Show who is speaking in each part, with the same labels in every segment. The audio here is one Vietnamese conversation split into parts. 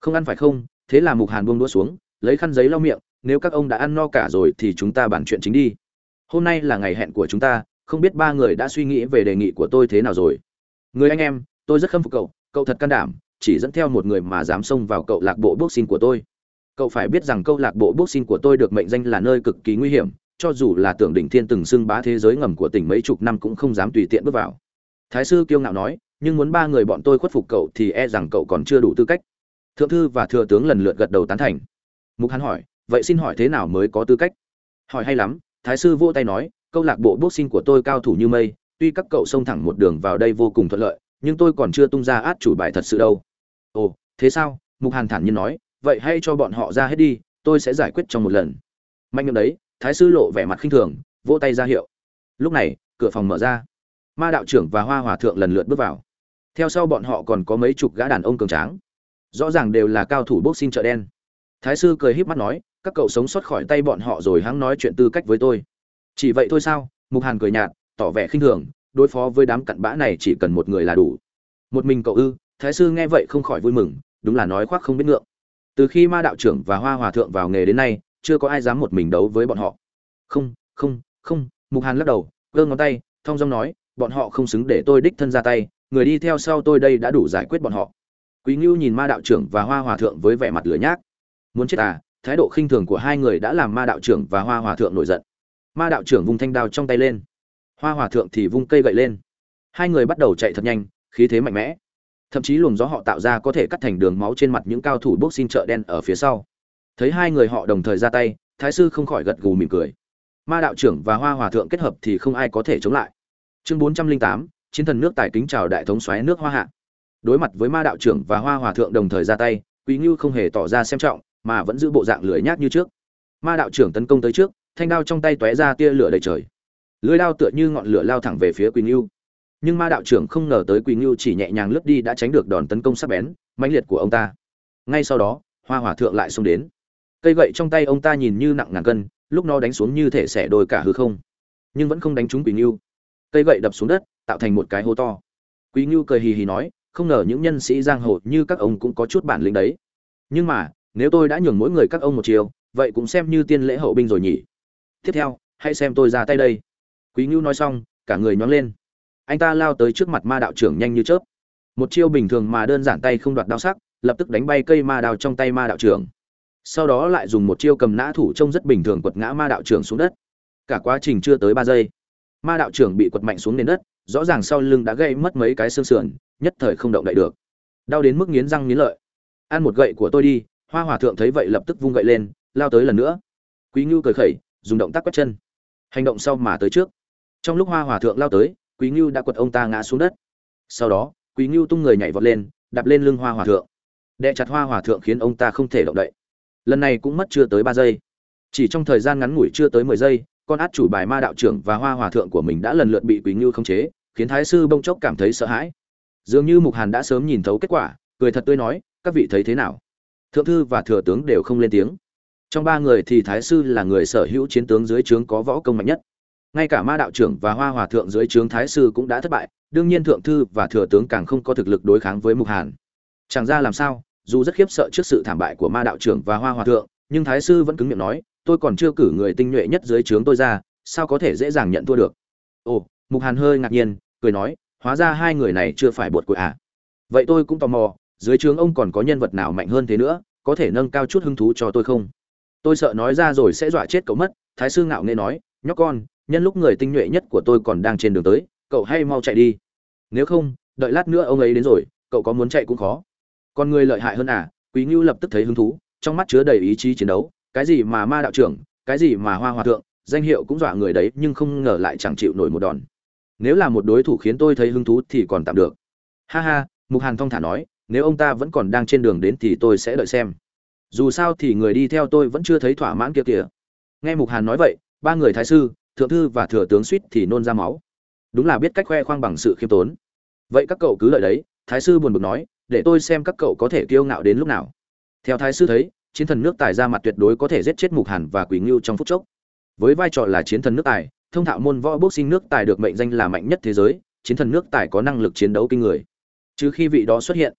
Speaker 1: không ăn phải không? Thế là mục hàn buông đũa xuống, lấy khăn giấy lau miệng, nếu các ông đã ăn no cả rồi thì chúng ta bàn chuyện chính đi. Hôm nay là ngày hẹn của chúng ta, không biết ba người đã suy nghĩ về đề nghị của tôi thế nào rồi? Người anh em, tôi rất khâm phục cậu cậu thật can đảm, chỉ dẫn theo một người mà dám xông vào cậu lạc bộ boxing của tôi. Cậu phải biết rằng câu lạc bộ boxing của tôi được mệnh danh là nơi cực kỳ nguy hiểm, cho dù là tưởng đỉnh thiên từng xưng bá thế giới ngầm của tỉnh mấy chục năm cũng không dám tùy tiện bước vào. Thái sư kiêu ngạo nói, nhưng muốn ba người bọn tôi khuất phục cậu thì e rằng cậu còn chưa đủ tư cách thượng thư và thừa tướng lần lượt gật đầu tán thành. Mục hắn hỏi, vậy xin hỏi thế nào mới có tư cách? Hỏi hay lắm. Thái sư vỗ tay nói, câu lạc bộ boxing của tôi cao thủ như mây, tuy các cậu xông thẳng một đường vào đây vô cùng thuận lợi, nhưng tôi còn chưa tung ra át chủ bài thật sự đâu. Ồ, thế sao? Mục hàn thản nhiên nói, vậy hãy cho bọn họ ra hết đi, tôi sẽ giải quyết trong một lần. Mạnh miệng đấy, thái sư lộ vẻ mặt khinh thường, vỗ tay ra hiệu. Lúc này, cửa phòng mở ra. Ma đạo trưởng và hoa hòa thượng lần lượt bước vào. Theo sau bọn họ còn có mấy chục gã đàn ông cường tráng rõ ràng đều là cao thủ boxing chợ đen. Thái sư cười híp mắt nói, các cậu sống sót khỏi tay bọn họ rồi hắn nói chuyện tư cách với tôi. Chỉ vậy thôi sao? Mục hàn cười nhạt, tỏ vẻ khinh thường, đối phó với đám cặn bã này chỉ cần một người là đủ. Một mình cậu ư? Thái sư nghe vậy không khỏi vui mừng, đúng là nói khoác không biết ngượng. Từ khi ma đạo trưởng và hoa hòa thượng vào nghề đến nay, chưa có ai dám một mình đấu với bọn họ. Không không không, mục hàn lắc đầu gơ ngón tay, thong dong nói, bọn họ không xứng để tôi đích thân ra tay, người đi theo sau tôi đây đã đủ giải quyết bọn họ quý ngưu nhìn ma đạo trưởng và hoa hòa thượng với vẻ mặt lửa nhác. Muốn chết à thái độ khinh thường của hai người đã làm ma đạo trưởng và hoa hòa thượng nổi giận. Ma đạo trưởng vung thanh đao trong tay lên. Hoa hòa thượng thì vung cây gậy lên. Hai người bắt đầu chạy thật nhanh, khí thế mạnh mẽ. Thậm chí luồng gió họ tạo ra có thể cắt thành đường máu trên mặt những cao thủ boxing chợ đen ở phía sau. Thấy hai người họ đồng thời ra tay, thái sư không khỏi gật gù mỉm cười. Ma đạo trưởng và hoa hòa thượng kết hợp thì không ai có thể chống lại. Chương bốn trăm linh tám, chiến thần nước tài kính chào đại thống xoáy nước hoa hạ đối mặt với ma đạo trưởng và hoa hòa thượng đồng thời ra tay, quý ngưu không hề tỏ ra xem trọng, mà vẫn giữ bộ dạng lưỡi nhát như trước. Ma đạo trưởng tấn công tới trước, thanh đao trong tay tóe ra tia lửa đầy trời. Lưỡi đao tựa như ngọn lửa lao thẳng về phía quý ngưu. Nhưng ma đạo trưởng không ngờ tới quý ngưu chỉ nhẹ nhàng lướt đi đã tránh được đòn tấn công sắc bén, mãnh liệt của ông ta. Ngay sau đó, hoa hòa thượng lại xông đến. Cây gậy trong tay ông ta nhìn như nặng ngàn cân, lúc nó đánh xuống như thể xẻ đôi cả hư không. Nhưng vẫn không đánh trúng quý ngưu. Cây gậy đập xuống đất, tạo thành một cái hố to. Quý ngưu cười hì hì nói không ngờ những nhân sĩ giang hồ như các ông cũng có chút bản lĩnh đấy. Nhưng mà, nếu tôi đã nhường mỗi người các ông một chiều, vậy cũng xem như tiên lễ hậu binh rồi nhỉ. Tiếp theo, hãy xem tôi ra tay đây. Quý ngưu nói xong, cả người nhón lên. Anh ta lao tới trước mặt ma đạo trưởng nhanh như chớp. Một chiêu bình thường mà đơn giản tay không đoạt đao sắc, lập tức đánh bay cây ma đao trong tay ma đạo trưởng. Sau đó lại dùng một chiêu cầm nã thủ trông rất bình thường quật ngã ma đạo trưởng xuống đất. Cả quá trình chưa tới ba giây, ma đạo trưởng bị quật mạnh xuống nền đất, rõ ràng sau lưng đã gây mất mấy cái xương sườn nhất thời không động đậy được. Đau đến mức nghiến răng nghiến lợi. Ăn một gậy của tôi đi, hoa hòa thượng thấy vậy lập tức vung gậy lên, lao tới lần nữa. Quý ngưu cười khẩy, dùng động tác quét chân. Hành động sau mà tới trước. Trong lúc hoa hòa thượng lao tới, quý ngưu đã quật ông ta ngã xuống đất. Sau đó, quý ngưu tung người nhảy vọt lên, đạp lên lưng hoa hòa thượng. Đe chặt hoa hòa thượng khiến ông ta không thể động đậy. Lần này cũng mất chưa tới ba giây. Chỉ trong thời gian ngắn ngủi chưa tới mười giây, con át chủ bài ma đạo trưởng và hoa hòa thượng của mình đã lần lượt bị quý ngưu khống chế, khiến thái sư bông chốc cảm thấy sợ hãi dường như mục hàn đã sớm nhìn thấu kết quả, cười thật tươi nói, các vị thấy thế nào? Thượng thư và thừa tướng đều không lên tiếng. Trong ba người thì thái sư là người sở hữu chiến tướng dưới trướng có võ công mạnh nhất. Ngay cả ma đạo trưởng và hoa hòa thượng dưới trướng thái sư cũng đã thất bại, đương nhiên thượng thư và thừa tướng càng không có thực lực đối kháng với mục hàn. Chẳng ra làm sao, dù rất khiếp sợ trước sự thảm bại của ma đạo trưởng và hoa hòa thượng, nhưng thái sư vẫn cứng miệng nói, tôi còn chưa cử người tinh nhuệ nhất dưới trướng tôi ra, sao có thể dễ dàng nhận thua được? Ồ, mục hàn hơi ngạc nhiên, cười nói hóa ra hai người này chưa phải bột cội à vậy tôi cũng tò mò, dưới trướng ông còn có nhân vật nào mạnh hơn thế nữa, có thể nâng cao chút hứng thú cho tôi không? Tôi sợ nói ra rồi sẽ dọa chết cậu mất, thái sư ngạo nghễ nói, nhóc con, nhân lúc người tinh nhuệ nhất của tôi còn đang trên đường tới, cậu hay mau chạy đi. Nếu không, đợi lát nữa ông ấy đến rồi, cậu có muốn chạy cũng khó. Còn người lợi hại hơn à quý ngưu lập tức thấy hứng thú, trong mắt chứa đầy ý chí chiến đấu, cái gì mà ma đạo trưởng, cái gì mà hoa hòa thượng, danh hiệu cũng dọa người đấy nhưng không ngờ lại chẳng chịu nổi một đòn nếu là một đối thủ khiến tôi thấy hứng thú thì còn tạm được. Ha ha, mục hàn thong thả nói, nếu ông ta vẫn còn đang trên đường đến thì tôi sẽ đợi xem. Dù sao thì người đi theo tôi vẫn chưa thấy thỏa mãn kia kìa. Nghe mục hàn nói vậy, ba người thái sư, thượng thư và thừa tướng suýt thì nôn ra máu. Đúng là biết cách khoe khoang bằng sự khiêm tốn. Vậy các cậu cứ lợi đấy, thái sư buồn bực nói, để tôi xem các cậu có thể kiêu ngạo đến lúc nào. Theo thái sư thấy, chiến thần nước tài ra mặt tuyệt đối có thể giết chết mục hàn và quỳ ngưu trong phút chốc. Với vai trò là chiến thần nước tài thông thạo môn võ boxing nước tài được mệnh danh là mạnh nhất thế giới, chiến thần nước tài có năng lực chiến đấu kinh người. Chứ khi vị đó xuất hiện,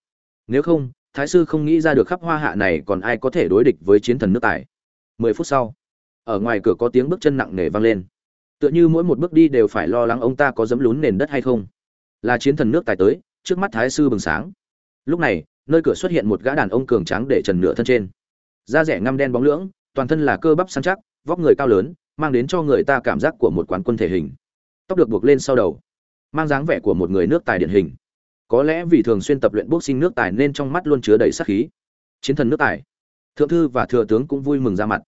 Speaker 1: nếu không, thái sư không nghĩ ra được khắp hoa hạ này còn ai có thể đối địch với chiến thần nước tài. Mười phút sau, ở ngoài cửa có tiếng bước chân nặng nề vang lên. Tựa như mỗi một bước đi đều phải lo lắng ông ta có dẫm lún nền đất hay không. Là chiến thần nước tài tới, trước mắt thái sư bừng sáng. Lúc này, nơi cửa xuất hiện một gã đàn ông cường tráng để trần nửa thân trên. Da rẻ ngăm đen bóng lưỡng, toàn thân là cơ bắp săn chắc, vóc người cao lớn mang đến cho người ta cảm giác của một quán quân thể hình. Tóc được buộc lên sau đầu, mang dáng vẻ của một người nước tài điển hình. Có lẽ vì thường xuyên tập luyện boxing nước tài nên trong mắt luôn chứa đầy sát khí. Chiến thần nước tài. Thượng thư và thừa tướng cũng vui mừng ra mặt.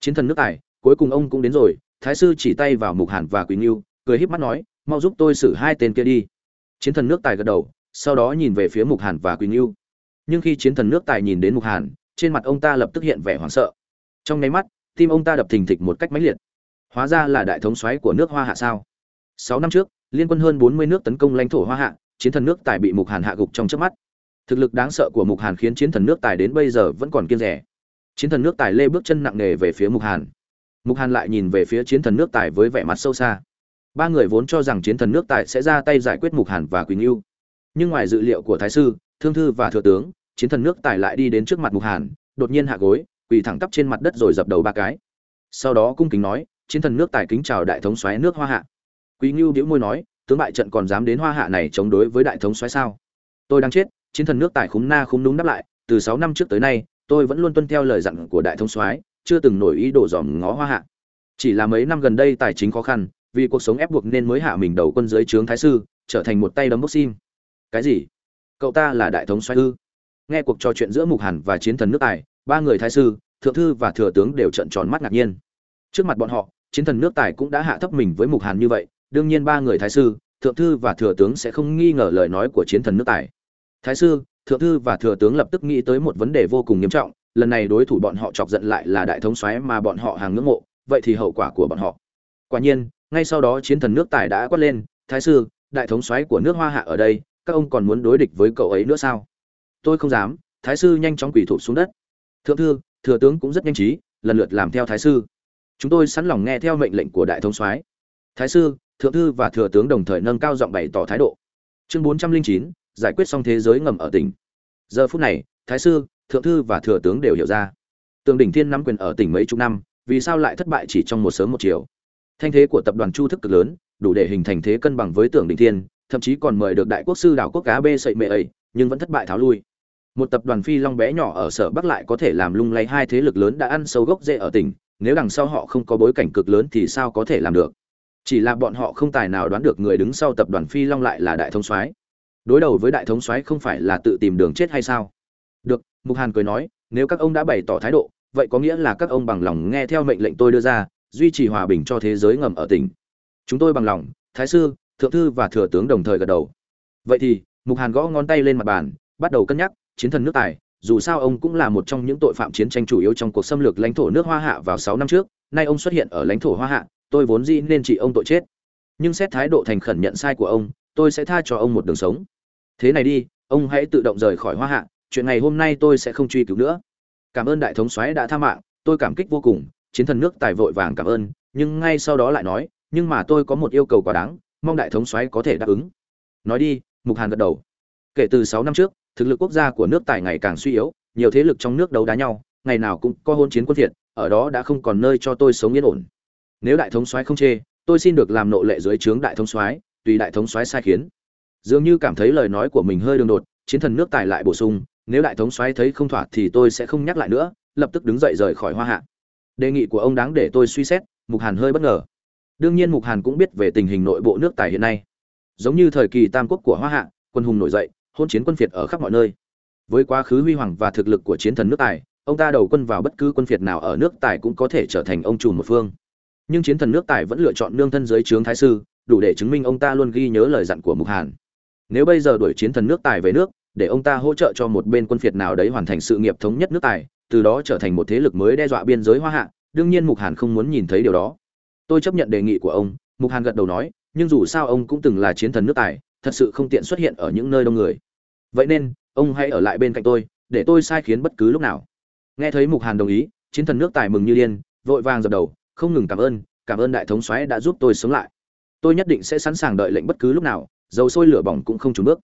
Speaker 1: Chiến thần nước tài, cuối cùng ông cũng đến rồi, thái sư chỉ tay vào mục hàn và quỳnh yêu, cười híp mắt nói, mau giúp tôi xử hai tên kia đi. Chiến thần nước tài gật đầu, sau đó nhìn về phía mục hàn và quỳnh yêu. Nhưng khi chiến thần nước tài nhìn đến mục hàn, trên mặt ông ta lập tức hiện vẻ hoảng sợ. Trong nháy mắt, tim ông ta đập thình thịch một cách mãnh liệt hóa ra là đại thống soái của nước hoa hạ sao? Sáu năm trước, liên quân hơn bốn mươi nước tấn công lãnh thổ hoa hạ, chiến thần nước tài bị mục hàn hạ gục trong chớp mắt. Thực lực đáng sợ của mục hàn khiến chiến thần nước tài đến bây giờ vẫn còn kiên rẻ. Chiến thần nước tài lê bước chân nặng nề về phía mục hàn. Mục hàn lại nhìn về phía chiến thần nước tài với vẻ mặt sâu xa. Ba người vốn cho rằng chiến thần nước tài sẽ ra tay giải quyết mục hàn và quỳnh yêu. Nhưng ngoài dự liệu của thái sư, thương thư và thừa tướng, chiến thần nước tài lại đi đến trước mặt mục hàn, đột nhiên hạ gối, quỳ thẳng tắp trên mặt đất rồi dập đầu ba cái. Sau đó cung kính nói chiến thần nước tài kính chào đại thống xoáy nước hoa hạ. Quý ngưu đĩu môi nói, tướng bại trận còn dám đến hoa hạ này chống đối với đại thống xoáy sao? Tôi đang chết, chiến thần nước tài khúng na khúng đúng đáp lại, từ sáu năm trước tới nay, tôi vẫn luôn tuân theo lời dặn của đại thống soái, chưa từng nổi ý đổ dòm ngó hoa hạ. Chỉ là mấy năm gần đây tài chính khó khăn, vì cuộc sống ép buộc nên mới hạ mình đầu quân dưới trướng thái sư, trở thành một tay đấm sim. cái gì? Cậu ta là đại thống xoáy ư? Nghe cuộc trò chuyện giữa mục hàn và chiến thần nước tài, ba người thái sư, thượng thư và thừa tướng đều trợn tròn mắt ngạc nhiên. Trước mặt bọn họ chiến thần nước tài cũng đã hạ thấp mình với mục hàn như vậy, đương nhiên ba người thái sư, thượng thư và thừa tướng sẽ không nghi ngờ lời nói của chiến thần nước tài. Thái sư, thượng thư và thừa tướng lập tức nghĩ tới một vấn đề vô cùng nghiêm trọng, lần này đối thủ bọn họ chọc giận lại là đại thống soái mà bọn họ hàng ngưỡng mộ, vậy thì hậu quả của bọn họ. Quả nhiên, ngay sau đó chiến thần nước tài đã quát lên, thái sư, đại thống soái của nước hoa hạ ở đây, các ông còn muốn đối địch với cậu ấy nữa sao? Tôi không dám. Thái sư nhanh chóng quỳ thụp xuống đất. Thượng thư, thừa tướng cũng rất nhanh trí, lần lượt làm theo thái sư chúng tôi sẵn lòng nghe theo mệnh lệnh của đại thống soái. Thái sư, thượng thư và thừa tướng đồng thời nâng cao giọng bày tỏ thái độ. Chương bốn trăm linh chín, giải quyết xong thế giới ngầm ở tỉnh. Giờ phút này, thái sư, thượng thư và thừa tướng đều hiểu ra. Tường đỉnh thiên nắm quyền ở tỉnh mấy chục năm, vì sao lại thất bại chỉ trong một sớm một chiều? Thanh thế của tập đoàn chu thức cực lớn, đủ để hình thành thế cân bằng với tưởng đỉnh thiên, thậm chí còn mời được đại quốc sư đảo quốc cá bê sậy mệ ấy nhưng vẫn thất bại tháo lui. Một tập đoàn phi long bé nhỏ ở sở bắc lại có thể làm lung lay hai thế lực lớn đã ăn sâu gốc rễ ở tỉnh nếu đằng sau họ không có bối cảnh cực lớn thì sao có thể làm được? Chỉ là bọn họ không tài nào đoán được người đứng sau tập đoàn phi long lại là đại thống soái. Đối đầu với đại thống soái không phải là tự tìm đường chết hay sao? Được, mục hàn cười nói, nếu các ông đã bày tỏ thái độ, vậy có nghĩa là các ông bằng lòng nghe theo mệnh lệnh tôi đưa ra, duy trì hòa bình cho thế giới ngầm ở tỉnh. Chúng tôi bằng lòng, thái sư, thượng thư và thừa tướng đồng thời gật đầu. Vậy thì, mục hàn gõ ngón tay lên mặt bàn, bắt đầu cân nhắc, chiến thần nước tài dù sao ông cũng là một trong những tội phạm chiến tranh chủ yếu trong cuộc xâm lược lãnh thổ nước hoa hạ vào sáu năm trước, nay ông xuất hiện ở lãnh thổ hoa hạ, tôi vốn dĩ nên chỉ ông tội chết. Nhưng xét thái độ thành khẩn nhận sai của ông, tôi sẽ tha cho ông một đường sống. Thế này đi, ông hãy tự động rời khỏi hoa hạ, chuyện ngày hôm nay tôi sẽ không truy cứu nữa. Cảm ơn đại thống soái đã tha mạng, tôi cảm kích vô cùng, chiến thần nước tài vội vàng cảm ơn, nhưng ngay sau đó lại nói, nhưng mà tôi có một yêu cầu quá đáng, mong đại thống soái có thể đáp ứng. Nói đi, mục hàn gật đầu. Kể từ sáu năm trước thực lực quốc gia của nước tài ngày càng suy yếu nhiều thế lực trong nước đấu đá nhau ngày nào cũng có hôn chiến quân thiện, ở đó đã không còn nơi cho tôi sống yên ổn. Nếu đại thống soái không chê tôi xin được làm nộ lệ dưới trướng đại thống soái tùy đại thống soái sai khiến. Dường như cảm thấy lời nói của mình hơi đường đột chiến thần nước tài lại bổ sung nếu đại thống soái thấy không thỏa thì tôi sẽ không nhắc lại nữa lập tức đứng dậy rời khỏi hoa hạ. Đề nghị của ông đáng để tôi suy xét mục hàn hơi bất ngờ. Đương nhiên mục hàn cũng biết về tình hình nội bộ nước tài hiện nay. Giống như thời kỳ tam quốc của hoa hạ quân hùng nổi dậy hôn chiến quân phiệt ở khắp mọi nơi. Với quá khứ huy hoàng và thực lực của chiến thần nước tài, ông ta đầu quân vào bất cứ quân phiệt nào ở nước tài cũng có thể trở thành ông chủ một phương. Nhưng chiến thần nước tài vẫn lựa chọn nương thân dưới trướng thái sư, đủ để chứng minh ông ta luôn ghi nhớ lời dặn của mục hàn. Nếu bây giờ đuổi chiến thần nước tài về nước, để ông ta hỗ trợ cho một bên quân phiệt nào đấy hoàn thành sự nghiệp thống nhất nước tài, từ đó trở thành một thế lực mới đe dọa biên giới hoa hạ, đương nhiên mục hàn không muốn nhìn thấy điều đó. Tôi chấp nhận đề nghị của ông, mục hàn gật đầu nói, nhưng dù sao ông cũng từng là chiến thần nước tài, thật sự không tiện xuất hiện ở những nơi đông người vậy nên, ông hãy ở lại bên cạnh tôi, để tôi sai khiến bất cứ lúc nào. Nghe thấy mục hàn đồng ý, chiến thần nước tài mừng như điên, vội vàng dập đầu, không ngừng cảm ơn cảm ơn đại thống soái đã giúp tôi sống lại. Tôi nhất định sẽ sẵn sàng đợi lệnh bất cứ lúc nào, dầu sôi lửa bỏng cũng không trùn bước.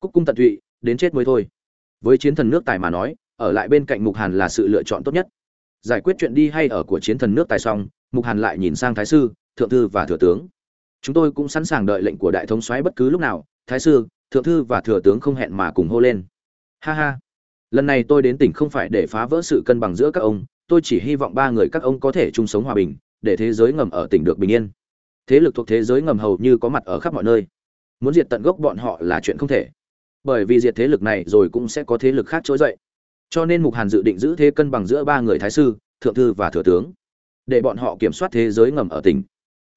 Speaker 1: Cúc cung tận tụy, đến chết mới thôi. Với chiến thần nước tài mà nói, ở lại bên cạnh mục hàn là sự lựa chọn tốt nhất. Giải quyết chuyện đi hay ở của chiến thần nước tài xong, mục hàn lại nhìn sang thái sư, thượng thư và thừa tướng. Chúng tôi cũng sẵn sàng đợi lệnh của đại thống soái bất cứ lúc nào, thái sư thượng thư và thừa tướng không hẹn mà cùng hô lên. Ha ha. Lần này tôi đến tỉnh không phải để phá vỡ sự cân bằng giữa các ông, tôi chỉ hy vọng ba người các ông có thể chung sống hòa bình, để thế giới ngầm ở tỉnh được bình yên. Thế lực thuộc thế giới ngầm hầu như có mặt ở khắp mọi nơi. Muốn diệt tận gốc bọn họ là chuyện không thể. Bởi vì diệt thế lực này rồi cũng sẽ có thế lực khác trỗi dậy. Cho nên mục hàn dự định giữ thế cân bằng giữa ba người thái sư, thượng thư và thừa tướng. Để bọn họ kiểm soát thế giới ngầm ở tỉnh.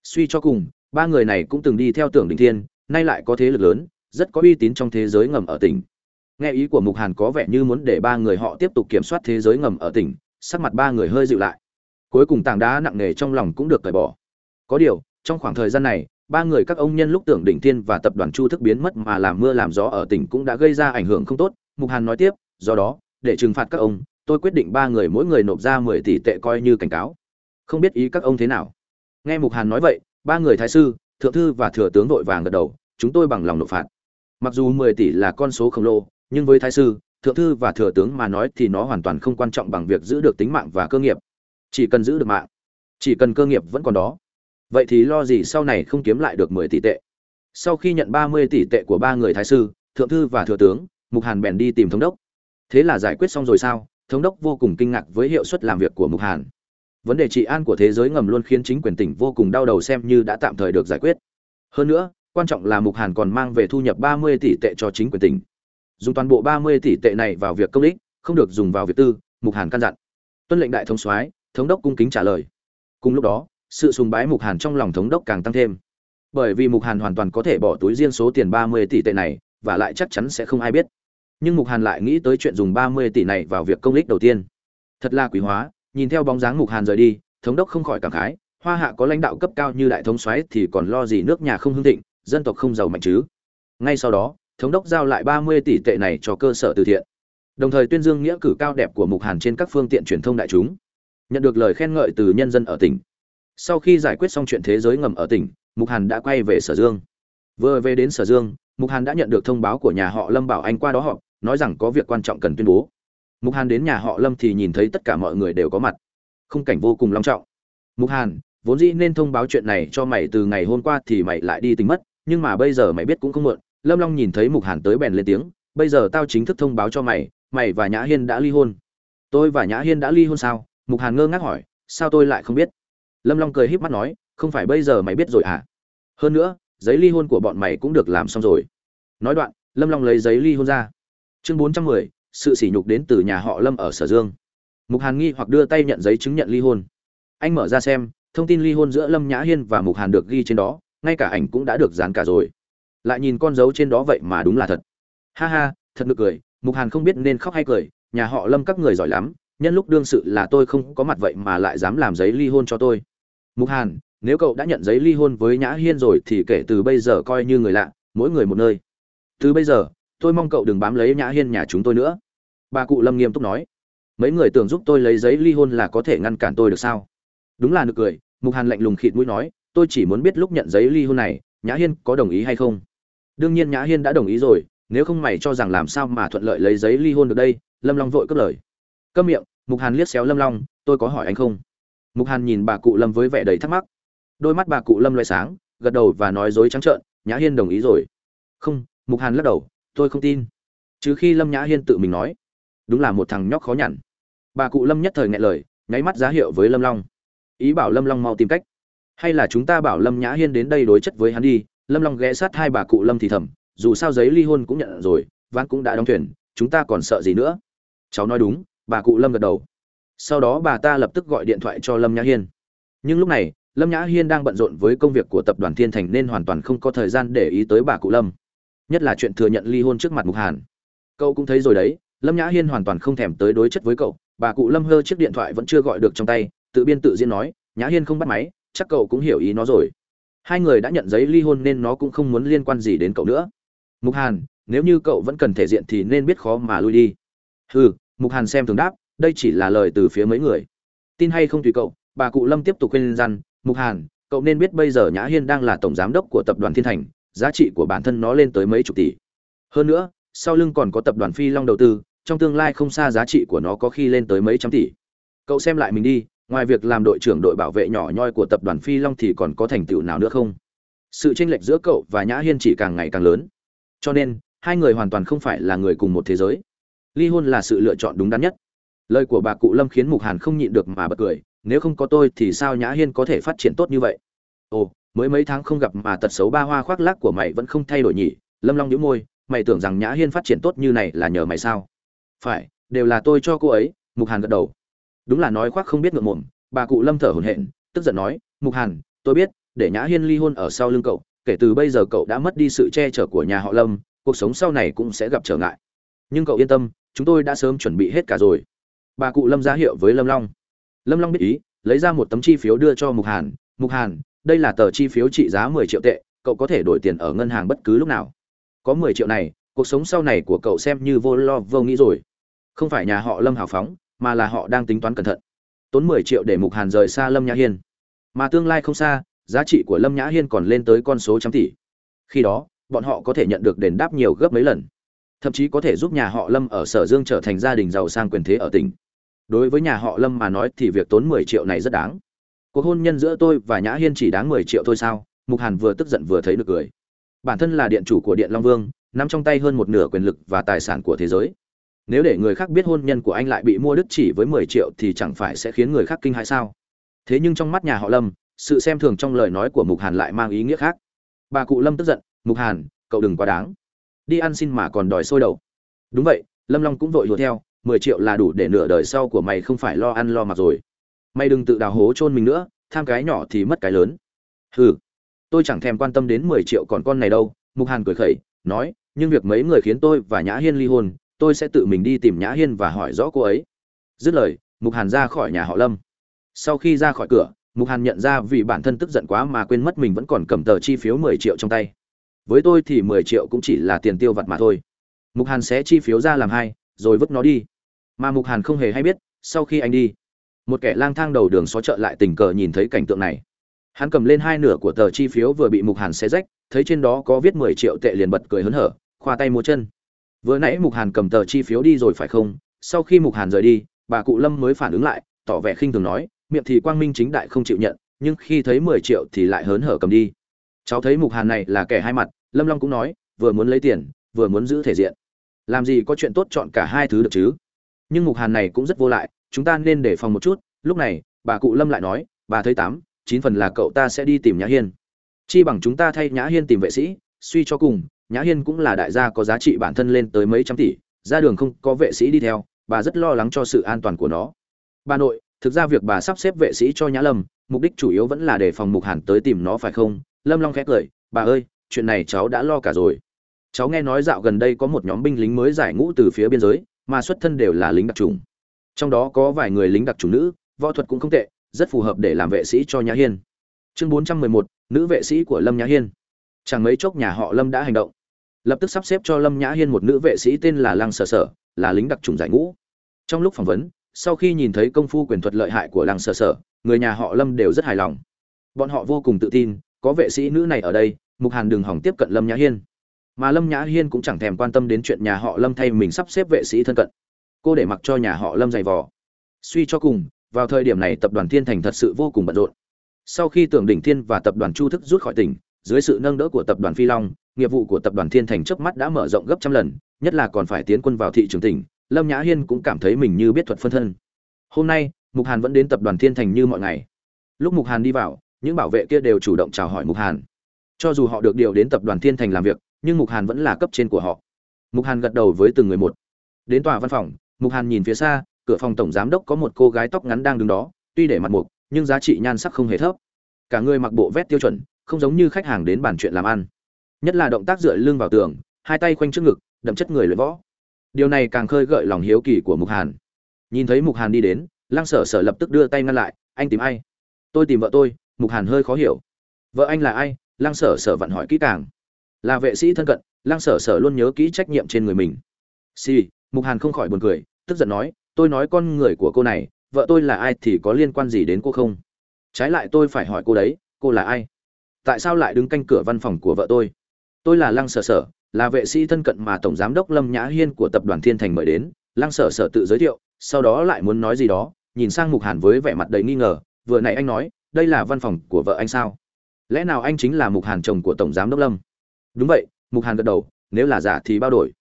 Speaker 1: Suy cho cùng, ba người này cũng từng đi theo tưởng đình thiên, nay lại có thế lực lớn rất có uy tín trong thế giới ngầm ở tỉnh. Nghe ý của mục hàn có vẻ như muốn để ba người họ tiếp tục kiểm soát thế giới ngầm ở tỉnh, sắc mặt ba người hơi dịu lại. Cuối cùng tảng đá nặng nề trong lòng cũng được cởi bỏ. Có điều, trong khoảng thời gian này, ba người các ông nhân lúc tưởng đỉnh thiên và tập đoàn chu thức biến mất mà làm mưa làm gió ở tỉnh cũng đã gây ra ảnh hưởng không tốt. Mục hàn nói tiếp, do đó, để trừng phạt các ông, tôi quyết định ba người mỗi người nộp ra mười tỷ tệ coi như cảnh cáo. Không biết ý các ông thế nào. Nghe mục hàn nói vậy, ba người thái sư, thượng thư và thừa tướng vội vàng gật đầu, chúng tôi bằng lòng nộp phạt mặc dù mười tỷ là con số khổng lồ, nhưng với thái sư, thượng thư và thừa tướng mà nói thì nó hoàn toàn không quan trọng bằng việc giữ được tính mạng và cơ nghiệp. Chỉ cần giữ được mạng, chỉ cần cơ nghiệp vẫn còn đó. Vậy thì lo gì sau này không kiếm lại được mười tỷ tệ? Sau khi nhận ba mươi tỷ tệ của ba người thái sư, thượng thư và thừa tướng, mục hàn bèn đi tìm thống đốc. Thế là giải quyết xong rồi sao? Thống đốc vô cùng kinh ngạc với hiệu suất làm việc của mục hàn. Vấn đề trị an của thế giới ngầm luôn khiến chính quyền tỉnh vô cùng đau đầu xem như đã tạm thời được giải quyết. Hơn nữa quan trọng là mục hàn còn mang về thu nhập ba mươi tỷ tệ cho chính quyền tỉnh. Dùng toàn bộ ba mươi tỷ tệ này vào việc công ích, không được dùng vào việc tư, mục hàn căn dặn. Tuân lệnh đại thống soái, thống đốc cung kính trả lời. Cùng lúc đó, sự sùng bái mục hàn trong lòng thống đốc càng tăng thêm. Bởi vì mục hàn hoàn toàn có thể bỏ túi riêng số tiền ba mươi tỷ tệ này, và lại chắc chắn sẽ không ai biết. Nhưng mục hàn lại nghĩ tới chuyện dùng ba mươi tỷ này vào việc công ích đầu tiên. Thật là quý hóa, nhìn theo bóng dáng mục hàn rời đi, thống đốc không khỏi cảm khái, hoa hạ có lãnh đạo cấp cao như đại thống soái thì còn lo gì nước nhà không hưng thịnh dân tộc không giàu mạnh chứ. Ngay sau đó, thống đốc giao lại ba mươi tỷ tệ này cho cơ sở từ thiện. Đồng thời tuyên dương nghĩa cử cao đẹp của mục hàn trên các phương tiện truyền thông đại chúng. Nhận được lời khen ngợi từ nhân dân ở tỉnh. Sau khi giải quyết xong chuyện thế giới ngầm ở tỉnh, mục hàn đã quay về sở dương. Vừa về đến sở dương, mục hàn đã nhận được thông báo của nhà họ lâm bảo anh qua đó họ nói rằng có việc quan trọng cần tuyên bố. Mục hàn đến nhà họ lâm thì nhìn thấy tất cả mọi người đều có mặt. Khung cảnh vô cùng long trọng. Mục hàn, vốn dĩ nên thông báo chuyện này cho mày từ ngày hôm qua thì mày lại đi tính mất nhưng mà bây giờ mày biết cũng không muộn, lâm long nhìn thấy mục hàn tới bèn lên tiếng, bây giờ tao chính thức thông báo cho mày mày và nhã hiên đã ly hôn. Tôi và nhã hiên đã ly hôn sao? Mục hàn ngơ ngác hỏi, sao tôi lại không biết? Lâm long cười híp mắt nói, không phải bây giờ mày biết rồi à? Hơn nữa, giấy ly hôn của bọn mày cũng được làm xong rồi. Nói đoạn, lâm long lấy giấy ly hôn ra. Chương bốn trăm mười, sự sỉ nhục đến từ nhà họ lâm ở sở dương. Mục hàn nghi hoặc đưa tay nhận giấy chứng nhận ly hôn. Anh mở ra xem, thông tin ly hôn giữa lâm nhã hiên và mục hàn được ghi trên đó ngay cả ảnh cũng đã được dán cả rồi. Lại nhìn con dấu trên đó vậy mà đúng là thật. Ha ha, thật nực cười, mục hàn không biết nên khóc hay cười, nhà họ lâm các người giỏi lắm, nhân lúc đương sự là tôi không có mặt vậy mà lại dám làm giấy ly hôn cho tôi. Mục hàn, nếu cậu đã nhận giấy ly hôn với nhã hiên rồi thì kể từ bây giờ coi như người lạ, mỗi người một nơi. Từ bây giờ, tôi mong cậu đừng bám lấy nhã hiên nhà chúng tôi nữa. Bà cụ lâm nghiêm túc nói. Mấy người tưởng giúp tôi lấy giấy ly hôn là có thể ngăn cản tôi được sao? Đúng là nực cười, mục hàn lạnh lùng khịt mũi nói tôi chỉ muốn biết lúc nhận giấy ly hôn này, nhã hiên có đồng ý hay không? Đương nhiên nhã hiên đã đồng ý rồi, nếu không mày cho rằng làm sao mà thuận lợi lấy giấy ly hôn được đây? Lâm long vội cất lời. Câm miệng, mục hàn liếc xéo lâm long, tôi có hỏi anh không? Mục hàn nhìn bà cụ lâm với vẻ đầy thắc mắc. Đôi mắt bà cụ lâm loay sáng, gật đầu và nói dối trắng trợn, nhã hiên đồng ý rồi. Không, mục hàn lắc đầu, tôi không tin. Chứ khi lâm nhã hiên tự mình nói. Đúng là một thằng nhóc khó nhằn. Bà cụ lâm nhất thời ngại lời, nháy mắt giá hiệu với lâm long. Ý bảo lâm long mau tìm cách hay là chúng ta bảo lâm nhã hiên đến đây đối chất với hắn đi, lâm long ghé sát hai bà cụ lâm thì thầm, dù sao giấy ly hôn cũng nhận rồi, ván cũng đã đóng thuyền, chúng ta còn sợ gì nữa? Cháu nói đúng, bà cụ lâm gật đầu. Sau đó bà ta lập tức gọi điện thoại cho lâm nhã hiên. Nhưng lúc này, lâm nhã hiên đang bận rộn với công việc của tập đoàn thiên thành nên hoàn toàn không có thời gian để ý tới bà cụ lâm. Nhất là chuyện thừa nhận ly hôn trước mặt mục hàn. Cậu cũng thấy rồi đấy, lâm nhã hiên hoàn toàn không thèm tới đối chất với cậu. Bà cụ lâm hơ chiếc điện thoại vẫn chưa gọi được trong tay, tự biên tự diễn nói, nhã hiên không bắt máy chắc cậu cũng hiểu ý nó rồi. Hai người đã nhận giấy ly hôn nên nó cũng không muốn liên quan gì đến cậu nữa. Mục hàn, nếu như cậu vẫn cần thể diện thì nên biết khó mà lui đi. Hừ, mục hàn xem thường đáp, đây chỉ là lời từ phía mấy người. Tin hay không tùy cậu, bà cụ lâm tiếp tục khuyên răn, mục hàn, cậu nên biết bây giờ nhã hiên đang là tổng giám đốc của tập đoàn thiên thành, giá trị của bản thân nó lên tới mấy chục tỷ. Hơn nữa, sau lưng còn có tập đoàn phi long đầu tư, trong tương lai không xa giá trị của nó có khi lên tới mấy trăm tỷ. Cậu xem lại mình đi ngoài việc làm đội trưởng đội bảo vệ nhỏ nhoi của tập đoàn phi long thì còn có thành tựu nào nữa không? Sự chênh lệch giữa cậu và nhã hiên chỉ càng ngày càng lớn. Cho nên, hai người hoàn toàn không phải là người cùng một thế giới. Ly hôn là sự lựa chọn đúng đắn nhất. Lời của bà cụ lâm khiến mục hàn không nhịn được mà bật cười, nếu không có tôi thì sao nhã hiên có thể phát triển tốt như vậy? Ồ, mới mấy tháng không gặp mà tật xấu ba hoa khoác lác của mày vẫn không thay đổi nhỉ? Lâm long nhíu môi, mày tưởng rằng nhã hiên phát triển tốt như này là nhờ mày sao? Phải, đều là tôi cho cô ấy, mục hàn gật đầu đúng là nói khoác không biết ngượng mồm bà cụ lâm thở hổn hển, tức giận nói, mục hàn, tôi biết, để nhã hiên ly hôn ở sau lưng cậu, kể từ bây giờ cậu đã mất đi sự che chở của nhà họ lâm, cuộc sống sau này cũng sẽ gặp trở ngại. Nhưng cậu yên tâm, chúng tôi đã sớm chuẩn bị hết cả rồi. Bà cụ lâm ra hiệu với lâm long. Lâm long biết ý, lấy ra một tấm chi phiếu đưa cho mục hàn mục hàn, đây là tờ chi phiếu trị giá mười triệu tệ, cậu có thể đổi tiền ở ngân hàng bất cứ lúc nào. Có mười triệu này, cuộc sống sau này của cậu xem như vô lo vô nghĩ rồi. Không phải nhà họ lâm hào phóng mà là họ đang tính toán cẩn thận. Tốn mười triệu để mục hàn rời xa lâm nhã hiên. Mà tương lai không xa, giá trị của lâm nhã hiên còn lên tới con số trăm tỷ. Khi đó, bọn họ có thể nhận được đền đáp nhiều gấp mấy lần. Thậm chí có thể giúp nhà họ lâm ở sở dương trở thành gia đình giàu sang quyền thế ở tỉnh. Đối với nhà họ lâm mà nói thì việc tốn mười triệu này rất đáng. Cuộc hôn nhân giữa tôi và nhã hiên chỉ đáng mười triệu thôi sao? Mục hàn vừa tức giận vừa thấy được cười. Bản thân là điện chủ của điện long vương, nắm trong tay hơn một nửa quyền lực và tài sản của thế giới nếu để người khác biết hôn nhân của anh lại bị mua đứt chỉ với mười triệu thì chẳng phải sẽ khiến người khác kinh hãi sao? Thế nhưng trong mắt nhà họ lâm, sự xem thường trong lời nói của mục hàn lại mang ý nghĩa khác. Bà cụ lâm tức giận, mục hàn, cậu đừng quá đáng. Đi ăn xin mà còn đòi sôi đầu. Đúng vậy, lâm long cũng vội lùa theo, mười triệu là đủ để nửa đời sau của mày không phải lo ăn lo mặc rồi. Mày đừng tự đào hố chôn mình nữa, tham cái nhỏ thì mất cái lớn. Hừ, tôi chẳng thèm quan tâm đến mười triệu còn con này đâu. Mục hàn cười khẩy, nói, nhưng việc mấy người khiến tôi và nhã hiên ly hôn tôi sẽ tự mình đi tìm nhã hiên và hỏi rõ cô ấy. Dứt lời, mục hàn ra khỏi nhà họ lâm. Sau khi ra khỏi cửa, mục hàn nhận ra vì bản thân tức giận quá mà quên mất mình vẫn còn cầm tờ chi phiếu mười triệu trong tay. Với tôi thì mười triệu cũng chỉ là tiền tiêu vặt mà thôi. Mục hàn sẽ chi phiếu ra làm hai, rồi vứt nó đi. Mà mục hàn không hề hay biết, sau khi anh đi, một kẻ lang thang đầu đường xó chợ lại tình cờ nhìn thấy cảnh tượng này. Hắn cầm lên hai nửa của tờ chi phiếu vừa bị mục hàn xé rách, thấy trên đó có viết mười triệu tệ liền bật cười hớn hở, khoa tay múa chân vừa nãy mục hàn cầm tờ chi phiếu đi rồi phải không? Sau khi mục hàn rời đi, bà cụ lâm mới phản ứng lại, tỏ vẻ khinh thường nói, miệng thì quang minh chính đại không chịu nhận, nhưng khi thấy mười triệu thì lại hớn hở cầm đi. Cháu thấy mục hàn này là kẻ hai mặt, lâm long cũng nói, vừa muốn lấy tiền, vừa muốn giữ thể diện. Làm gì có chuyện tốt chọn cả hai thứ được chứ? Nhưng mục hàn này cũng rất vô lại, chúng ta nên đề phòng một chút. Lúc này, bà cụ lâm lại nói, bà thấy tám, chín phần là cậu ta sẽ đi tìm nhã hiên. Chi bằng chúng ta thay nhã hiên tìm vệ sĩ, suy cho cùng nhã hiên cũng là đại gia có giá trị bản thân lên tới mấy trăm tỷ, ra đường không có vệ sĩ đi theo, bà rất lo lắng cho sự an toàn của nó. Bà nội, thực ra việc bà sắp xếp vệ sĩ cho nhã lâm, mục đích chủ yếu vẫn là để phòng mục hàn tới tìm nó phải không? Lâm long khẽ cười, bà ơi, chuyện này cháu đã lo cả rồi. Cháu nghe nói dạo gần đây có một nhóm binh lính mới giải ngũ từ phía biên giới, mà xuất thân đều là lính đặc trùng. Trong đó có vài người lính đặc trùng nữ, võ thuật cũng không tệ, rất phù hợp để làm vệ sĩ cho nhã hiên. Chương bốn trăm mười một, nữ vệ sĩ của lâm nhã hiên. Chẳng mấy chốc nhà họ lâm đã hành động lập tức sắp xếp cho lâm nhã hiên một nữ vệ sĩ tên là lăng sở sở, là lính đặc trùng giải ngũ. Trong lúc phỏng vấn, sau khi nhìn thấy công phu quyền thuật lợi hại của lăng sở sở, người nhà họ lâm đều rất hài lòng. Bọn họ vô cùng tự tin, có vệ sĩ nữ này ở đây, mục hàn Đường hỏng tiếp cận lâm nhã hiên. Mà lâm nhã hiên cũng chẳng thèm quan tâm đến chuyện nhà họ lâm thay mình sắp xếp vệ sĩ thân cận. Cô để mặc cho nhà họ lâm giày vò. Suy cho cùng, vào thời điểm này tập đoàn thiên thành thật sự vô cùng bận rộn. Sau khi tưởng đỉnh thiên và tập đoàn chu thức rút khỏi tỉnh, dưới sự nâng đỡ của tập đoàn phi long nghiệp vụ của tập đoàn thiên thành trước mắt đã mở rộng gấp trăm lần, nhất là còn phải tiến quân vào thị trường tỉnh, lâm nhã hiên cũng cảm thấy mình như biết thuật phân thân. Hôm nay, mục hàn vẫn đến tập đoàn thiên thành như mọi ngày. Lúc mục hàn đi vào, những bảo vệ kia đều chủ động chào hỏi mục hàn. Cho dù họ được điều đến tập đoàn thiên thành làm việc, nhưng mục hàn vẫn là cấp trên của họ. Mục hàn gật đầu với từng người một. Đến tòa văn phòng, mục hàn nhìn phía xa, cửa phòng tổng giám đốc có một cô gái tóc ngắn đang đứng đó, tuy để mặt mục, nhưng giá trị nhan sắc không hề thấp. Cả người mặc bộ vest tiêu chuẩn, không giống như khách hàng đến bàn chuyện làm ăn nhất là động tác dựa lưng vào tường hai tay khoanh trước ngực đậm chất người luyện võ. Điều này càng khơi gợi lòng hiếu kỳ của mục hàn. Nhìn thấy mục hàn đi đến lăng sở sở lập tức đưa tay ngăn lại anh tìm ai? Tôi tìm vợ tôi. Mục hàn hơi khó hiểu. Vợ anh là ai? Lăng sở sở vặn hỏi kỹ càng. Là vệ sĩ thân cận. Lăng sở sở luôn nhớ kỹ trách nhiệm trên người mình. Xì、sì, mục hàn không khỏi buồn cười tức giận nói tôi nói con người của cô này vợ tôi là ai thì có liên quan gì đến cô không? Trái lại tôi phải hỏi cô đấy cô là ai? Tại sao lại đứng canh cửa văn phòng của vợ tôi? Tôi là lăng sở sở, là vệ sĩ thân cận mà tổng giám đốc lâm nhã hiên của tập đoàn thiên thành mời đến. Lăng sở sở tự giới thiệu, sau đó lại muốn nói gì đó, nhìn sang mục hàn với vẻ mặt đầy nghi ngờ. Vừa nãy anh nói, đây là văn phòng của vợ anh sao? Lẽ nào anh chính là mục hàn chồng của tổng giám đốc lâm? Đúng vậy, mục hàn gật đầu, nếu là giả thì bao đổi.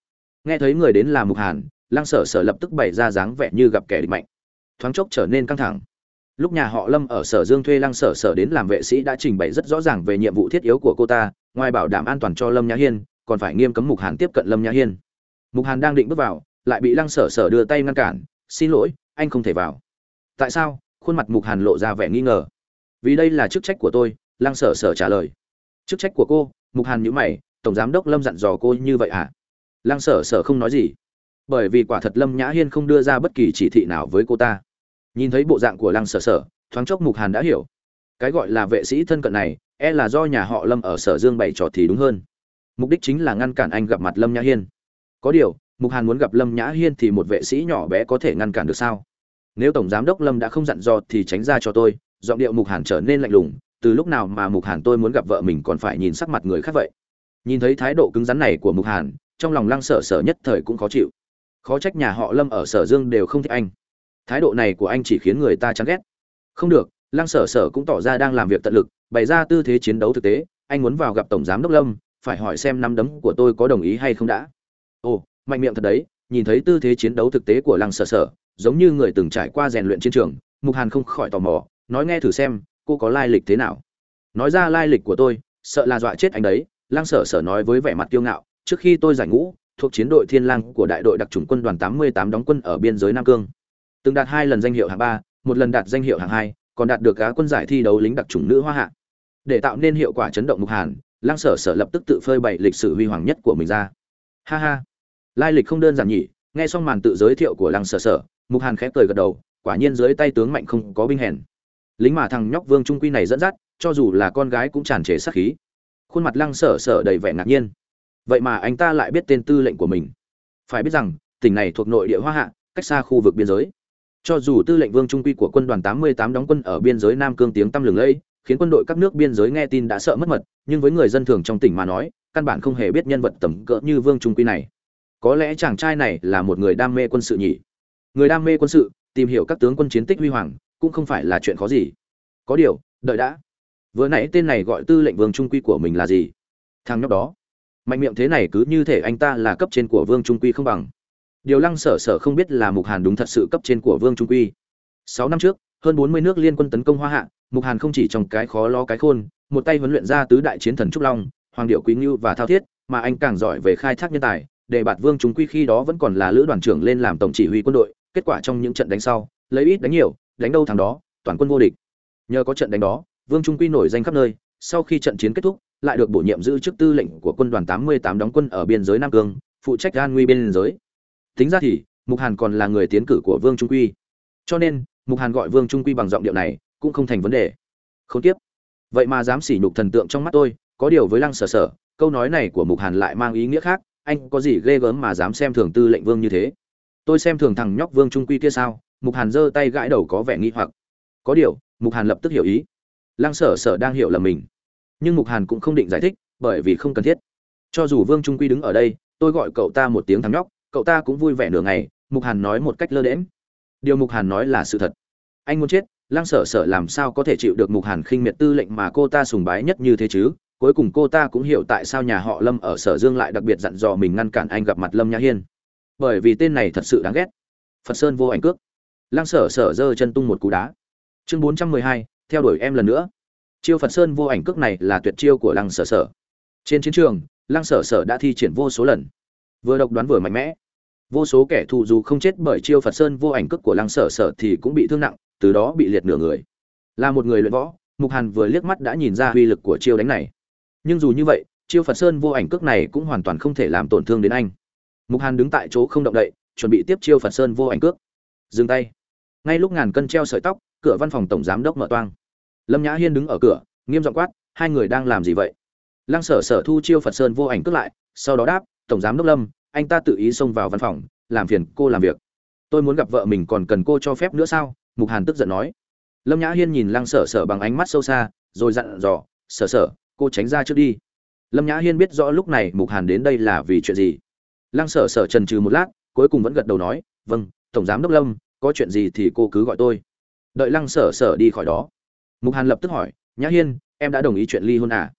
Speaker 1: Nghe thấy người đến là mục hàn, lăng sở sở lập tức bày ra dáng vẻ như gặp kẻ địch mạnh. Thoáng chốc trở nên căng thẳng lúc nhà họ lâm ở sở dương thuê lăng sở sở đến làm vệ sĩ đã trình bày rất rõ ràng về nhiệm vụ thiết yếu của cô ta, ngoài bảo đảm an toàn cho lâm nhã hiên, còn phải nghiêm cấm mục hàn tiếp cận lâm nhã hiên. Mục hàn đang định bước vào, lại bị lăng sở sở đưa tay ngăn cản, xin lỗi, anh không thể vào. Tại sao? Khuôn mặt mục hàn lộ ra vẻ nghi ngờ. Vì đây là chức trách của tôi, lăng sở sở trả lời. Chức trách của cô? Mục hàn nhữ mày, tổng giám đốc lâm dặn dò cô như vậy à? Lăng sở sở không nói gì. Bởi vì quả thật lâm nhã hiên không đưa ra bất kỳ chỉ thị nào với cô ta nhìn thấy bộ dạng của lăng sở sở, thoáng chốc mục hàn đã hiểu. Cái gọi là vệ sĩ thân cận này e là do nhà họ lâm ở sở dương bày trò thì đúng hơn. Mục đích chính là ngăn cản anh gặp mặt lâm nhã hiên. Có điều, mục hàn muốn gặp lâm nhã hiên thì một vệ sĩ nhỏ bé có thể ngăn cản được sao? Nếu tổng giám đốc lâm đã không dặn dò thì tránh ra cho tôi, giọng điệu mục hàn trở nên lạnh lùng, từ lúc nào mà mục hàn tôi muốn gặp vợ mình còn phải nhìn sắc mặt người khác vậy? Nhìn thấy thái độ cứng rắn này của mục hàn, trong lòng lăng sở sở nhất thời cũng khó chịu. Khó trách nhà họ lâm ở sở dương đều không thích anh thái độ này của anh chỉ khiến người ta chán ghét. Không được, lăng sở sở cũng tỏ ra đang làm việc tận lực, bày ra tư thế chiến đấu thực tế. Anh muốn vào gặp tổng giám đốc lâm, phải hỏi xem năm đấm của tôi có đồng ý hay không đã. Ồ, mạnh miệng thật đấy, nhìn thấy tư thế chiến đấu thực tế của lăng sở sở, giống như người từng trải qua rèn luyện chiến trường, mục hàn không khỏi tò mò, nói nghe thử xem, cô có lai lịch thế nào? Nói ra lai lịch của tôi, sợ là dọa chết anh đấy, lăng sở sở nói với vẻ mặt kiêu ngạo, trước khi tôi giải ngũ, thuộc chiến đội thiên lang của đại đội đặc trùng quân đoàn 88 đóng quân ở biên giới nam cương từng đạt hai lần danh hiệu hạng ba, một lần đạt danh hiệu hạng hai, còn đạt được cá quân giải thi đấu lính đặc trùng nữ hoa hạ. Để tạo nên hiệu quả chấn động mục hàn, lăng sở sở lập tức tự phơi bày lịch sử huy hoàng nhất của mình ra. Ha ha. Lai lịch không đơn giản nhỉ, nghe xong màn tự giới thiệu của lăng sở sở, mục hàn khẽ cười gật đầu, quả nhiên dưới tay tướng mạnh không có binh hèn. Lính mà thằng nhóc vương trung quy này dẫn dắt, cho dù là con gái cũng tràn trề sát khí. Khuôn mặt lăng sở sở đầy vẻ ngạc nhiên. Vậy mà anh ta lại biết tên tư lệnh của mình. Phải biết rằng, tỉnh này thuộc nội địa hoa hạ, cách xa khu vực biên giới cho dù tư lệnh vương trung quy của quân đoàn 88 đóng quân ở biên giới nam cương tiếng tăm lừng lẫy, khiến quân đội các nước biên giới nghe tin đã sợ mất mật, nhưng với người dân thường trong tỉnh mà nói, căn bản không hề biết nhân vật tầm cỡ như vương trung quy này. Có lẽ chàng trai này là một người đam mê quân sự nhỉ? Người đam mê quân sự, tìm hiểu các tướng quân chiến tích huy hoàng, cũng không phải là chuyện khó gì. Có điều, đợi đã. Vừa nãy tên này gọi tư lệnh vương trung quy của mình là gì? Thằng nhóc đó. Mạnh miệng thế này cứ như thể anh ta là cấp trên của vương trung quy không bằng điều lăng sở sở không biết là mục hàn đúng thật sự cấp trên của vương trung quy. Sáu năm trước, hơn bốn mươi nước liên quân tấn công hoa hạ, mục hàn không chỉ trong cái khó lo cái khôn, một tay huấn luyện ra tứ đại chiến thần trúc long, hoàng điệu quý ngưu và thao thiết, mà anh càng giỏi về khai thác nhân tài, để bạt vương trung quy khi đó vẫn còn là lữ đoàn trưởng lên làm tổng chỉ huy quân đội, kết quả trong những trận đánh sau, lấy ít đánh nhiều, đánh đâu thằng đó, toàn quân vô địch. Nhờ có trận đánh đó, vương trung quy nổi danh khắp nơi, sau khi trận chiến kết thúc, lại được bổ nhiệm giữ chức tư lệnh của quân đoàn 88 đóng quân ở biên giới nam cương, phụ trách an nguy biên giới tính ra thì, mục hàn còn là người tiến cử của vương trung quy. Cho nên, mục hàn gọi vương trung quy bằng giọng điệu này cũng không thành vấn đề. Không tiếp. Vậy mà dám sỉ nhục thần tượng trong mắt tôi, có điều với lăng sở sở, câu nói này của mục hàn lại mang ý nghĩa khác, anh có gì ghê gớm mà dám xem thường tư lệnh vương như thế? Tôi xem thường thằng nhóc vương trung quy kia sao? Mục hàn giơ tay gãi đầu có vẻ nghi hoặc. Có điều, mục hàn lập tức hiểu ý. Lăng sở sở đang hiểu là mình. Nhưng mục hàn cũng không định giải thích, bởi vì không cần thiết. Cho dù vương trung quy đứng ở đây, tôi gọi cậu ta một tiếng thằng nhóc cậu ta cũng vui vẻ nửa ngày, mục hàn nói một cách lơ đễm điều mục hàn nói là sự thật. Anh muốn chết, lăng sở sở làm sao có thể chịu được mục hàn khinh miệt tư lệnh mà cô ta sùng bái nhất như thế chứ? Cuối cùng cô ta cũng hiểu tại sao nhà họ lâm ở sở dương lại đặc biệt dặn dò mình ngăn cản anh gặp mặt lâm nhã hiên. Bởi vì tên này thật sự đáng ghét. Phật sơn vô ảnh cước. Lăng sở sở giơ chân tung một cú đá. Chương bốn trăm mười hai, theo đuổi em lần nữa. Chiêu phật sơn vô ảnh cước này là tuyệt chiêu của lăng sở sở. Trên chiến trường, lăng sở sở đã thi triển vô số lần vừa độc đoán vừa mạnh mẽ. Vô số kẻ thù dù không chết bởi chiêu phật sơn vô ảnh cước của lăng sở sở thì cũng bị thương nặng, từ đó bị liệt nửa người. Là một người luyện võ, mục hàn vừa liếc mắt đã nhìn ra uy lực của chiêu đánh này. Nhưng dù như vậy, chiêu phật sơn vô ảnh cước này cũng hoàn toàn không thể làm tổn thương đến anh. Mục hàn đứng tại chỗ không động đậy, chuẩn bị tiếp chiêu phật sơn vô ảnh cước. Dừng tay. Ngay lúc ngàn cân treo sợi tóc, cửa văn phòng tổng giám đốc mở toang. Lâm nhã hiên đứng ở cửa, nghiêm giọng quát, hai người đang làm gì vậy? Lăng sở sở thu chiêu phật sơn vô ảnh cước lại, sau đó đáp tổng giám đốc lâm, anh ta tự ý xông vào văn phòng, làm phiền cô làm việc. Tôi muốn gặp vợ mình còn cần cô cho phép nữa sao? Mục hàn tức giận nói. Lâm nhã hiên nhìn lăng sở sở bằng ánh mắt sâu xa, rồi dặn dò, sở sở, cô tránh ra trước đi. Lâm nhã hiên biết rõ lúc này mục hàn đến đây là vì chuyện gì. Lăng sở sở trần trừ một lát, cuối cùng vẫn gật đầu nói vâng tổng giám đốc lâm, có chuyện gì thì cô cứ gọi tôi. Đợi lăng sở sở đi khỏi đó, mục hàn lập tức hỏi, nhã hiên, em đã đồng ý chuyện ly hôn à?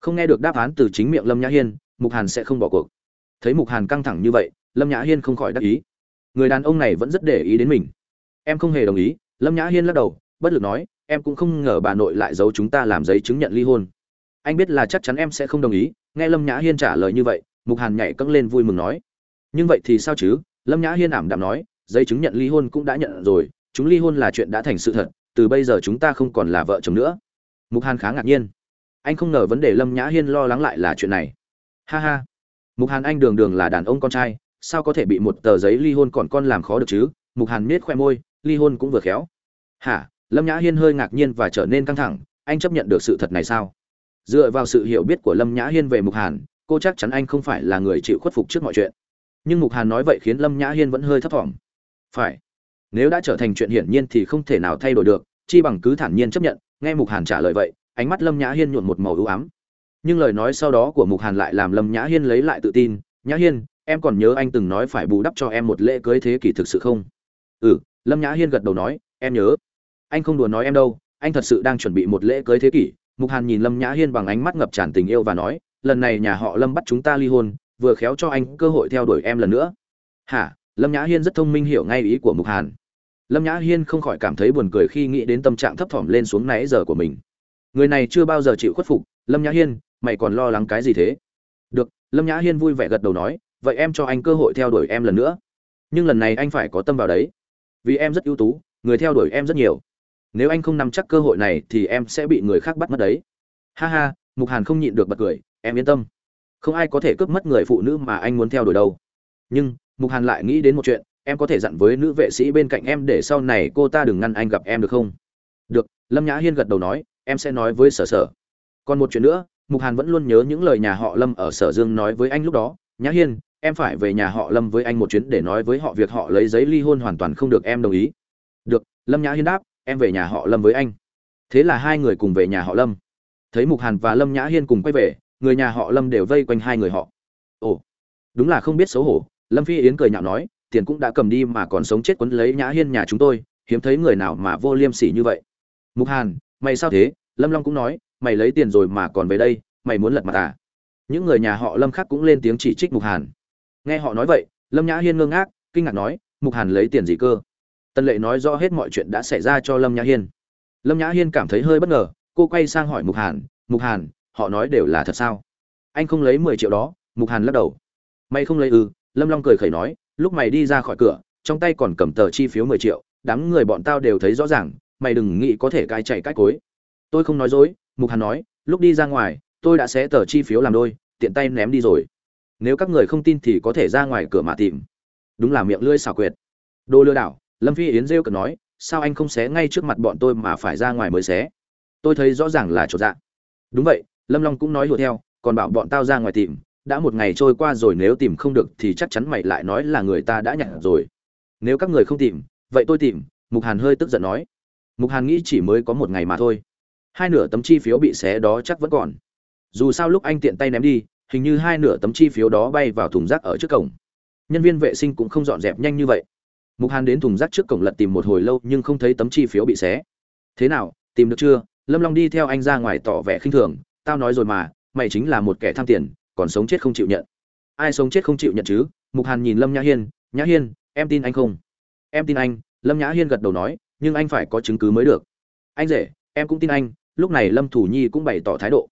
Speaker 1: Không nghe được đáp án từ chính miệng lâm nhã hiên, mục hàn sẽ không bỏ cuộc thấy mục hàn căng thẳng như vậy, lâm nhã hiên không khỏi đắc ý. Người đàn ông này vẫn rất để ý đến mình. Em không hề đồng ý, lâm nhã hiên lắc đầu, bất lực nói, em cũng không ngờ bà nội lại giấu chúng ta làm giấy chứng nhận ly hôn. Anh biết là chắc chắn em sẽ không đồng ý, nghe lâm nhã hiên trả lời như vậy, mục hàn nhảy cẫng lên vui mừng nói. Nhưng vậy thì sao chứ? Lâm nhã hiên ảm đạm nói, giấy chứng nhận ly hôn cũng đã nhận rồi, chúng ly hôn là chuyện đã thành sự thật, từ bây giờ chúng ta không còn là vợ chồng nữa. Mục hàn khá ngạc nhiên. Anh không ngờ vấn đề lâm nhã hiên lo lắng lại là chuyện này. Ha ha mục hàn anh đường đường là đàn ông con trai, sao có thể bị một tờ giấy ly hôn còn con làm khó được chứ? Mục hàn miết khoe môi, ly hôn cũng vừa khéo. Hả? Lâm nhã hiên hơi ngạc nhiên và trở nên căng thẳng, anh chấp nhận được sự thật này sao? Dựa vào sự hiểu biết của lâm nhã hiên về mục hàn, cô chắc chắn anh không phải là người chịu khuất phục trước mọi chuyện. Nhưng mục hàn nói vậy khiến lâm nhã hiên vẫn hơi thấp thỏm. Phải. Nếu đã trở thành chuyện hiển nhiên thì không thể nào thay đổi được, chi bằng cứ thản nhiên chấp nhận. Nghe mục hàn trả lời vậy, ánh mắt lâm nhã hiên nhuộn một màu ưu ám nhưng lời nói sau đó của mục hàn lại làm lâm nhã hiên lấy lại tự tin. Nhã hiên, em còn nhớ anh từng nói phải bù đắp cho em một lễ cưới thế kỷ thực sự không? Ừ lâm nhã hiên gật đầu nói, em nhớ. Anh không đùa nói em đâu, anh thật sự đang chuẩn bị một lễ cưới thế kỷ. Mục hàn nhìn lâm nhã hiên bằng ánh mắt ngập tràn tình yêu và nói, lần này nhà họ lâm bắt chúng ta ly hôn, vừa khéo cho anh cơ hội theo đuổi em lần nữa. Hả? Lâm nhã hiên rất thông minh hiểu ngay ý của mục hàn. Lâm nhã hiên không khỏi cảm thấy buồn cười khi nghĩ đến tâm trạng thấp thỏm lên xuống nãy giờ của mình người này chưa bao giờ chịu khuất phục, lâm nhã hiên, mày còn lo lắng cái gì thế? Được, lâm nhã hiên vui vẻ gật đầu nói, vậy em cho anh cơ hội theo đuổi em lần nữa. Nhưng lần này anh phải có tâm vào đấy. Vì em rất ưu tú, người theo đuổi em rất nhiều. Nếu anh không nắm chắc cơ hội này thì em sẽ bị người khác bắt mất đấy. Ha ha, mục hàn không nhịn được bật cười, em yên tâm. Không ai có thể cướp mất người phụ nữ mà anh muốn theo đuổi đâu. Nhưng, mục hàn lại nghĩ đến một chuyện, em có thể dặn với nữ vệ sĩ bên cạnh em để sau này cô ta đừng ngăn anh gặp em được không? Được, lâm nhã hiên gật đầu nói em sẽ nói với sở sở. Còn một chuyện nữa, mục hàn vẫn luôn nhớ những lời nhà họ lâm ở sở dương nói với anh lúc đó. Nhã hiên, em phải về nhà họ lâm với anh một chuyến để nói với họ việc họ lấy giấy ly hôn hoàn toàn không được, em đồng ý. Được, lâm nhã hiên đáp, em về nhà họ lâm với anh. Thế là hai người cùng về nhà họ lâm. Thấy mục hàn và lâm nhã hiên cùng quay về, người nhà họ lâm đều vây quanh hai người họ. Ồ, đúng là không biết xấu hổ. Lâm phi yến cười nhạo nói, tiền cũng đã cầm đi mà còn sống chết quấn lấy nhã hiên nhà chúng tôi, hiếm thấy người nào mà vô liêm sỉ như vậy. Mục hàn mày sao thế? Lâm long cũng nói, mày lấy tiền rồi mà còn về đây, mày muốn lật mặt à? Những người nhà họ lâm khác cũng lên tiếng chỉ trích mục hàn. Nghe họ nói vậy, lâm nhã hiên ngơ ngác, kinh ngạc nói, mục hàn lấy tiền gì cơ? Tân lệ nói rõ hết mọi chuyện đã xảy ra cho lâm nhã hiên. Lâm nhã hiên cảm thấy hơi bất ngờ, cô quay sang hỏi mục hàn mục hàn, họ nói đều là thật sao? Anh không lấy mười triệu đó, mục hàn lắc đầu. Mày không lấy ư? Lâm long cười khẩy nói, lúc mày đi ra khỏi cửa, trong tay còn cầm tờ chi phiếu mười triệu, đám người bọn tao đều thấy rõ ràng mày đừng nghĩ có thể cai chạy cách cối. Tôi không nói dối, mục hàn nói, lúc đi ra ngoài, tôi đã xé tờ chi phiếu làm đôi, tiện tay ném đi rồi. Nếu các người không tin thì có thể ra ngoài cửa mà tìm. Đúng là miệng lưỡi xảo quyệt. Đồ lừa đảo, lâm phi yến rêu cần nói, sao anh không xé ngay trước mặt bọn tôi mà phải ra ngoài mới xé? Tôi thấy rõ ràng là chỗ dạ. Đúng vậy, lâm long cũng nói hùa theo, còn bảo bọn tao ra ngoài tìm, đã một ngày trôi qua rồi nếu tìm không được thì chắc chắn mày lại nói là người ta đã nhặt rồi. Nếu các người không tìm, vậy tôi tìm, mục hàn hơi tức giận nói mục hàn nghĩ chỉ mới có một ngày mà thôi. Hai nửa tấm chi phiếu bị xé đó chắc vẫn còn. Dù sao lúc anh tiện tay ném đi, hình như hai nửa tấm chi phiếu đó bay vào thùng rác ở trước cổng. Nhân viên vệ sinh cũng không dọn dẹp nhanh như vậy. Mục hàn đến thùng rác trước cổng lật tìm một hồi lâu nhưng không thấy tấm chi phiếu bị xé. Thế nào, tìm được chưa? Lâm long đi theo anh ra ngoài tỏ vẻ khinh thường. Tao nói rồi mà, mày chính là một kẻ tham tiền, còn sống chết không chịu nhận. Ai sống chết không chịu nhận chứ? Mục hàn nhìn lâm nhã hiên. Nhã hiên, em tin anh không? Em tin anh. Lâm nhã hiên gật đầu nói nhưng anh phải có chứng cứ mới được. Anh rể, em cũng tin anh, lúc này lâm thủ nhi cũng bày tỏ thái độ.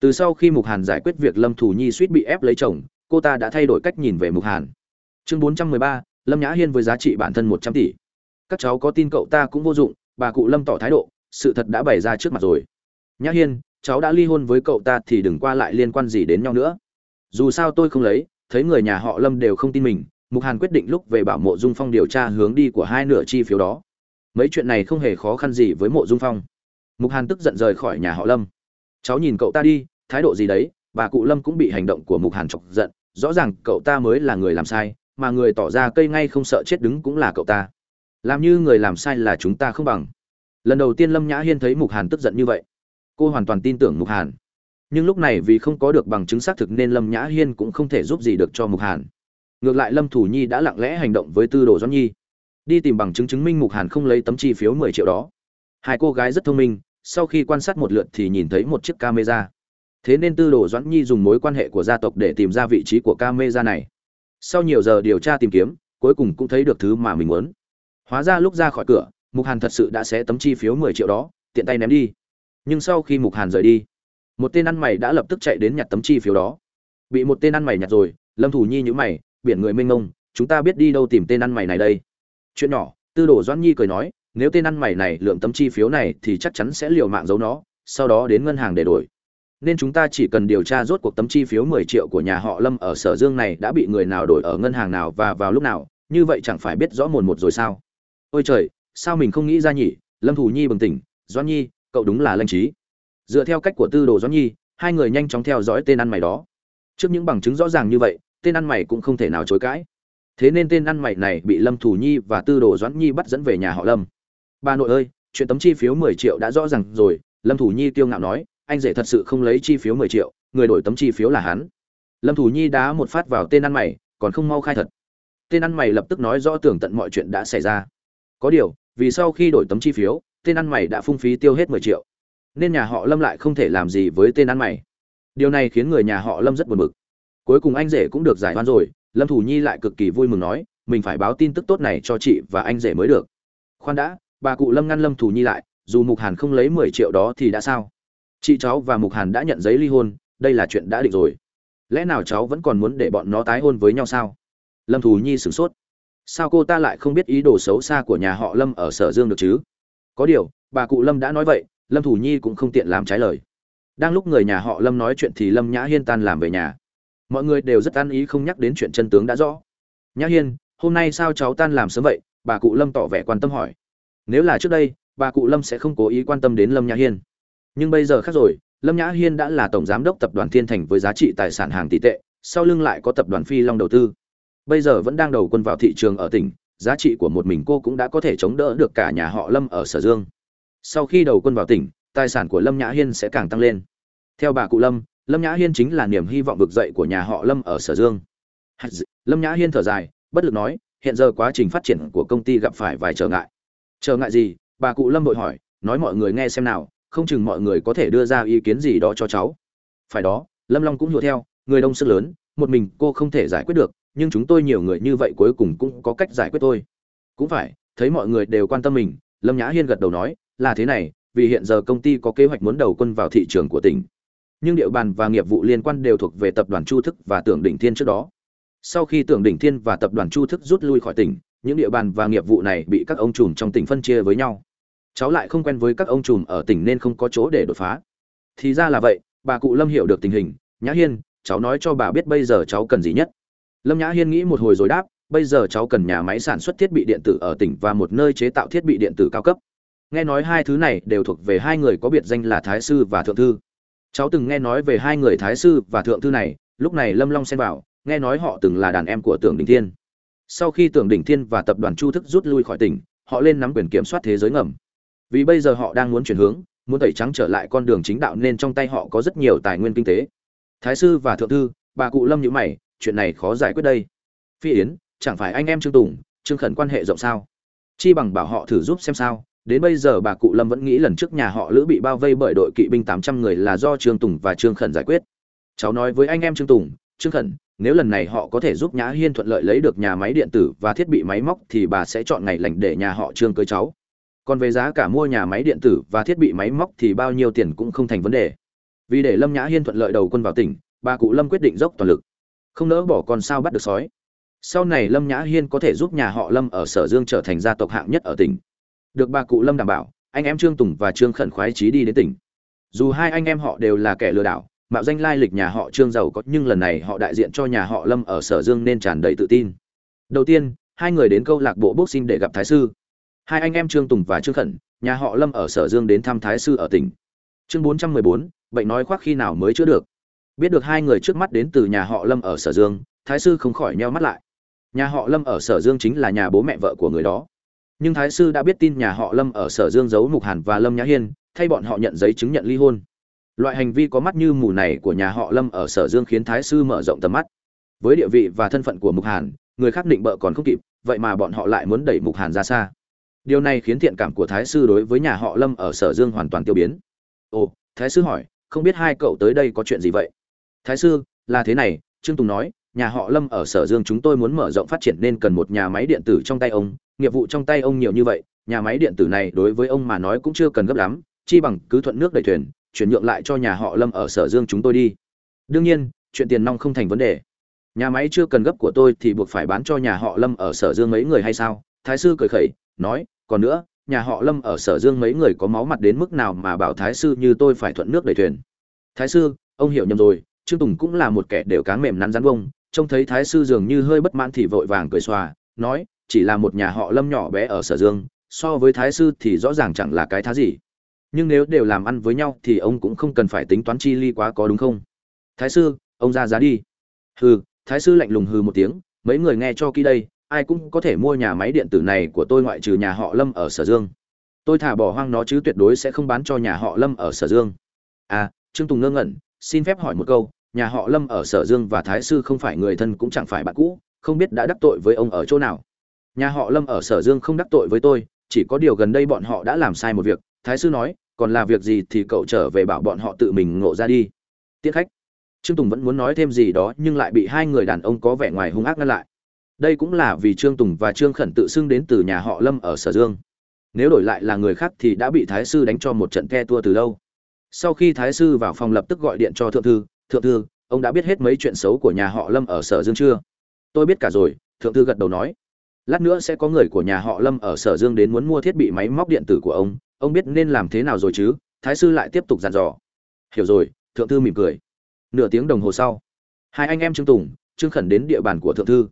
Speaker 1: Từ sau khi mục hàn giải quyết việc lâm thủ nhi suýt bị ép lấy chồng, cô ta đã thay đổi cách nhìn về mục hàn. Chương bốn trăm mười ba, lâm nhã hiên với giá trị bản thân một trăm tỷ. Các cháu có tin cậu ta cũng vô dụng, bà cụ lâm tỏ thái độ, sự thật đã bày ra trước mặt rồi. Nhã hiên, cháu đã ly hôn với cậu ta thì đừng qua lại liên quan gì đến nhau nữa. Dù sao tôi không lấy, thấy người nhà họ lâm đều không tin mình, mục hàn quyết định lúc về bảo mộ dung phong điều tra hướng đi của hai nửa chi phiếu đó mấy chuyện này không hề khó khăn gì với mộ dung phong. Mục hàn tức giận rời khỏi nhà họ lâm. Cháu nhìn cậu ta đi, thái độ gì đấy, bà cụ lâm cũng bị hành động của mục hàn chọc giận, rõ ràng cậu ta mới là người làm sai, mà người tỏ ra cây ngay không sợ chết đứng cũng là cậu ta. Làm như người làm sai là chúng ta không bằng. Lần đầu tiên lâm nhã hiên thấy mục hàn tức giận như vậy, cô hoàn toàn tin tưởng mục hàn. Nhưng lúc này vì không có được bằng chứng xác thực nên lâm nhã hiên cũng không thể giúp gì được cho mục hàn. Ngược lại lâm thủ nhi đã lặng lẽ hành động với tư đồ doãn nhi đi tìm bằng chứng chứng minh mục hàn không lấy tấm chi phiếu mười triệu đó. Hai cô gái rất thông minh sau khi quan sát một lượt thì nhìn thấy một chiếc camera. Thế nên tư đồ doãn nhi dùng mối quan hệ của gia tộc để tìm ra vị trí của camera này. Sau nhiều giờ điều tra tìm kiếm cuối cùng cũng thấy được thứ mà mình muốn. Hóa ra lúc ra khỏi cửa mục hàn thật sự đã xé tấm chi phiếu mười triệu đó tiện tay ném đi. Nhưng sau khi mục hàn rời đi một tên ăn mày đã lập tức chạy đến nhặt tấm chi phiếu đó. Bị một tên ăn mày nhặt rồi lâm thủ nhi nhữ mày biển người mênh ngông, chúng ta biết đi đâu tìm tên ăn mày này đây? Chuyện nhỏ tư đồ doãn nhi cười nói nếu tên ăn mày này lượng tấm chi phiếu này thì chắc chắn sẽ liều mạng giấu nó sau đó đến ngân hàng để đổi nên chúng ta chỉ cần điều tra rốt cuộc tấm chi phiếu 10 triệu của nhà họ Lâm ở Sở Dương này đã bị người nào đổi ở ngân hàng nào và vào lúc nào, như vậy chẳng phải biết rõ mồn một rồi sao? Ôi trời, sao mình không nghĩ ra nhỉ? Lâm Thủ Nhi bừng tỉnh, Doãn Nhi, cậu đúng là lanh trí. Dựa theo cách của Tư Đồ Doãn Nhi, hai người nhanh chóng theo dõi tên ăn mày đó. Trước những bằng chứng rõ ràng như vậy, tên ăn mày cũng không thể nào chối cãi. Thế nên tên ăn mày này bị Lâm Thủ Nhi và Tư Đồ Doãn Nhi bắt dẫn về nhà họ Lâm. Bà nội ơi, chuyện tấm chi phiếu 10 triệu đã rõ ràng rồi, Lâm Thủ Nhi tiêu ngạo nói, anh rể thật sự không lấy chi phiếu mười triệu người đổi tấm chi phiếu là hắn. Lâm thủ nhi đá một phát vào tên ăn mày còn không mau khai thật. Tên ăn mày lập tức nói rõ tường tận mọi chuyện đã xảy ra. Có điều vì sau khi đổi tấm chi phiếu tên ăn mày đã phung phí tiêu hết mười triệu. Nên nhà họ lâm lại không thể làm gì với tên ăn mày. Điều này khiến người nhà họ lâm rất buồn bực. Cuối cùng anh rể cũng được giải oan rồi lâm thủ nhi lại cực kỳ vui mừng nói, mình phải báo tin tức tốt này cho chị và anh rể mới được. Khoan đã, bà cụ lâm ngăn lâm thủ nhi lại, dù mục hàn không lấy mười triệu đó thì đã sao? Chị cháu và mục hàn đã nhận giấy ly hôn, đây là chuyện đã định rồi. Lẽ nào cháu vẫn còn muốn để bọn nó tái hôn với nhau sao? Lâm thù nhi sửng sốt. Sao cô ta lại không biết ý đồ xấu xa của nhà họ lâm ở sở dương được chứ? Có điều, bà cụ lâm đã nói vậy, lâm thủ nhi cũng không tiện làm trái lời. Đang lúc người nhà họ lâm nói chuyện thì lâm nhã hiên tan làm về nhà mọi người đều rất an ý không nhắc đến chuyện chân tướng đã rõ. Nhã hiên, hôm nay sao cháu tan làm sớm vậy? Bà cụ lâm tỏ vẻ quan tâm hỏi. Nếu là trước đây, bà cụ lâm sẽ không cố ý quan tâm đến lâm nhã hiên. Nhưng bây giờ khác rồi, lâm nhã hiên đã là tổng giám đốc tập đoàn thiên thành với giá trị tài sản hàng tỷ tệ, sau lưng lại có tập đoàn phi long đầu tư. Bây giờ vẫn đang đầu quân vào thị trường ở tỉnh, giá trị của một mình cô cũng đã có thể chống đỡ được cả nhà họ lâm ở sở dương. Sau khi đầu quân vào tỉnh, tài sản của lâm nhã hiên sẽ càng tăng lên. Theo bà cụ lâm lâm nhã hiên chính là niềm hy vọng vực dậy của nhà họ lâm ở sở dương. Lâm nhã hiên thở dài, bất lực nói, hiện giờ quá trình phát triển của công ty gặp phải vài trở ngại. Trở ngại gì? Bà cụ lâm vội hỏi, nói mọi người nghe xem nào, không chừng mọi người có thể đưa ra ý kiến gì đó cho cháu. Phải đó, lâm long cũng hiểu theo, người đông sức lớn, một mình cô không thể giải quyết được, nhưng chúng tôi nhiều người như vậy cuối cùng cũng có cách giải quyết thôi. Cũng phải, thấy mọi người đều quan tâm mình, lâm nhã hiên gật đầu nói, là thế này, vì hiện giờ công ty có kế hoạch muốn đầu quân vào thị trường của tỉnh nhưng địa bàn và nghiệp vụ liên quan đều thuộc về tập đoàn chu thức và tưởng đỉnh thiên trước đó. Sau khi tưởng đỉnh thiên và tập đoàn chu thức rút lui khỏi tỉnh, những địa bàn và nghiệp vụ này bị các ông trùm trong tỉnh phân chia với nhau. Cháu lại không quen với các ông trùm ở tỉnh nên không có chỗ để đột phá. Thì ra là vậy, bà cụ lâm hiểu được tình hình. Nhã hiên, cháu nói cho bà biết bây giờ cháu cần gì nhất. Lâm nhã hiên nghĩ một hồi rồi đáp, bây giờ cháu cần nhà máy sản xuất thiết bị điện tử ở tỉnh và một nơi chế tạo thiết bị điện tử cao cấp. Nghe nói hai thứ này đều thuộc về hai người có biệt danh là thái sư và thượng thư cháu từng nghe nói về hai người thái sư và thượng thư này, lúc này lâm long xen vào, nghe nói họ từng là đàn em của tưởng đình thiên. Sau khi tưởng đình thiên và tập đoàn chu thức rút lui khỏi tỉnh, họ lên nắm quyền kiểm soát thế giới ngầm. Vì bây giờ họ đang muốn chuyển hướng, muốn tẩy trắng trở lại con đường chính đạo nên trong tay họ có rất nhiều tài nguyên kinh tế. Thái sư và thượng thư, bà cụ lâm nhữ mày, chuyện này khó giải quyết đây. Phi yến, chẳng phải anh em trương tùng, trương khẩn quan hệ rộng sao? Chi bằng bảo họ thử giúp xem sao đến bây giờ bà cụ lâm vẫn nghĩ lần trước nhà họ lữ bị bao vây bởi đội kỵ binh tám trăm người là do trương tùng và trương khẩn giải quyết. Cháu nói với anh em trương tùng, trương khẩn, nếu lần này họ có thể giúp nhã hiên thuận lợi lấy được nhà máy điện tử và thiết bị máy móc thì bà sẽ chọn ngày lành để nhà họ trương cưới cháu. Còn về giá cả mua nhà máy điện tử và thiết bị máy móc thì bao nhiêu tiền cũng không thành vấn đề. Vì để lâm nhã hiên thuận lợi đầu quân vào tỉnh, bà cụ lâm quyết định dốc toàn lực. Không nỡ bỏ con sao bắt được sói. Sau này lâm nhã hiên có thể giúp nhà họ lâm ở sở dương trở thành gia tộc hạng nhất ở tỉnh được bà cụ lâm đảm bảo, anh em trương tùng và trương khẩn khoái trí đi đến tỉnh. Dù hai anh em họ đều là kẻ lừa đảo, mạo danh lai lịch nhà họ trương giàu có, nhưng lần này họ đại diện cho nhà họ lâm ở sở dương nên tràn đầy tự tin. Đầu tiên, hai người đến câu lạc bộ boxing để gặp thái sư. Hai anh em trương tùng và trương khẩn, nhà họ lâm ở sở dương đến thăm thái sư ở tỉnh. Chương bốn trăm mười bốn, bệnh nói khoác khi nào mới chữa được? Biết được hai người trước mắt đến từ nhà họ lâm ở sở dương, thái sư không khỏi nheo mắt lại. Nhà họ lâm ở sở dương chính là nhà bố mẹ vợ của người đó nhưng thái sư đã biết tin nhà họ lâm ở sở dương giấu mục hàn và lâm nhã hiên, thay bọn họ nhận giấy chứng nhận ly hôn. Loại hành vi có mắt như mù này của nhà họ lâm ở sở dương khiến thái sư mở rộng tầm mắt. Với địa vị và thân phận của mục hàn, người khác định bợ còn không kịp, vậy mà bọn họ lại muốn đẩy mục hàn ra xa. Điều này khiến thiện cảm của thái sư đối với nhà họ lâm ở sở dương hoàn toàn tiêu biến. Ồ, thái sư hỏi, không biết hai cậu tới đây có chuyện gì vậy? Thái sư, là thế này, trương tùng nói nhà họ lâm ở sở dương chúng tôi muốn mở rộng phát triển nên cần một nhà máy điện tử trong tay ông. Nghiệp vụ trong tay ông nhiều như vậy, nhà máy điện tử này đối với ông mà nói cũng chưa cần gấp lắm. Chi bằng cứ thuận nước đẩy thuyền, chuyển nhượng lại cho nhà họ lâm ở sở dương chúng tôi đi. Đương nhiên, chuyện tiền nong không thành vấn đề. Nhà máy chưa cần gấp của tôi thì buộc phải bán cho nhà họ lâm ở sở dương mấy người hay sao? Thái sư cười khẩy, nói, còn nữa, nhà họ lâm ở sở dương mấy người có máu mặt đến mức nào mà bảo thái sư như tôi phải thuận nước đẩy thuyền? Thái sư, ông hiểu nhầm rồi, trương tùng cũng là một kẻ đều cá mềm nắn rắn bông trông thấy thái sư dường như hơi bất mãn thì vội vàng cười xòa, nói, chỉ là một nhà họ lâm nhỏ bé ở sở dương, so với thái sư thì rõ ràng chẳng là cái thá gì. Nhưng nếu đều làm ăn với nhau thì ông cũng không cần phải tính toán chi ly quá có đúng không? Thái sư, ông ra giá đi. Hừ, thái sư lạnh lùng hừ một tiếng, mấy người nghe cho kỹ đây, ai cũng có thể mua nhà máy điện tử này của tôi ngoại trừ nhà họ lâm ở sở dương. Tôi thả bỏ hoang nó chứ tuyệt đối sẽ không bán cho nhà họ lâm ở sở dương. À trương tùng ngơ ngẩn, xin phép hỏi một câu nhà họ lâm ở sở dương và thái sư không phải người thân cũng chẳng phải bạn cũ, không biết đã đắc tội với ông ở chỗ nào. Nhà họ lâm ở sở dương không đắc tội với tôi, chỉ có điều gần đây bọn họ đã làm sai một việc. Thái sư nói, còn là việc gì thì cậu trở về bảo bọn họ tự mình ngộ ra đi. Tiết khách. Trương tùng vẫn muốn nói thêm gì đó nhưng lại bị hai người đàn ông có vẻ ngoài hung ác ngăn lại. Đây cũng là vì trương tùng và trương khẩn tự xưng đến từ nhà họ lâm ở sở dương. Nếu đổi lại là người khác thì đã bị thái sư đánh cho một trận ke tua từ lâu. Sau khi thái sư vào phòng lập tức gọi điện cho thượng thư thượng thư, ông đã biết hết mấy chuyện xấu của nhà họ lâm ở sở dương chưa? Tôi biết cả rồi, thượng thư gật đầu nói. Lát nữa sẽ có người của nhà họ lâm ở sở dương đến muốn mua thiết bị máy móc điện tử của ông. Ông biết nên làm thế nào rồi chứ? Thái sư lại tiếp tục dặn dò. Hiểu rồi, thượng thư mỉm cười. Nửa tiếng đồng hồ sau, hai anh em trương tùng, trương khẩn đến địa bàn của thượng thư.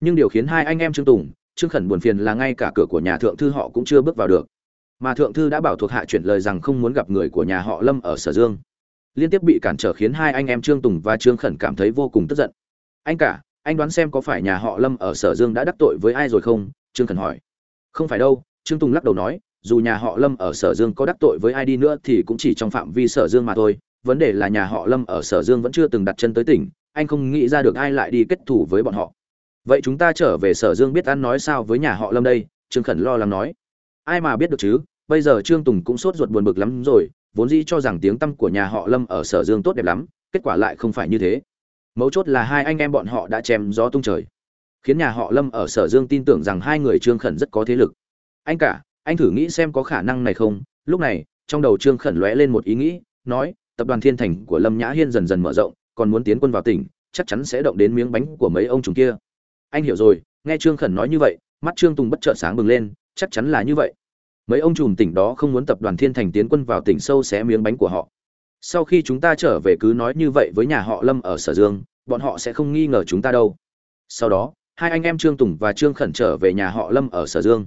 Speaker 1: Nhưng điều khiến hai anh em trương tùng, trương khẩn buồn phiền là ngay cả cửa của nhà thượng thư họ cũng chưa bước vào được. Mà thượng thư đã bảo thuộc hạ chuyển lời rằng không muốn gặp người của nhà họ lâm ở sở dương liên tiếp bị cản trở khiến hai anh em trương tùng và trương khẩn cảm thấy vô cùng tức giận. Anh cả, anh đoán xem có phải nhà họ lâm ở sở dương đã đắc tội với ai rồi không? Trương khẩn hỏi. Không phải đâu, trương tùng lắc đầu nói, dù nhà họ lâm ở sở dương có đắc tội với ai đi nữa thì cũng chỉ trong phạm vi sở dương mà thôi. Vấn đề là nhà họ lâm ở sở dương vẫn chưa từng đặt chân tới tỉnh, anh không nghĩ ra được ai lại đi kết thủ với bọn họ. Vậy chúng ta trở về sở dương biết ăn nói sao với nhà họ lâm đây? Trương khẩn lo lắng nói. Ai mà biết được chứ? Bây giờ trương tùng cũng sốt ruột buồn bực lắm rồi vốn dĩ cho rằng tiếng tăm của nhà họ lâm ở sở dương tốt đẹp lắm, kết quả lại không phải như thế. Mấu chốt là hai anh em bọn họ đã chém gió tung trời. Khiến nhà họ lâm ở sở dương tin tưởng rằng hai người trương khẩn rất có thế lực. Anh cả, anh thử nghĩ xem có khả năng này không? Lúc này, trong đầu trương khẩn lóe lên một ý nghĩ, nói, tập đoàn thiên thành của lâm nhã hiên dần dần mở rộng, còn muốn tiến quân vào tỉnh, chắc chắn sẽ động đến miếng bánh của mấy ông chúng kia. Anh hiểu rồi, nghe trương khẩn nói như vậy, mắt trương tùng bất chợt sáng bừng lên, chắc chắn là như vậy mấy ông trùm tỉnh đó không muốn tập đoàn thiên thành tiến quân vào tỉnh sâu xé miếng bánh của họ. Sau khi chúng ta trở về cứ nói như vậy với nhà họ lâm ở sở dương, bọn họ sẽ không nghi ngờ chúng ta đâu. Sau đó, hai anh em trương tùng và trương khẩn trở về nhà họ lâm ở sở dương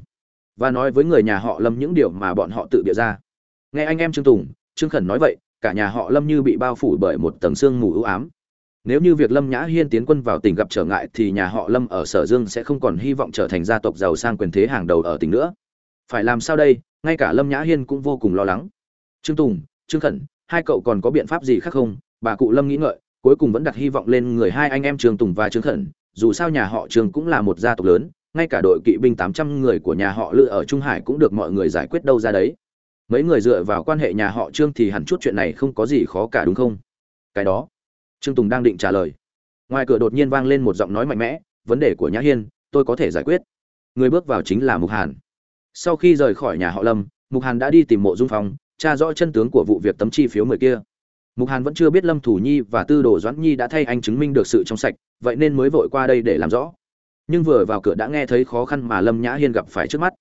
Speaker 1: và nói với người nhà họ lâm những điều mà bọn họ tự bịa ra. Nghe anh em trương tùng, trương khẩn nói vậy, cả nhà họ lâm như bị bao phủ bởi một tầng sương mù ưu ám. Nếu như việc lâm nhã hiên tiến quân vào tỉnh gặp trở ngại thì nhà họ lâm ở sở dương sẽ không còn hy vọng trở thành gia tộc giàu sang quyền thế hàng đầu ở tỉnh nữa phải làm sao đây? Ngay cả lâm nhã hiên cũng vô cùng lo lắng. Trương tùng, trương khẩn, hai cậu còn có biện pháp gì khác không? Bà cụ lâm nghĩ ngợi, cuối cùng vẫn đặt hy vọng lên người hai anh em trương tùng và trương khẩn. Dù sao nhà họ trương cũng là một gia tộc lớn, ngay cả đội kỵ binh tám trăm người của nhà họ lự ở trung hải cũng được mọi người giải quyết đâu ra đấy. Mấy người dựa vào quan hệ nhà họ trương thì hẳn chút chuyện này không có gì khó cả đúng không? Cái đó, trương tùng đang định trả lời. Ngoài cửa đột nhiên vang lên một giọng nói mạnh mẽ, vấn đề của nhã hiên, tôi có thể giải quyết. Người bước vào chính là mục hàn sau khi rời khỏi nhà họ lâm, mục hàn đã đi tìm mộ dung phong, tra rõ chân tướng của vụ việc tấm chi phiếu mười kia. Mục hàn vẫn chưa biết lâm thủ nhi và tư đồ doãn nhi đã thay anh chứng minh được sự trong sạch, vậy nên mới vội qua đây để làm rõ. Nhưng vừa vào cửa đã nghe thấy khó khăn mà lâm nhã hiên gặp phải trước mắt.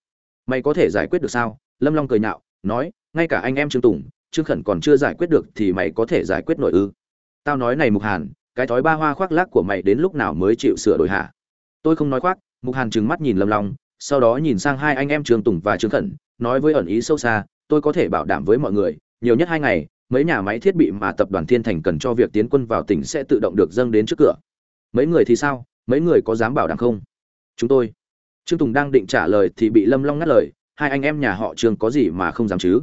Speaker 1: Mày có thể giải quyết được sao? Lâm long cười nhạo, nói, ngay cả anh em trương tùng, trương khẩn còn chưa giải quyết được thì mày có thể giải quyết nội ư? Tao nói này mục hàn, cái thói ba hoa khoác lác của mày đến lúc nào mới chịu sửa đổi hả? Tôi không nói khoác. Mục hàn trừng mắt nhìn lâm long sau đó nhìn sang hai anh em trương tùng và trương khẩn, nói với ẩn ý sâu xa, tôi có thể bảo đảm với mọi người, nhiều nhất hai ngày, mấy nhà máy thiết bị mà tập đoàn thiên thành cần cho việc tiến quân vào tỉnh sẽ tự động được dâng đến trước cửa. Mấy người thì sao? Mấy người có dám bảo đảm không? Chúng tôi. Trương tùng đang định trả lời thì bị lâm long ngắt lời, hai anh em nhà họ trương có gì mà không dám chứ?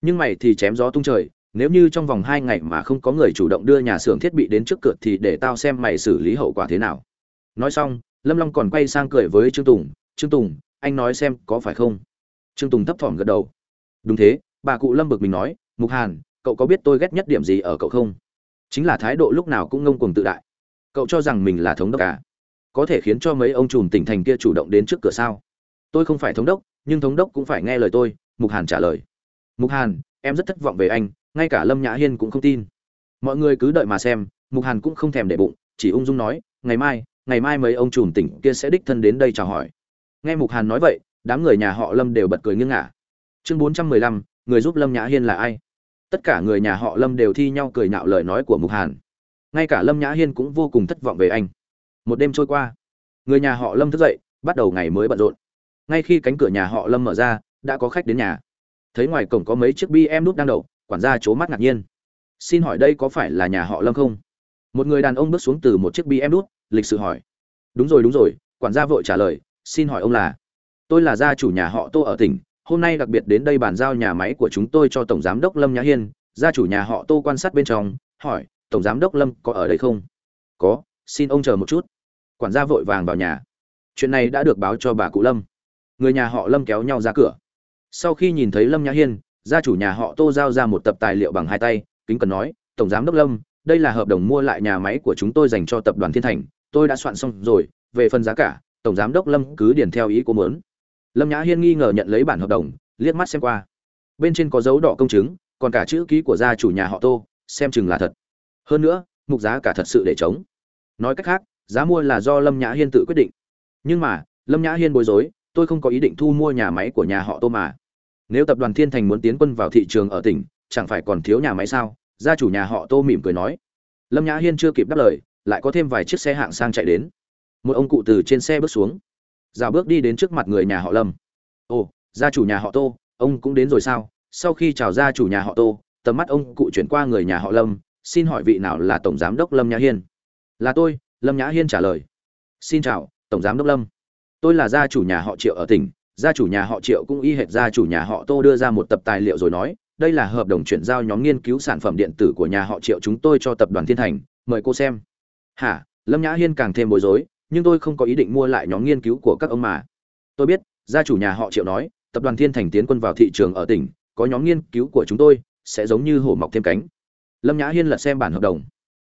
Speaker 1: Nhưng mày thì chém gió tung trời, nếu như trong vòng hai ngày mà không có người chủ động đưa nhà xưởng thiết bị đến trước cửa thì để tao xem mày xử lý hậu quả thế nào. Nói xong, lâm long còn quay sang cười với trương tùng trương tùng, anh nói xem có phải không? Trương tùng thấp thỏm gật đầu. Đúng thế, bà cụ lâm bực mình nói, mục hàn, cậu có biết tôi ghét nhất điểm gì ở cậu không? Chính là thái độ lúc nào cũng ngông cuồng tự đại. Cậu cho rằng mình là thống đốc cả à? có thể khiến cho mấy ông trùm tỉnh thành kia chủ động đến trước cửa sao? Tôi không phải thống đốc, nhưng thống đốc cũng phải nghe lời tôi, mục hàn trả lời. Mục hàn, em rất thất vọng về anh, ngay cả lâm nhã hiên cũng không tin. Mọi người cứ đợi mà xem, mục hàn cũng không thèm để bụng, chỉ ung dung nói, ngày mai ngày mai mấy ông trùm tỉnh kia sẽ đích thân đến đây chào hỏi nghe mục hàn nói vậy, đám người nhà họ lâm đều bật cười nghiêng ngả. Chương bốn trăm mười lăm, người giúp lâm nhã hiên là ai? Tất cả người nhà họ lâm đều thi nhau cười nhạo lời nói của mục hàn. Ngay cả lâm nhã hiên cũng vô cùng thất vọng về anh. Một đêm trôi qua, người nhà họ lâm thức dậy, bắt đầu ngày mới bận rộn. Ngay khi cánh cửa nhà họ lâm mở ra, đã có khách đến nhà. Thấy ngoài cổng có mấy chiếc bi em nút đang đậu, quản gia c mắt ngạc nhiên. Xin hỏi đây có phải là nhà họ lâm không? Một người đàn ông bước xuống từ một chiếc bi em nút, lịch sự hỏi. Đúng rồi đúng rồi, quản gia vội trả lời xin hỏi ông là, tôi là gia chủ nhà họ tô ở tỉnh, hôm nay đặc biệt đến đây bàn giao nhà máy của chúng tôi cho tổng giám đốc lâm nhã hiên. Gia chủ nhà họ tô quan sát bên trong, hỏi, tổng giám đốc lâm có ở đây không? Có, xin ông chờ một chút. Quản gia vội vàng vào nhà. Chuyện này đã được báo cho bà cụ lâm. Người nhà họ lâm kéo nhau ra cửa. Sau khi nhìn thấy lâm nhã hiên, gia chủ nhà họ tô giao ra một tập tài liệu bằng hai tay, kính cần nói, tổng giám đốc lâm, đây là hợp đồng mua lại nhà máy của chúng tôi dành cho tập đoàn thiên thành. Tôi đã soạn xong rồi, về phần giá cả tổng giám đốc lâm cứ điền theo ý cô muốn. Lâm nhã hiên nghi ngờ nhận lấy bản hợp đồng, liếc mắt xem qua. Bên trên có dấu đỏ công chứng, còn cả chữ ký của gia chủ nhà họ tô, xem chừng là thật. Hơn nữa, mục giá cả thật sự để chống nói cách khác, giá mua là do lâm nhã hiên tự quyết định. Nhưng mà, lâm nhã hiên bối rối, tôi không có ý định thu mua nhà máy của nhà họ tô mà. Nếu tập đoàn thiên thành muốn tiến quân vào thị trường ở tỉnh, chẳng phải còn thiếu nhà máy sao? Gia chủ nhà họ tô mỉm cười nói. Lâm nhã hiên chưa kịp đáp lời, lại có thêm vài chiếc xe hạng sang chạy đến một ông cụ từ trên xe bước xuống. Rào bước đi đến trước mặt người nhà họ lâm. Ồ, gia chủ nhà họ tô, ông cũng đến rồi sao? Sau khi chào gia chủ nhà họ tô, tầm mắt ông cụ chuyển qua người nhà họ lâm, xin hỏi vị nào là tổng giám đốc lâm nhã hiên? Là tôi, lâm nhã hiên trả lời. Xin chào, tổng giám đốc lâm. Tôi là gia chủ nhà họ triệu ở tỉnh. Gia chủ nhà họ triệu cũng y hệt gia chủ nhà họ tô đưa ra một tập tài liệu rồi nói, đây là hợp đồng chuyển giao nhóm nghiên cứu sản phẩm điện tử của nhà họ triệu chúng tôi cho tập đoàn thiên thành, mời cô xem. Hả? Lâm nhã hiên càng thêm bối rối nhưng tôi không có ý định mua lại nhóm nghiên cứu của các ông mà. Tôi biết, gia chủ nhà họ triệu nói, tập đoàn thiên thành tiến quân vào thị trường ở tỉnh, có nhóm nghiên cứu của chúng tôi, sẽ giống như hổ mọc thêm cánh. Lâm nhã hiên lật xem bản hợp đồng.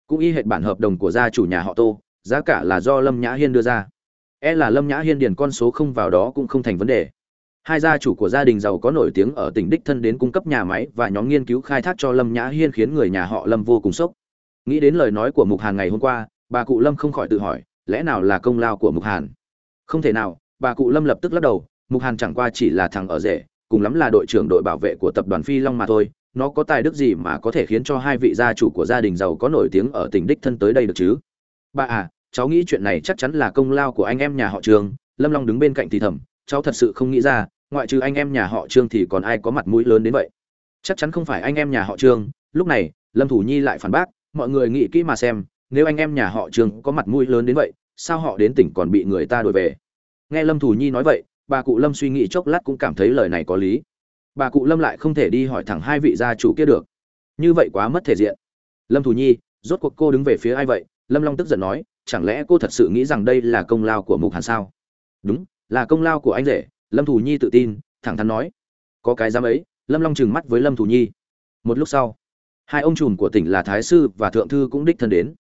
Speaker 1: Cũng y hệt bản hợp đồng của gia chủ nhà họ tô, giá cả là do lâm nhã hiên đưa ra. E là lâm nhã hiên điền con số không vào đó cũng không thành vấn đề. Hai gia chủ của gia đình giàu có nổi tiếng ở tỉnh đích thân đến cung cấp nhà máy và nhóm nghiên cứu khai thác cho lâm nhã hiên khiến người nhà họ lâm vô cùng sốc. Nghĩ đến lời nói của mục hàn ngày hôm qua, bà cụ lâm không khỏi tự hỏi lẽ nào là công lao của mục hàn? Không thể nào, bà cụ lâm lập tức lắc đầu, mục hàn chẳng qua chỉ là thằng ở rể, cùng lắm là đội trưởng đội bảo vệ của tập đoàn phi long mà thôi, nó có tài đức gì mà có thể khiến cho hai vị gia chủ của gia đình giàu có nổi tiếng ở tỉnh đích thân tới đây được chứ? Bà à cháu nghĩ chuyện này chắc chắn là công lao của anh em nhà họ trường, lâm long đứng bên cạnh thì thầm, cháu thật sự không nghĩ ra, ngoại trừ anh em nhà họ trương thì còn ai có mặt mũi lớn đến vậy? Chắc chắn không phải anh em nhà họ trương, lúc này, lâm thủ nhi lại phản bác, mọi người nghĩ kỹ mà xem nếu anh em nhà họ trương có mặt mũi lớn đến vậy, sao họ đến tỉnh còn bị người ta đuổi về? Nghe lâm thủ nhi nói vậy, bà cụ lâm suy nghĩ chốc lát cũng cảm thấy lời này có lý. Bà cụ lâm lại không thể đi hỏi thẳng hai vị gia chủ kia được. Như vậy quá mất thể diện. Lâm thủ nhi, rốt cuộc cô đứng về phía ai vậy? Lâm long tức giận nói, chẳng lẽ cô thật sự nghĩ rằng đây là công lao của mục hàn sao? Đúng, là công lao của anh rể, lâm thủ nhi tự tin, thẳng thắn nói. Có cái dám ấy, lâm long trừng mắt với lâm thủ nhi. Một lúc sau, hai ông trùm của tỉnh là thái sư và thượng thư cũng đích thân đến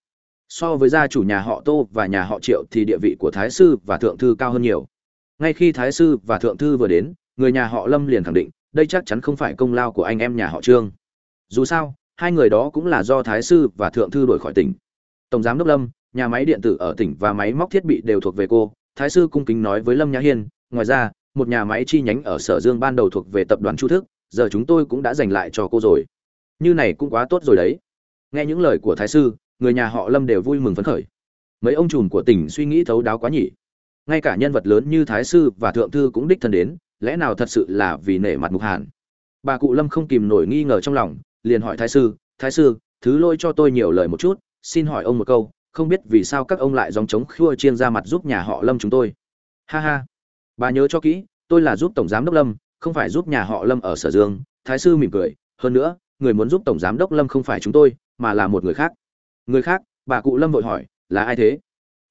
Speaker 1: so với gia chủ nhà họ tô và nhà họ triệu thì địa vị của thái sư và thượng thư cao hơn nhiều. Ngay khi thái sư và thượng thư vừa đến, người nhà họ lâm liền khẳng định, đây chắc chắn không phải công lao của anh em nhà họ trương. Dù sao, hai người đó cũng là do thái sư và thượng thư đổi khỏi tỉnh. Tổng giám đốc lâm, nhà máy điện tử ở tỉnh và máy móc thiết bị đều thuộc về cô. Thái sư cung kính nói với lâm nhã hiên, ngoài ra, một nhà máy chi nhánh ở sở dương ban đầu thuộc về tập đoàn chu thức, giờ chúng tôi cũng đã dành lại cho cô rồi. Như này cũng quá tốt rồi đấy. Nghe những lời của thái sư người nhà họ lâm đều vui mừng phấn khởi. Mấy ông trùm của tỉnh suy nghĩ thấu đáo quá nhỉ. Ngay cả nhân vật lớn như thái sư và thượng thư cũng đích thân đến, lẽ nào thật sự là vì nể mặt mục hàn? Bà cụ lâm không kìm nổi nghi ngờ trong lòng, liền hỏi thái sư thái sư, thứ lôi cho tôi nhiều lời một chút, xin hỏi ông một câu, không biết vì sao các ông lại dòng chống khua chiên ra mặt giúp nhà họ lâm chúng tôi? Ha ha, bà nhớ cho kỹ, tôi là giúp tổng giám đốc lâm, không phải giúp nhà họ lâm ở sở dương. Thái sư mỉm cười, hơn nữa, người muốn giúp tổng giám đốc lâm không phải chúng tôi, mà là một người khác người khác, bà cụ lâm vội hỏi, là ai thế?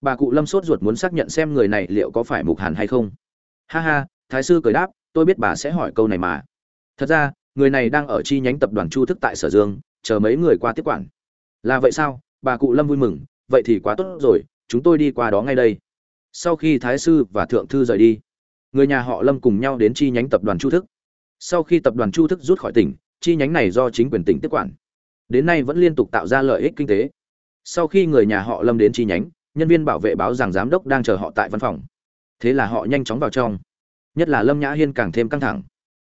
Speaker 1: Bà cụ lâm sốt ruột muốn xác nhận xem người này liệu có phải mục hàn hay không. Ha ha, thái sư cười đáp, tôi biết bà sẽ hỏi câu này mà. Thật ra, người này đang ở chi nhánh tập đoàn chu thức tại sở dương, chờ mấy người qua tiếp quản. Là vậy sao? Bà cụ lâm vui mừng, vậy thì quá tốt rồi, chúng tôi đi qua đó ngay đây. Sau khi thái sư và thượng thư rời đi, người nhà họ lâm cùng nhau đến chi nhánh tập đoàn chu thức. Sau khi tập đoàn chu thức rút khỏi tỉnh, chi nhánh này do chính quyền tỉnh tiếp quản. Đến nay vẫn liên tục tạo ra lợi ích kinh tế sau khi người nhà họ lâm đến chi nhánh, nhân viên bảo vệ báo rằng giám đốc đang chờ họ tại văn phòng. Thế là họ nhanh chóng vào trong. Nhất là lâm nhã hiên càng thêm căng thẳng.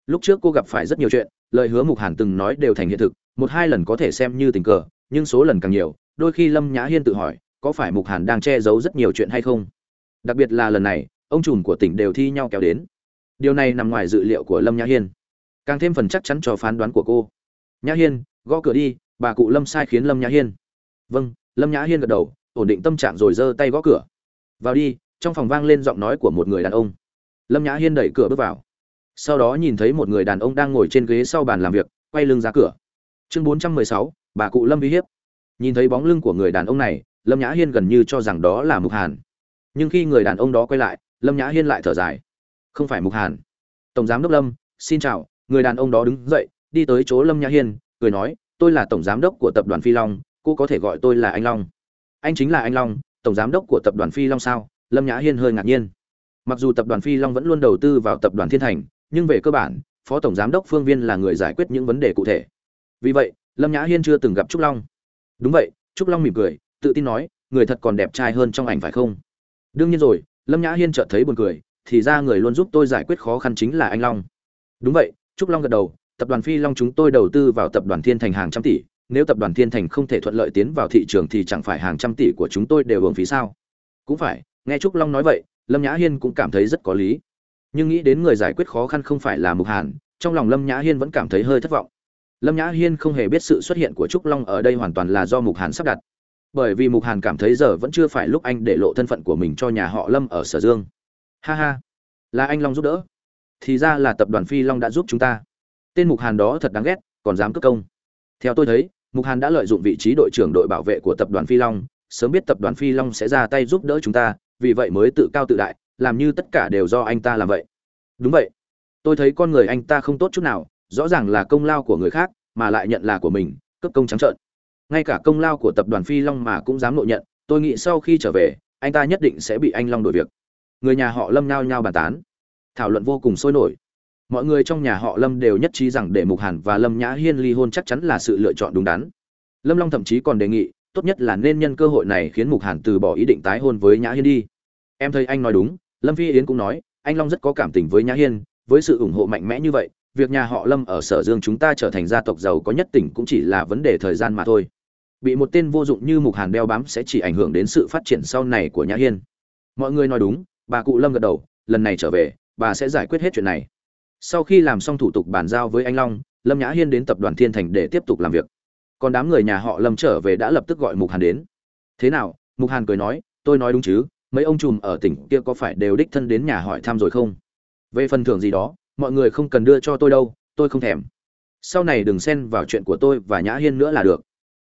Speaker 1: Lúc trước cô gặp phải rất nhiều chuyện, lời hứa mục hàn từng nói đều thành hiện thực, một hai lần có thể xem như tình cờ, nhưng số lần càng nhiều, đôi khi lâm nhã hiên tự hỏi, có phải mục hàn đang che giấu rất nhiều chuyện hay không? Đặc biệt là lần này, ông trùm của tỉnh đều thi nhau kéo đến. Điều này nằm ngoài dự liệu của lâm nhã hiên. Càng thêm phần chắc chắn cho phán đoán của cô. Nhã hiên, gõ cửa đi, bà cụ lâm sai khiến lâm nhã hiên vâng lâm nhã hiên gật đầu, ổn định tâm trạng rồi giơ tay gõ cửa. Vào đi, trong phòng vang lên giọng nói của một người đàn ông. Lâm nhã hiên đẩy cửa bước vào. Sau đó nhìn thấy một người đàn ông đang ngồi trên ghế sau bàn làm việc, quay lưng ra cửa. Chương bốn trăm mười sáu, bà cụ lâm uy hiếp. Nhìn thấy bóng lưng của người đàn ông này, lâm nhã hiên gần như cho rằng đó là mục hàn. Nhưng khi người đàn ông đó quay lại, lâm nhã hiên lại thở dài. Không phải mục hàn. Tổng giám đốc lâm, xin chào, người đàn ông đó đứng dậy, đi tới chỗ lâm nhã hiên, cười nói, tôi là tổng giám đốc của tập đoàn phi long cô có thể gọi tôi là anh long. Anh chính là anh long, tổng giám đốc của tập đoàn phi long sao? Lâm nhã hiên hơi ngạc nhiên. Mặc dù tập đoàn phi long vẫn luôn đầu tư vào tập đoàn thiên thành, nhưng về cơ bản, phó tổng giám đốc phương viên là người giải quyết những vấn đề cụ thể. Vì vậy, lâm nhã hiên chưa từng gặp trúc long. Đúng vậy, trúc long mỉm cười, tự tin nói, người thật còn đẹp trai hơn trong ảnh phải không? Đương nhiên rồi, lâm nhã hiên chợt thấy buồn cười, thì ra người luôn giúp tôi giải quyết khó khăn chính là anh long. Đúng vậy, trúc long gật đầu, tập đoàn phi long chúng tôi đầu tư vào tập đoàn thiên thành hàng trăm tỷ nếu tập đoàn thiên thành không thể thuận lợi tiến vào thị trường thì chẳng phải hàng trăm tỷ của chúng tôi đều hưởng phí sao? Cũng phải, nghe trúc long nói vậy, lâm nhã hiên cũng cảm thấy rất có lý. Nhưng nghĩ đến người giải quyết khó khăn không phải là mục hàn, trong lòng lâm nhã hiên vẫn cảm thấy hơi thất vọng. Lâm nhã hiên không hề biết sự xuất hiện của trúc long ở đây hoàn toàn là do mục hàn sắp đặt. Bởi vì mục hàn cảm thấy giờ vẫn chưa phải lúc anh để lộ thân phận của mình cho nhà họ lâm ở sở dương. Ha ha, là anh long giúp đỡ. Thì ra là tập đoàn phi long đã giúp chúng ta. Tên mục hàn đó thật đáng ghét, còn dám cướp công. Theo tôi thấy mục hàn đã lợi dụng vị trí đội trưởng đội bảo vệ của tập đoàn phi long, sớm biết tập đoàn phi long sẽ ra tay giúp đỡ chúng ta, vì vậy mới tự cao tự đại, làm như tất cả đều do anh ta làm vậy. Đúng vậy. Tôi thấy con người anh ta không tốt chút nào, rõ ràng là công lao của người khác, mà lại nhận là của mình cấp công trắng trợn. Ngay cả công lao của tập đoàn phi long mà cũng dám nội nhận, tôi nghĩ sau khi trở về, anh ta nhất định sẽ bị anh long đổi việc. Người nhà họ lâm nhao nhao bàn tán. Thảo luận vô cùng sôi nổi mọi người trong nhà họ lâm đều nhất trí rằng để mục hàn và lâm nhã hiên ly hôn chắc chắn là sự lựa chọn đúng đắn. Lâm long thậm chí còn đề nghị, tốt nhất là nên nhân cơ hội này khiến mục hàn từ bỏ ý định tái hôn với nhã hiên đi. Em thấy anh nói đúng, lâm phi yến cũng nói, anh long rất có cảm tình với nhã hiên, với sự ủng hộ mạnh mẽ như vậy, việc nhà họ lâm ở sở dương chúng ta trở thành gia tộc giàu có nhất tỉnh cũng chỉ là vấn đề thời gian mà thôi. Bị một tên vô dụng như mục hàn đeo bám sẽ chỉ ảnh hưởng đến sự phát triển sau này của nhã hiên. Mọi người nói đúng, bà cụ lâm gật đầu, lần này trở về, bà sẽ giải quyết hết chuyện này sau khi làm xong thủ tục bàn giao với anh long, lâm nhã hiên đến tập đoàn thiên thành để tiếp tục làm việc. Còn đám người nhà họ lâm trở về đã lập tức gọi mục hàn đến. Thế nào? Mục hàn cười nói, tôi nói đúng chứ, mấy ông trùm ở tỉnh kia có phải đều đích thân đến nhà hỏi thăm rồi không? Về phần thưởng gì đó, mọi người không cần đưa cho tôi đâu, tôi không thèm. Sau này đừng xen vào chuyện của tôi và nhã hiên nữa là được.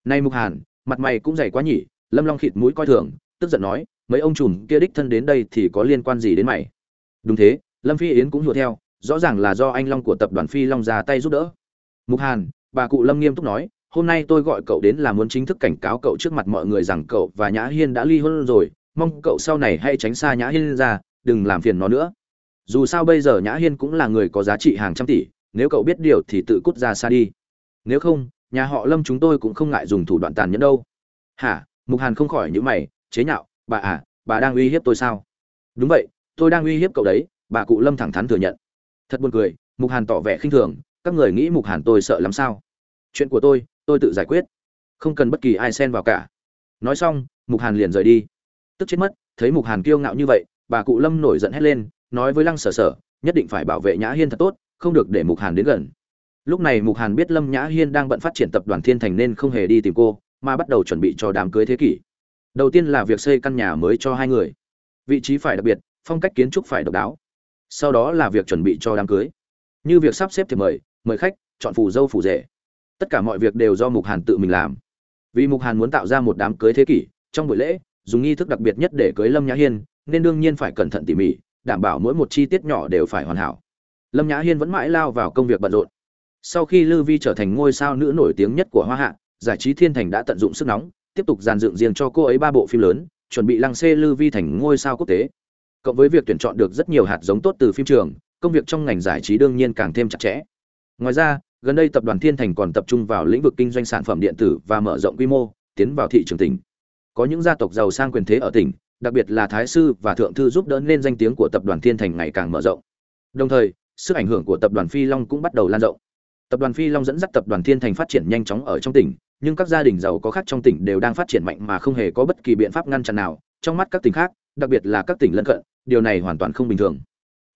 Speaker 1: Nay mục hàn, mặt mày cũng dày quá nhỉ, lâm long khịt mũi coi thường, tức giận nói, mấy ông trùm kia đích thân đến đây thì có liên quan gì đến mày? Đúng thế, lâm phi yến cũng hùa theo rõ ràng là do anh long của tập đoàn phi long ra tay giúp đỡ. Mục hàn, bà cụ lâm nghiêm túc nói, hôm nay tôi gọi cậu đến là muốn chính thức cảnh cáo cậu trước mặt mọi người rằng cậu và nhã hiên đã ly hôn rồi, mong cậu sau này hãy tránh xa nhã hiên ra, đừng làm phiền nó nữa. Dù sao bây giờ nhã hiên cũng là người có giá trị hàng trăm tỷ, nếu cậu biết điều thì tự cút ra xa đi. Nếu không, nhà họ lâm chúng tôi cũng không ngại dùng thủ đoạn tàn nhẫn đâu. Hả? Mục hàn không khỏi những mày, chế nhạo, bà à bà đang uy hiếp tôi sao? Đúng vậy, tôi đang uy hiếp cậu đấy, bà cụ lâm thẳng thắn thừa nhận thật buồn cười, mục hàn tỏ vẻ khinh thường, các người nghĩ mục hàn tôi sợ lắm sao? Chuyện của tôi tôi tự giải quyết. Không cần bất kỳ ai xen vào cả. Nói xong, mục hàn liền rời đi. Tức chết mất, thấy mục hàn kiêu ngạo như vậy, bà cụ lâm nổi giận hét lên, nói với lăng sở sở, nhất định phải bảo vệ nhã hiên thật tốt, không được để mục hàn đến gần. Lúc này mục hàn biết lâm nhã hiên đang bận phát triển tập đoàn thiên thành nên không hề đi tìm cô, mà bắt đầu chuẩn bị cho đám cưới thế kỷ. Đầu tiên là việc xây căn nhà mới cho hai người. Vị trí phải đặc biệt, phong cách kiến trúc phải độc đáo sau đó là việc chuẩn bị cho đám cưới. Như việc sắp xếp thì mời mời khách, chọn phù dâu phù rể. Tất cả mọi việc đều do mục hàn tự mình làm. Vì mục hàn muốn tạo ra một đám cưới thế kỷ, trong buổi lễ, dùng nghi thức đặc biệt nhất để cưới lâm nhã hiên, nên đương nhiên phải cẩn thận tỉ mỉ, đảm bảo mỗi một chi tiết nhỏ đều phải hoàn hảo. Lâm nhã hiên vẫn mãi lao vào công việc bận rộn. Sau khi lư vi trở thành ngôi sao nữ nổi tiếng nhất của hoa hạ, giải trí thiên thành đã tận dụng sức nóng, tiếp tục dàn dựng riêng cho cô ấy ba bộ phim lớn, chuẩn bị lăng xê lư vi thành ngôi sao quốc tế cộng với việc tuyển chọn được rất nhiều hạt giống tốt từ phim trường, công việc trong ngành giải trí đương nhiên càng thêm chặt chẽ. Ngoài ra, gần đây tập đoàn thiên thành còn tập trung vào lĩnh vực kinh doanh sản phẩm điện tử và mở rộng quy mô, tiến vào thị trường tỉnh. Có những gia tộc giàu sang quyền thế ở tỉnh, đặc biệt là thái sư và thượng thư giúp đỡ nên danh tiếng của tập đoàn thiên thành ngày càng mở rộng. Đồng thời, sức ảnh hưởng của tập đoàn phi long cũng bắt đầu lan rộng. Tập đoàn phi long dẫn dắt tập đoàn thiên thành phát triển nhanh chóng ở trong tỉnh, nhưng các gia đình giàu có khác trong tỉnh đều đang phát triển mạnh mà không hề có bất kỳ biện pháp ngăn chặn nào, trong mắt các tỉnh khác, đặc biệt là các tỉnh lân cận điều này hoàn toàn không bình thường.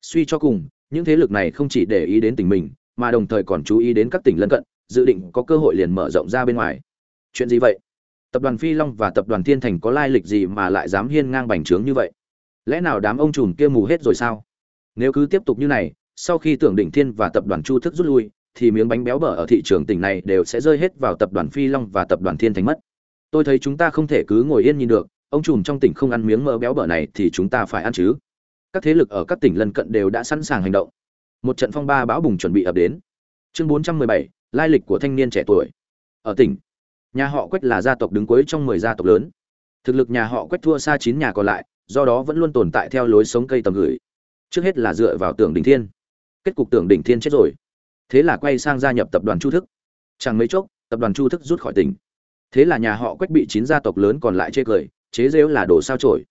Speaker 1: Suy cho cùng, những thế lực này không chỉ để ý đến tỉnh mình, mà đồng thời còn chú ý đến các tỉnh lân cận, dự định có cơ hội liền mở rộng ra bên ngoài. Chuyện gì vậy? Tập đoàn phi long và tập đoàn thiên thành có lai lịch gì mà lại dám hiên ngang bành trướng như vậy? Lẽ nào đám ông trùm kia mù hết rồi sao? Nếu cứ tiếp tục như này, sau khi tưởng đỉnh thiên và tập đoàn chu thức rút lui, thì miếng bánh béo bở ở thị trường tỉnh này đều sẽ rơi hết vào tập đoàn phi long và tập đoàn thiên thành mất. Tôi thấy chúng ta không thể cứ ngồi yên nhìn được ông trùm trong tỉnh không ăn miếng mỡ béo bở này thì chúng ta phải ăn chứ. Các thế lực ở các tỉnh lân cận đều đã sẵn sàng hành động. Một trận phong ba bão bùng chuẩn bị ập đến. Chương 417, lai lịch của thanh niên trẻ tuổi. Ở tỉnh nhà họ quách là gia tộc đứng cuối trong mười gia tộc lớn. Thực lực nhà họ quách thua xa chín nhà còn lại do đó vẫn luôn tồn tại theo lối sống cây tầm gửi. Trước hết là dựa vào tưởng đỉnh thiên. Kết cục tưởng đỉnh thiên chết rồi. Thế là quay sang gia nhập tập đoàn chu thức. Chẳng mấy chốc tập đoàn chu thức rút khỏi tỉnh. Thế là nhà họ quách bị chín gia tộc lớn còn lại chê cười chế rêu là đồ sao trổi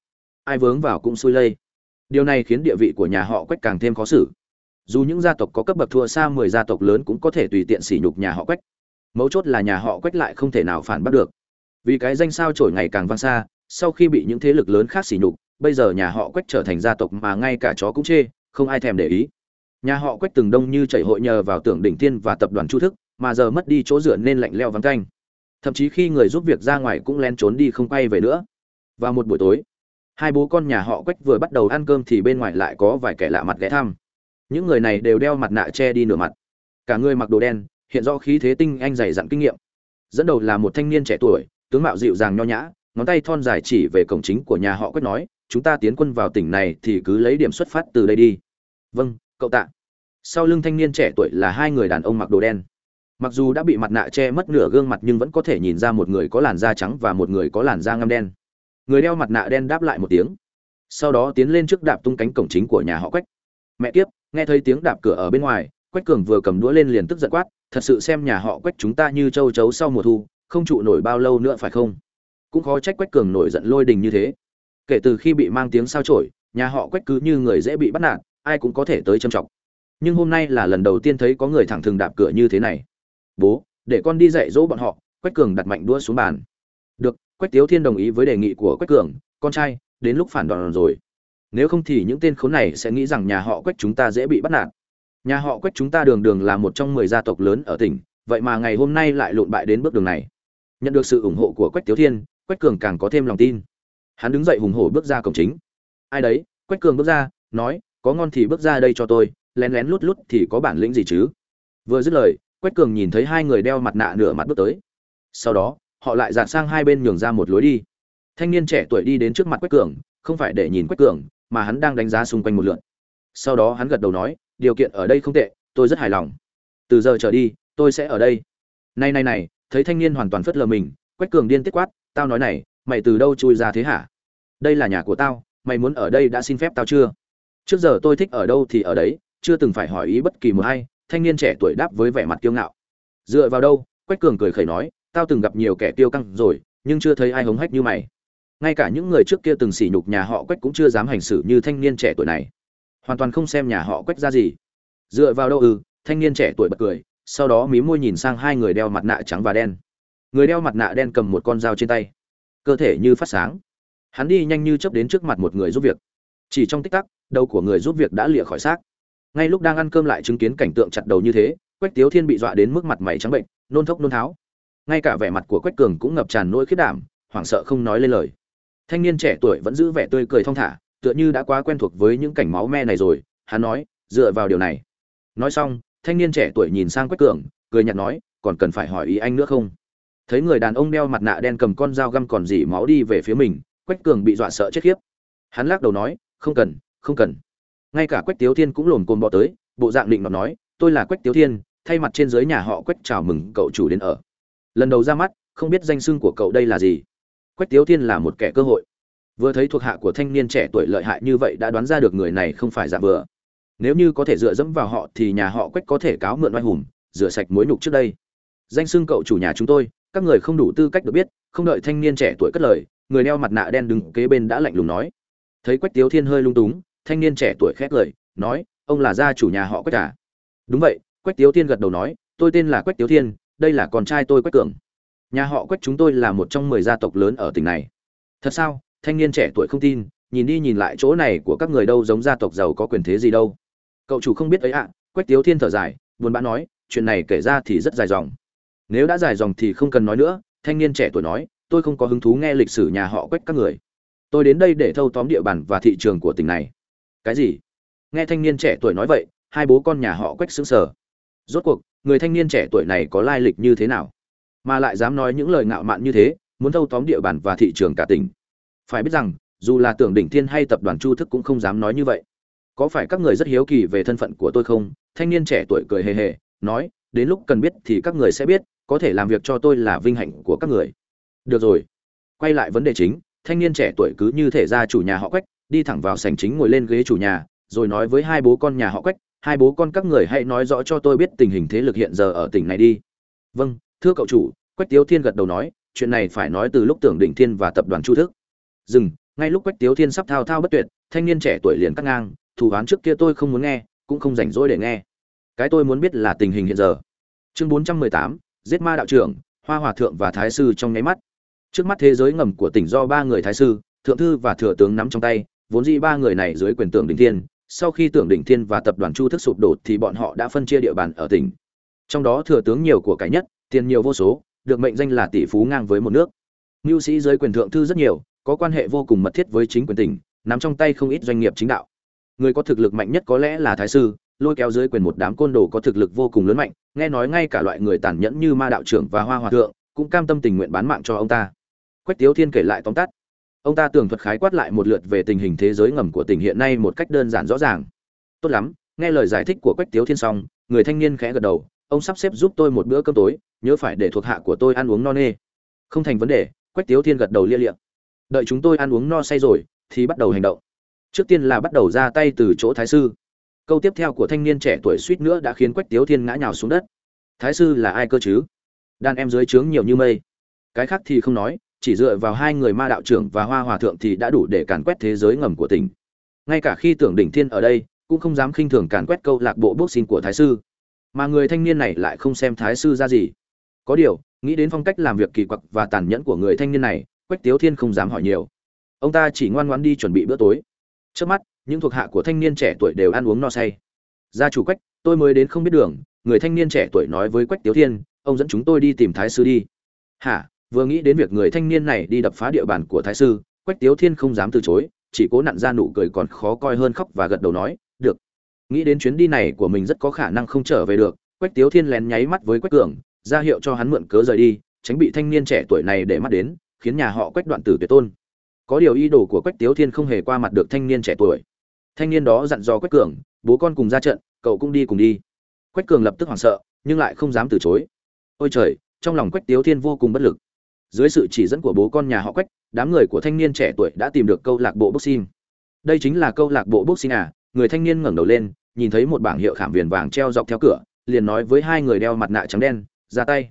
Speaker 1: ai vướng vào cũng xui lây. Điều này khiến địa vị của nhà họ quách càng thêm khó xử. Dù những gia tộc có cấp bậc thua xa mười gia tộc lớn cũng có thể tùy tiện sỉ nhục nhà họ quách. Mấu chốt là nhà họ quách lại không thể nào phản bắt được. Vì cái danh sao trổi ngày càng vang xa, sau khi bị những thế lực lớn khác sỉ nhục, bây giờ nhà họ quách trở thành gia tộc mà ngay cả chó cũng chê, không ai thèm để ý. Nhà họ quách từng đông như chảy hội nhờ vào tưởng đỉnh tiên và tập đoàn chu thức, mà giờ mất đi chỗ dựa nên lạnh leo vắng canh thậm chí khi người giúp việc ra ngoài cũng len trốn đi không quay về nữa vào một buổi tối, hai bố con nhà họ quách vừa bắt đầu ăn cơm thì bên ngoài lại có vài kẻ lạ mặt ghé thăm. Những người này đều đeo mặt nạ che đi nửa mặt. Cả người mặc đồ đen, hiện do khí thế tinh anh dày dặn kinh nghiệm. Dẫn đầu là một thanh niên trẻ tuổi, tướng mạo dịu dàng nho nhã, ngón tay thon dài chỉ về cổng chính của nhà họ quách nói, chúng ta tiến quân vào tỉnh này thì cứ lấy điểm xuất phát từ đây đi. Vâng cậu tạ. Sau lưng thanh niên trẻ tuổi là hai người đàn ông mặc đồ đen. Mặc dù đã bị mặt nạ che mất nửa gương mặt nhưng vẫn có thể nhìn ra một người có làn da trắng và một người có làn da ngăm đen người đeo mặt nạ đen đáp lại một tiếng. Sau đó tiến lên trước đạp tung cánh cổng chính của nhà họ quách. Mẹ kiếp, nghe thấy tiếng đạp cửa ở bên ngoài, quách cường vừa cầm đũa lên liền tức giận quát, thật sự xem nhà họ quách chúng ta như châu chấu sau mùa thu, không trụ nổi bao lâu nữa phải không? Cũng khó trách quách cường nổi giận lôi đình như thế. Kể từ khi bị mang tiếng sao trổi nhà họ quách cứ như người dễ bị bắt nạt, ai cũng có thể tới châm trọng nhưng hôm nay là lần đầu tiên thấy có người thẳng thừng đạp cửa như thế này. Bố, để con đi dạy dỗ bọn họ. Quách cường đặt mạnh đũa xuống bàn quách tiếu thiên đồng ý với đề nghị của quách cường, con trai, đến lúc phản đòn rồi. Nếu không thì những tên khốn này sẽ nghĩ rằng nhà họ quách chúng ta dễ bị bắt nạt. Nhà họ quách chúng ta đường đường là một trong mười gia tộc lớn ở tỉnh, vậy mà ngày hôm nay lại lộn bại đến bước đường này. Nhận được sự ủng hộ của quách tiếu thiên, quách cường càng có thêm lòng tin. Hắn đứng dậy hùng hổ bước ra cổng chính. Ai đấy? Quách cường bước ra, nói, có ngon thì bước ra đây cho tôi, lén lén lút lút thì có bản lĩnh gì chứ? Vừa dứt lời, quách cường nhìn thấy hai người đeo mặt nạ nửa mặt bước tới. Sau đó họ lại dạt sang hai bên nhường ra một lối đi. Thanh niên trẻ tuổi đi đến trước mặt quách cường, không phải để nhìn quách cường, mà hắn đang đánh giá xung quanh một lượn. Sau đó hắn gật đầu nói, điều kiện ở đây không tệ, tôi rất hài lòng. Từ giờ trở đi, tôi sẽ ở đây. Này này này, thấy thanh niên hoàn toàn phớt lờ mình, quách cường điên tiết quát, tao nói này, mày từ đâu chui ra thế hả? Đây là nhà của tao, mày muốn ở đây đã xin phép tao chưa? Trước giờ tôi thích ở đâu thì ở đấy, chưa từng phải hỏi ý bất kỳ một ai. Thanh niên trẻ tuổi đáp với vẻ mặt kiêu ngạo. Dựa vào đâu? Quách cường cười khẩy nói tao từng gặp nhiều kẻ tiêu căng rồi, nhưng chưa thấy ai hống hách như mày. Ngay cả những người trước kia từng sỉ nhục nhà họ quách cũng chưa dám hành xử như thanh niên trẻ tuổi này. Hoàn toàn không xem nhà họ quách ra gì. Dựa vào đâu ư? Thanh niên trẻ tuổi bật cười, sau đó mí môi nhìn sang hai người đeo mặt nạ trắng và đen. Người đeo mặt nạ đen cầm một con dao trên tay. Cơ thể như phát sáng. Hắn đi nhanh như chớp đến trước mặt một người giúp việc. Chỉ trong tích tắc, đầu của người giúp việc đã lịa khỏi xác. Ngay lúc đang ăn cơm lại chứng kiến cảnh tượng chặt đầu như thế, quách tiếu thiên bị dọa đến mức mặt mày trắng bệnh, nôn thốc nôn tháo ngay cả vẻ mặt của quách cường cũng ngập tràn nỗi khiết đảm, hoảng sợ không nói lên lời. Thanh niên trẻ tuổi vẫn giữ vẻ tươi cười thong thả, tựa như đã quá quen thuộc với những cảnh máu me này rồi, hắn nói, dựa vào điều này. Nói xong, thanh niên trẻ tuổi nhìn sang quách cường, cười nhạt nói, còn cần phải hỏi ý anh nữa không? Thấy người đàn ông đeo mặt nạ đen cầm con dao găm còn dỉ máu đi về phía mình, quách cường bị dọa sợ chết khiếp. Hắn lắc đầu nói, không cần không cần. Ngay cả quách tiếu thiên cũng lồn cồn bọ tới, bộ dạng định mà nói, tôi là quách tiếu thiên, thay mặt trên dưới nhà họ quách chào mừng cậu chủ đến ở lần đầu ra mắt, không biết danh xưng của cậu đây là gì. Quách tiếu thiên là một kẻ cơ hội. Vừa thấy thuộc hạ của thanh niên trẻ tuổi lợi hại như vậy đã đoán ra được người này không phải giả vừa. Nếu như có thể dựa dẫm vào họ thì nhà họ quách có thể cáo mượn oai hùng, rửa sạch mối nhục trước đây. Danh xưng cậu chủ nhà chúng tôi, các người không đủ tư cách được biết, không đợi thanh niên trẻ tuổi cất lời, người đeo mặt nạ đen đứng kế bên đã lạnh lùng nói. Thấy quách tiếu thiên hơi lung túng, thanh niên trẻ tuổi khét lời, nói, ông là gia chủ nhà họ quách cả à? đúng vậy, quách tiếu thiên gật đầu nói, tôi tên là quách tiếu thiên đây là con trai tôi quách cường. Nhà họ quách chúng tôi là một trong mười gia tộc lớn ở tỉnh này. Thật sao? Thanh niên trẻ tuổi không tin, nhìn đi nhìn lại chỗ này của các người đâu giống gia tộc giàu có quyền thế gì đâu. Cậu chủ không biết ấy ạ. Quách tiếu thiên thở dài, buồn bã nói, chuyện này kể ra thì rất dài dòng. Nếu đã dài dòng thì không cần nói nữa, thanh niên trẻ tuổi nói, tôi không có hứng thú nghe lịch sử nhà họ quách các người. Tôi đến đây để thâu tóm địa bàn và thị trường của tỉnh này. Cái gì? Nghe thanh niên trẻ tuổi nói vậy, hai bố con nhà họ quách xứng sở rốt cuộc người thanh niên trẻ tuổi này có lai lịch như thế nào? Mà lại dám nói những lời ngạo mạn như thế, muốn thâu tóm địa bàn và thị trường cả tỉnh. Phải biết rằng, dù là tưởng đỉnh thiên hay tập đoàn chu thức cũng không dám nói như vậy. Có phải các người rất hiếu kỳ về thân phận của tôi không? Thanh niên trẻ tuổi cười hề hề, nói, đến lúc cần biết thì các người sẽ biết, có thể làm việc cho tôi là vinh hạnh của các người. Được rồi. Quay lại vấn đề chính, thanh niên trẻ tuổi cứ như thể ra chủ nhà họ quách, đi thẳng vào sảnh chính ngồi lên ghế chủ nhà, rồi nói với hai bố con nhà họ quách hai bố con các người hãy nói rõ cho tôi biết tình hình thế lực hiện giờ ở tỉnh này đi. Vâng thưa cậu chủ, quách tiếu thiên gật đầu nói, chuyện này phải nói từ lúc tưởng định thiên và tập đoàn chu thức. Dừng, ngay lúc quách tiếu thiên sắp thao thao bất tuyệt, thanh niên trẻ tuổi liền cắt ngang thủ án trước kia tôi không muốn nghe, cũng không rảnh rỗi để nghe. Cái tôi muốn biết là tình hình hiện giờ. Chương bốn trăm mười tám, giết ma đạo trưởng, hoa hòa thượng và thái sư trong nháy mắt. Trước mắt thế giới ngầm của tỉnh do ba người thái sư, thượng thư và thừa tướng nắm trong tay, vốn dĩ ba người này dưới quyền tưởng đỉnh thiên sau khi tưởng đỉnh thiên và tập đoàn chu thức sụp đổ thì bọn họ đã phân chia địa bàn ở tỉnh. Trong đó thừa tướng nhiều của cái nhất, tiền nhiều vô số, được mệnh danh là tỷ phú ngang với một nước. Mưu sĩ dưới quyền thượng thư rất nhiều, có quan hệ vô cùng mật thiết với chính quyền tỉnh, nắm trong tay không ít doanh nghiệp chính đạo. Người có thực lực mạnh nhất có lẽ là thái sư, lôi kéo dưới quyền một đám côn đồ có thực lực vô cùng lớn mạnh, nghe nói ngay cả loại người tàn nhẫn như ma đạo trưởng và hoa hòa thượng cũng cam tâm tình nguyện bán mạng cho ông ta. Quách tiếu thiên kể lại tóm tắt ông ta tường thuật khái quát lại một lượt về tình hình thế giới ngầm của tỉnh hiện nay một cách đơn giản rõ ràng. Tốt lắm, nghe lời giải thích của quách tiếu thiên xong, người thanh niên khẽ gật đầu, ông sắp xếp giúp tôi một bữa cơm tối, nhớ phải để thuộc hạ của tôi ăn uống no nê. Không thành vấn đề, quách tiếu thiên gật đầu lia liệm đợi chúng tôi ăn uống no say rồi, thì bắt đầu hành động. Trước tiên là bắt đầu ra tay từ chỗ thái sư. Câu tiếp theo của thanh niên trẻ tuổi suýt nữa đã khiến quách tiếu thiên ngã nhào xuống đất. Thái sư là ai cơ chứ? Đàn em dưới trướng nhiều như mây. Cái khác thì không nói chỉ dựa vào hai người ma đạo trưởng và hoa hòa thượng thì đã đủ để càn quét thế giới ngầm của tỉnh. Ngay cả khi tưởng đỉnh thiên ở đây, cũng không dám khinh thường càn quét câu lạc bộ boxing của thái sư. Mà người thanh niên này lại không xem thái sư ra gì. Có điều, nghĩ đến phong cách làm việc kỳ quặc và tàn nhẫn của người thanh niên này, quách tiếu thiên không dám hỏi nhiều. Ông ta chỉ ngoan ngoãn đi chuẩn bị bữa tối. Trước mắt, những thuộc hạ của thanh niên trẻ tuổi đều ăn uống no say. Gia chủ quách, tôi mới đến không biết đường, người thanh niên trẻ tuổi nói với quách tiếu thiên, ông dẫn chúng tôi đi tìm thái sư đi. Hả? Vừa nghĩ đến việc người thanh niên này đi đập phá địa bàn của thái sư, quách tiếu thiên không dám từ chối, chỉ cố nặn ra nụ cười còn khó coi hơn khóc và gật đầu nói, được. Nghĩ đến chuyến đi này của mình rất có khả năng không trở về được, quách tiếu thiên lén nháy mắt với quách cường, ra hiệu cho hắn mượn cớ rời đi, tránh bị thanh niên trẻ tuổi này để mắt đến, khiến nhà họ quách đoạn tử tuyệt tôn. Có điều ý đồ của quách tiếu thiên không hề qua mặt được thanh niên trẻ tuổi. Thanh niên đó dặn dò quách cường, bố con cùng ra trận, cậu cũng đi cùng đi. Quách cường lập tức hoảng sợ, nhưng lại không dám từ chối. Ôi trời, trong lòng quách tiếu thiên vô cùng bất lực dưới sự chỉ dẫn của bố con nhà họ quách, đám người của thanh niên trẻ tuổi đã tìm được câu lạc bộ boxing. Đây chính là câu lạc bộ boxing à? Người thanh niên ngẩng đầu lên, nhìn thấy một bảng hiệu khảm viền vàng treo dọc theo cửa, liền nói với hai người đeo mặt nạ trắng đen, ra tay.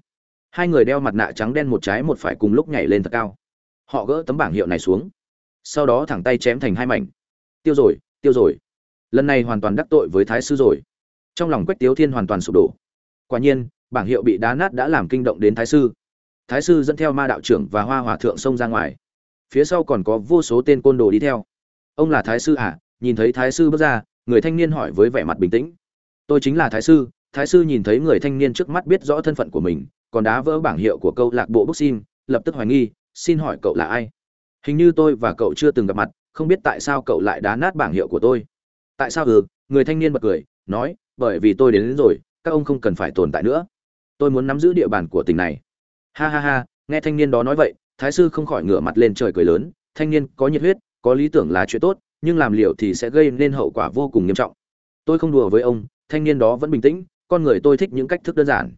Speaker 1: Hai người đeo mặt nạ trắng đen một trái một phải cùng lúc nhảy lên thật cao. Họ gỡ tấm bảng hiệu này xuống. Sau đó thẳng tay chém thành hai mảnh. Tiêu rồi tiêu rồi. Lần này hoàn toàn đắc tội với thái sư rồi. Trong lòng quách tiếu thiên hoàn toàn sụp đổ. Quả nhiên, bảng hiệu bị đá nát đã làm kinh động đến thái sư thái sư dẫn theo ma đạo trưởng và hoa hòa thượng xông ra ngoài. Phía sau còn có vô số tên côn đồ đi theo. Ông là thái sư à? Nhìn thấy thái sư bước ra người thanh niên hỏi với vẻ mặt bình tĩnh. Tôi chính là thái sư. Thái sư nhìn thấy người thanh niên trước mắt biết rõ thân phận của mình còn đá vỡ bảng hiệu của câu lạc bộ boxing lập tức hoài nghi xin hỏi cậu là ai? Hình như tôi và cậu chưa từng gặp mặt không biết tại sao cậu lại đá nát bảng hiệu của tôi. Tại sao ừ người thanh niên bật cười nói bởi vì tôi đến, đến rồi các ông không cần phải tồn tại nữa. Tôi muốn nắm giữ địa bàn của tỉnh này ha ha ha, nghe thanh niên đó nói vậy, thái sư không khỏi ngửa mặt lên trời cười lớn, thanh niên có nhiệt huyết, có lý tưởng là chuyện tốt, nhưng làm liệu thì sẽ gây nên hậu quả vô cùng nghiêm trọng. Tôi không đùa với ông, thanh niên đó vẫn bình tĩnh, con người tôi thích những cách thức đơn giản.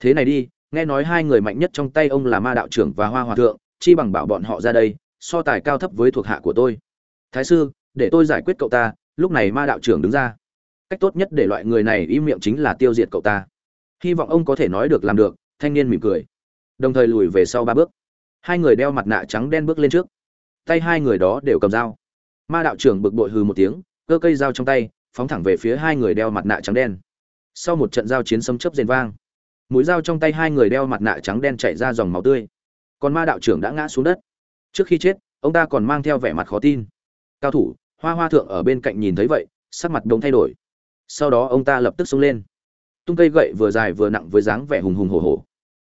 Speaker 1: Thế này đi, nghe nói hai người mạnh nhất trong tay ông là ma đạo trưởng và hoa hòa thượng, chi bằng bảo bọn họ ra đây, so tài cao thấp với thuộc hạ của tôi. Thái sư, để tôi giải quyết cậu ta, lúc này ma đạo trưởng đứng ra. Cách tốt nhất để loại người này im miệng chính là tiêu diệt cậu ta. Hy vọng ông có thể nói được làm được, thanh niên mỉm cười đồng thời lùi về sau ba bước. Hai người đeo mặt nạ trắng đen bước lên trước. Tay hai người đó đều cầm dao. Ma đạo trưởng bực bội hừ một tiếng, cơ cây dao trong tay, phóng thẳng về phía hai người đeo mặt nạ trắng đen. Sau một trận giao chiến sấm chớp rền vang, mũi dao trong tay hai người đeo mặt nạ trắng đen chảy ra dòng máu tươi. Còn ma đạo trưởng đã ngã xuống đất. Trước khi chết, ông ta còn mang theo vẻ mặt khó tin. Cao thủ, hoa hoa thượng ở bên cạnh nhìn thấy vậy, sắc mặt đống thay đổi. Sau đó ông ta lập tức xông lên. Tung cây gậy vừa dài vừa nặng với dáng vẻ hùng hùng hổ hổ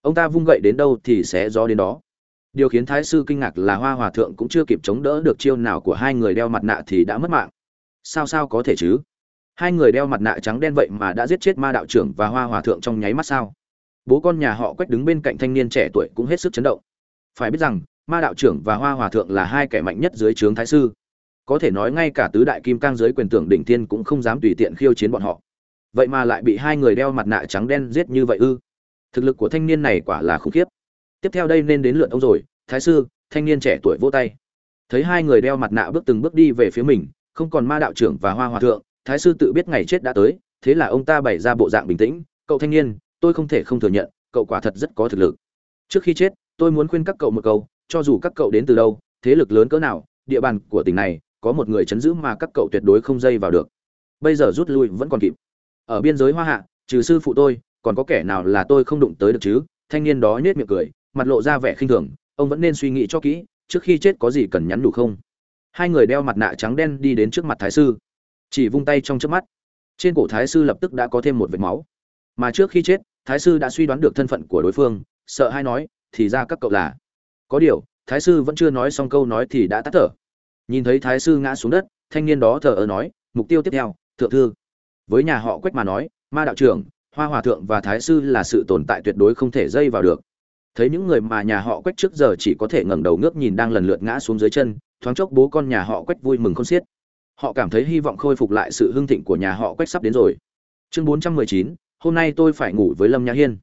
Speaker 1: ông ta vung gậy đến đâu thì sẽ gió đến đó. Điều khiến thái sư kinh ngạc là hoa hòa thượng cũng chưa kịp chống đỡ được chiêu nào của hai người đeo mặt nạ thì đã mất mạng. Sao sao có thể chứ? Hai người đeo mặt nạ trắng đen vậy mà đã giết chết ma đạo trưởng và hoa hòa thượng trong nháy mắt sao? Bố con nhà họ quách đứng bên cạnh thanh niên trẻ tuổi cũng hết sức chấn động. Phải biết rằng, ma đạo trưởng và hoa hòa thượng là hai kẻ mạnh nhất dưới trướng thái sư. Có thể nói ngay cả tứ đại kim cang dưới quyền tưởng đỉnh thiên cũng không dám tùy tiện khiêu chiến bọn họ. Vậy mà lại bị hai người đeo mặt nạ trắng đen giết như vậy ư? Thực lực của thanh niên này quả là khủng khiếp. Tiếp theo đây nên đến lượt ông rồi, thái sư, thanh niên trẻ tuổi vô tay. Thấy hai người đeo mặt nạ bước từng bước đi về phía mình, không còn ma đạo trưởng và hoa hòa thượng, thái sư tự biết ngày chết đã tới, thế là ông ta bày ra bộ dạng bình tĩnh, cậu thanh niên, tôi không thể không thừa nhận, cậu quả thật rất có thực lực. Trước khi chết, tôi muốn khuyên các cậu một câu, cho dù các cậu đến từ đâu, thế lực lớn cỡ nào, địa bàn của tỉnh này, có một người chấn giữ mà các cậu tuyệt đối không dây vào được. Bây giờ rút lui vẫn còn kịp. Ở biên giới hoa hạ, trừ sư phụ tôi còn có kẻ nào là tôi không đụng tới được chứ? Thanh niên đó nhếch miệng cười, mặt lộ ra vẻ khinh thường, ông vẫn nên suy nghĩ cho kỹ, trước khi chết có gì cần nhắn đủ không? Hai người đeo mặt nạ trắng đen đi đến trước mặt thái sư. Chỉ vung tay trong chớp mắt. Trên cổ thái sư lập tức đã có thêm một vệt máu. Mà trước khi chết, thái sư đã suy đoán được thân phận của đối phương, sợ hay nói, thì ra các cậu là có điều, thái sư vẫn chưa nói xong câu nói thì đã tắt thở. Nhìn thấy thái sư ngã xuống đất, thanh niên đó thờ ơ nói, mục tiêu tiếp theo, thượng thư. Với nhà họ quách mà nói, ma đạo trưởng hoa hòa thượng và thái sư là sự tồn tại tuyệt đối không thể dây vào được. Thấy những người mà nhà họ quách trước giờ chỉ có thể ngẩng đầu ngước nhìn đang lần lượt ngã xuống dưới chân, thoáng chốc bố con nhà họ quách vui mừng không xiết. Họ cảm thấy hy vọng khôi phục lại sự hưng thịnh của nhà họ quách sắp đến rồi. Chương bốn trăm mười chín, hôm nay tôi phải ngủ với lâm nhã hiên.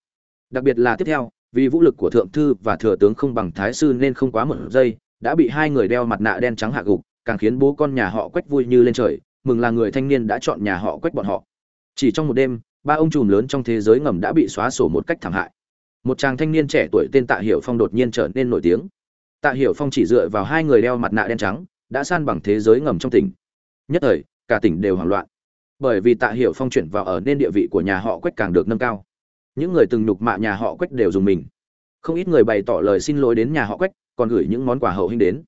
Speaker 1: Đặc biệt là tiếp theo, vì vũ lực của thượng thư và thừa tướng không bằng thái sư nên không quá một giây, đã bị hai người đeo mặt nạ đen trắng hạ gục, càng khiến bố con nhà họ quách vui như lên trời, mừng là người thanh niên đã chọn nhà họ quách bọn họ. Chỉ trong một đêm ba ông trùm lớn trong thế giới ngầm đã bị xóa sổ một cách thảm hại. Một chàng thanh niên trẻ tuổi tên tạ hiểu phong đột nhiên trở nên nổi tiếng. Tạ hiểu phong chỉ dựa vào hai người đeo mặt nạ đen trắng, đã san bằng thế giới ngầm trong tỉnh. Nhất thời, cả tỉnh đều hoảng loạn. Bởi vì tạ hiểu phong chuyển vào ở nên địa vị của nhà họ quách càng được nâng cao. Những người từng nhục mạ nhà họ quách đều dùng mình. Không ít người bày tỏ lời xin lỗi đến nhà họ quách, còn gửi những món quà hậu hĩnh đến.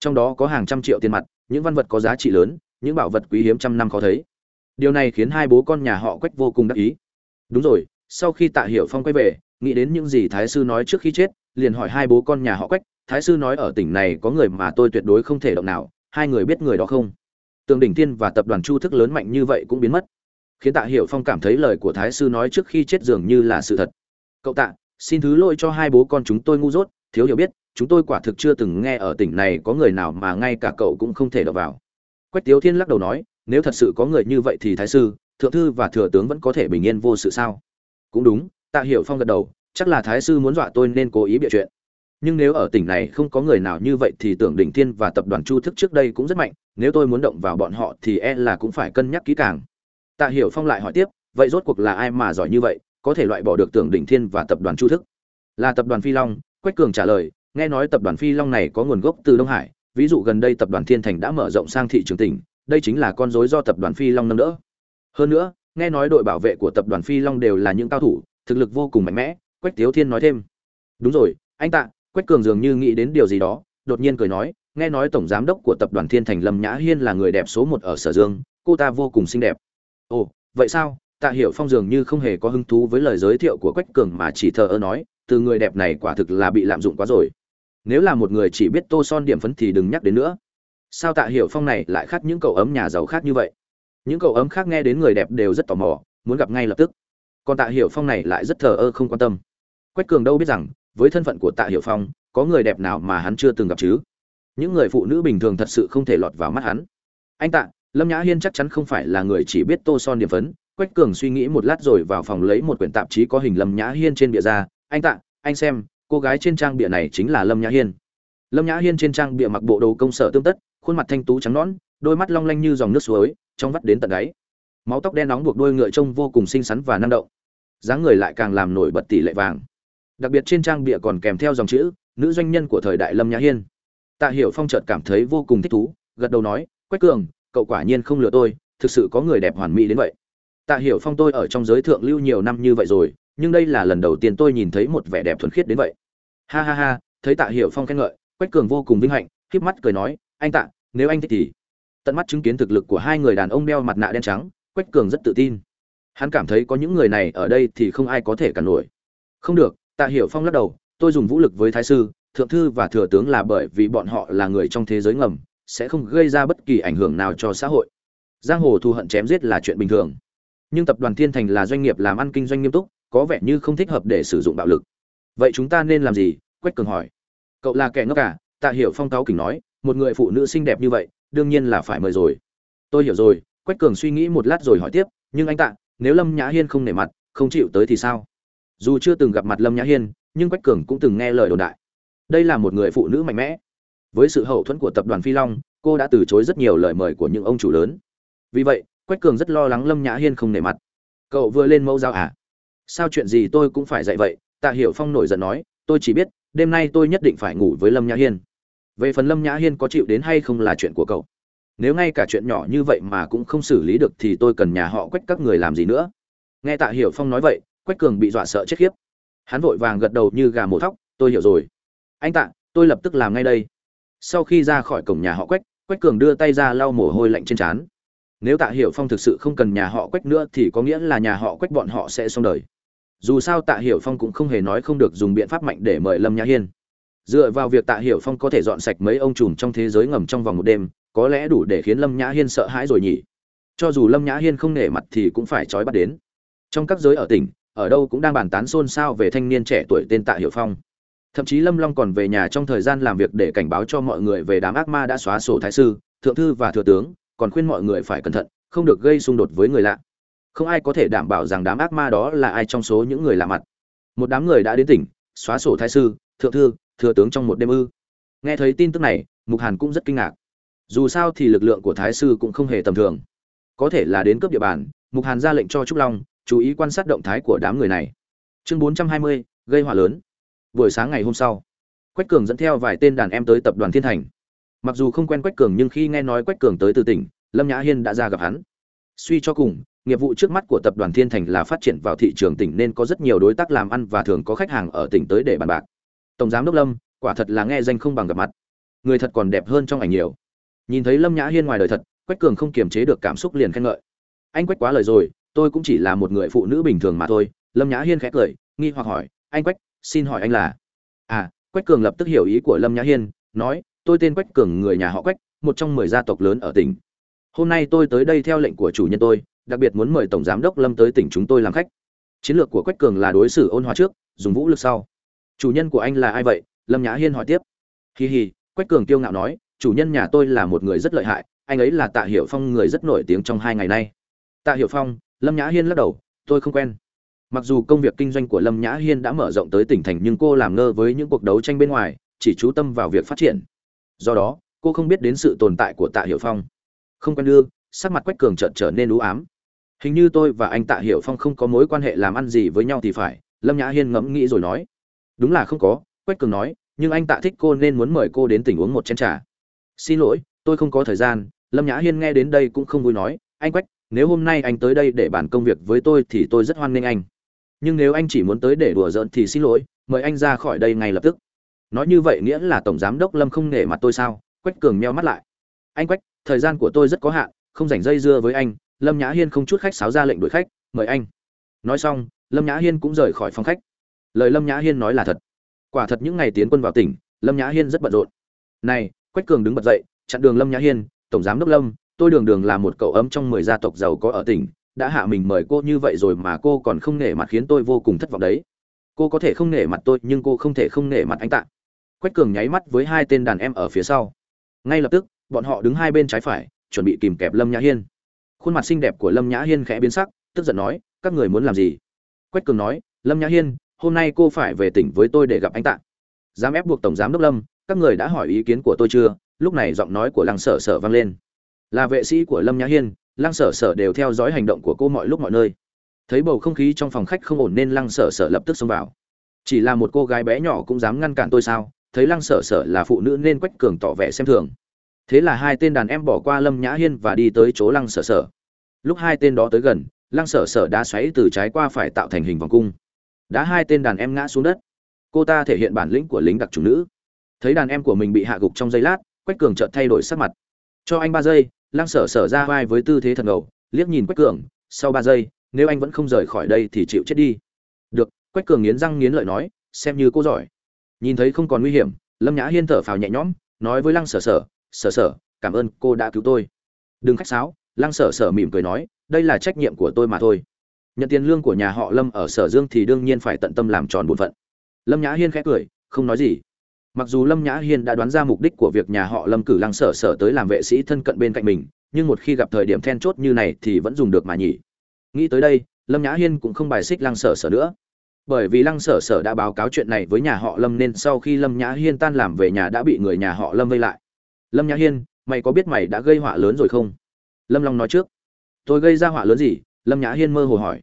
Speaker 1: Trong đó có hàng trăm triệu tiền mặt, những văn vật có giá trị lớn, những bảo vật quý hiếm trăm năm khó thấy điều này khiến hai bố con nhà họ quách vô cùng đắc ý. Đúng rồi, sau khi tạ hiểu phong quay về, nghĩ đến những gì thái sư nói trước khi chết, liền hỏi hai bố con nhà họ quách, thái sư nói ở tỉnh này có người mà tôi tuyệt đối không thể động nào, hai người biết người đó không? Tường đỉnh tiên và tập đoàn chu thức lớn mạnh như vậy cũng biến mất. Khiến tạ hiểu phong cảm thấy lời của thái sư nói trước khi chết dường như là sự thật. Cậu tạ, xin thứ lỗi cho hai bố con chúng tôi ngu dốt, thiếu hiểu biết, chúng tôi quả thực chưa từng nghe ở tỉnh này có người nào mà ngay cả cậu cũng không thể đọc vào. Quách tiếu thiên lắc đầu nói nếu thật sự có người như vậy thì thái sư, thượng thư và thừa tướng vẫn có thể bình yên vô sự sao? Cũng đúng, tạ hiểu phong gật đầu, chắc là thái sư muốn dọa tôi nên cố ý bịa chuyện. Nhưng nếu ở tỉnh này không có người nào như vậy thì tưởng đỉnh thiên và tập đoàn chu thức trước đây cũng rất mạnh, nếu tôi muốn động vào bọn họ thì e là cũng phải cân nhắc kỹ càng. Tạ hiểu phong lại hỏi tiếp, vậy rốt cuộc là ai mà giỏi như vậy, có thể loại bỏ được tưởng đỉnh thiên và tập đoàn chu thức? Là tập đoàn phi long, quách cường trả lời, nghe nói tập đoàn phi long này có nguồn gốc từ đông hải, ví dụ gần đây tập đoàn thiên thành đã mở rộng sang thị trường tỉnh đây chính là con rối do tập đoàn phi long nâng đỡ. Hơn nữa, nghe nói đội bảo vệ của tập đoàn phi long đều là những cao thủ, thực lực vô cùng mạnh mẽ, quách tiếu thiên nói thêm. Đúng rồi, anh tạ, quách cường dường như nghĩ đến điều gì đó, đột nhiên cười nói, nghe nói tổng giám đốc của tập đoàn thiên thành lâm nhã hiên là người đẹp số một ở sở dương, cô ta vô cùng xinh đẹp. Ồ, vậy sao? Tạ hiểu phong dường như không hề có hứng thú với lời giới thiệu của quách cường mà chỉ thờ ơ nói, từ người đẹp này quả thực là bị lạm dụng quá rồi. Nếu là một người chỉ biết tô son điểm phấn thì đừng nhắc đến nữa sao tạ hiểu phong này lại khác những cậu ấm nhà giàu khác như vậy? Những cậu ấm khác nghe đến người đẹp đều rất tò mò, muốn gặp ngay lập tức. Còn tạ hiểu phong này lại rất thờ ơ không quan tâm. Quách cường đâu biết rằng, với thân phận của tạ hiểu phong, có người đẹp nào mà hắn chưa từng gặp chứ? Những người phụ nữ bình thường thật sự không thể lọt vào mắt hắn. Anh tạ, lâm nhã hiên chắc chắn không phải là người chỉ biết tô son điểm phấn. Quách cường suy nghĩ một lát rồi vào phòng lấy một quyển tạp chí có hình lâm nhã hiên trên bìa ra. Anh tạ, anh xem, cô gái trên trang bìa này chính là lâm nhã hiên. Lâm nhã hiên trên trang bìa mặc bộ đồ công sở tương tất khuôn mặt thanh tú trắng nõn, đôi mắt long lanh như dòng nước suối, trong vắt đến tận đáy. Máu tóc đen nóng buộc đôi ngựa trông vô cùng xinh xắn và năng động. Dáng người lại càng làm nổi bật tỷ lệ vàng. Đặc biệt trên trang bìa còn kèm theo dòng chữ, nữ doanh nhân của thời đại lâm nhã hiên. Tạ hiểu phong chợt cảm thấy vô cùng thích thú, gật đầu nói, quách cường, cậu quả nhiên không lừa tôi, thực sự có người đẹp hoàn mỹ đến vậy. Tạ hiểu phong tôi ở trong giới thượng lưu nhiều năm như vậy rồi, nhưng đây là lần đầu tiên tôi nhìn thấy một vẻ đẹp thuần khiết đến vậy. Ha ha ha, thấy tạ hiểu phong khen ngợi, quách cường vô cùng vinh hạnh, khép mắt cười nói, anh tạ nếu anh thích thì. Tận mắt chứng kiến thực lực của hai người đàn ông đeo mặt nạ đen trắng, quách cường rất tự tin. Hắn cảm thấy có những người này ở đây thì không ai có thể cản nổi. Không được, tạ hiểu phong lắc đầu, tôi dùng vũ lực với thái sư, thượng thư và thừa tướng là bởi vì bọn họ là người trong thế giới ngầm, sẽ không gây ra bất kỳ ảnh hưởng nào cho xã hội. Giang hồ thù hận chém giết là chuyện bình thường. Nhưng tập đoàn thiên thành là doanh nghiệp làm ăn kinh doanh nghiêm túc, có vẻ như không thích hợp để sử dụng bạo lực. Vậy chúng ta nên làm gì? Quách cường hỏi. Cậu là kẻ ngốc cả à? tạ hiểu phong cáo kỉnh nói một người phụ nữ xinh đẹp như vậy, đương nhiên là phải mời rồi. Tôi hiểu rồi, quách cường suy nghĩ một lát rồi hỏi tiếp, nhưng anh tạ, nếu lâm nhã hiên không nể mặt, không chịu tới thì sao? Dù chưa từng gặp mặt lâm nhã hiên, nhưng quách cường cũng từng nghe lời đồn đại. Đây là một người phụ nữ mạnh mẽ. Với sự hậu thuẫn của tập đoàn phi long, cô đã từ chối rất nhiều lời mời của những ông chủ lớn. Vì vậy, quách cường rất lo lắng lâm nhã hiên không nể mặt. Cậu vừa lên mẫu giao à? Sao chuyện gì tôi cũng phải dạy vậy? Tạ hiểu phong nổi giận nói, tôi chỉ biết, đêm nay tôi nhất định phải ngủ với lâm nhã hiên về phần lâm nhã hiên có chịu đến hay không là chuyện của cậu. Nếu ngay cả chuyện nhỏ như vậy mà cũng không xử lý được thì tôi cần nhà họ quách các người làm gì nữa. Nghe tạ hiểu phong nói vậy, quách cường bị dọa sợ chết khiếp. Hắn vội vàng gật đầu như gà mổ thóc, tôi hiểu rồi. Anh tạ, tôi lập tức làm ngay đây. Sau khi ra khỏi cổng nhà họ quách quách cường đưa tay ra lau mồ hôi lạnh trên trán. Nếu tạ hiểu phong thực sự không cần nhà họ quách nữa thì có nghĩa là nhà họ quách bọn họ sẽ xong đời. Dù sao tạ hiểu phong cũng không hề nói không được dùng biện pháp mạnh để mời lâm nhã hiên dựa vào việc tạ hiểu phong có thể dọn sạch mấy ông trùm trong thế giới ngầm trong vòng một đêm, có lẽ đủ để khiến lâm nhã hiên sợ hãi rồi nhỉ? Cho dù lâm nhã hiên không nể mặt thì cũng phải trói bắt đến. Trong các giới ở tỉnh, ở đâu cũng đang bàn tán xôn xao về thanh niên trẻ tuổi tên tạ hiểu phong. Thậm chí lâm long còn về nhà trong thời gian làm việc để cảnh báo cho mọi người về đám ác ma đã xóa sổ thái sư, thượng thư và thừa tướng, còn khuyên mọi người phải cẩn thận, không được gây xung đột với người lạ. Không ai có thể đảm bảo rằng đám ác ma đó là ai trong số những người lạ mặt. Một đám người đã đến tỉnh, xóa sổ thái sư, thượng thư thừa tướng trong một đêm ư? Nghe thấy tin tức này, mục hàn cũng rất kinh ngạc. Dù sao thì lực lượng của thái sư cũng không hề tầm thường. Có thể là đến cướp địa bàn, mục hàn ra lệnh cho trúc long, chú ý quan sát động thái của đám người này. Chương bốn trăm hai mươi, gây hỏa lớn. Buổi sáng ngày hôm sau, quách cường dẫn theo vài tên đàn em tới tập đoàn thiên thành. Mặc dù không quen quách cường nhưng khi nghe nói quách cường tới từ tỉnh, lâm nhã hiên đã ra gặp hắn. Suy cho cùng, nghiệp vụ trước mắt của tập đoàn thiên thành là phát triển vào thị trường tỉnh nên có rất nhiều đối tác làm ăn và thường có khách hàng ở tỉnh tới để bàn bạc tổng giám đốc lâm, quả thật là nghe danh không bằng gặp mặt. Người thật còn đẹp hơn trong ảnh nhiều. Nhìn thấy lâm nhã hiên ngoài đời thật, quách cường không kiềm chế được cảm xúc liền khen ngợi. Anh quách quá lời rồi, tôi cũng chỉ là một người phụ nữ bình thường mà thôi, lâm nhã hiên khẽ cười, nghi hoặc hỏi, anh quách, xin hỏi anh là? À quách cường lập tức hiểu ý của lâm nhã hiên, nói, tôi tên quách cường, người nhà họ quách, một trong mười gia tộc lớn ở tỉnh. Hôm nay tôi tới đây theo lệnh của chủ nhân tôi, đặc biệt muốn mời tổng giám đốc lâm tới tỉnh chúng tôi làm khách. Chiến lược của quách cường là đối xử ôn hòa trước, dùng vũ lực sau chủ nhân của anh là ai vậy? Lâm nhã hiên hỏi tiếp. Hì hì, quách cường kiêu ngạo nói, chủ nhân nhà tôi là một người rất lợi hại, anh ấy là tạ hiểu phong người rất nổi tiếng trong hai ngày nay. Tạ hiểu phong, lâm nhã hiên lắc đầu, tôi không quen. Mặc dù công việc kinh doanh của lâm nhã hiên đã mở rộng tới tỉnh thành nhưng cô làm ngơ với những cuộc đấu tranh bên ngoài, chỉ chú tâm vào việc phát triển. Do đó, cô không biết đến sự tồn tại của tạ hiểu phong. Không quen đưa, sắc mặt quách cường trợn trở nên ú ám. Hình như tôi và anh tạ hiểu phong không có mối quan hệ làm ăn gì với nhau thì phải, lâm nhã hiên ngẫm nghĩ rồi nói đúng là không có, quách cường nói, nhưng anh tạ thích cô nên muốn mời cô đến tỉnh uống một chén trà. Xin lỗi, tôi không có thời gian, lâm nhã hiên nghe đến đây cũng không vui nói, anh quách, nếu hôm nay anh tới đây để bàn công việc với tôi thì tôi rất hoan nghênh anh. Nhưng nếu anh chỉ muốn tới để đùa giỡn thì xin lỗi, mời anh ra khỏi đây ngay lập tức. Nói như vậy nghĩa là tổng giám đốc lâm không nể mặt tôi sao? Quách cường meo mắt lại. Anh quách, thời gian của tôi rất có hạn, không dành dây dưa với anh, lâm nhã hiên không chút khách sáo ra lệnh đuổi khách, mời anh. Nói xong, lâm nhã hiên cũng rời khỏi phòng khách lời lâm nhã hiên nói là thật. Quả thật những ngày tiến quân vào tỉnh, lâm nhã hiên rất bận rộn. Này, quách cường đứng bật dậy, chặn đường lâm nhã hiên, tổng giám đốc lâm, tôi đường đường là một cậu ấm trong mười gia tộc giàu có ở tỉnh, đã hạ mình mời cô như vậy rồi mà cô còn không nể mặt khiến tôi vô cùng thất vọng đấy. Cô có thể không nể mặt tôi, nhưng cô không thể không nể mặt anh tạ. Quách cường nháy mắt với hai tên đàn em ở phía sau. Ngay lập tức, bọn họ đứng hai bên trái phải, chuẩn bị kìm kẹp lâm nhã hiên. Khuôn mặt xinh đẹp của lâm nhã hiên khẽ biến sắc, tức giận nói, các người muốn làm gì? Quách cường nói, lâm nhã hiên hôm nay cô phải về tỉnh với tôi để gặp anh tạ. Dám ép buộc tổng giám đốc lâm, các người đã hỏi ý kiến của tôi chưa? Lúc này giọng nói của lăng sở sở vang lên. Là vệ sĩ của lâm nhã hiên, lăng sở sở đều theo dõi hành động của cô mọi lúc mọi nơi. Thấy bầu không khí trong phòng khách không ổn nên lăng sở sở lập tức xông vào. Chỉ là một cô gái bé nhỏ cũng dám ngăn cản tôi sao? Thấy lăng sở sở là phụ nữ nên quách cường tỏ vẻ xem thường. Thế là hai tên đàn em bỏ qua lâm nhã hiên và đi tới chỗ lăng sở sở. Lúc hai tên đó tới gần, lăng sở sở đã xoáy từ trái qua phải tạo thành hình vòng cung đã hai tên đàn em ngã xuống đất. Cô ta thể hiện bản lĩnh của lính đặc trùng nữ. Thấy đàn em của mình bị hạ gục trong giây lát, quách cường chợt thay đổi sắc mặt. Cho anh ba giây, lăng sở sở ra vai với tư thế thần ngầu, liếc nhìn quách cường, sau ba giây, nếu anh vẫn không rời khỏi đây thì chịu chết đi. Được, quách cường nghiến răng nghiến lợi nói, xem như cô giỏi. Nhìn thấy không còn nguy hiểm, lâm nhã hiên thở phào nhẹ nhõm, nói với lăng sở sở sở sở, cảm ơn cô đã cứu tôi. Đừng khách sáo, lăng sở sở mỉm cười nói, đây là trách nhiệm của tôi mà thôi nhận tiền lương của nhà họ lâm ở sở dương thì đương nhiên phải tận tâm làm tròn bổn phận. Lâm nhã hiên khẽ cười, không nói gì. Mặc dù lâm nhã hiên đã đoán ra mục đích của việc nhà họ lâm cử lăng sở sở tới làm vệ sĩ thân cận bên cạnh mình, nhưng một khi gặp thời điểm then chốt như này thì vẫn dùng được mà nhỉ. Nghĩ tới đây, lâm nhã hiên cũng không bài xích lăng sở sở nữa. Bởi vì lăng sở sở đã báo cáo chuyện này với nhà họ lâm nên sau khi lâm nhã hiên tan làm về nhà đã bị người nhà họ lâm vây lại. Lâm nhã hiên, mày có biết mày đã gây họa lớn rồi không? Lâm long nói trước. Tôi gây ra họa lớn gì? Lâm nhã hiên mơ hồ hỏi.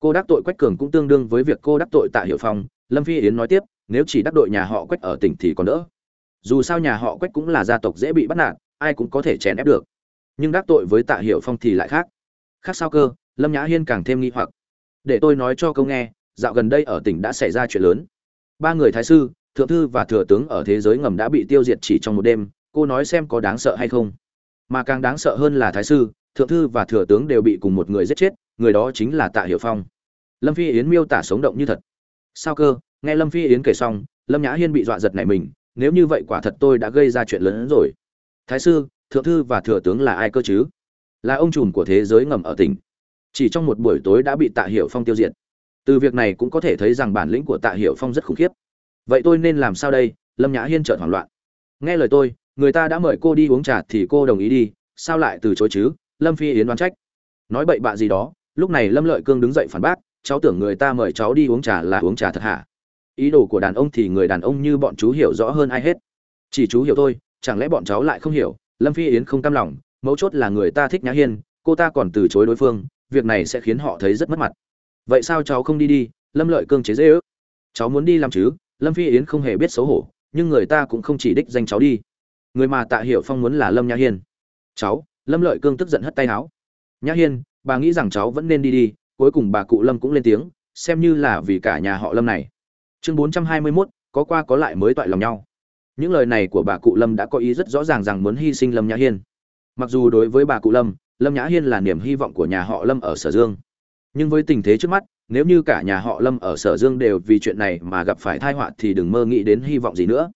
Speaker 1: Cô đắc tội quách cường cũng tương đương với việc cô đắc tội tạ hiệu phong. Lâm phi yến nói tiếp, nếu chỉ đắc tội nhà họ quách ở tỉnh thì còn đỡ. Dù sao nhà họ quách cũng là gia tộc dễ bị bắt nạt, ai cũng có thể chèn ép được. Nhưng đắc tội với tạ hiệu phong thì lại khác. Khác sao cơ? Lâm nhã hiên càng thêm nghi hoặc. Để tôi nói cho câu nghe, dạo gần đây ở tỉnh đã xảy ra chuyện lớn. Ba người thái sư, thượng thư và thừa tướng ở thế giới ngầm đã bị tiêu diệt chỉ trong một đêm, cô nói xem có đáng sợ hay không. Mà càng đáng sợ hơn là thái sư, thượng thư và thừa tướng đều bị cùng một người giết chết người đó chính là tạ hiểu phong. Lâm phi yến miêu tả sống động như thật. Sao cơ? Nghe lâm phi yến kể xong, lâm nhã hiên bị dọa giật này mình, nếu như vậy quả thật tôi đã gây ra chuyện lớn hơn rồi. Thái sư, thượng thư và thừa tướng là ai cơ chứ? Là ông trùm của thế giới ngầm ở tỉnh. Chỉ trong một buổi tối đã bị tạ hiểu phong tiêu diệt. Từ việc này cũng có thể thấy rằng bản lĩnh của tạ hiểu phong rất khủng khiếp. Vậy tôi nên làm sao đây? Lâm nhã hiên trợn hoảng loạn. Nghe lời tôi, người ta đã mời cô đi uống trà thì cô đồng ý đi. Sao lại từ chối chứ? Lâm phi yến đoán trách. Nói bậy bạ gì đó lúc này lâm lợi cương đứng dậy phản bác, cháu tưởng người ta mời cháu đi uống trà là uống trà thật hả? Ý đồ của đàn ông thì người đàn ông như bọn chú hiểu rõ hơn ai hết. Chỉ chú hiểu thôi, chẳng lẽ bọn cháu lại không hiểu? Lâm phi yến không cam lòng, mấu chốt là người ta thích nhã hiên, cô ta còn từ chối đối phương, việc này sẽ khiến họ thấy rất mất mặt. Vậy sao cháu không đi đi? Lâm lợi cương chế dễ ước. Cháu muốn đi làm chứ? Lâm phi yến không hề biết xấu hổ, nhưng người ta cũng không chỉ đích danh cháu đi. Người mà tạ hiểu phong muốn là lâm nhã hiên. Cháu, lâm lợi cương tức giận hất tay áo. Nhã hiên bà nghĩ rằng cháu vẫn nên đi đi cuối cùng bà cụ lâm cũng lên tiếng xem như là vì cả nhà họ lâm này. Chương bốn trăm hai mươi 421, có qua có lại mới toại lòng nhau. Những lời này của bà cụ lâm đã có ý rất rõ ràng rằng muốn hy sinh lâm nhã hiên. Mặc dù đối với bà cụ lâm lâm nhã hiên là niềm hy vọng của nhà họ lâm ở sở dương. Nhưng với tình thế trước mắt nếu như cả nhà họ lâm ở sở dương đều vì chuyện này mà gặp phải thai họa thì đừng mơ nghĩ đến hy vọng gì nữa.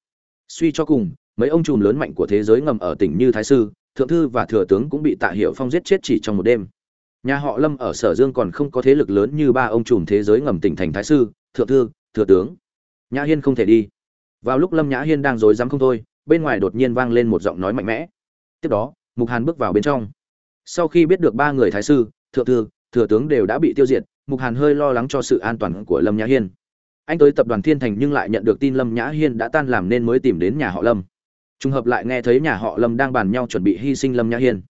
Speaker 1: Suy cho cùng mấy ông trùm lớn mạnh của thế giới ngầm ở tỉnh như thái sư thượng thư và thừa tướng cũng bị tạ hiệu phong giết chết chỉ trong một đêm nhà họ lâm ở sở dương còn không có thế lực lớn như ba ông trùm thế giới ngầm tỉnh thành thái sư, thượng thư, thừa tướng. Nhã hiên không thể đi. Vào lúc lâm nhã hiên đang rối rắm không thôi, bên ngoài đột nhiên vang lên một giọng nói mạnh mẽ. Tiếp đó, mục hàn bước vào bên trong. Sau khi biết được ba người thái sư, thượng thư, thừa tướng đều đã bị tiêu diệt, mục hàn hơi lo lắng cho sự an toàn của lâm nhã hiên. Anh tới tập đoàn thiên thành nhưng lại nhận được tin lâm nhã hiên đã tan làm nên mới tìm đến nhà họ lâm. Trùng hợp lại nghe thấy nhà họ lâm đang bàn nhau chuẩn bị hy sinh lâm nhã hiên.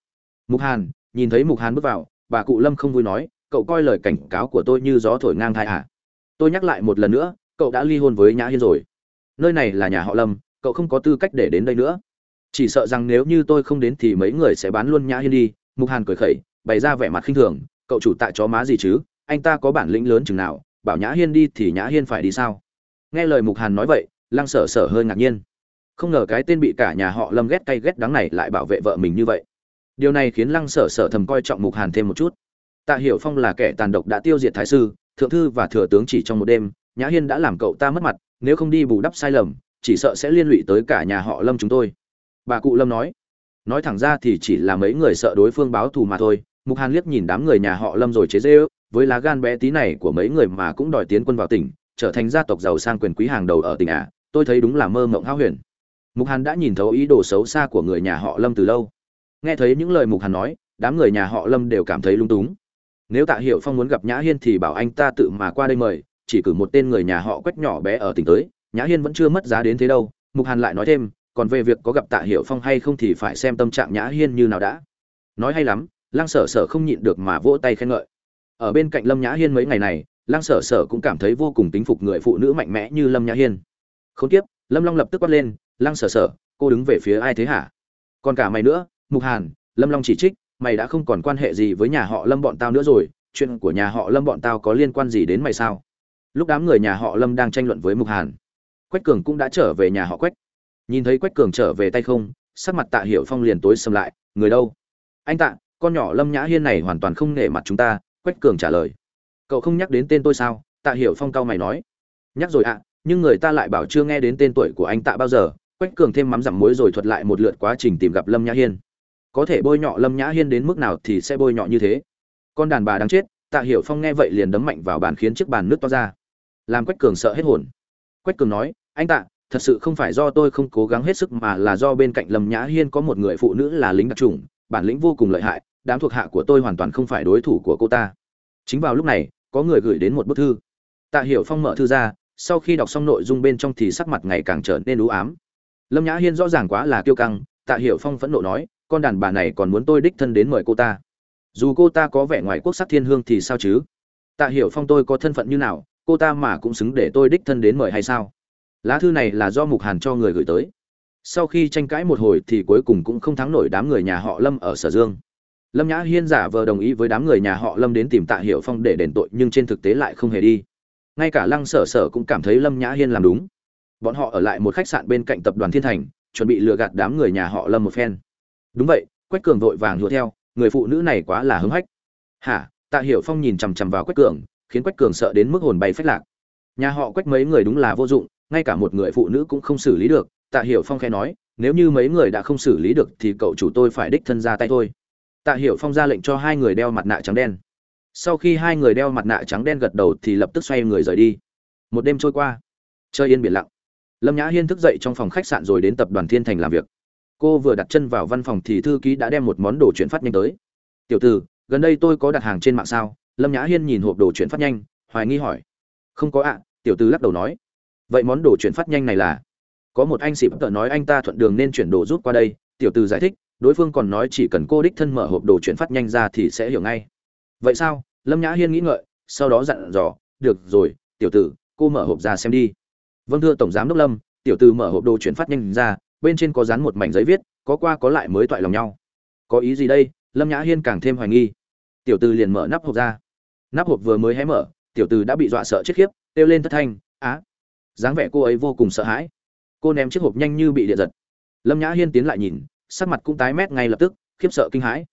Speaker 1: Mục hàn nhìn thấy mục hàn bước vào bà cụ lâm không vui nói, cậu coi lời cảnh cáo của tôi như gió thổi ngang thai à. tôi nhắc lại một lần nữa, cậu đã ly hôn với nhã hiên rồi. Nơi này là nhà họ lâm, cậu không có tư cách để đến đây nữa. Chỉ sợ rằng nếu như tôi không đến thì mấy người sẽ bán luôn nhã hiên đi. Mục hàn cười khẩy, bày ra vẻ mặt khinh thường, cậu chủ tại chó má gì chứ? Anh ta có bản lĩnh lớn chừng nào, bảo nhã hiên đi thì nhã hiên phải đi sao? Nghe lời mục hàn nói vậy, lăng sở sở hơi ngạc nhiên. Không ngờ cái tên bị cả nhà họ lâm ghét cay ghét đắng này lại bảo vệ vợ mình như vậy điều này khiến lăng sở sở thầm coi trọng mục hàn thêm một chút. Tạ hiểu phong là kẻ tàn độc đã tiêu diệt thái sư, thượng thư và thừa tướng chỉ trong một đêm, nhã hiên đã làm cậu ta mất mặt, nếu không đi bù đắp sai lầm, chỉ sợ sẽ liên lụy tới cả nhà họ lâm chúng tôi. Bà cụ lâm nói. Nói thẳng ra thì chỉ là mấy người sợ đối phương báo thù mà thôi, mục hàn liếc nhìn đám người nhà họ lâm rồi chế dễ ước với lá gan bé tí này của mấy người mà cũng đòi tiến quân vào tỉnh, trở thành gia tộc giàu sang quyền quý hàng đầu ở tỉnh à tôi thấy đúng là mơ mộng hao huyền. Mục hàn đã nhìn thấu ý đồ xấu xa của người nhà họ lâm từ lâu nghe thấy những lời mục hàn nói, đám người nhà họ lâm đều cảm thấy lung túng. Nếu tạ hiệu phong muốn gặp nhã hiên thì bảo anh ta tự mà qua đây mời, chỉ cử một tên người nhà họ quách nhỏ bé ở tỉnh tới. Nhã hiên vẫn chưa mất giá đến thế đâu. Mục hàn lại nói thêm, còn về việc có gặp tạ hiệu phong hay không thì phải xem tâm trạng nhã hiên như nào đã. Nói hay lắm, lăng sở sở không nhịn được mà vỗ tay khen ngợi. Ở bên cạnh lâm nhã hiên mấy ngày này, lăng sở sở cũng cảm thấy vô cùng tính phục người phụ nữ mạnh mẽ như lâm nhã hiên. Không tiếp lâm long lập tức quát lên, lăng sở sở, cô đứng về phía ai thế hả? Còn cả mày nữa mục hàn, lâm long chỉ trích, mày đã không còn quan hệ gì với nhà họ lâm bọn tao nữa rồi, chuyện của nhà họ lâm bọn tao có liên quan gì đến mày sao? Lúc đám người nhà họ lâm đang tranh luận với mục hàn, quách cường cũng đã trở về nhà họ quách. Nhìn thấy quách cường trở về tay không, sắc mặt tạ hiểu phong liền tối xâm lại, người đâu? Anh tạ, con nhỏ lâm nhã hiên này hoàn toàn không nể mặt chúng ta, quách cường trả lời. Cậu không nhắc đến tên tôi sao? Tạ hiểu phong cao mày nói. Nhắc rồi ạ, nhưng người ta lại bảo chưa nghe đến tên tuổi của anh tạ bao giờ. Quách cường thêm mắm dặm muối rồi thuật lại một lượt quá trình tìm gặp lâm nhã hiên có thể bôi nhọ lâm nhã hiên đến mức nào thì sẽ bôi nhọ như thế. Con đàn bà đáng chết, tạ hiểu phong nghe vậy liền đấm mạnh vào bàn khiến chiếc bàn nước to ra. Làm quách cường sợ hết hồn. Quách cường nói, anh tạ, thật sự không phải do tôi không cố gắng hết sức mà là do bên cạnh lâm nhã hiên có một người phụ nữ là lính đặc trùng bản lĩnh vô cùng lợi hại, đám thuộc hạ của tôi hoàn toàn không phải đối thủ của cô ta. Chính vào lúc này, có người gửi đến một bức thư. Tạ hiểu phong mở thư ra, sau khi đọc xong nội dung bên trong thì sắc mặt ngày càng trở nên u ám. Lâm nhã hiên rõ ràng quá là kiêu căng, tạ hiểu phong phẫn nộ nói con đàn bà này còn muốn tôi đích thân đến mời cô ta. Dù cô ta có vẻ ngoài quốc sắc thiên hương thì sao chứ? Tạ hiểu phong tôi có thân phận như nào, cô ta mà cũng xứng để tôi đích thân đến mời hay sao? Lá thư này là do mục hàn cho người gửi tới. Sau khi tranh cãi một hồi thì cuối cùng cũng không thắng nổi đám người nhà họ lâm ở sở dương. Lâm nhã hiên giả vờ đồng ý với đám người nhà họ lâm đến tìm tạ hiệu phong để đền tội nhưng trên thực tế lại không hề đi. Ngay cả lăng sở sở cũng cảm thấy lâm nhã hiên làm đúng. Bọn họ ở lại một khách sạn bên cạnh tập đoàn thiên thành, chuẩn bị lừa gạt đám người nhà họ lâm một phen đúng vậy, quách cường vội vàng đuổi theo, người phụ nữ này quá là hứng hách. Hả? Tạ hiểu phong nhìn chằm chằm vào quách cường, khiến quách cường sợ đến mức hồn bay phách lạc. Nhà họ quách mấy người đúng là vô dụng, ngay cả một người phụ nữ cũng không xử lý được, tạ hiểu phong khẽ nói, nếu như mấy người đã không xử lý được thì cậu chủ tôi phải đích thân ra tay thôi. Tạ hiểu phong ra lệnh cho hai người đeo mặt nạ trắng đen. Sau khi hai người đeo mặt nạ trắng đen gật đầu thì lập tức xoay người rời đi. Một đêm trôi qua. Chơi yên biển lặng. Lâm nhã hiên thức dậy trong phòng khách sạn rồi đến tập đoàn thiên thành làm việc cô vừa đặt chân vào văn phòng thì thư ký đã đem một món đồ chuyển phát nhanh tới. Tiểu từ gần đây tôi có đặt hàng trên mạng sao? Lâm nhã hiên nhìn hộp đồ chuyển phát nhanh, hoài nghi hỏi. Không có ạ, tiểu từ lắc đầu nói. Vậy món đồ chuyển phát nhanh này là? Có một anh xịp tợ nói anh ta thuận đường nên chuyển đồ rút qua đây. Tiểu từ giải thích, đối phương còn nói chỉ cần cô đích thân mở hộp đồ chuyển phát nhanh ra thì sẽ hiểu ngay. Vậy sao? Lâm nhã hiên nghĩ ngợi, sau đó dặn dò. Được rồi, tiểu tử, cô mở hộp ra xem đi. Vâng thưa tổng giám đốc lâm, tiểu tử mở hộp đồ chuyển phát nhanh ra bên trên có dán một mảnh giấy viết, có qua có lại mới toại lòng nhau. Có ý gì đây? Lâm nhã hiên càng thêm hoài nghi. Tiểu từ liền mở nắp hộp ra. Nắp hộp vừa mới hé mở, tiểu từ đã bị dọa sợ chết khiếp, kêu lên thất thanh, á! Dáng vẻ cô ấy vô cùng sợ hãi. Cô ném chiếc hộp nhanh như bị điện giật. Lâm nhã hiên tiến lại nhìn, sắc mặt cũng tái mét ngay lập tức, khiếp sợ kinh hãi.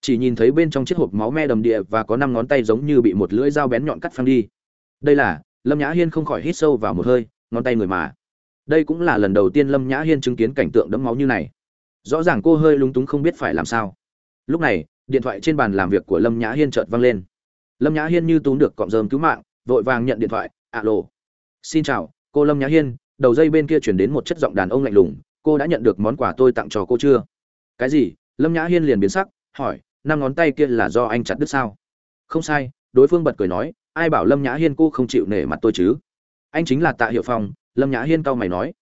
Speaker 1: Chỉ nhìn thấy bên trong chiếc hộp máu me đầm địa và có năm ngón tay giống như bị một lưỡi dao bén nhọn cắt phăng đi. Đây là, lâm nhã hiên không khỏi hít sâu vào một hơi, ngón tay người mà đây cũng là lần đầu tiên lâm nhã hiên chứng kiến cảnh tượng đẫm máu như này. Rõ ràng cô hơi lúng túng không biết phải làm sao. Lúc này, điện thoại trên bàn làm việc của lâm nhã hiên chợt vang lên. Lâm nhã hiên như túm được cọng rơm cứu mạng, vội vàng nhận điện thoại, alo. Xin chào, cô lâm nhã hiên, đầu dây bên kia chuyển đến một chất giọng đàn ông lạnh lùng, cô đã nhận được món quà tôi tặng cho cô chưa? Cái gì? Lâm nhã hiên liền biến sắc, hỏi, năm ngón tay kia là do anh chặt đứt sao? Không sai. Đối phương bật cười nói, ai bảo lâm nhã hiên cô không chịu nể mặt tôi chứ? Anh chính là tạ hiệu phong lâm nhã hiên cau mày nói.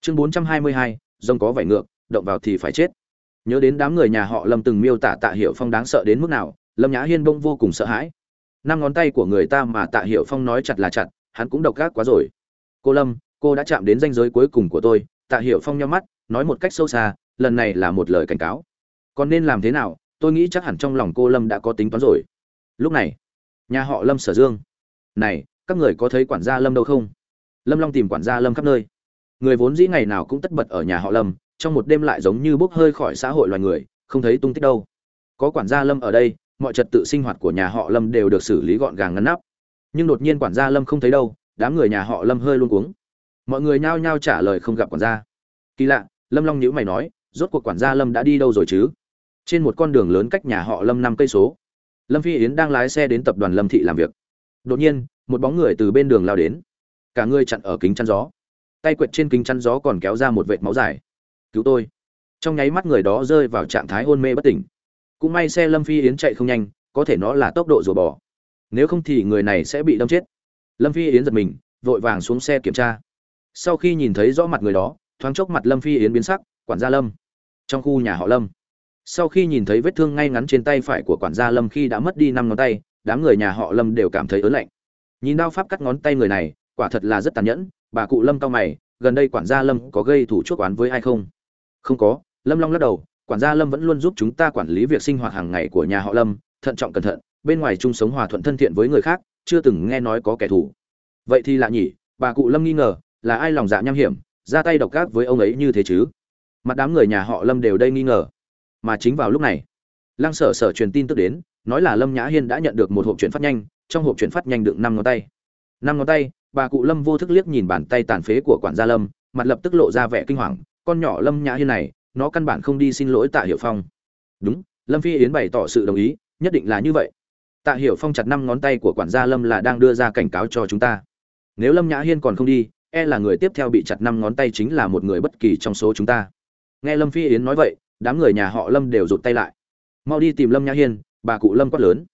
Speaker 1: Chương bốn trăm hai mươi hai rông có vảy ngược, động vào thì phải chết. Nhớ đến đám người nhà họ lâm từng miêu tả tạ hiệu phong đáng sợ đến mức nào, lâm nhã hiên bông vô cùng sợ hãi. Năm ngón tay của người ta mà tạ hiệu phong nói chặt là chặt, hắn cũng độc gác quá rồi. Cô lâm, cô đã chạm đến ranh giới cuối cùng của tôi, tạ hiệu phong nhau mắt, nói một cách sâu xa, lần này là một lời cảnh cáo. Còn nên làm thế nào, tôi nghĩ chắc hẳn trong lòng cô lâm đã có tính toán rồi. Lúc này, nhà họ lâm sở dương. Này, các người có thấy quản gia lâm đâu không? Lâm long tìm quản gia lâm khắp nơi. Người vốn dĩ ngày nào cũng tất bật ở nhà họ lâm, trong một đêm lại giống như bốc hơi khỏi xã hội loài người, không thấy tung tích đâu. Có quản gia lâm ở đây, mọi trật tự sinh hoạt của nhà họ lâm đều được xử lý gọn gàng ngăn nắp. Nhưng đột nhiên quản gia lâm không thấy đâu, đám người nhà họ lâm hơi luôn cuống. Mọi người nhao nhao trả lời không gặp quản gia. Kỳ lạ, lâm long nhữ mày nói, rốt cuộc quản gia lâm đã đi đâu rồi chứ? Trên một con đường lớn cách nhà họ lâm năm cây số, lâm phi yến đang lái xe đến tập đoàn lâm thị làm việc. Đột nhiên, một bóng người từ bên đường lao đến cả người chặn ở kính chắn gió. Tay quệt trên kính chắn gió còn kéo ra một vệt máu dài. Cứu tôi. Trong nháy mắt người đó rơi vào trạng thái hôn mê bất tỉnh. Cũng may xe lâm phi yến chạy không nhanh, có thể nó là tốc độ rùa bò. Nếu không thì người này sẽ bị đâm chết. Lâm phi yến giật mình, vội vàng xuống xe kiểm tra. Sau khi nhìn thấy rõ mặt người đó, thoáng chốc mặt lâm phi yến biến sắc, quản gia lâm. Trong khu nhà họ lâm. Sau khi nhìn thấy vết thương ngay ngắn trên tay phải của quản gia lâm khi đã mất đi năm ngón tay, đám người nhà họ lâm đều cảm thấy ớn lạnh. Nhìn đao pháp cắt ngón tay người này quả thật là rất tàn nhẫn, bà cụ lâm cao mày, gần đây quản gia lâm có gây thủ chuốc oán với ai không? Không có, lâm long lắc đầu, quản gia lâm vẫn luôn giúp chúng ta quản lý việc sinh hoạt hàng ngày của nhà họ lâm, thận trọng cẩn thận, bên ngoài chung sống hòa thuận thân thiện với người khác, chưa từng nghe nói có kẻ thù. Vậy thì lạ nhỉ, bà cụ lâm nghi ngờ, là ai lòng dạ nham hiểm, ra tay độc ác với ông ấy như thế chứ? Mặt đám người nhà họ lâm đều đây nghi ngờ. Mà chính vào lúc này, lăng sở sở truyền tin tức đến, nói là lâm nhã hiên đã nhận được một hộp chuyển phát nhanh, trong hộp chuyển phát nhanh đựng năm ngón tay. Năm ngón tay bà cụ lâm vô thức liếc nhìn bàn tay tàn phế của quản gia lâm, mặt lập tức lộ ra vẻ kinh hoàng, con nhỏ lâm nhã hiên này, nó căn bản không đi xin lỗi tạ hiểu phong. Đúng, lâm phi yến bày tỏ sự đồng ý, nhất định là như vậy. Tạ hiểu phong chặt năm ngón tay của quản gia lâm là đang đưa ra cảnh cáo cho chúng ta. Nếu lâm nhã hiên còn không đi e là người tiếp theo bị chặt năm ngón tay chính là một người bất kỳ trong số chúng ta. Nghe lâm phi yến nói vậy, đám người nhà họ lâm đều rụt tay lại. Mau đi tìm lâm nhã hiên, bà cụ lâm quát lớn.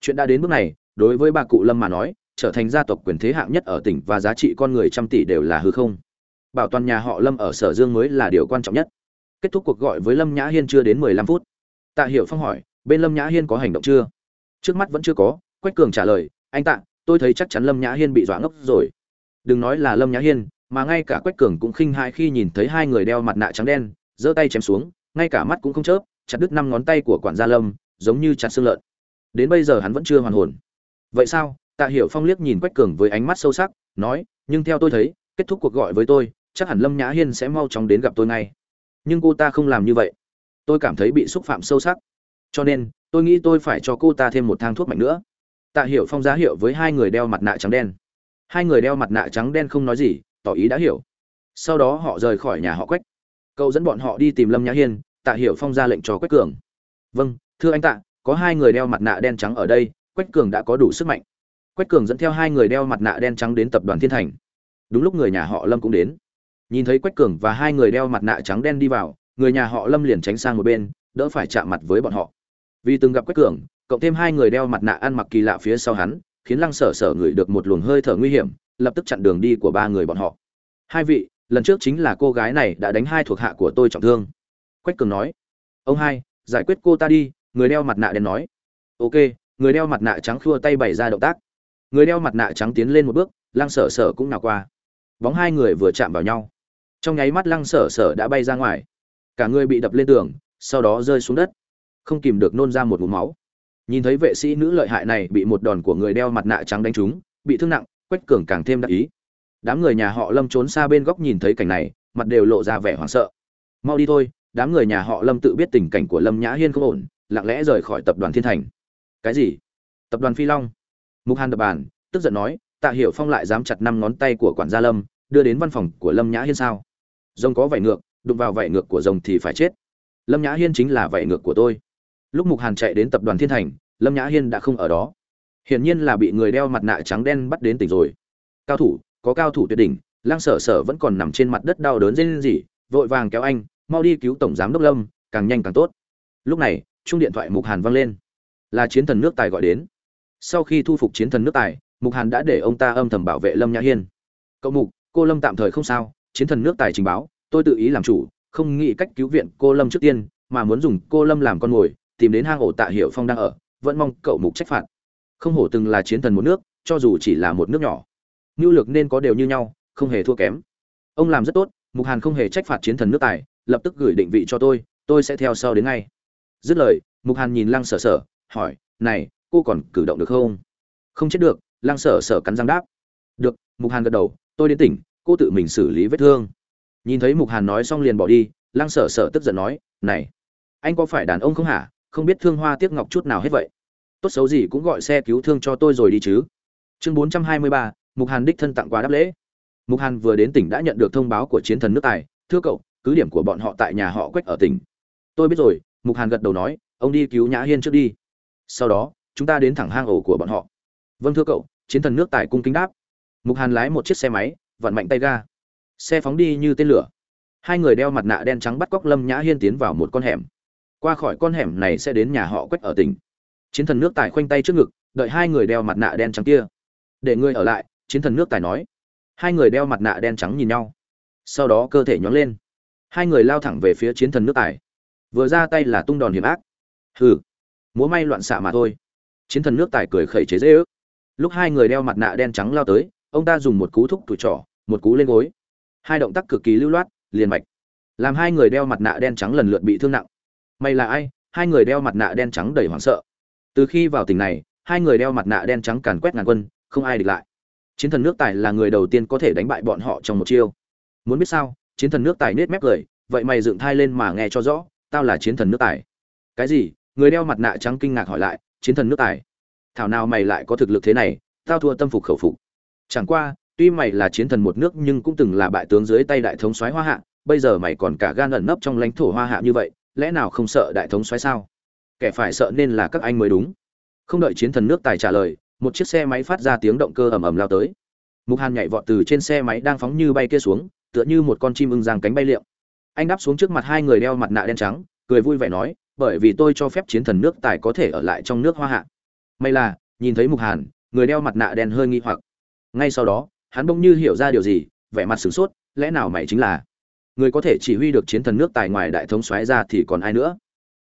Speaker 1: Chuyện đã đến bước này, đối với bà cụ lâm mà nói trở thành gia tộc quyền thế hạng nhất ở tỉnh và giá trị con người trăm tỷ đều là hư không. Bảo toàn nhà họ lâm ở sở dương mới là điều quan trọng nhất. Kết thúc cuộc gọi với lâm nhã hiên chưa đến mười lăm phút. Tạ hiểu phong hỏi, bên lâm nhã hiên có hành động chưa? Trước mắt vẫn chưa có, quách cường trả lời, anh tạ, tôi thấy chắc chắn lâm nhã hiên bị dọa ngốc rồi. Đừng nói là lâm nhã hiên, mà ngay cả quách cường cũng khinh hãi khi nhìn thấy hai người đeo mặt nạ trắng đen, giơ tay chém xuống, ngay cả mắt cũng không chớp, chặt đứt năm ngón tay của quản gia lâm, giống như chặt xương lợn. Đến bây giờ hắn vẫn chưa hoàn hồn. Vậy sao? Tạ hiểu phong liếc nhìn quách cường với ánh mắt sâu sắc, nói, nhưng theo tôi thấy, kết thúc cuộc gọi với tôi, chắc hẳn lâm nhã hiên sẽ mau chóng đến gặp tôi ngay. Nhưng cô ta không làm như vậy. Tôi cảm thấy bị xúc phạm sâu sắc. Cho nên, tôi nghĩ tôi phải cho cô ta thêm một thang thuốc mạnh nữa. Tạ hiểu phong giá hiệu với hai người đeo mặt nạ trắng đen. Hai người đeo mặt nạ trắng đen không nói gì, tỏ ý đã hiểu. Sau đó họ rời khỏi nhà họ quách. Cậu dẫn bọn họ đi tìm lâm nhã hiên, tạ hiểu phong ra lệnh cho quách cường. Vâng thưa anh tạ, có hai người đeo mặt nạ đen trắng ở đây, quách cường đã có đủ sức mạnh quách cường dẫn theo hai người đeo mặt nạ đen trắng đến tập đoàn thiên thành. Đúng lúc người nhà họ lâm cũng đến. Nhìn thấy quách cường và hai người đeo mặt nạ trắng đen đi vào, người nhà họ lâm liền tránh sang một bên, đỡ phải chạm mặt với bọn họ. Vì từng gặp quách cường, cộng thêm hai người đeo mặt nạ ăn mặc kỳ lạ phía sau hắn, khiến lăng sở sở ngửi được một luồng hơi thở nguy hiểm, lập tức chặn đường đi của ba người bọn họ. Hai vị, lần trước chính là cô gái này đã đánh hai thuộc hạ của tôi trọng thương. Quách cường nói. Ông hai, giải quyết cô ta đi, người đeo mặt nạ đen nói. Ok, người đeo mặt nạ trắng khua tay bày ra động tác người đeo mặt nạ trắng tiến lên một bước, lăng sở sở cũng nào qua. Bóng hai người vừa chạm vào nhau. Trong nháy mắt lăng sở sở đã bay ra ngoài. Cả người bị đập lên tường, sau đó rơi xuống đất. Không kìm được nôn ra một ngụm máu. Nhìn thấy vệ sĩ nữ lợi hại này bị một đòn của người đeo mặt nạ trắng đánh trúng, bị thương nặng, quách cường càng thêm đắc ý. Đám người nhà họ lâm trốn xa bên góc nhìn thấy cảnh này, mặt đều lộ ra vẻ hoảng sợ. Mau đi thôi, đám người nhà họ lâm tự biết tình cảnh của lâm nhã hiên không ổn, lặng lẽ rời khỏi tập đoàn thiên thành. Cái gì? Tập đoàn phi long? Mục hàn đập bàn, tức giận nói, tạ hiểu phong lại dám chặt năm ngón tay của quản gia lâm, đưa đến văn phòng của lâm nhã hiên sao? Rồng có vảy ngược, đụng vào vảy ngược của rồng thì phải chết. Lâm nhã hiên chính là vảy ngược của tôi. Lúc mục hàn chạy đến tập đoàn thiên thành, lâm nhã hiên đã không ở đó. Hiển nhiên là bị người đeo mặt nạ trắng đen bắt đến tỉnh rồi. Cao thủ, có cao thủ tuyệt đỉnh lang sở sở vẫn còn nằm trên mặt đất đau đớn rên rỉ, vội vàng kéo anh, mau đi cứu tổng giám đốc lâm, càng nhanh càng tốt. Lúc này chung điện thoại mục hàn vang lên. Là chiến thần nước tài gọi đến sau khi thu phục chiến thần nước tài, mục hàn đã để ông ta âm thầm bảo vệ lâm nhã hiên. Cậu mục, cô lâm tạm thời không sao, chiến thần nước tài trình báo, tôi tự ý làm chủ, không nghĩ cách cứu viện cô lâm trước tiên, mà muốn dùng cô lâm làm con mồi, tìm đến hang ổ tạ hiệu phong đang ở, vẫn mong cậu mục trách phạt. Không hổ từng là chiến thần một nước, cho dù chỉ là một nước nhỏ. Nhu lược nên có đều như nhau, không hề thua kém. Ông làm rất tốt, mục hàn không hề trách phạt chiến thần nước tài, lập tức gửi định vị cho tôi tôi sẽ theo sau đến ngay. Dứt lời, mục hàn nhìn lăng sở sở, hỏi, này cô còn cử động được không? Không chết được, lăng sở sở cắn răng đáp. Được, mục hàn gật đầu, tôi đến tỉnh, cô tự mình xử lý vết thương. Nhìn thấy mục hàn nói xong liền bỏ đi, lăng sở sở tức giận nói, này, anh có phải đàn ông không hả? Không biết thương hoa tiếc ngọc chút nào hết vậy. Tốt xấu gì cũng gọi xe cứu thương cho tôi rồi đi chứ. Chương bốn trăm hai mươi ba, mục hàn đích thân tặng quà đáp lễ. Mục hàn vừa đến tỉnh đã nhận được thông báo của chiến thần nước tài, thưa cậu, cứ điểm của bọn họ tại nhà họ quách ở tỉnh. Tôi biết rồi, mục hàn gật đầu nói, ông đi cứu nhã hiên trước đi. Sau đó chúng ta đến thẳng hang ổ của bọn họ. Vâng thưa cậu, chiến thần nước tài cung kính đáp. Mục hàn lái một chiếc xe máy vặn mạnh tay ga. Xe phóng đi như tên lửa. Hai người đeo mặt nạ đen trắng bắt cóc lâm nhã hiên tiến vào một con hẻm. Qua khỏi con hẻm này sẽ đến nhà họ quách ở tỉnh. Chiến thần nước tài khoanh tay trước ngực, đợi hai người đeo mặt nạ đen trắng kia. Để ngươi ở lại, chiến thần nước tài nói. Hai người đeo mặt nạ đen trắng nhìn nhau. Sau đó cơ thể nhón lên. Hai người lao thẳng về phía chiến thần nước tài. Vừa ra tay là tung đòn hiểm ác. Hừ. Múa may loạn xạ mà thôi chiến thần nước tài cười khẩy chế dễ ước. Lúc hai người đeo mặt nạ đen trắng lao tới, ông ta dùng một cú thúc tủi trỏ, một cú lên gối. Hai động tác cực kỳ lưu loát, liền mạch. Làm hai người đeo mặt nạ đen trắng lần lượt bị thương nặng. Mày là ai? Hai người đeo mặt nạ đen trắng đầy hoảng sợ. Từ khi vào tỉnh này, hai người đeo mặt nạ đen trắng càn quét ngàn quân, không ai địch lại. Chiến thần nước tài là người đầu tiên có thể đánh bại bọn họ trong một chiêu. Muốn biết sao, chiến thần nước tài nết mép cười, vậy mày dựng thai lên mà nghe cho rõ, tao là chiến thần nước tài. Cái gì? Người đeo mặt nạ trắng kinh ngạc hỏi lại chiến thần nước tài. Thảo nào mày lại có thực lực thế này, tao thua tâm phục khẩu phục. Chẳng qua, tuy mày là chiến thần một nước nhưng cũng từng là bại tướng dưới tay đại thống soái hoa hạ, bây giờ mày còn cả gan ẩn nấp trong lãnh thổ hoa hạ như vậy, lẽ nào không sợ đại thống soái sao? Kẻ phải sợ nên là các anh mới đúng. Không đợi chiến thần nước tài trả lời, một chiếc xe máy phát ra tiếng động cơ ầm ầm lao tới. Mục hàn nhảy vọt từ trên xe máy đang phóng như bay kia xuống, tựa như một con chim ưng giang cánh bay liệm anh đáp xuống trước mặt hai người đeo mặt nạ đen trắng, cười vui vẻ nói bởi vì tôi cho phép chiến thần nước tài có thể ở lại trong nước hoa hạ. May là, nhìn thấy mục hàn, người đeo mặt nạ đen hơi nghi hoặc. Ngay sau đó, hắn bỗng như hiểu ra điều gì, vẻ mặt sửng sốt, lẽ nào mày chính là? Người có thể chỉ huy được chiến thần nước tài ngoài đại thống xoáy ra thì còn ai nữa?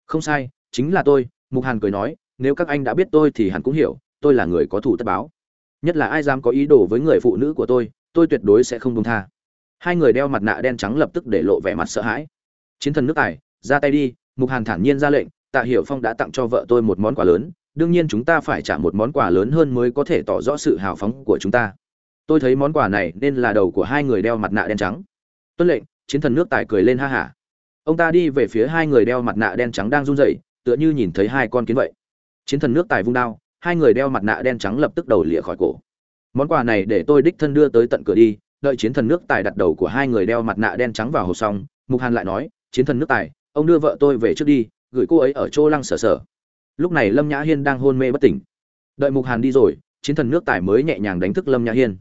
Speaker 1: Không sai, chính là tôi, mục hàn cười nói, nếu các anh đã biết tôi thì hẳn cũng hiểu, tôi là người có thủ tất báo. Nhất là ai dám có ý đồ với người phụ nữ của tôi tôi tuyệt đối sẽ không buông tha. Hai người đeo mặt nạ đen trắng lập tức để lộ vẻ mặt sợ hãi. Chiến thần nước tài, ra tay đi mục hàn thản nhiên ra lệnh, tạ hiểu phong đã tặng cho vợ tôi một món quà lớn, đương nhiên chúng ta phải trả một món quà lớn hơn mới có thể tỏ rõ sự hào phóng của chúng ta. Tôi thấy món quà này nên là đầu của hai người đeo mặt nạ đen trắng. Tuân lệnh, chiến thần nước tài cười lên ha hả. Ông ta đi về phía hai người đeo mặt nạ đen trắng đang run rẩy, tựa như nhìn thấy hai con kiến vậy. Chiến thần nước tài vung đao, hai người đeo mặt nạ đen trắng lập tức đầu lịa khỏi cổ. Món quà này để tôi đích thân đưa tới tận cửa đi, đợi chiến thần nước tài đặt đầu của hai người đeo mặt nạ đen trắng vào hộp xong, mục hàn lại nói, chiến thần nước tài ông đưa vợ tôi về trước đi, gửi cô ấy ở chỗ lăng sở sở. Lúc này lâm nhã hiên đang hôn mê bất tỉnh. Đợi mục hàn đi rồi, chiến thần nước tài mới nhẹ nhàng đánh thức lâm nhã hiên.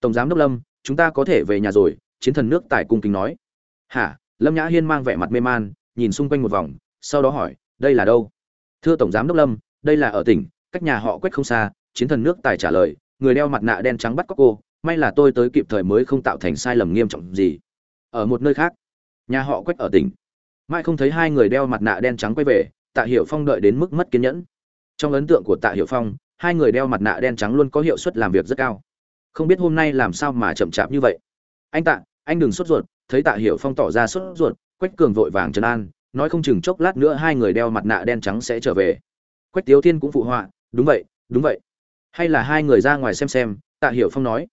Speaker 1: Tổng giám đốc lâm, chúng ta có thể về nhà rồi, chiến thần nước tài cung kính nói. Hả? Lâm nhã hiên mang vẻ mặt mê man, nhìn xung quanh một vòng, sau đó hỏi, đây là đâu? Thưa tổng giám đốc lâm, đây là ở tỉnh, cách nhà họ quách không xa, chiến thần nước tài trả lời. Người đeo mặt nạ đen trắng bắt cóc cô, may là tôi tới kịp thời mới không tạo thành sai lầm nghiêm trọng gì. Ở một nơi khác. Nhà họ quách ở tỉnh mai không thấy hai người đeo mặt nạ đen trắng quay về, tạ hiểu phong đợi đến mức mất kiên nhẫn. Trong ấn tượng của tạ hiểu phong, hai người đeo mặt nạ đen trắng luôn có hiệu suất làm việc rất cao. Không biết hôm nay làm sao mà chậm chạp như vậy. Anh tạ, anh đừng sốt ruột, thấy tạ hiểu phong tỏ ra sốt ruột, quách cường vội vàng trấn an, nói không chừng chốc lát nữa hai người đeo mặt nạ đen trắng sẽ trở về. Quách tiếu thiên cũng phụ họa, đúng vậy đúng vậy. Hay là hai người ra ngoài xem xem, tạ hiểu phong nói.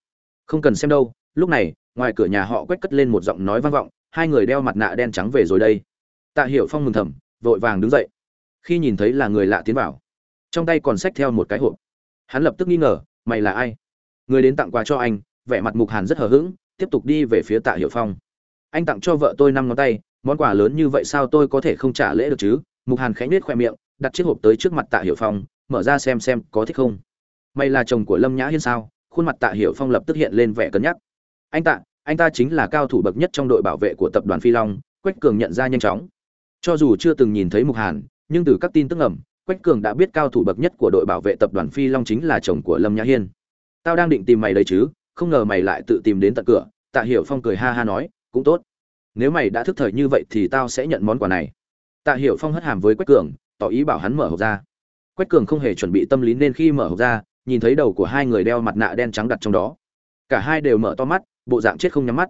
Speaker 1: Không cần xem đâu, lúc này, ngoài cửa nhà họ quách cất lên một giọng nói vang vọng, hai người đeo mặt nạ đen trắng về rồi đây tạ hiểu phong mừng thầm, vội vàng đứng dậy. Khi nhìn thấy là người lạ tiến vào, trong tay còn xách theo một cái hộp. Hắn lập tức nghi ngờ, mày là ai? Người đến tặng quà cho anh. Vẻ mặt mục hàn rất hờ hững, tiếp tục đi về phía tạ hiệu phong. Anh tặng cho vợ tôi năm ngón tay, món quà lớn như vậy sao tôi có thể không trả lễ được chứ? Mục hàn khánh nết khoe miệng, đặt chiếc hộp tới trước mặt tạ hiệu phong, mở ra xem xem có thích không. Mày là chồng của lâm nhã hiên sao? Khuôn mặt tạ hiệu phong lập tức hiện lên vẻ cân nhắc. Anh tạ, anh ta chính là cao thủ bậc nhất trong đội bảo vệ của tập đoàn phi long, quách cường nhận ra nhanh chóng cho dù chưa từng nhìn thấy mục hàn, nhưng từ các tin tức ẩm quách cường đã biết cao thủ bậc nhất của đội bảo vệ tập đoàn phi long chính là chồng của lâm nhã hiên. Tao đang định tìm mày đấy chứ, không ngờ mày lại tự tìm đến tận cửa, tạ hiểu phong cười ha ha nói, cũng tốt. Nếu mày đã thức thời như vậy thì tao sẽ nhận món quà này. Tạ hiểu phong hất hàm với quách cường, tỏ ý bảo hắn mở hộp ra. Quách cường không hề chuẩn bị tâm lý nên khi mở hộp ra, nhìn thấy đầu của hai người đeo mặt nạ đen trắng đặt trong đó. Cả hai đều mở to mắt, bộ dạng chết không nhắm mắt.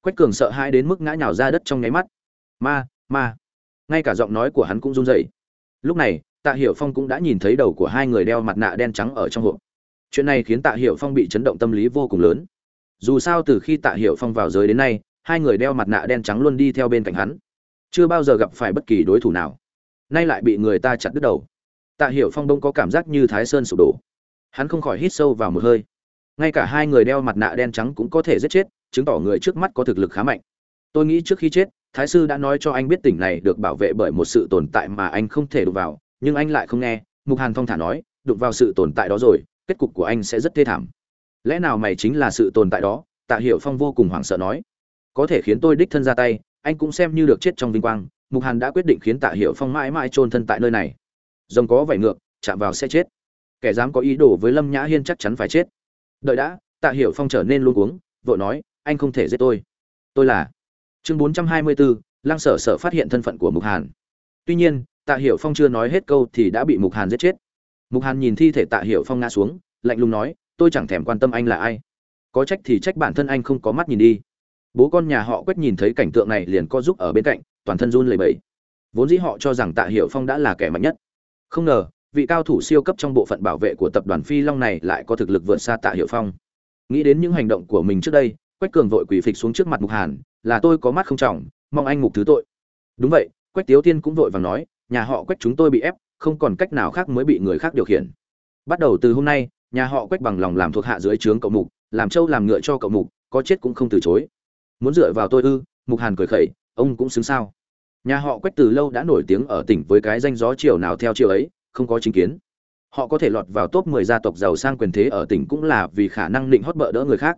Speaker 1: Quách cường sợ hãi đến mức ngã nhào ra đất trong nháy mắt. Ma ma ngay cả giọng nói của hắn cũng run rẩy. Lúc này, tạ hiểu phong cũng đã nhìn thấy đầu của hai người đeo mặt nạ đen trắng ở trong hộp. Chuyện này khiến tạ hiểu phong bị chấn động tâm lý vô cùng lớn. Dù sao từ khi tạ hiểu phong vào giới đến nay, hai người đeo mặt nạ đen trắng luôn đi theo bên cạnh hắn. Chưa bao giờ gặp phải bất kỳ đối thủ nào. Nay lại bị người ta chặt đứt đầu. Tạ hiểu phong đông có cảm giác như thái sơn sụp đổ. Hắn không khỏi hít sâu vào một hơi. Ngay cả hai người đeo mặt nạ đen trắng cũng có thể giết chết, chứng tỏ người trước mắt có thực lực khá mạnh. Tôi nghĩ trước khi chết thái sư đã nói cho anh biết tỉnh này được bảo vệ bởi một sự tồn tại mà anh không thể đụng vào, nhưng anh lại không nghe. Mục hàn thong thả nói, đụng vào sự tồn tại đó rồi, kết cục của anh sẽ rất thê thảm. Lẽ nào mày chính là sự tồn tại đó? Tạ hiểu phong vô cùng hoảng sợ nói. Có thể khiến tôi đích thân ra tay, anh cũng xem như được chết trong vinh quang. Mục hàn đã quyết định khiến tạ hiệu phong mãi mãi chôn thân tại nơi này. Rồng có vảy ngược, chạm vào sẽ chết. Kẻ dám có ý đồ với lâm nhã hiên chắc chắn phải chết. Đợi đã, tạ hiệu phong trở nên luôn cuống, vội nói, anh không thể giết tôi. Tôi là chương bốn trăm hai mươi bốn lăng sở sở phát hiện thân phận của mục hàn. Tuy nhiên, tạ hiểu phong chưa nói hết câu thì đã bị mục hàn giết chết. Mục hàn nhìn thi thể tạ hiểu phong ngã xuống, lạnh lùng nói, tôi chẳng thèm quan tâm anh là ai. Có trách thì trách bản thân anh không có mắt nhìn đi. Bố con nhà họ quét nhìn thấy cảnh tượng này liền co giúp ở bên cạnh, toàn thân run lẩy bẩy. Vốn dĩ họ cho rằng tạ hiểu phong đã là kẻ mạnh nhất. Không ngờ, vị cao thủ siêu cấp trong bộ phận bảo vệ của tập đoàn phi long này lại có thực lực vượt xa tạ hiệu phong. Nghĩ đến những hành động của mình trước đây, quách cường vội quỳ phịch xuống trước mặt mục hàn là tôi có mắt không trọng, mong anh mục thứ tội. Đúng vậy, quách tiếu tiên cũng vội vàng nói, nhà họ quách chúng tôi bị ép, không còn cách nào khác mới bị người khác điều khiển. Bắt đầu từ hôm nay, nhà họ quách bằng lòng làm thuộc hạ dưới trướng cậu mục, làm trâu làm ngựa cho cậu mục, có chết cũng không từ chối. Muốn dựa vào tôi ư? Mục hàn cười khẩy, ông cũng xứng sao? Nhà họ quách từ lâu đã nổi tiếng ở tỉnh với cái danh gió chiều nào theo chiều ấy, không có chính kiến. Họ có thể lọt vào top 10 gia tộc giàu sang quyền thế ở tỉnh cũng là vì khả năng định hót bợ đỡ người khác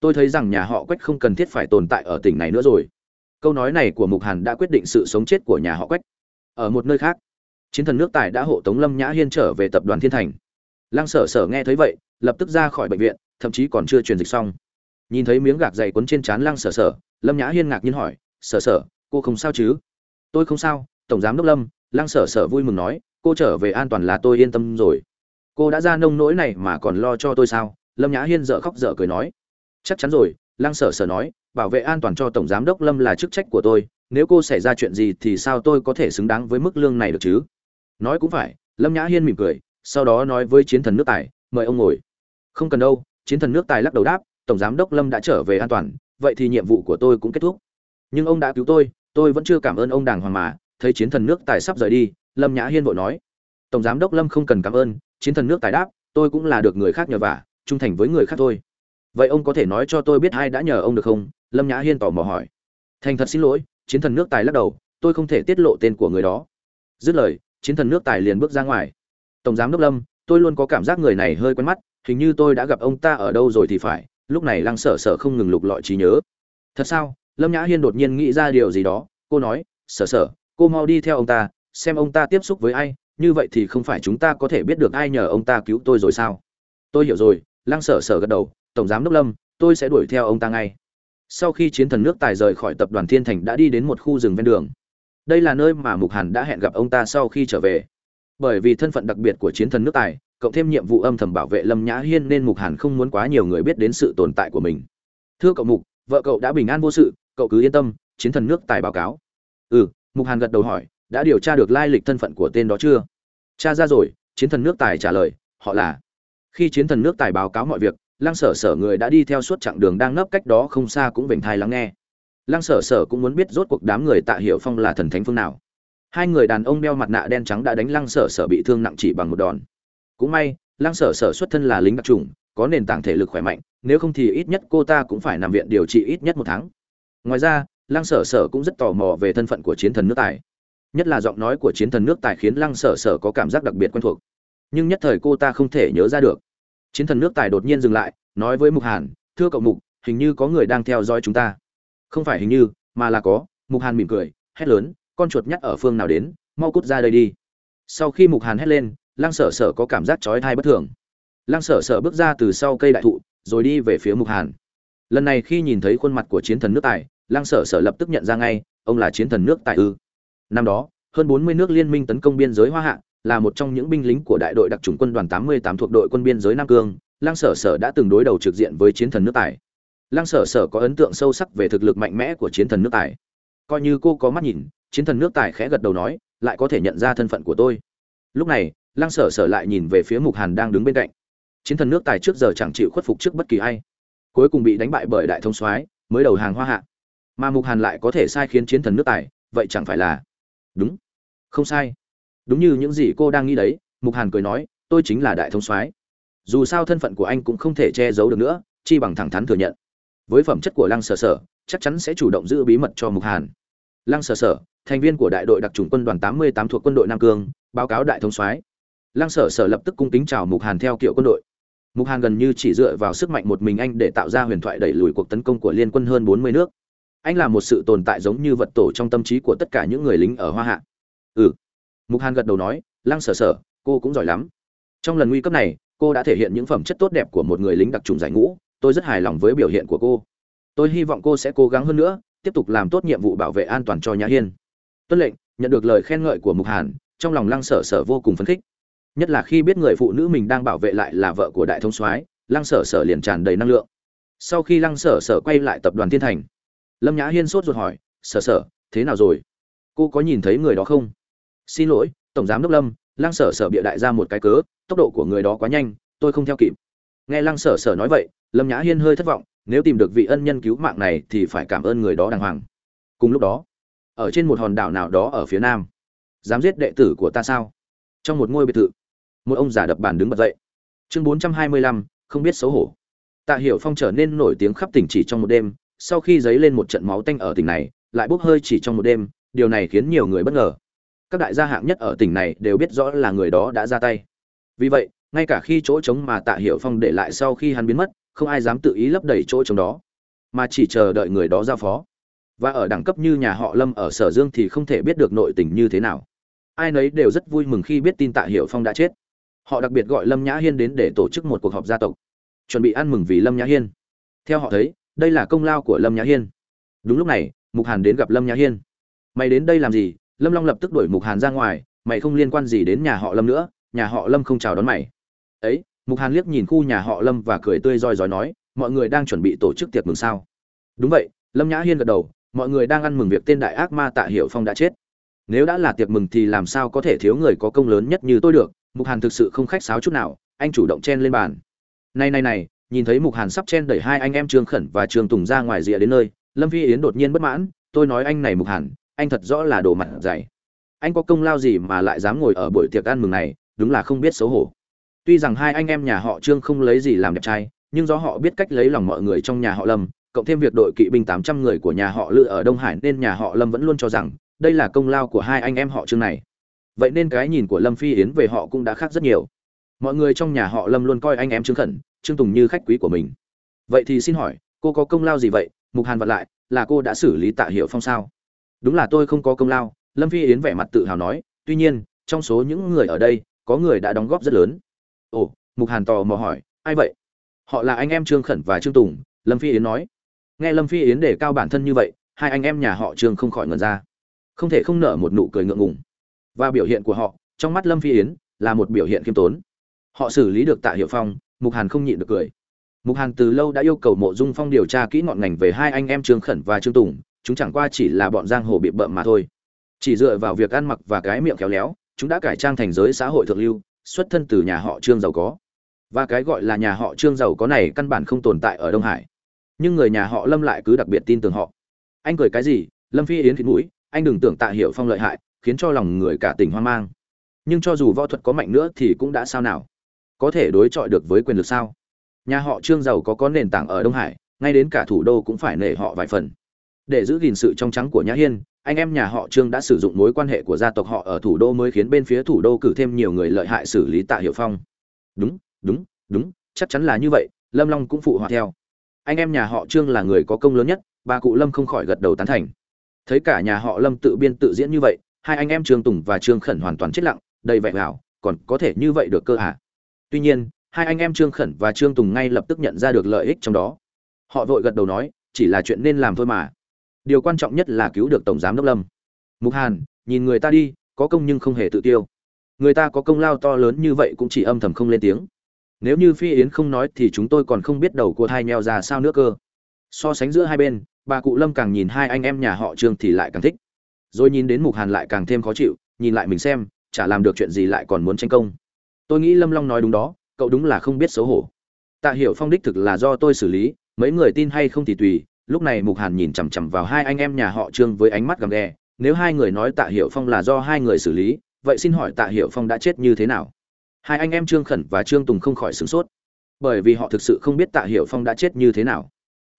Speaker 1: tôi thấy rằng nhà họ quách không cần thiết phải tồn tại ở tỉnh này nữa rồi. Câu nói này của mục hàn đã quyết định sự sống chết của nhà họ quách. Ở một nơi khác, chiến thần nước tài đã hộ tống lâm nhã hiên trở về tập đoàn thiên thành. Lăng sở sở nghe thấy vậy, lập tức ra khỏi bệnh viện, thậm chí còn chưa truyền dịch xong. Nhìn thấy miếng gạc dày quấn trên trán lăng sở sở, lâm nhã hiên ngạc nhiên hỏi, sở sở, cô không sao chứ? Tôi không sao, tổng giám đốc lâm, lăng sở sở vui mừng nói, cô trở về an toàn là tôi yên tâm rồi. Cô đã ra nông nỗi này mà còn lo cho tôi sao? Lâm nhã hiên dợ khóc dợ cười nói chắc chắn rồi, lăng sở sở nói, bảo vệ an toàn cho tổng giám đốc lâm là chức trách của tôi, nếu cô xảy ra chuyện gì thì sao tôi có thể xứng đáng với mức lương này được chứ? Nói cũng phải, lâm nhã hiên mỉm cười, sau đó nói với chiến thần nước tài, mời ông ngồi. Không cần đâu, chiến thần nước tài lắc đầu đáp, tổng giám đốc lâm đã trở về an toàn, vậy thì nhiệm vụ của tôi cũng kết thúc. Nhưng ông đã cứu tôi tôi vẫn chưa cảm ơn ông đàng hoàng mà, thấy chiến thần nước tài sắp rời đi, lâm nhã hiên vội nói. Tổng giám đốc lâm không cần cảm ơn, chiến thần nước tài đáp, tôi cũng là được người khác nhờ vả, trung thành với người khác thôi vậy ông có thể nói cho tôi biết ai đã nhờ ông được không? Lâm nhã hiên tỏ mò hỏi. Thành thật xin lỗi, chiến thần nước tài lắc đầu, tôi không thể tiết lộ tên của người đó. Dứt lời, chiến thần nước tài liền bước ra ngoài. Tổng giám đốc lâm, tôi luôn có cảm giác người này hơi quen mắt, hình như tôi đã gặp ông ta ở đâu rồi thì phải, lúc này lăng sở sở không ngừng lục lọi trí nhớ. Thật sao? Lâm nhã hiên đột nhiên nghĩ ra điều gì đó, cô nói, sở sở, cô mau đi theo ông ta, xem ông ta tiếp xúc với ai, như vậy thì không phải chúng ta có thể biết được ai nhờ ông ta cứu tôi rồi sao? Tôi hiểu rồi, lăng sở sở gật đầu tổng giám đốc lâm, tôi sẽ đuổi theo ông ta ngay. Sau khi chiến thần nước tài rời khỏi tập đoàn thiên thành đã đi đến một khu rừng ven đường. Đây là nơi mà mục hàn đã hẹn gặp ông ta sau khi trở về. Bởi vì thân phận đặc biệt của chiến thần nước tài, cộng thêm nhiệm vụ âm thầm bảo vệ lâm nhã hiên nên mục hàn không muốn quá nhiều người biết đến sự tồn tại của mình. Thưa cậu mục, vợ cậu đã bình an vô sự, cậu cứ yên tâm, chiến thần nước tài báo cáo. Ừ mục hàn gật đầu hỏi, đã điều tra được lai lịch thân phận của tên đó chưa? Cha ra rồi, chiến thần nước tài trả lời, họ là khi chiến thần nước tài báo cáo mọi việc lăng sở sở người đã đi theo suốt chặng đường đang nấp cách đó không xa cũng vểnh thai lắng nghe. Lăng sở sở cũng muốn biết rốt cuộc đám người tạ hiểu phong là thần thánh phương nào. Hai người đàn ông đeo mặt nạ đen trắng đã đánh lăng sở sở bị thương nặng chỉ bằng một đòn. Cũng may, lăng sở sở xuất thân là lính đặc trùng có nền tảng thể lực khỏe mạnh, nếu không thì ít nhất cô ta cũng phải nằm viện điều trị ít nhất một tháng. Ngoài ra, lăng sở sở cũng rất tò mò về thân phận của chiến thần nước tài. Nhất là giọng nói của chiến thần nước tài khiến lăng sở sở có cảm giác đặc biệt quen thuộc. Nhưng nhất thời cô ta không thể nhớ ra được chiến thần nước tài đột nhiên dừng lại, nói với mục hàn, thưa cậu mục, hình như có người đang theo dõi chúng ta. Không phải hình như, mà là có. Mục hàn mỉm cười, hét lớn, con chuột nhắt ở phương nào đến, mau cút ra đây đi. Sau khi mục hàn hét lên, lăng sở sở có cảm giác trói thai bất thường. Lăng sở sở bước ra từ sau cây đại thụ, rồi đi về phía mục hàn. Lần này khi nhìn thấy khuôn mặt của chiến thần nước tài, lăng sở sở lập tức nhận ra ngay, ông là chiến thần nước tài ư? Năm đó, hơn bốn mươi nước liên minh tấn công biên giới hoa hạ là một trong những binh lính của đại đội đặc chủng quân đoàn 88 thuộc đội quân biên giới Nam Cương, Lăng Sở Sở đã từng đối đầu trực diện với chiến thần nước Tài. Lăng Sở Sở có ấn tượng sâu sắc về thực lực mạnh mẽ của chiến thần nước Tài. Coi như cô có mắt nhìn, chiến thần nước Tài khẽ gật đầu nói, lại có thể nhận ra thân phận của tôi. Lúc này, Lăng Sở Sở lại nhìn về phía Mục Hàn đang đứng bên cạnh. Chiến thần nước Tài trước giờ chẳng chịu khuất phục trước bất kỳ ai, cuối cùng bị đánh bại bởi đại thông soái, mới đầu hàng hoa hạ. Mà Mục Hàn lại có thể sai khiến chiến thần nước Tài, vậy chẳng phải là Đúng. Không sai đúng như những gì cô đang nghĩ đấy, mục hàn cười nói, tôi chính là đại thông soái. Dù sao thân phận của anh cũng không thể che giấu được nữa, chi bằng thẳng thắn thừa nhận. Với phẩm chất của lăng sở sở, chắc chắn sẽ chủ động giữ bí mật cho mục hàn. Lăng sở sở, thành viên của đại đội đặc trùng quân đoàn 88 thuộc quân đội nam cương, báo cáo đại thông soái. Lăng sở sở lập tức cung kính chào mục hàn theo kiểu quân đội. Mục hàn gần như chỉ dựa vào sức mạnh một mình anh để tạo ra huyền thoại đẩy lùi cuộc tấn công của liên quân hơn 40 nước. Anh là một sự tồn tại giống như vật tổ trong tâm trí của tất cả những người lính ở hoa hạ. Ừ mục hàn gật đầu nói, lăng sở sở, cô cũng giỏi lắm. Trong lần nguy cấp này, cô đã thể hiện những phẩm chất tốt đẹp của một người lính đặc trùng giải ngũ. Tôi rất hài lòng với biểu hiện của cô. Tôi hy vọng cô sẽ cố gắng hơn nữa, tiếp tục làm tốt nhiệm vụ bảo vệ an toàn cho nhã hiên. Tuân lệnh, nhận được lời khen ngợi của mục hàn, trong lòng lăng sở sở vô cùng phấn khích. Nhất là khi biết người phụ nữ mình đang bảo vệ lại là vợ của đại thông soái, lăng sở sở liền tràn đầy năng lượng. Sau khi lăng sở sở quay lại tập đoàn thiên thành, lâm nhã hiên sốt ruột hỏi, sở sở, thế nào rồi? Cô có nhìn thấy người đó không? Xin lỗi, tổng giám đốc lâm, lăng sở sở bịa đại ra một cái cớ, tốc độ của người đó quá nhanh, tôi không theo kịp. Nghe lăng sở sở nói vậy, lâm nhã hiên hơi thất vọng, nếu tìm được vị ân nhân cứu mạng này thì phải cảm ơn người đó đàng hoàng. Cùng lúc đó, ở trên một hòn đảo nào đó ở phía nam, dám giết đệ tử của ta sao? Trong một ngôi biệt thự, một ông già đập bàn đứng bật dậy. Chương bốn trăm hai mươi lăm, không biết xấu hổ. Tạ hiểu phong trở nên nổi tiếng khắp tỉnh chỉ trong một đêm, sau khi dấy lên một trận máu tanh ở tỉnh này, lại bốc hơi chỉ trong một đêm, điều này khiến nhiều người bất ngờ các đại gia hạng nhất ở tỉnh này đều biết rõ là người đó đã ra tay. Vì vậy, ngay cả khi chỗ trống mà tạ hiểu phong để lại sau khi hắn biến mất, không ai dám tự ý lấp đầy chỗ trống đó, mà chỉ chờ đợi người đó giao phó. Và ở đẳng cấp như nhà họ lâm ở sở dương thì không thể biết được nội tình như thế nào. Ai nấy đều rất vui mừng khi biết tin tạ hiểu phong đã chết. Họ đặc biệt gọi lâm nhã hiên đến để tổ chức một cuộc họp gia tộc, chuẩn bị ăn mừng vì lâm nhã hiên. Theo họ thấy, đây là công lao của lâm nhã hiên. Đúng lúc này, mục hàn đến gặp lâm nhã hiên. Mày đến đây làm gì? Lâm long lập tức đuổi mục hàn ra ngoài, mày không liên quan gì đến nhà họ lâm nữa, nhà họ lâm không chào đón mày. Ấy, mục hàn liếc nhìn khu nhà họ lâm và cười tươi roi rói nói, mọi người đang chuẩn bị tổ chức tiệc mừng sao? Đúng vậy, lâm nhã hiên gật đầu, mọi người đang ăn mừng việc tên đại ác ma tạ hiệu phong đã chết. Nếu đã là tiệc mừng thì làm sao có thể thiếu người có công lớn nhất như tôi được, mục hàn thực sự không khách sáo chút nào, anh chủ động chen lên bàn. Này này này, nhìn thấy mục hàn sắp chen đẩy hai anh em trương khẩn và trương tùng ra ngoài rìa đến nơi, lâm Vi yến đột nhiên bất mãn, tôi nói anh này mục hàn anh thật rõ là đồ mặt dày. Anh có công lao gì mà lại dám ngồi ở buổi tiệc ăn mừng này, đúng là không biết xấu hổ. Tuy rằng hai anh em nhà họ trương không lấy gì làm đẹp trai, nhưng do họ biết cách lấy lòng mọi người trong nhà họ lâm, cộng thêm việc đội kỵ binh tám trăm người của nhà họ lự ở đông hải nên nhà họ lâm vẫn luôn cho rằng, đây là công lao của hai anh em họ trương này. Vậy nên cái nhìn của lâm phi yến về họ cũng đã khác rất nhiều. Mọi người trong nhà họ lâm luôn coi anh em trương khẩn, trương tùng như khách quý của mình. Vậy thì xin hỏi, cô có công lao gì vậy? Mục hàn vật lại, là cô đã xử lý tạ hiệu phong sao? Đúng là tôi không có công lao, lâm phi yến vẻ mặt tự hào nói, tuy nhiên, trong số những người ở đây, có người đã đóng góp rất lớn. Ồ, mục hàn tò mò hỏi, ai vậy? Họ là anh em trương khẩn và trương tùng, lâm phi yến nói. Nghe lâm phi yến để cao bản thân như vậy, hai anh em nhà họ trương không khỏi ngẩn ra. Không thể không nở một nụ cười ngượng ngùng. Và biểu hiện của họ, trong mắt lâm phi yến, là một biểu hiện khiêm tốn. Họ xử lý được tạ hiệu phong, mục hàn không nhịn được cười. Mục hàn từ lâu đã yêu cầu mộ dung phong điều tra kỹ ngọn ngành về hai anh em trương khẩn và trương tùng chúng chẳng qua chỉ là bọn giang hồ bị bợm mà thôi. Chỉ dựa vào việc ăn mặc và cái miệng khéo léo, chúng đã cải trang thành giới xã hội thượng lưu, xuất thân từ nhà họ trương giàu có. Và cái gọi là nhà họ trương giàu có này căn bản không tồn tại ở đông hải. Nhưng người nhà họ lâm lại cứ đặc biệt tin tưởng họ. Anh cười cái gì? Lâm phi yến thịt mũi, anh đừng tưởng tạ hiểu phong lợi hại, khiến cho lòng người cả tỉnh hoang mang. Nhưng cho dù võ thuật có mạnh nữa thì cũng đã sao nào? Có thể đối chọi được với quyền lực sao? Nhà họ trương giàu có có nền tảng ở đông hải, ngay đến cả thủ đô cũng phải nể họ vài phần để giữ gìn sự trong trắng của nhã hiên, anh em nhà họ trương đã sử dụng mối quan hệ của gia tộc họ ở thủ đô mới khiến bên phía thủ đô cử thêm nhiều người lợi hại xử lý tạ hiệu phong. Đúng đúng đúng, chắc chắn là như vậy, lâm long cũng phụ họa theo. Anh em nhà họ trương là người có công lớn nhất, bà cụ lâm không khỏi gật đầu tán thành. Thấy cả nhà họ lâm tự biên tự diễn như vậy, hai anh em trương tùng và trương khẩn hoàn toàn chết lặng, đầy vẻ vảo còn có thể như vậy được cơ à tuy nhiên, hai anh em trương khẩn và trương tùng ngay lập tức nhận ra được lợi ích trong đó. Họ vội gật đầu nói, chỉ là chuyện nên làm thôi mà điều quan trọng nhất là cứu được tổng giám đốc lâm. Mục hàn, nhìn người ta đi, có công nhưng không hề tự tiêu. Người ta có công lao to lớn như vậy cũng chỉ âm thầm không lên tiếng. Nếu như phi yến không nói thì chúng tôi còn không biết đầu của hai nheo ra sao nữa cơ. So sánh giữa hai bên, bà cụ lâm càng nhìn hai anh em nhà họ trương thì lại càng thích. Rồi nhìn đến mục hàn lại càng thêm khó chịu, nhìn lại mình xem, chả làm được chuyện gì lại còn muốn tranh công. Tôi nghĩ lâm long nói đúng đó, cậu đúng là không biết xấu hổ. Tạ hiểu phong đích thực là do tôi xử lý, mấy người tin hay không thì tùy lúc này mục hàn nhìn chằm chằm vào hai anh em nhà họ trương với ánh mắt gầm ghe nếu hai người nói tạ hiệu phong là do hai người xử lý, vậy xin hỏi tạ hiệu phong đã chết như thế nào? Hai anh em trương khẩn và trương tùng không khỏi sửng sốt. Bởi vì họ thực sự không biết tạ hiệu phong đã chết như thế nào.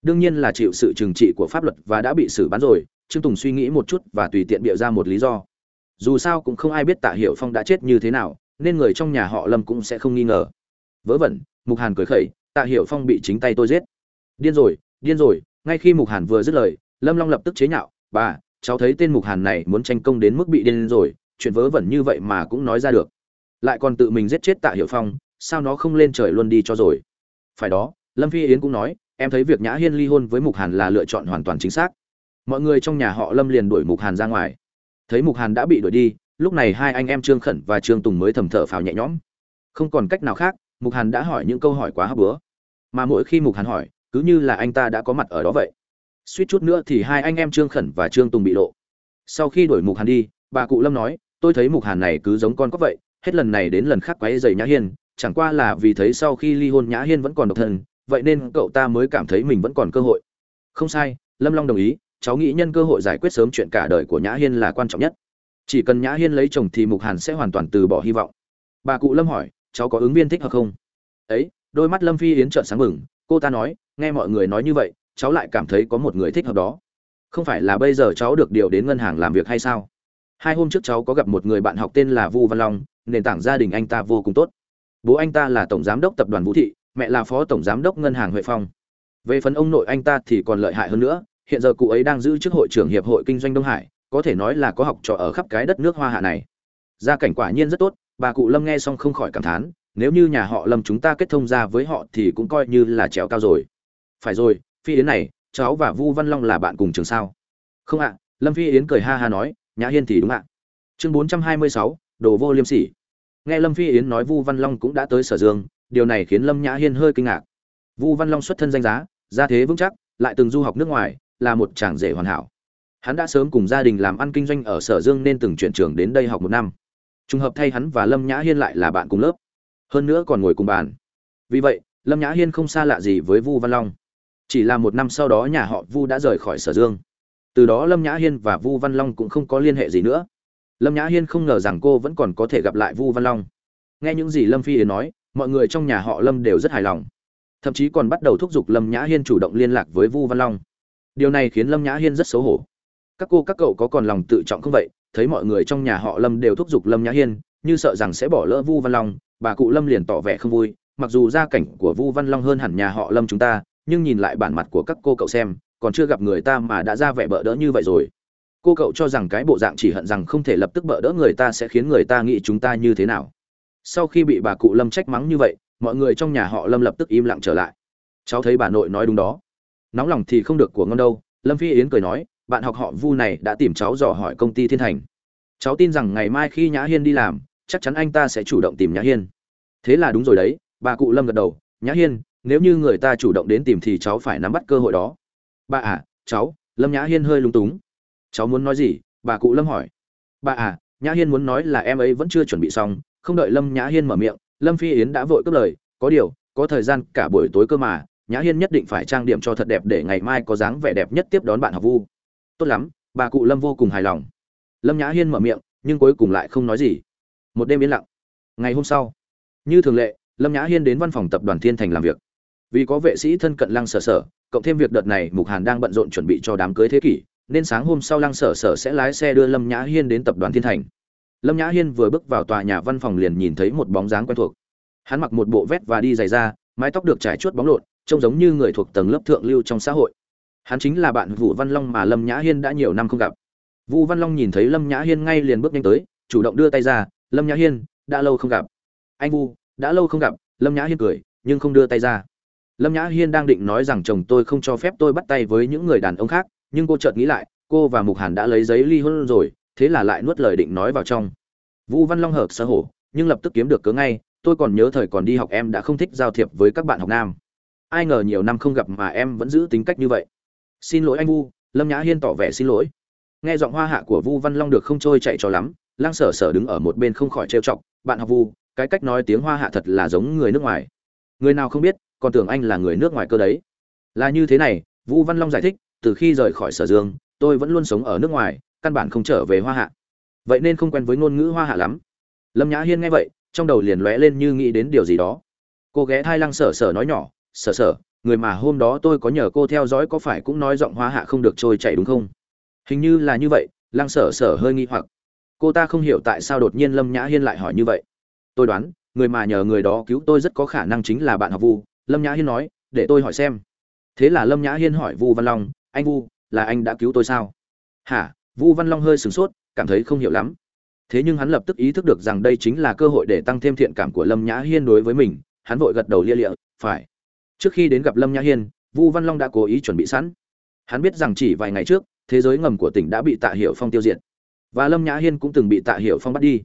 Speaker 1: Đương nhiên là chịu sự trừng trị của pháp luật và đã bị xử bắn rồi, trương tùng suy nghĩ một chút và tùy tiện bịa ra một lý do. Dù sao cũng không ai biết tạ hiệu phong đã chết như thế nào, nên người trong nhà họ lâm cũng sẽ không nghi ngờ. Vớ vẩn, mục hàn cười khẩy, tạ hiệu phong bị chính tay tôi giết. Điên rồi điên rồi ngay khi mục hàn vừa dứt lời, lâm long lập tức chế nhạo, bà, cháu thấy tên mục hàn này muốn tranh công đến mức bị điên rồi, chuyện vớ vẩn như vậy mà cũng nói ra được. Lại còn tự mình giết chết tạ hiệu phong, sao nó không lên trời luôn đi cho rồi? Phải đó, lâm phi yến cũng nói, em thấy việc nhã hiên ly hôn với mục hàn là lựa chọn hoàn toàn chính xác. Mọi người trong nhà họ lâm liền đuổi mục hàn ra ngoài. Thấy mục hàn đã bị đuổi đi, lúc này hai anh em trương khẩn và trương tùng mới thầm thở phào nhẹ nhõm. Không còn cách nào khác, mục hàn đã hỏi những câu hỏi quá hấp bứa mà mỗi khi mục hàn hỏi cứ như là anh ta đã có mặt ở đó vậy. Suýt chút nữa thì hai anh em trương khẩn và trương tùng bị lộ. Sau khi đuổi mục hàn đi, bà cụ lâm nói, tôi thấy mục hàn này cứ giống con có vậy, hết lần này đến lần khác quáy dày nhã hiên, chẳng qua là vì thấy sau khi ly hôn nhã hiên vẫn còn độc thân, vậy nên cậu ta mới cảm thấy mình vẫn còn cơ hội. Không sai, lâm long đồng ý, cháu nghĩ nhân cơ hội giải quyết sớm chuyện cả đời của nhã hiên là quan trọng nhất. Chỉ cần nhã hiên lấy chồng thì mục hàn sẽ hoàn toàn từ bỏ hy vọng. Bà cụ lâm hỏi, cháu có ứng viên thích hợp không? Ấy, đôi mắt lâm phi yến trợn sáng mừng cô ta nói nghe mọi người nói như vậy, cháu lại cảm thấy có một người thích hợp đó. Không phải là bây giờ cháu được điều đến ngân hàng làm việc hay sao? Hai hôm trước cháu có gặp một người bạn học tên là vu văn long, nền tảng gia đình anh ta vô cùng tốt. Bố anh ta là tổng giám đốc tập đoàn vũ thị, mẹ là phó tổng giám đốc ngân hàng huệ phong. Về phần ông nội anh ta thì còn lợi hại hơn nữa, hiện giờ cụ ấy đang giữ chức hội trưởng hiệp hội kinh doanh đông hải, có thể nói là có học trò ở khắp cái đất nước hoa hạ này. Gia cảnh quả nhiên rất tốt, bà cụ lâm nghe xong không khỏi cảm thán, nếu như nhà họ lâm chúng ta kết thông ra với họ thì cũng coi như là trèo cao rồi phải rồi, phi yến này, cháu và vu văn long là bạn cùng trường sao? Không ạ, lâm phi yến cười ha ha nói, nhã hiên thì đúng ạ. Chương bốn trăm hai mươi sáu, đồ vô liêm sỉ. Nghe lâm phi yến nói vu văn long cũng đã tới sở dương, điều này khiến lâm nhã hiên hơi kinh ngạc. Vu văn long xuất thân danh giá, gia thế vững chắc, lại từng du học nước ngoài, là một chàng rể hoàn hảo. Hắn đã sớm cùng gia đình làm ăn kinh doanh ở sở dương nên từng chuyển trường đến đây học một năm. Trùng hợp thay hắn và lâm nhã hiên lại là bạn cùng lớp. Hơn nữa còn ngồi cùng bàn. Vì vậy, lâm nhã hiên không xa lạ gì với vu văn long chỉ là một năm sau đó nhà họ vu đã rời khỏi sở dương. Từ đó lâm nhã hiên và vu văn long cũng không có liên hệ gì nữa. Lâm nhã hiên không ngờ rằng cô vẫn còn có thể gặp lại vu văn long. Nghe những gì lâm phi yến nói, mọi người trong nhà họ lâm đều rất hài lòng. Thậm chí còn bắt đầu thúc giục lâm nhã hiên chủ động liên lạc với vu văn long. Điều này khiến lâm nhã hiên rất xấu hổ. Các cô, các cậu có còn lòng tự trọng không vậy? Thấy mọi người trong nhà họ lâm đều thúc giục lâm nhã hiên, như sợ rằng sẽ bỏ lỡ vu văn long, bà cụ lâm liền tỏ vẻ không vui. Mặc dù gia cảnh của vu văn long hơn hẳn nhà họ lâm chúng ta nhưng nhìn lại bản mặt của các cô cậu xem, còn chưa gặp người ta mà đã ra vẻ bỡ đỡ như vậy rồi. Cô cậu cho rằng cái bộ dạng chỉ hận rằng không thể lập tức bỡ đỡ người ta sẽ khiến người ta nghĩ chúng ta như thế nào. Sau khi bị bà cụ lâm trách mắng như vậy, mọi người trong nhà họ lâm lập tức im lặng trở lại. Cháu thấy bà nội nói đúng đó. Nóng lòng thì không được của ngon đâu, lâm phi yến cười nói, bạn học họ vu này đã tìm cháu dò hỏi công ty thiên thành. Cháu tin rằng ngày mai khi nhã hiên đi làm, chắc chắn anh ta sẽ chủ động tìm nhã hiên. Thế là đúng rồi đấy, bà cụ lâm gật đầu, nhã hiên nếu như người ta chủ động đến tìm thì cháu phải nắm bắt cơ hội đó. Bà à cháu, lâm nhã hiên hơi lúng túng. Cháu muốn nói gì? Bà cụ lâm hỏi. Bà à nhã hiên muốn nói là em ấy vẫn chưa chuẩn bị xong, không đợi lâm nhã hiên mở miệng, lâm phi yến đã vội cướp lời. Có điều, có thời gian cả buổi tối cơ mà, nhã hiên nhất định phải trang điểm cho thật đẹp để ngày mai có dáng vẻ đẹp nhất tiếp đón bạn học vu. Tốt lắm, bà cụ lâm vô cùng hài lòng. Lâm nhã hiên mở miệng, nhưng cuối cùng lại không nói gì. Một đêm yên lặng. Ngày hôm sau, như thường lệ, lâm nhã hiên đến văn phòng tập đoàn thiên thành làm việc vì có vệ sĩ thân cận lăng sở sở, cộng thêm việc đợt này mục hàn đang bận rộn chuẩn bị cho đám cưới thế kỷ, nên sáng hôm sau lăng sở sở sẽ lái xe đưa lâm nhã hiên đến tập đoàn thiên thành. Lâm nhã hiên vừa bước vào tòa nhà văn phòng liền nhìn thấy một bóng dáng quen thuộc. Hắn mặc một bộ vét và đi giày da, mái tóc được trải chuốt bóng lộn, trông giống như người thuộc tầng lớp thượng lưu trong xã hội. Hắn chính là bạn vũ văn long mà lâm nhã hiên đã nhiều năm không gặp. Vũ văn long nhìn thấy lâm nhã hiên ngay liền bước nhanh tới, chủ động đưa tay ra, lâm nhã hiên, đã lâu không gặp. Anh vu, đã lâu không gặp. Lâm nhã hiên cười, nhưng không đưa tay ra lâm nhã hiên đang định nói rằng chồng tôi không cho phép tôi bắt tay với những người đàn ông khác, nhưng cô chợt nghĩ lại, cô và mục hàn đã lấy giấy ly hôn rồi, thế là lại nuốt lời định nói vào trong. Vũ văn long hợp sở hổ, nhưng lập tức kiếm được cớ ngay, tôi còn nhớ thời còn đi học em đã không thích giao thiệp với các bạn học nam. Ai ngờ nhiều năm không gặp mà em vẫn giữ tính cách như vậy. Xin lỗi anh vu, lâm nhã hiên tỏ vẻ xin lỗi. Nghe giọng hoa hạ của vu văn long được không trôi chạy cho lắm lang sở sở đứng ở một bên không khỏi trêu chọc, bạn học vu, cái cách nói tiếng hoa hạ thật là giống người nước ngoài. Người nào không biết còn tưởng anh là người nước ngoài cơ đấy. Là như thế này, vũ văn long giải thích, từ khi rời khỏi sở dương, tôi vẫn luôn sống ở nước ngoài, căn bản không trở về hoa hạ. Vậy nên không quen với ngôn ngữ hoa hạ lắm. Lâm nhã hiên nghe vậy, trong đầu liền lóe lên như nghĩ đến điều gì đó. Cô ghé thai lăng sở sở nói nhỏ, sở sở, người mà hôm đó tôi có nhờ cô theo dõi có phải cũng nói giọng hoa hạ không được trôi chảy đúng không? Hình như là như vậy, lăng sở sở hơi nghi hoặc. Cô ta không hiểu tại sao đột nhiên lâm nhã hiên lại hỏi như vậy. Tôi đoán, người mà nhờ người đó cứu tôi rất có khả năng chính là bạn học vu lâm nhã hiên nói, để tôi hỏi xem. Thế là lâm nhã hiên hỏi vu văn long, anh vu, là anh đã cứu tôi sao? Hả? Vu văn long hơi sửng sốt, cảm thấy không hiểu lắm. Thế nhưng hắn lập tức ý thức được rằng đây chính là cơ hội để tăng thêm thiện cảm của lâm nhã hiên đối với mình. Hắn vội gật đầu lia lịa, phải. Trước khi đến gặp lâm nhã hiên, vu văn long đã cố ý chuẩn bị sẵn. Hắn biết rằng chỉ vài ngày trước, thế giới ngầm của tỉnh đã bị tạ hiệu phong tiêu diệt. Và lâm nhã hiên cũng từng bị tạ hiệu phong bắt đi.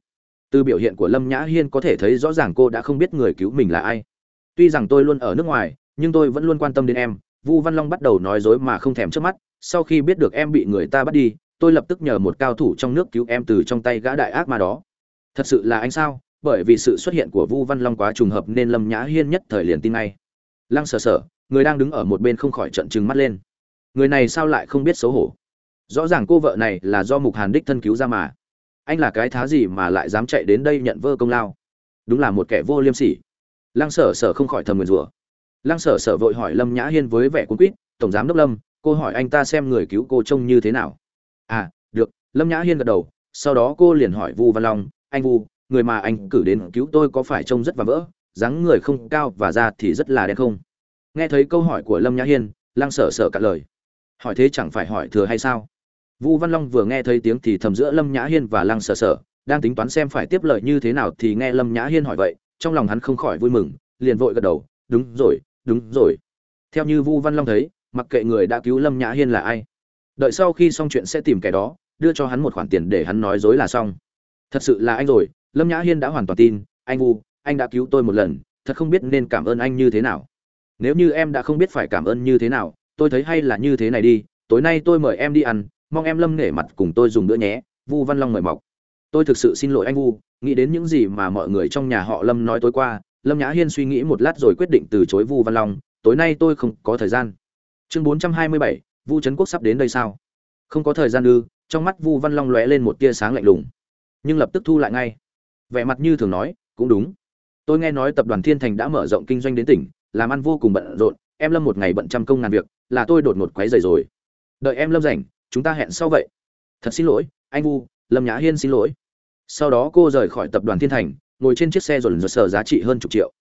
Speaker 1: Từ biểu hiện của lâm nhã hiên có thể thấy rõ ràng cô đã không biết người cứu mình là ai tuy rằng tôi luôn ở nước ngoài, nhưng tôi vẫn luôn quan tâm đến em. Vu văn long bắt đầu nói dối mà không thèm trước mắt. Sau khi biết được em bị người ta bắt đi, tôi lập tức nhờ một cao thủ trong nước cứu em từ trong tay gã đại ác ma đó. Thật sự là anh sao? Bởi vì sự xuất hiện của vu văn long quá trùng hợp nên lâm nhã hiên nhất thời liền tin ngay. Lăng sờ sờ, người đang đứng ở một bên không khỏi trận trừng mắt lên. Người này sao lại không biết xấu hổ? Rõ ràng cô vợ này là do mục hàn đích thân cứu ra mà. Anh là cái thá gì mà lại dám chạy đến đây nhận vơ công lao? Đúng là một kẻ vô liêm sỉ lăng sở sở không khỏi thầm nguyền rủa. Lăng sở sở vội hỏi lâm nhã hiên với vẻ cuốn quýt, tổng giám đốc lâm, cô hỏi anh ta xem người cứu cô trông như thế nào? À được. Lâm nhã hiên gật đầu, sau đó cô liền hỏi vu văn long, anh vu, người mà anh cử đến cứu tôi có phải trông rất và vỡ, dáng người không cao và da thì rất là đen không? Nghe thấy câu hỏi của lâm nhã hiên, lăng sở sở cả lời. Hỏi thế chẳng phải hỏi thừa hay sao? Vu văn long vừa nghe thấy tiếng thì thầm giữa lâm nhã hiên và lăng sở sở, đang tính toán xem phải tiếp lời như thế nào thì nghe lâm nhã hiên hỏi vậy trong lòng hắn không khỏi vui mừng, liền vội gật đầu, đúng rồi đúng rồi. Theo như vu văn long thấy, mặc kệ người đã cứu lâm nhã hiên là ai, đợi sau khi xong chuyện sẽ tìm kẻ đó, đưa cho hắn một khoản tiền để hắn nói dối là xong. Thật sự là anh rồi, lâm nhã hiên đã hoàn toàn tin, anh vu, anh đã cứu tôi một lần, thật không biết nên cảm ơn anh như thế nào. Nếu như em đã không biết phải cảm ơn như thế nào, tôi thấy hay là như thế này đi, tối nay tôi mời em đi ăn, mong em lâm nể mặt cùng tôi dùng bữa nhé. Vu văn long mời mọc tôi thực sự xin lỗi anh vu, nghĩ đến những gì mà mọi người trong nhà họ lâm nói tối qua, lâm nhã hiên suy nghĩ một lát rồi quyết định từ chối vu văn long, tối nay tôi không có thời gian. Chương bốn trăm hai mươi bảy, vu trấn quốc sắp đến đây sao? Không có thời gian ư, trong mắt vu văn long lóe lên một tia sáng lạnh lùng. Nhưng lập tức thu lại ngay. Vẻ mặt như thường nói, cũng đúng. Tôi nghe nói tập đoàn thiên thành đã mở rộng kinh doanh đến tỉnh, làm ăn vô cùng bận rộn, em lâm một ngày bận trăm công ngàn việc, là tôi đột ngột quấy rầy rồi. Đợi em lâm rảnh, chúng ta hẹn sau vậy. Thật xin lỗi, anh vu lâm nhã hiên xin lỗi. Sau đó cô rời khỏi tập đoàn thiên thành, ngồi trên chiếc xe rồi sở giá trị hơn chục triệu.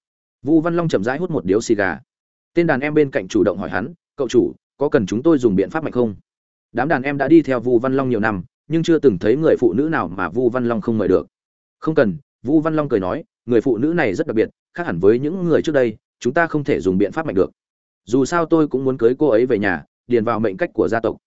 Speaker 1: Vu văn long chậm rãi hút một điếu xì gà. Tên đàn em bên cạnh chủ động hỏi hắn, cậu chủ, có cần chúng tôi dùng biện pháp mạnh không? Đám đàn em đã đi theo vu văn long nhiều năm, nhưng chưa từng thấy người phụ nữ nào mà vu văn long không mời được. Không cần, vu văn long cười nói, người phụ nữ này rất đặc biệt, khác hẳn với những người trước đây, chúng ta không thể dùng biện pháp mạnh được. Dù sao tôi cũng muốn cưới cô ấy về nhà, điền vào mệnh cách của gia tộc.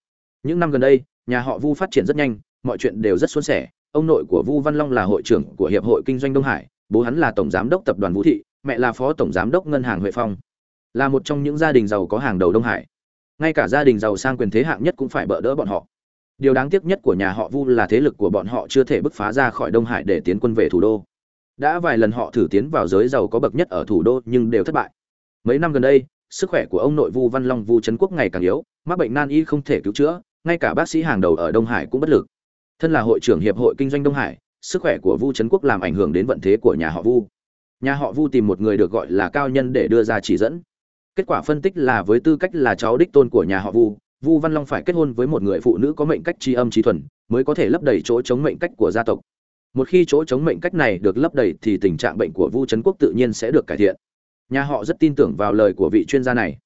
Speaker 1: Những năm gần đây, nhà họ vu phát triển rất nhanh mọi chuyện đều rất suôn sẻ. Ông nội của vu văn long là hội trưởng của hiệp hội kinh doanh đông hải, bố hắn là tổng giám đốc tập đoàn vũ thị, mẹ là phó tổng giám đốc ngân hàng huệ phong. Là một trong những gia đình giàu có hàng đầu đông hải. Ngay cả gia đình giàu sang quyền thế hạng nhất cũng phải bỡ đỡ bọn họ. Điều đáng tiếc nhất của nhà họ vu là thế lực của bọn họ chưa thể bứt phá ra khỏi đông hải để tiến quân về thủ đô. Đã vài lần họ thử tiến vào giới giàu có bậc nhất ở thủ đô nhưng đều thất bại. Mấy năm gần đây, sức khỏe của ông nội vu văn long vu trấn quốc ngày càng yếu, mắc bệnh nan y không thể cứu chữa, ngay cả bác sĩ hàng đầu ở đông hải cũng bất lực thân là hội trưởng hiệp hội kinh doanh đông hải sức khỏe của vu trấn quốc làm ảnh hưởng đến vận thế của nhà họ vu nhà họ vu tìm một người được gọi là cao nhân để đưa ra chỉ dẫn kết quả phân tích là với tư cách là cháu đích tôn của nhà họ vu vu văn long phải kết hôn với một người phụ nữ có mệnh cách tri âm trí thuần mới có thể lấp đầy chỗ chống mệnh cách của gia tộc một khi chỗ chống mệnh cách này được lấp đầy thì tình trạng bệnh của vu trấn quốc tự nhiên sẽ được cải thiện nhà họ rất tin tưởng vào lời của vị chuyên gia này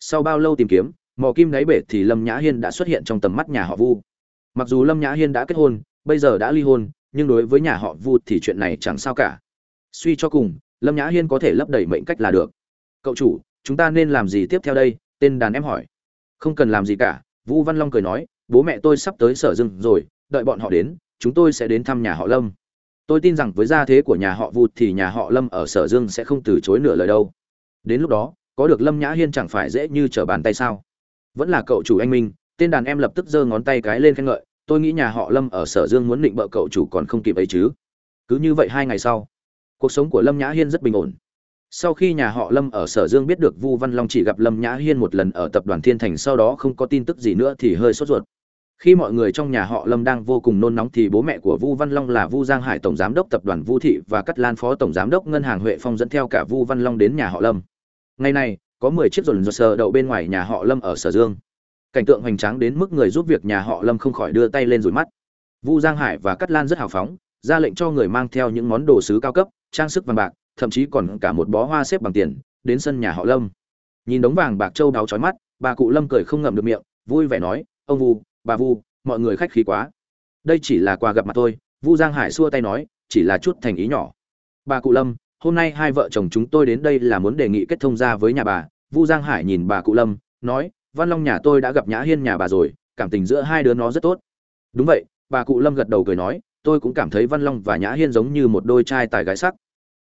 Speaker 1: sau bao lâu tìm kiếm mò kim đáy bể thì lâm nhã hiên đã xuất hiện trong tầm mắt nhà họ vu mặc dù lâm nhã hiên đã kết hôn, bây giờ đã ly hôn, nhưng đối với nhà họ vu thì chuyện này chẳng sao cả. Suy cho cùng, lâm nhã hiên có thể lấp đầy mệnh cách là được. Cậu chủ, chúng ta nên làm gì tiếp theo đây? tên đàn em hỏi. Không cần làm gì cả, vũ văn long cười nói. Bố mẹ tôi sắp tới sở dưng rồi, đợi bọn họ đến, chúng tôi sẽ đến thăm nhà họ lâm. Tôi tin rằng với gia thế của nhà họ vu thì nhà họ lâm ở sở dương sẽ không từ chối nửa lời đâu. Đến lúc đó, có được lâm nhã hiên chẳng phải dễ như trở bàn tay sao? Vẫn là cậu chủ anh minh tên đàn em lập tức giơ ngón tay cái lên khen ngợi, tôi nghĩ nhà họ lâm ở sở dương muốn định bợ cậu chủ còn không kịp ấy chứ. Cứ như vậy hai ngày sau, cuộc sống của lâm nhã hiên rất bình ổn. Sau khi nhà họ lâm ở sở dương biết được vu văn long chỉ gặp lâm nhã hiên một lần ở tập đoàn thiên thành sau đó không có tin tức gì nữa thì hơi sốt ruột. Khi mọi người trong nhà họ lâm đang vô cùng nôn nóng thì bố mẹ của vu văn long là vu giang hải tổng giám đốc tập đoàn vu thị và cắt lan phó tổng giám đốc ngân hàng huệ phong dẫn theo cả vu văn long đến nhà họ lâm. Ngày này, có mười chiếc dồn dồn sờ đậu bên ngoài nhà họ lâm ở sở dương cảnh tượng hoành tráng đến mức người giúp việc nhà họ lâm không khỏi đưa tay lên rủi mắt. Vu giang hải và cắt lan rất hào phóng, ra lệnh cho người mang theo những món đồ sứ cao cấp, trang sức vàng bạc, thậm chí còn cả một bó hoa xếp bằng tiền, đến sân nhà họ lâm. Nhìn đống vàng bạc châu đáo chói mắt, bà cụ lâm cười không ngậm được miệng, vui vẻ nói, ông vu, bà vu, mọi người khách khí quá. Đây chỉ là quà gặp mặt thôi. Vu giang hải xua tay nói, chỉ là chút thành ý nhỏ. Bà cụ lâm, hôm nay hai vợ chồng chúng tôi đến đây là muốn đề nghị kết thông ra với nhà bà. Vu giang hải nhìn bà cụ lâm, nói văn long nhà tôi đã gặp nhã hiên nhà bà rồi, cảm tình giữa hai đứa nó rất tốt. Đúng vậy, bà cụ lâm gật đầu cười nói, tôi cũng cảm thấy văn long và nhã hiên giống như một đôi trai tài gái sắc.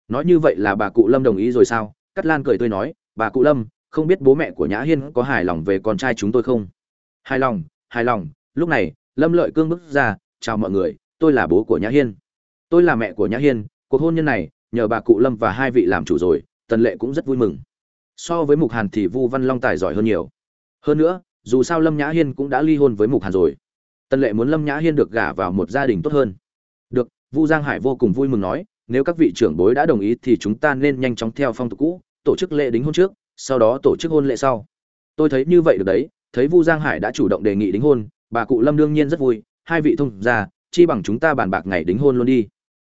Speaker 1: Nói như vậy là bà cụ lâm đồng ý rồi sao? Cắt lan cười tôi nói, bà cụ lâm, không biết bố mẹ của nhã hiên có hài lòng về con trai chúng tôi không? Hài lòng hài lòng, lúc này, lâm lợi cương bước ra, chào mọi người, tôi là bố của nhã hiên. Tôi là mẹ của nhã hiên, cuộc hôn nhân này, nhờ bà cụ lâm và hai vị làm chủ rồi, tần lệ cũng rất vui mừng. So với mục hàn thì vu văn long tài giỏi hơn nhiều hơn nữa, dù sao lâm nhã hiên cũng đã ly hôn với mục hàn rồi. Tần lệ muốn lâm nhã hiên được gả vào một gia đình tốt hơn. Được, vu giang hải vô cùng vui mừng nói, nếu các vị trưởng bối đã đồng ý thì chúng ta nên nhanh chóng theo phong tục cũ, tổ chức lễ đính hôn trước, sau đó tổ chức hôn lễ sau. Tôi thấy như vậy được đấy, thấy vu giang hải đã chủ động đề nghị đính hôn, bà cụ lâm đương nhiên rất vui, hai vị thông ra chi bằng chúng ta bàn bạc ngày đính hôn luôn đi.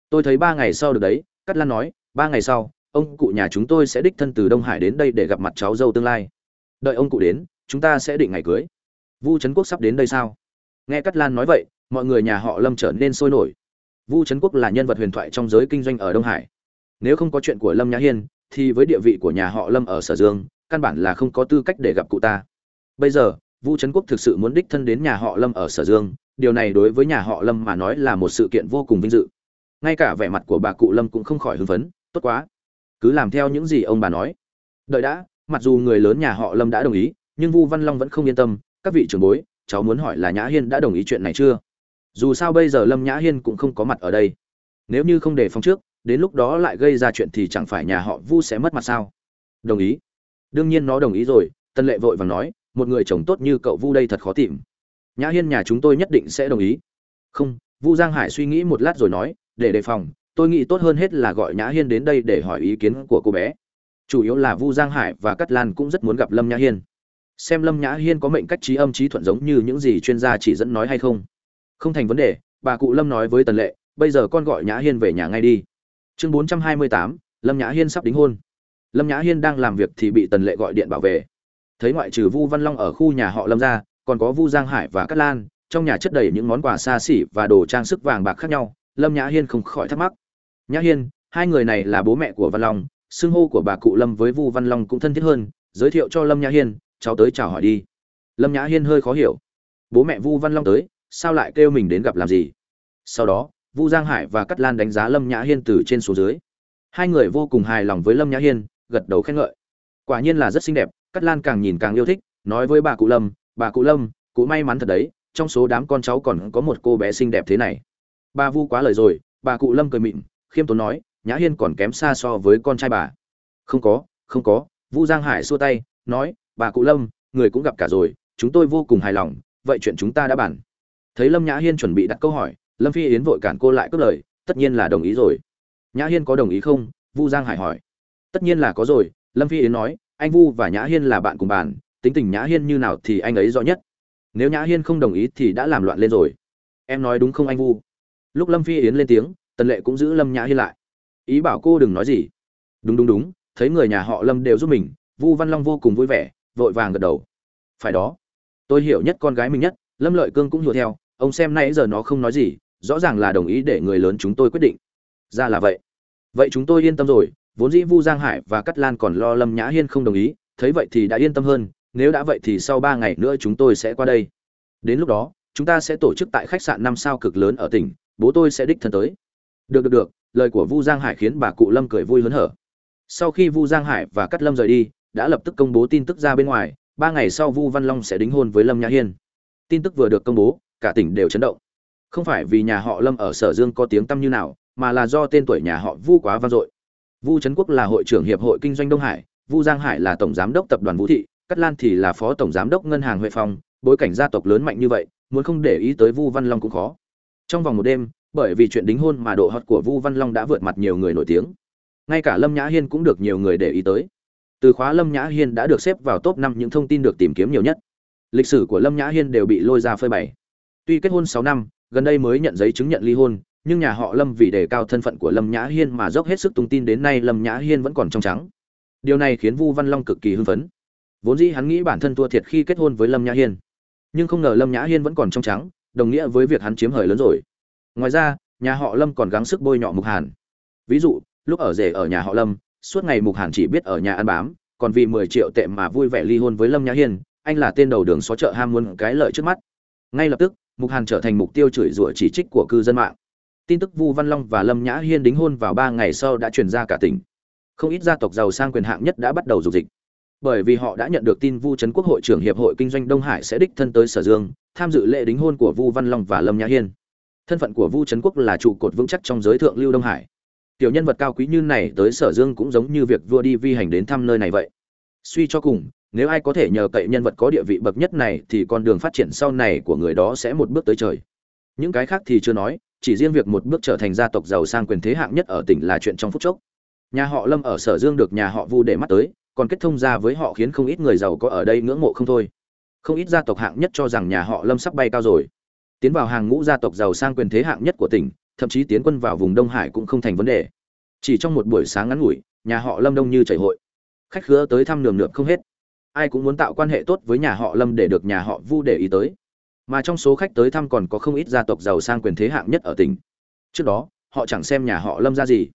Speaker 1: Tôi thấy ba ngày sau được đấy cắt lan nói, ba ngày sau, ông cụ nhà chúng tôi sẽ đích thân từ đông hải đến đây để gặp mặt cháu dâu tương lai. Đợi ông cụ đến chúng ta sẽ định ngày cưới. Vu trấn quốc sắp đến đây sao? Nghe cắt lan nói vậy, mọi người nhà họ lâm trở nên sôi nổi. Vu trấn quốc là nhân vật huyền thoại trong giới kinh doanh ở đông hải. Nếu không có chuyện của lâm nhã hiên, thì với địa vị của nhà họ lâm ở sở dương, căn bản là không có tư cách để gặp cụ ta. Bây giờ, vu trấn quốc thực sự muốn đích thân đến nhà họ lâm ở sở dương, điều này đối với nhà họ lâm mà nói là một sự kiện vô cùng vinh dự. Ngay cả vẻ mặt của bà cụ lâm cũng không khỏi hưng phấn, tốt quá. Cứ làm theo những gì ông bà nói. Đợi đã, mặc dù người lớn nhà họ lâm đã đồng ý nhưng vu văn long vẫn không yên tâm, các vị trưởng bối, cháu muốn hỏi là nhã hiên đã đồng ý chuyện này chưa? Dù sao bây giờ lâm nhã hiên cũng không có mặt ở đây. Nếu như không để phòng trước, đến lúc đó lại gây ra chuyện thì chẳng phải nhà họ vu sẽ mất mặt sao? Đồng ý. Đương nhiên nó đồng ý rồi tân lệ vội vàng nói, một người chồng tốt như cậu vu đây thật khó tìm. Nhã hiên nhà chúng tôi nhất định sẽ đồng ý. Không, vu giang hải suy nghĩ một lát rồi nói, để đề phòng, tôi nghĩ tốt hơn hết là gọi nhã hiên đến đây để hỏi ý kiến của cô bé. Chủ yếu là vu giang hải và cát lan cũng rất muốn gặp lâm nhã hiên xem lâm nhã hiên có mệnh cách trí âm trí thuận giống như những gì chuyên gia chỉ dẫn nói hay không? Không thành vấn đề, bà cụ lâm nói với tần lệ, bây giờ con gọi nhã hiên về nhà ngay đi. Chương bốn trăm hai mươi tám, lâm nhã hiên sắp đính hôn. Lâm nhã hiên đang làm việc thì bị tần lệ gọi điện bảo vệ thấy ngoại trừ vu văn long ở khu nhà họ lâm ra, còn có vu giang hải và cát lan, trong nhà chất đầy những món quà xa xỉ và đồ trang sức vàng bạc khác nhau, lâm nhã hiên không khỏi thắc mắc. Nhã hiên, hai người này là bố mẹ của văn long, xưng hô của bà cụ lâm với vu văn long cũng thân thiết hơn, giới thiệu cho lâm nhã hiên cháu tới chào hỏi đi. Lâm nhã hiên hơi khó hiểu. Bố mẹ vu văn long tới, sao lại kêu mình đến gặp làm gì? Sau đó, vu giang hải và cắt lan đánh giá lâm nhã hiên từ trên xuống dưới. Hai người vô cùng hài lòng với lâm nhã hiên, gật đầu khen ngợi. Quả nhiên là rất xinh đẹp cắt lan càng nhìn càng yêu thích, nói với bà cụ lâm, bà cụ lâm, cụ may mắn thật đấy, trong số đám con cháu còn có một cô bé xinh đẹp thế này. Bà vu quá lời rồi, bà cụ lâm cười mịn, khiêm tốn nói, nhã hiên còn kém xa so với con trai bà. Không có không có, vu giang hải xua tay, nói bà cụ lâm, người cũng gặp cả rồi, chúng tôi vô cùng hài lòng, vậy chuyện chúng ta đã bàn. Thấy lâm nhã hiên chuẩn bị đặt câu hỏi, lâm phi yến vội cản cô lại cướp lời, tất nhiên là đồng ý rồi. Nhã hiên có đồng ý không? Vu giang hải hỏi. Tất nhiên là có rồi, lâm phi yến nói, anh vu và nhã hiên là bạn cùng bàn, tính tình nhã hiên như nào thì anh ấy rõ nhất. Nếu nhã hiên không đồng ý thì đã làm loạn lên rồi. Em nói đúng không anh vu? Lúc lâm phi yến lên tiếng, tần lệ cũng giữ lâm nhã hiên lại. Ý bảo cô đừng nói gì. Đúng đúng đúng, thấy người nhà họ lâm đều giúp mình, vu văn long vô cùng vui vẻ vội vàng gật đầu. Phải đó. Tôi hiểu nhất con gái mình nhất, lâm lợi cương cũng hiểu theo, ông xem nay giờ nó không nói gì, rõ ràng là đồng ý để người lớn chúng tôi quyết định. Ra là vậy. Vậy chúng tôi yên tâm rồi, vốn dĩ vu giang hải và cắt lan còn lo lâm nhã hiên không đồng ý, thấy vậy thì đã yên tâm hơn, nếu đã vậy thì sau ba ngày nữa chúng tôi sẽ qua đây. Đến lúc đó, chúng ta sẽ tổ chức tại khách sạn năm sao cực lớn ở tỉnh, bố tôi sẽ đích thân tới. Được được được, lời của vu giang hải khiến bà cụ lâm cười vui hớn hở. Sau khi vu giang hải và cắt lâm rời đi đã lập tức công bố tin tức ra bên ngoài, ba ngày sau vu văn long sẽ đính hôn với lâm nhã hiên. Tin tức vừa được công bố, cả tỉnh đều chấn động. Không phải vì nhà họ lâm ở sở dương có tiếng tăm như nào, mà là do tên tuổi nhà họ vu quá vang dội. Vu trấn quốc là hội trưởng hiệp hội kinh doanh đông hải, vu giang hải là tổng giám đốc tập đoàn vũ thị, cát lan thì là phó tổng giám đốc ngân hàng huệ phong. Bối cảnh gia tộc lớn mạnh như vậy, muốn không để ý tới vu văn long cũng khó. Trong vòng một đêm, bởi vì chuyện đính hôn mà độ hot của vu văn long đã vượt mặt nhiều người nổi tiếng. Ngay cả lâm nhã hiên cũng được nhiều người để ý tới từ khóa lâm nhã hiên đã được xếp vào top năm những thông tin được tìm kiếm nhiều nhất. Lịch sử của lâm nhã hiên đều bị lôi ra phơi bày. Tuy kết hôn sáu năm, gần đây mới nhận giấy chứng nhận ly hôn, nhưng nhà họ lâm vì đề cao thân phận của lâm nhã hiên mà dốc hết sức tung tin đến nay lâm nhã hiên vẫn còn trong trắng. Điều này khiến vu văn long cực kỳ hưng phấn. Vốn dĩ hắn nghĩ bản thân thua thiệt khi kết hôn với lâm nhã hiên. Nhưng không ngờ lâm nhã hiên vẫn còn trong trắng, đồng nghĩa với việc hắn chiếm hời lớn rồi. Ngoài ra, nhà họ lâm còn gắng sức bôi nhọ mục hàn. Ví dụ, lúc ở rể ở nhà họ lâm suốt ngày mục hàn chỉ biết ở nhà ăn bám, còn vì mười triệu tệ mà vui vẻ ly hôn với lâm nhã hiên, anh là tên đầu đường xó chợ ham muốn cái lợi trước mắt. Ngay lập tức, mục hàn trở thành mục tiêu chửi rủa chỉ trích của cư dân mạng. Tin tức vu văn long và lâm nhã hiên đính hôn vào ba ngày sau đã truyền ra cả tỉnh. Không ít gia tộc giàu sang quyền hạng nhất đã bắt đầu dục dịch. Bởi vì họ đã nhận được tin vu trấn quốc hội trưởng hiệp hội kinh doanh đông hải sẽ đích thân tới sở dương, tham dự lễ đính hôn của vu văn long và lâm nhã hiên. Thân phận của vu trấn quốc là trụ cột vững chắc trong giới thượng lưu đông hải tiểu nhân vật cao quý như này tới sở dương cũng giống như việc vua đi vi hành đến thăm nơi này vậy. Suy cho cùng, nếu ai có thể nhờ cậy nhân vật có địa vị bậc nhất này thì con đường phát triển sau này của người đó sẽ một bước tới trời. Những cái khác thì chưa nói, chỉ riêng việc một bước trở thành gia tộc giàu sang quyền thế hạng nhất ở tỉnh là chuyện trong phút chốc. Nhà họ lâm ở sở dương được nhà họ vu để mắt tới, còn kết thông ra với họ khiến không ít người giàu có ở đây ngưỡng mộ không thôi. Không ít gia tộc hạng nhất cho rằng nhà họ lâm sắp bay cao rồi. Tiến vào hàng ngũ gia tộc giàu sang quyền thế hạng nhất của tỉnh thậm chí tiến quân vào vùng đông hải cũng không thành vấn đề. Chỉ trong một buổi sáng ngắn ngủi, nhà họ lâm đông như chảy hội. Khách khứa tới thăm nườm nượp không hết. Ai cũng muốn tạo quan hệ tốt với nhà họ lâm để được nhà họ vu để ý tới. Mà trong số khách tới thăm còn có không ít gia tộc giàu sang quyền thế hạng nhất ở tỉnh. Trước đó, họ chẳng xem nhà họ lâm ra gì.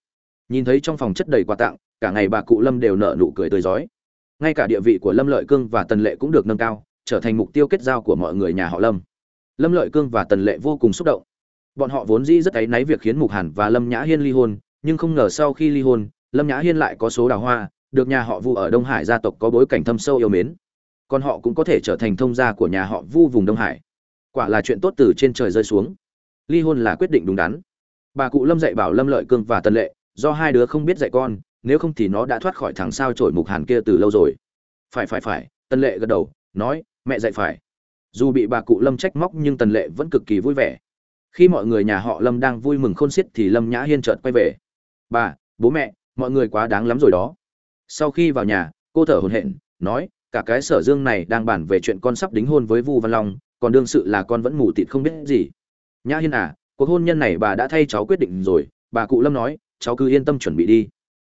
Speaker 1: Nhìn thấy trong phòng chất đầy quà tặng, cả ngày bà cụ lâm đều nở nụ cười tươi rói. Ngay cả địa vị của lâm lợi cương và tần lệ cũng được nâng cao, trở thành mục tiêu kết giao của mọi người nhà họ lâm. Lâm lợi cương và tần lệ vô cùng xúc động bọn họ vốn dĩ rất áy náy việc khiến mục hàn và lâm nhã hiên ly hôn, nhưng không ngờ sau khi ly hôn, lâm nhã hiên lại có số đào hoa, được nhà họ vu ở đông hải gia tộc có bối cảnh thâm sâu yêu mến. Còn họ cũng có thể trở thành thông gia của nhà họ vu vùng đông hải. Quả là chuyện tốt từ trên trời rơi xuống. Ly hôn là quyết định đúng đắn. Bà cụ lâm dạy bảo lâm lợi cương và tần lệ, do hai đứa không biết dạy con, nếu không thì nó đã thoát khỏi thằng sao trổi mục hàn kia từ lâu rồi. Phải phải phải, tần lệ gật đầu, nói, mẹ dạy phải. Dù bị bà cụ lâm trách móc nhưng tần lệ vẫn cực kỳ vui vẻ khi mọi người nhà họ lâm đang vui mừng khôn xiết thì lâm nhã hiên chợt quay về. Bà, bố mẹ, mọi người quá đáng lắm rồi đó. Sau khi vào nhà, cô thở hổn hển, nói, cả cái sở dương này đang bàn về chuyện con sắp đính hôn với vu văn long, còn đương sự là con vẫn mù tịt không biết gì. Nhã hiên à cuộc hôn nhân này bà đã thay cháu quyết định rồi. Bà cụ lâm nói, cháu cứ yên tâm chuẩn bị đi.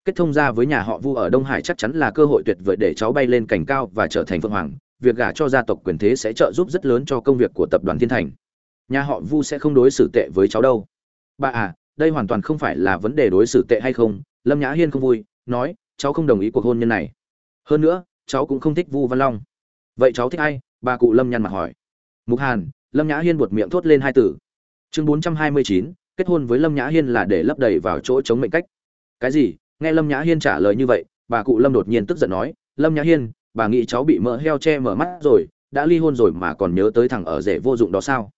Speaker 1: Kết thông ra với nhà họ vu ở đông hải chắc chắn là cơ hội tuyệt vời để cháu bay lên cảnh cao và trở thành phượng hoàng. Việc gả cho gia tộc quyền thế sẽ trợ giúp rất lớn cho công việc của tập đoàn thiên thành nhà họ vu sẽ không đối xử tệ với cháu đâu. Bà à đây hoàn toàn không phải là vấn đề đối xử tệ hay không, lâm nhã hiên không vui, nói, cháu không đồng ý cuộc hôn nhân này. Hơn nữa, cháu cũng không thích vu văn long. Vậy cháu thích ai? Bà cụ lâm nhăn mặt hỏi. Mục hàn, lâm nhã hiên buột miệng thốt lên hai từ. Chương bốn trăm hai mươi chín, kết hôn với lâm nhã hiên là để lấp đầy vào chỗ chống mệnh cách. Cái gì? Nghe lâm nhã hiên trả lời như vậy, bà cụ lâm đột nhiên tức giận nói, lâm nhã hiên, bà nghĩ cháu bị mỡ heo che mở mắt rồi, đã ly hôn rồi mà còn nhớ tới thằng ở rể vô dụng đó sao?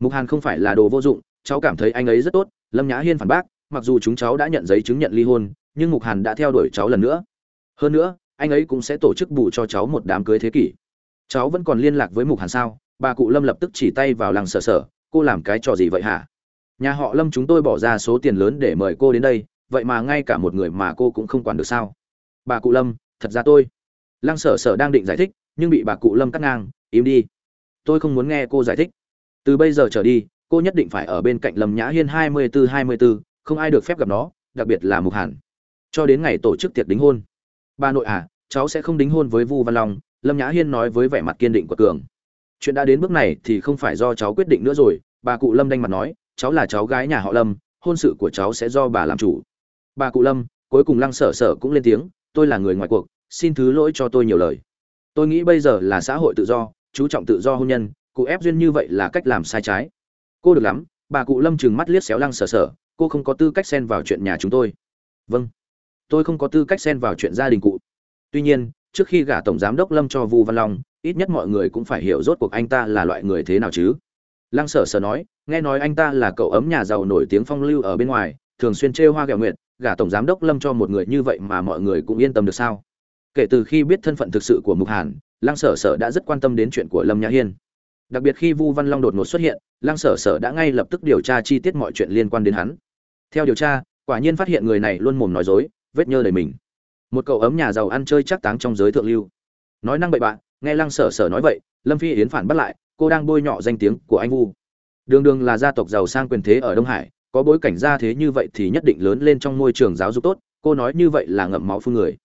Speaker 1: Mục hàn không phải là đồ vô dụng, cháu cảm thấy anh ấy rất tốt, lâm nhã hiên phản bác, mặc dù chúng cháu đã nhận giấy chứng nhận ly hôn, nhưng mục hàn đã theo đuổi cháu lần nữa. Hơn nữa, anh ấy cũng sẽ tổ chức bù cho cháu một đám cưới thế kỷ. Cháu vẫn còn liên lạc với mục hàn sao? Bà cụ lâm lập tức chỉ tay vào làng sở sở, cô làm cái trò gì vậy hả? Nhà họ lâm chúng tôi bỏ ra số tiền lớn để mời cô đến đây, vậy mà ngay cả một người mà cô cũng không quản được sao? Bà cụ lâm, thật ra tôi. Lăng sở sở đang định giải thích, nhưng bị bà cụ lâm cắt ngang, im đi. Tôi không muốn nghe cô giải thích từ bây giờ trở đi, cô nhất định phải ở bên cạnh lâm nhã hiên hai mươi bốn hai mươi bốn không ai được phép gặp nó, đặc biệt là mục hàn. Cho đến ngày tổ chức tiệc đính hôn. Bà nội à cháu sẽ không đính hôn với vu văn long, lâm nhã hiên nói với vẻ mặt kiên định của cường. Chuyện đã đến bước này thì không phải do cháu quyết định nữa rồi, bà cụ lâm đanh mặt nói, cháu là cháu gái nhà họ lâm, hôn sự của cháu sẽ do bà làm chủ. Bà cụ lâm, cuối cùng lăng sở sở cũng lên tiếng, tôi là người ngoài cuộc, xin thứ lỗi cho tôi nhiều lời. Tôi nghĩ bây giờ là xã hội tự do, chú trọng tự do hôn nhân cụ ép duyên như vậy là cách làm sai trái. Cô được lắm, bà cụ lâm trừng mắt liếc xéo lăng sở sở cô không có tư cách xen vào chuyện nhà chúng tôi. Vâng. Tôi không có tư cách xen vào chuyện gia đình cụ. Tuy nhiên, trước khi gả tổng giám đốc lâm cho vu văn long, ít nhất mọi người cũng phải hiểu rốt cuộc anh ta là loại người thế nào chứ. Lăng sở sở nói, nghe nói anh ta là cậu ấm nhà giàu nổi tiếng phong lưu ở bên ngoài, thường xuyên trêu hoa ghẹo nguyện. gả tổng giám đốc lâm cho một người như vậy mà mọi người cũng yên tâm được sao? Kể từ khi biết thân phận thực sự của mục hàn, lăng sở sở đã rất quan tâm đến chuyện của lâm nhã hiên đặc biệt khi vu văn long đột ngột xuất hiện, lăng sở sở đã ngay lập tức điều tra chi tiết mọi chuyện liên quan đến hắn. Theo điều tra, quả nhiên phát hiện người này luôn mồm nói dối, vết nhơ đầy mình. Một cậu ấm nhà giàu ăn chơi chắc táng trong giới thượng lưu. Nói năng bậy bạn nghe lăng sở sở nói vậy, lâm phi yến phản bắt lại, cô đang bôi nhọ danh tiếng của anh vu. Đường đường là gia tộc giàu sang quyền thế ở đông hải, có bối cảnh gia thế như vậy thì nhất định lớn lên trong môi trường giáo dục tốt, cô nói như vậy là ngậm máu phương người.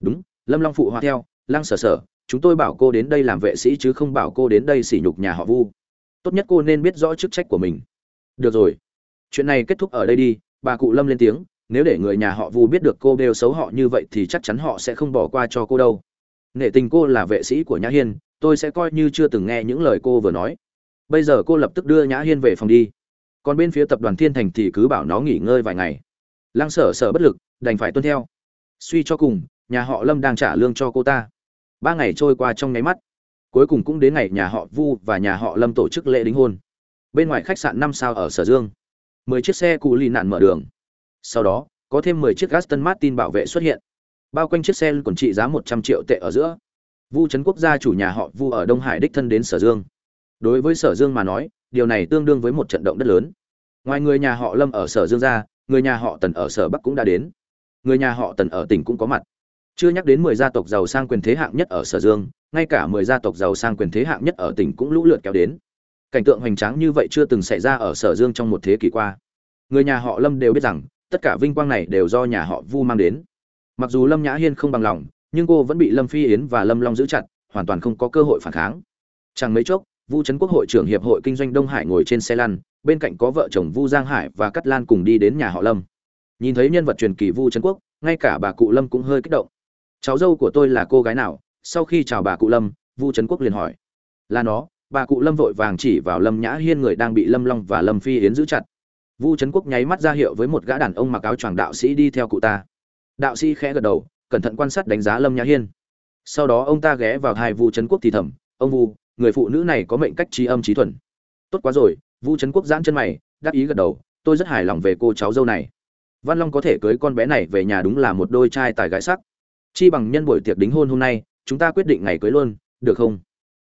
Speaker 1: Đúng, lâm long phụ họa theo, lăng sở sở chúng tôi bảo cô đến đây làm vệ sĩ chứ không bảo cô đến đây sỉ nhục nhà họ vu. Tốt nhất cô nên biết rõ chức trách của mình. Được rồi. Chuyện này kết thúc ở đây đi, bà cụ lâm lên tiếng, nếu để người nhà họ vu biết được cô đều xấu họ như vậy thì chắc chắn họ sẽ không bỏ qua cho cô đâu. Nể tình cô là vệ sĩ của nhã hiên, tôi sẽ coi như chưa từng nghe những lời cô vừa nói. Bây giờ cô lập tức đưa nhã hiên về phòng đi. Còn bên phía tập đoàn thiên thành thì cứ bảo nó nghỉ ngơi vài ngày. Lăng sở sở bất lực, đành phải tuân theo. Suy cho cùng, nhà họ lâm đang trả lương cho cô ta ba ngày trôi qua trong nháy mắt. Cuối cùng cũng đến ngày nhà họ vu và nhà họ lâm tổ chức lễ đính hôn. Bên ngoài khách sạn năm sao ở sở dương. Mười chiếc xe cụ lì nạn mở đường. Sau đó, có thêm mười chiếc gaston martin bảo vệ xuất hiện. Bao quanh chiếc xe còn trị giá một trăm triệu tệ ở giữa. Vu trấn quốc gia chủ nhà họ vu ở đông hải đích thân đến sở dương. Đối với sở dương mà nói, điều này tương đương với một trận động đất lớn. Ngoài người nhà họ lâm ở sở dương ra, người nhà họ tần ở sở bắc cũng đã đến. Người nhà họ tần ở tỉnh cũng có mặt chưa nhắc đến mười gia tộc giàu sang quyền thế hạng nhất ở sở dương, ngay cả mười gia tộc giàu sang quyền thế hạng nhất ở tỉnh cũng lũ lượt kéo đến. Cảnh tượng hoành tráng như vậy chưa từng xảy ra ở sở dương trong một thế kỷ qua. Người nhà họ lâm đều biết rằng, tất cả vinh quang này đều do nhà họ vu mang đến. Mặc dù lâm nhã hiên không bằng lòng, nhưng cô vẫn bị lâm phi yến và lâm long giữ chặt, hoàn toàn không có cơ hội phản kháng. Chẳng mấy chốc, vu trấn quốc hội trưởng hiệp hội kinh doanh đông hải ngồi trên xe lăn, bên cạnh có vợ chồng vu giang hải và cắt lan cùng đi đến nhà họ lâm. Nhìn thấy nhân vật truyền kỳ vu trấn quốc, ngay cả bà cụ lâm cũng hơi kích động cháu dâu của tôi là cô gái nào? Sau khi chào bà cụ lâm, vu trấn quốc liền hỏi. Là nó, bà cụ lâm vội vàng chỉ vào lâm nhã hiên người đang bị lâm long và lâm phi yến giữ chặt. Vu trấn quốc nháy mắt ra hiệu với một gã đàn ông mặc áo choàng đạo sĩ đi theo cụ ta. Đạo sĩ khẽ gật đầu, cẩn thận quan sát đánh giá lâm nhã hiên. Sau đó ông ta ghé vào hai vu trấn quốc thì thầm, ông vu, người phụ nữ này có mệnh cách trí âm trí thuần. Tốt quá rồi. Vu trấn quốc giãn chân mày, đắc ý gật đầu, tôi rất hài lòng về cô cháu dâu này. Văn long có thể cưới con bé này về nhà đúng là một đôi trai tài gái sắc chi bằng nhân buổi tiệc đính hôn hôm nay, chúng ta quyết định ngày cưới luôn, được không?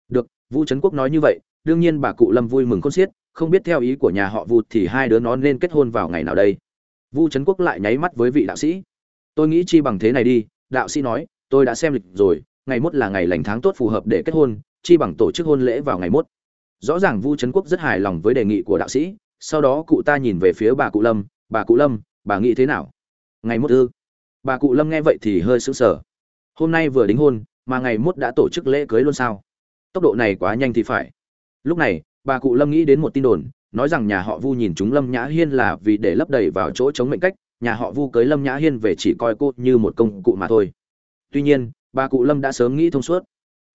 Speaker 1: Được, vu trấn quốc nói như vậy, đương nhiên bà cụ lâm vui mừng con xiết, không biết theo ý của nhà họ vu thì hai đứa nó nên kết hôn vào ngày nào đây. Vu trấn quốc lại nháy mắt với vị đạo sĩ. Tôi nghĩ chi bằng thế này đi, đạo sĩ nói, tôi đã xem lịch rồi, ngày mốt là ngày lành tháng tốt phù hợp để kết hôn, chi bằng tổ chức hôn lễ vào ngày mốt. Rõ ràng vu trấn quốc rất hài lòng với đề nghị của đạo sĩ, sau đó cụ ta nhìn về phía bà cụ lâm, bà cụ lâm, bà nghĩ thế nào? Ngày mốt ư? Bà cụ lâm nghe vậy thì hơi sững sờ. Hôm nay vừa đính hôn, mà ngày mốt đã tổ chức lễ cưới luôn sao? Tốc độ này quá nhanh thì phải. Lúc này, bà cụ lâm nghĩ đến một tin đồn, nói rằng nhà họ vu nhìn chúng lâm nhã hiên là vì để lấp đầy vào chỗ chống mệnh cách, nhà họ vu cưới lâm nhã hiên về chỉ coi cô như một công cụ mà thôi. Tuy nhiên, bà cụ lâm đã sớm nghĩ thông suốt.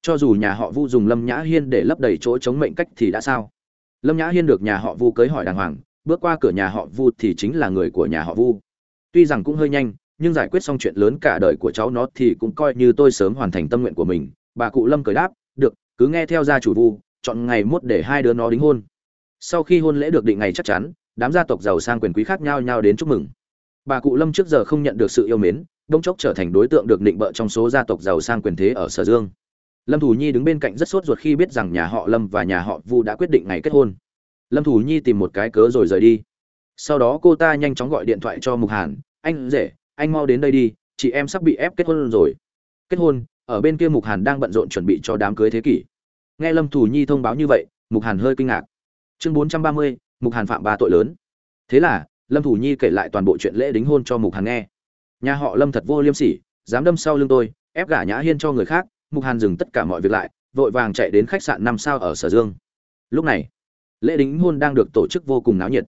Speaker 1: Cho dù nhà họ vu dùng lâm nhã hiên để lấp đầy chỗ chống mệnh cách thì đã sao? Lâm nhã hiên được nhà họ vu cưới hỏi đàng hoàng, bước qua cửa nhà họ vu thì chính là người của nhà họ vu. Tuy rằng cũng hơi nhanh nhưng giải quyết xong chuyện lớn cả đời của cháu nó thì cũng coi như tôi sớm hoàn thành tâm nguyện của mình. Bà cụ lâm cười đáp, được, cứ nghe theo gia chủ vu, chọn ngày mốt để hai đứa nó đính hôn. Sau khi hôn lễ được định ngày chắc chắn, đám gia tộc giàu sang quyền quý khác nhau nhau đến chúc mừng. Bà cụ lâm trước giờ không nhận được sự yêu mến đông chốc trở thành đối tượng được định bợ trong số gia tộc giàu sang quyền thế ở sở dương. Lâm thủ nhi đứng bên cạnh rất sốt ruột khi biết rằng nhà họ lâm và nhà họ vu đã quyết định ngày kết hôn. Lâm thủ nhi tìm một cái cớ rồi rời đi. Sau đó cô ta nhanh chóng gọi điện thoại cho mục hàn, anh rể anh mau đến đây đi, chị em sắp bị ép kết hôn rồi. Kết hôn, ở bên kia mục hàn đang bận rộn chuẩn bị cho đám cưới thế kỷ. Nghe lâm thủ nhi thông báo như vậy, mục hàn hơi kinh ngạc. Chương bốn trăm ba mươi, mục hàn phạm ba tội lớn. Thế là, lâm thủ nhi kể lại toàn bộ chuyện lễ đính hôn cho mục hàn nghe. Nhà họ lâm thật vô liêm sỉ, dám đâm sau lưng tôi, ép gả nhã hiên cho người khác, mục hàn dừng tất cả mọi việc lại, vội vàng chạy đến khách sạn năm sao ở sở dương. Lúc này, lễ đính hôn đang được tổ chức vô cùng náo nhiệt.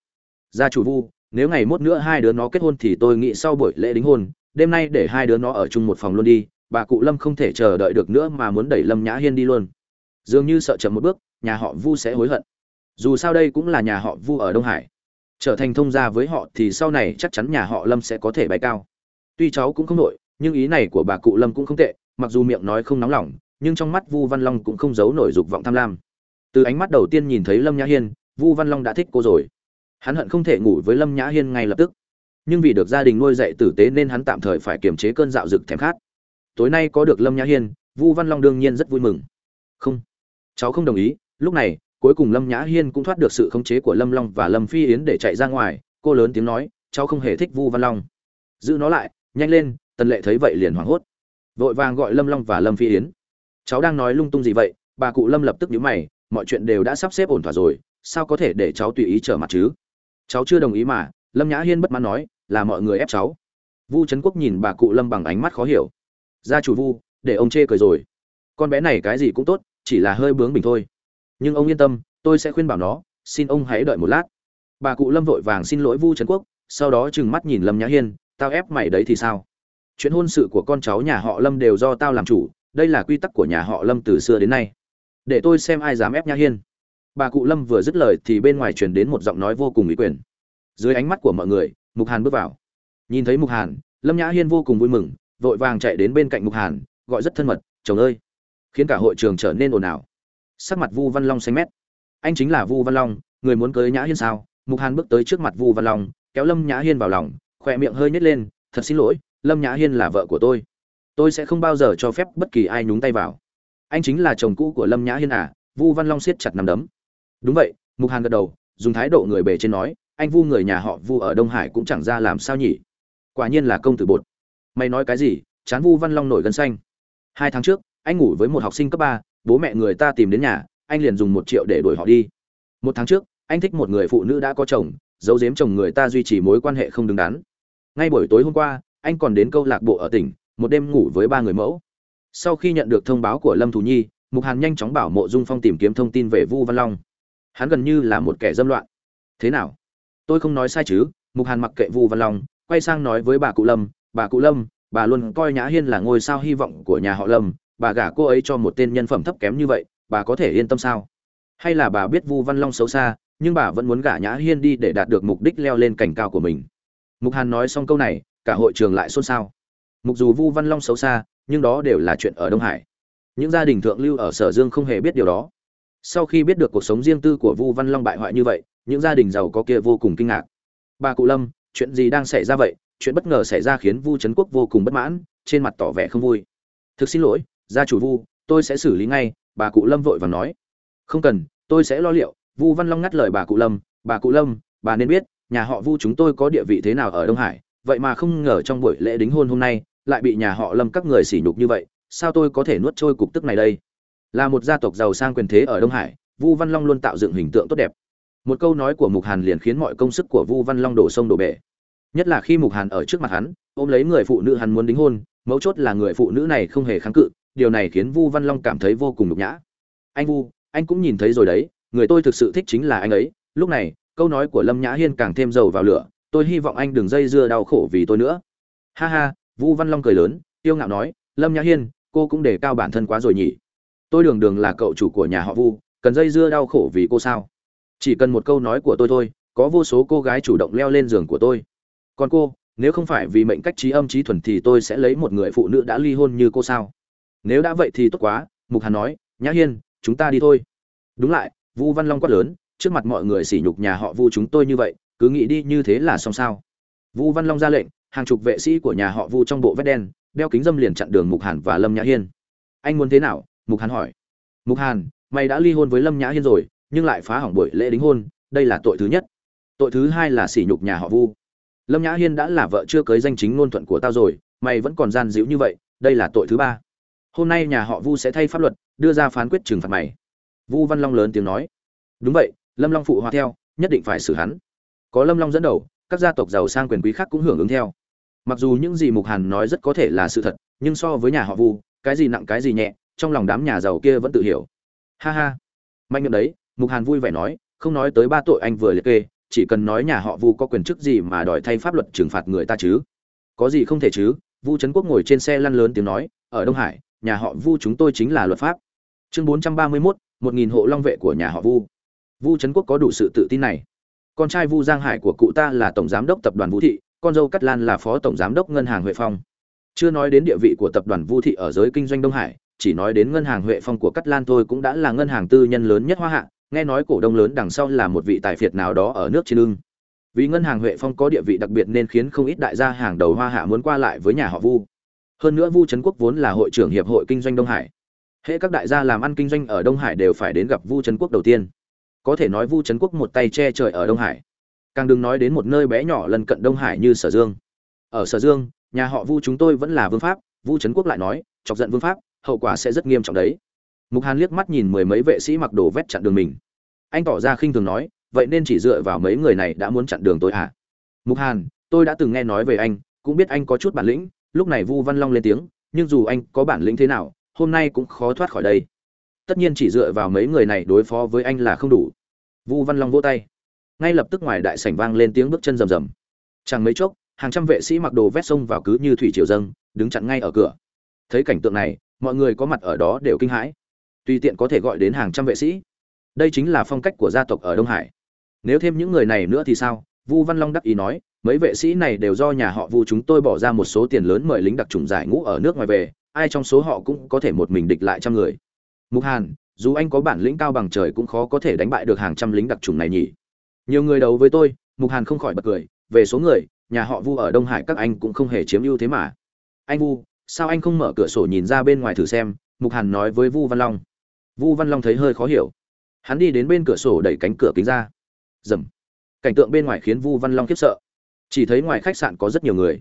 Speaker 1: Gia chủ vu nếu ngày mốt nữa hai đứa nó kết hôn thì tôi nghĩ sau buổi lễ đính hôn, đêm nay để hai đứa nó ở chung một phòng luôn đi, bà cụ lâm không thể chờ đợi được nữa mà muốn đẩy lâm nhã hiên đi luôn. Dường như sợ chậm một bước, nhà họ vu sẽ hối hận. Dù sao đây cũng là nhà họ vu ở đông hải. Trở thành thông gia với họ thì sau này chắc chắn nhà họ lâm sẽ có thể bay cao. Tuy cháu cũng không nội nhưng ý này của bà cụ lâm cũng không tệ, mặc dù miệng nói không nóng lòng, nhưng trong mắt vu văn long cũng không giấu nổi dục vọng tham lam. Từ ánh mắt đầu tiên nhìn thấy lâm nhã hiên, vu văn long đã thích cô rồi hắn hận không thể ngủ với lâm nhã hiên ngay lập tức. Nhưng vì được gia đình nuôi dạy tử tế nên hắn tạm thời phải kiềm chế cơn dạo rực thèm khát. Tối nay có được lâm nhã hiên, vu văn long đương nhiên rất vui mừng. Không. Cháu không đồng ý, lúc này, cuối cùng lâm nhã hiên cũng thoát được sự khống chế của lâm long và lâm phi yến để chạy ra ngoài, cô lớn tiếng nói, cháu không hề thích vu văn long. Giữ nó lại, nhanh lên, tần lệ thấy vậy liền hoảng hốt. Vội vàng gọi lâm long và lâm phi yến. Cháu đang nói lung tung gì vậy? Bà cụ lâm lập tức nhíu mày, mọi chuyện đều đã sắp xếp ổn thỏa rồi, sao có thể để cháu tùy ý trở mặt chứ? Cháu chưa đồng ý mà, lâm nhã hiên bất mãn nói, là mọi người ép cháu. Vu trấn quốc nhìn bà cụ lâm bằng ánh mắt khó hiểu. Gia chủ vu, để ông chê cười rồi. Con bé này cái gì cũng tốt, chỉ là hơi bướng bình thôi. Nhưng ông yên tâm, tôi sẽ khuyên bảo nó, xin ông hãy đợi một lát. Bà cụ lâm vội vàng xin lỗi vu trấn quốc, sau đó trừng mắt nhìn lâm nhã hiên, tao ép mày đấy thì sao? Chuyện hôn sự của con cháu nhà họ lâm đều do tao làm chủ, đây là quy tắc của nhà họ lâm từ xưa đến nay. Để tôi xem ai dám ép nhã hiên bà cụ lâm vừa dứt lời thì bên ngoài truyền đến một giọng nói vô cùng ủy quyền. Dưới ánh mắt của mọi người, mục hàn bước vào. Nhìn thấy mục hàn, lâm nhã hiên vô cùng vui mừng, vội vàng chạy đến bên cạnh mục hàn, gọi rất thân mật, chồng ơi! Khiến cả hội trường trở nên ồn ào. Sắc mặt vu văn long xanh mét. Anh chính là vu văn long, người muốn cưới nhã hiên sao? Mục hàn bước tới trước mặt vu văn long, kéo lâm nhã hiên vào lòng, khỏe miệng hơi nhét lên, thật xin lỗi, lâm nhã hiên là vợ của tôi. Tôi sẽ không bao giờ cho phép bất kỳ ai nhúng tay vào. Anh chính là chồng cũ của lâm nhã hiên à? Vu văn long siết chặt nằm đấm đúng vậy, mục hàn gật đầu, dùng thái độ người bề trên nói, anh vu người nhà họ vu ở đông hải cũng chẳng ra làm sao nhỉ? Quả nhiên là công tử bột. Mày nói cái gì, chán vu văn long nổi gân xanh. Hai tháng trước, anh ngủ với một học sinh cấp ba, bố mẹ người ta tìm đến nhà, anh liền dùng một triệu để đuổi họ đi. Một tháng trước, anh thích một người phụ nữ đã có chồng, giấu giếm chồng người ta duy trì mối quan hệ không đứng đắn. Ngay buổi tối hôm qua, anh còn đến câu lạc bộ ở tỉnh, một đêm ngủ với ba người mẫu. Sau khi nhận được thông báo của lâm thù nhi, mục hàn nhanh chóng bảo mộ dung phong tìm kiếm thông tin về vu văn long hắn gần như là một kẻ dâm loạn. Thế nào? Tôi không nói sai chứ, mục hàn mặc kệ vu văn long, quay sang nói với bà cụ lâm, bà cụ lâm, bà luôn coi nhã hiên là ngôi sao hy vọng của nhà họ lâm, bà gả cô ấy cho một tên nhân phẩm thấp kém như vậy, bà có thể yên tâm sao? Hay là bà biết vu văn long xấu xa, nhưng bà vẫn muốn gả nhã hiên đi để đạt được mục đích leo lên cảnh cao của mình. Mục hàn nói xong câu này, cả hội trường lại xôn xao. Mục dù vu văn long xấu xa, nhưng đó đều là chuyện ở đông hải. Những gia đình thượng lưu ở sở dương không hề biết điều đó sau khi biết được cuộc sống riêng tư của vu văn long bại hoại như vậy, những gia đình giàu có kia vô cùng kinh ngạc. Bà cụ lâm, chuyện gì đang xảy ra vậy? Chuyện bất ngờ xảy ra khiến vu trấn quốc vô cùng bất mãn, trên mặt tỏ vẻ không vui. Thực xin lỗi, gia chủ vu, tôi sẽ xử lý ngay, bà cụ lâm vội và nói. Không cần, tôi sẽ lo liệu. Vu văn long ngắt lời bà cụ lâm, bà cụ lâm, bà nên biết, nhà họ vu chúng tôi có địa vị thế nào ở đông hải, vậy mà không ngờ trong buổi lễ đính hôn hôm nay, lại bị nhà họ lâm các người sỉ nhục như vậy, sao tôi có thể nuốt trôi cục tức này đây? Là một gia tộc giàu sang quyền thế ở đông hải, vu văn long luôn tạo dựng hình tượng tốt đẹp. Một câu nói của mục hàn liền khiến mọi công sức của vu văn long đổ sông đổ bể. Nhất là khi mục hàn ở trước mặt hắn, ôm lấy người phụ nữ hắn muốn đính hôn, mấu chốt là người phụ nữ này không hề kháng cự, điều này khiến vu văn long cảm thấy vô cùng nhục nhã. Anh vu, anh cũng nhìn thấy rồi đấy, người tôi thực sự thích chính là anh ấy, lúc này, câu nói của lâm nhã hiên càng thêm dầu vào lửa, tôi hy vọng anh đừng dây dưa đau khổ vì tôi nữa. Ha ha, vu văn long cười lớn tiêu ngạo nói, lâm nhã hiên, cô cũng đề cao bản thân quá rồi nhỉ tôi đường đường là cậu chủ của nhà họ vu, cần dây dưa đau khổ vì cô sao? Chỉ cần một câu nói của tôi thôi, có vô số cô gái chủ động leo lên giường của tôi. Còn cô, nếu không phải vì mệnh cách trí âm trí thuần thì tôi sẽ lấy một người phụ nữ đã ly hôn như cô sao? Nếu đã vậy thì tốt quá, mục hàn nói, nhã hiên, chúng ta đi thôi. Đúng lại, vu văn long quát lớn, trước mặt mọi người sỉ nhục nhà họ vu chúng tôi như vậy, cứ nghĩ đi như thế là xong sao? Vu văn long ra lệnh, hàng chục vệ sĩ của nhà họ vu trong bộ vét đen, đeo kính dâm liền chặn đường mục hàn và lâm nhã hiên. Anh muốn thế nào? Mục hàn hỏi. Mục hàn, mày đã ly hôn với lâm nhã hiên rồi, nhưng lại phá hỏng buổi lễ đính hôn, đây là tội thứ nhất. Tội thứ hai là sỉ nhục nhà họ vu. Lâm nhã hiên đã là vợ chưa cưới danh chính ngôn thuận của tao rồi, mày vẫn còn gian dịu như vậy, đây là tội thứ ba. Hôm nay nhà họ vu sẽ thay pháp luật, đưa ra phán quyết trừng phạt mày. Vu văn long lớn tiếng nói. Đúng vậy, lâm long phụ họa theo, nhất định phải xử hắn. Có lâm long dẫn đầu, các gia tộc giàu sang quyền quý khác cũng hưởng ứng theo. Mặc dù những gì mục hàn nói rất có thể là sự thật, nhưng so với nhà họ vu, cái gì nặng cái gì nhẹ trong lòng đám nhà giàu kia vẫn tự hiểu. Ha ha. Mạnh miệng đấy, mục hàn vui vẻ nói, không nói tới ba tội anh vừa liệt kê, chỉ cần nói nhà họ vu có quyền chức gì mà đòi thay pháp luật trừng phạt người ta chứ? Có gì không thể chứ? Vu trấn quốc ngồi trên xe lăn lớn tiếng nói, ở đông hải, nhà họ vu chúng tôi chính là luật pháp. Chương bốn trăm ba mươi mốt, một nghìn hộ long vệ của nhà họ vu. Vu trấn quốc có đủ sự tự tin này. Con trai vu giang hải của cụ ta là tổng giám đốc tập đoàn vũ thị, con dâu cát lan là phó tổng giám đốc ngân hàng huệ phong. Chưa nói đến địa vị của tập đoàn vu thị ở giới kinh doanh đông hải chỉ nói đến ngân hàng huệ phong của cát lan thôi cũng đã là ngân hàng tư nhân lớn nhất hoa hạ, nghe nói cổ đông lớn đằng sau là một vị tài phiệt nào đó ở nước trên lưng vì ngân hàng huệ phong có địa vị đặc biệt nên khiến không ít đại gia hàng đầu hoa hạ muốn qua lại với nhà họ vu. Hơn nữa vu trấn quốc vốn là hội trưởng hiệp hội kinh doanh đông hải. Hệ các đại gia làm ăn kinh doanh ở đông hải đều phải đến gặp vu trấn quốc đầu tiên. Có thể nói vu trấn quốc một tay che trời ở đông hải. Càng đừng nói đến một nơi bé nhỏ lần cận đông hải như sở dương. Ở sở dương, nhà họ vu chúng tôi vẫn là vương pháp, vu trấn quốc lại nói, chọc giận vương pháp hậu quả sẽ rất nghiêm trọng đấy. Mục hàn liếc mắt nhìn mười mấy vệ sĩ mặc đồ vét chặn đường mình. Anh tỏ ra khinh thường nói, vậy nên chỉ dựa vào mấy người này đã muốn chặn đường tôi à mục hàn, tôi đã từng nghe nói về anh, cũng biết anh có chút bản lĩnh, lúc này vu văn long lên tiếng, nhưng dù anh có bản lĩnh thế nào, hôm nay cũng khó thoát khỏi đây. Tất nhiên chỉ dựa vào mấy người này đối phó với anh là không đủ. Vu văn long vỗ tay. Ngay lập tức ngoài đại sảnh vang lên tiếng bước chân rầm rầm. Chẳng mấy chốc, hàng trăm vệ sĩ mặc đồ vét sông vào cứ như thủy triều dâng, đứng chặn ngay ở cửa. Thấy cảnh tượng này mọi người có mặt ở đó đều kinh hãi. Tùy tiện có thể gọi đến hàng trăm vệ sĩ. Đây chính là phong cách của gia tộc ở đông hải. Nếu thêm những người này nữa thì sao? Vu văn long đắc ý nói, mấy vệ sĩ này đều do nhà họ vu chúng tôi bỏ ra một số tiền lớn mời lính đặc trùng giải ngũ ở nước ngoài về, ai trong số họ cũng có thể một mình địch lại trăm người. Mục hàn, dù anh có bản lĩnh cao bằng trời cũng khó có thể đánh bại được hàng trăm lính đặc trùng này nhỉ. Nhiều người đấu với tôi, mục hàn không khỏi bật cười, về số người, nhà họ vu ở đông hải các anh cũng không hề chiếm ưu thế mà. Anh vu sao anh không mở cửa sổ nhìn ra bên ngoài thử xem, mục hàn nói với vu văn long. Vu văn long thấy hơi khó hiểu. Hắn đi đến bên cửa sổ đẩy cánh cửa kính ra. Dầm. Cảnh tượng bên ngoài khiến vu văn long khiếp sợ. Chỉ thấy ngoài khách sạn có rất nhiều người.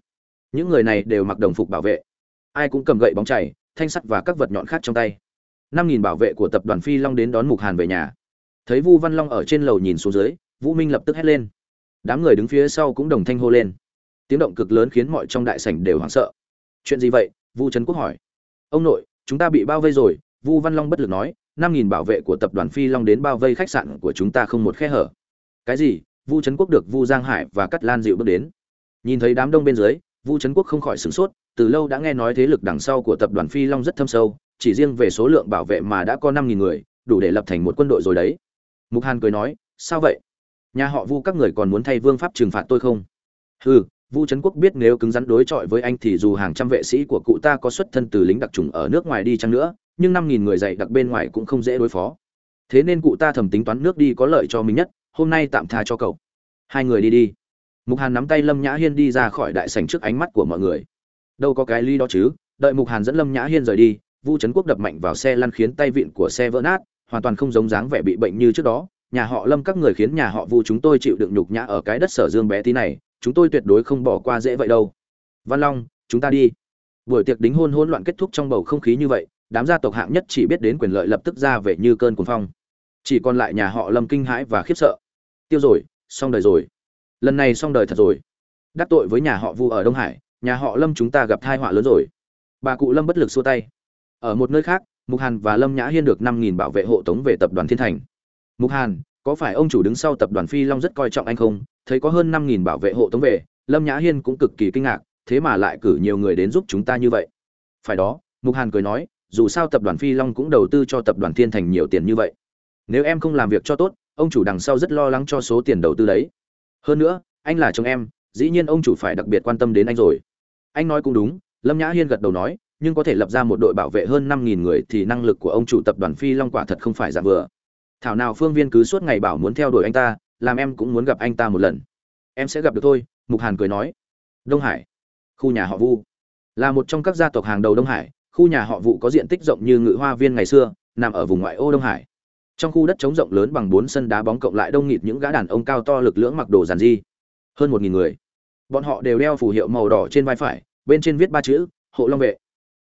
Speaker 1: Những người này đều mặc đồng phục bảo vệ. Ai cũng cầm gậy bóng chảy thanh sắt và các vật nhọn khác trong tay. Năm nghìn bảo vệ của tập đoàn phi long đến đón mục hàn về nhà. Thấy vu văn long ở trên lầu nhìn xuống dưới, vũ minh lập tức hét lên. Đám người đứng phía sau cũng đồng thanh hô lên. Tiếng động cực lớn khiến mọi trong đại sảnh đều hoảng sợ. Chuyện gì vậy? Vu trấn quốc hỏi. Ông nội, chúng ta bị bao vây rồi, vu văn long bất lực nói, năm nghìn bảo vệ của tập đoàn phi long đến bao vây khách sạn của chúng ta không một khe hở. Cái gì? Vu trấn quốc được vu giang hải và cắt lan dịu bước đến. Nhìn thấy đám đông bên dưới, vu trấn quốc không khỏi sửng sốt, từ lâu đã nghe nói thế lực đằng sau của tập đoàn phi long rất thâm sâu, chỉ riêng về số lượng bảo vệ mà đã có năm nghìn người, đủ để lập thành một quân đội rồi đấy. Mục hàn cười nói, sao vậy? Nhà họ vu các người còn muốn thay vương pháp trừng phạt tôi không? Hừ vu trấn quốc biết nếu cứng rắn đối chọi với anh thì dù hàng trăm vệ sĩ của cụ ta có xuất thân từ lính đặc trùng ở nước ngoài đi chăng nữa, nhưng năm nghìn người dạy đặc bên ngoài cũng không dễ đối phó. Thế nên cụ ta thầm tính toán nước đi có lợi cho mình nhất, hôm nay tạm tha cho cậu. Hai người đi đi. Mục hàn nắm tay lâm nhã hiên đi ra khỏi đại sảnh trước ánh mắt của mọi người. Đâu có cái ly đó chứ, đợi mục hàn dẫn lâm nhã hiên rời đi, vu trấn quốc đập mạnh vào xe lăn khiến tay vịn của xe vỡ nát, hoàn toàn không giống dáng vẻ bị bệnh như trước đó. Nhà họ lâm các người khiến nhà họ vu chúng tôi chịu đựng nhục nhã ở cái đất sở dương bé tí này chúng tôi tuyệt đối không bỏ qua dễ vậy đâu. Văn long, chúng ta đi. Buổi tiệc đính hôn hỗn loạn kết thúc trong bầu không khí như vậy, đám gia tộc hạng nhất chỉ biết đến quyền lợi lập tức ra về như cơn cuồng phong. Chỉ còn lại nhà họ lâm kinh hãi và khiếp sợ. Tiêu rồi, xong đời rồi. Lần này xong đời thật rồi. Đắc tội với nhà họ vu ở đông hải, nhà họ lâm chúng ta gặp tai họa lớn rồi. Bà cụ lâm bất lực xua tay. Ở một nơi khác, mục hàn và lâm nhã hiên được năm nghìn bảo vệ hộ tống về tập đoàn thiên thành. Mục hàn, có phải ông chủ đứng sau tập đoàn phi long rất coi trọng anh không? Thấy có hơn năm nghìn bảo vệ hộ tống về, lâm nhã hiên cũng cực kỳ kinh ngạc, thế mà lại cử nhiều người đến giúp chúng ta như vậy. Phải đó, mục hàn cười nói, dù sao tập đoàn phi long cũng đầu tư cho tập đoàn thiên thành nhiều tiền như vậy. Nếu em không làm việc cho tốt, ông chủ đằng sau rất lo lắng cho số tiền đầu tư đấy. Hơn nữa, anh là chồng em, dĩ nhiên ông chủ phải đặc biệt quan tâm đến anh rồi. Anh nói cũng đúng, lâm nhã hiên gật đầu nói, nhưng có thể lập ra một đội bảo vệ hơn năm nghìn người thì năng lực của ông chủ tập đoàn phi long quả thật không phải giảm vừa thảo nào phương viên cứ suốt ngày bảo muốn theo đuổi anh ta làm em cũng muốn gặp anh ta một lần. Em sẽ gặp được thôi, mục hàn cười nói. Đông hải, khu nhà họ vu. Là một trong các gia tộc hàng đầu đông hải, khu nhà họ vụ có diện tích rộng như ngự hoa viên ngày xưa, nằm ở vùng ngoại ô đông hải. Trong khu đất trống rộng lớn bằng bốn sân đá bóng cộng lại đông nghịt những gã đàn ông cao to lực lưỡng mặc đồ giàn di hơn một nghìn người. Bọn họ đều đeo phù hiệu màu đỏ trên vai phải, bên trên viết ba chữ, hộ long vệ.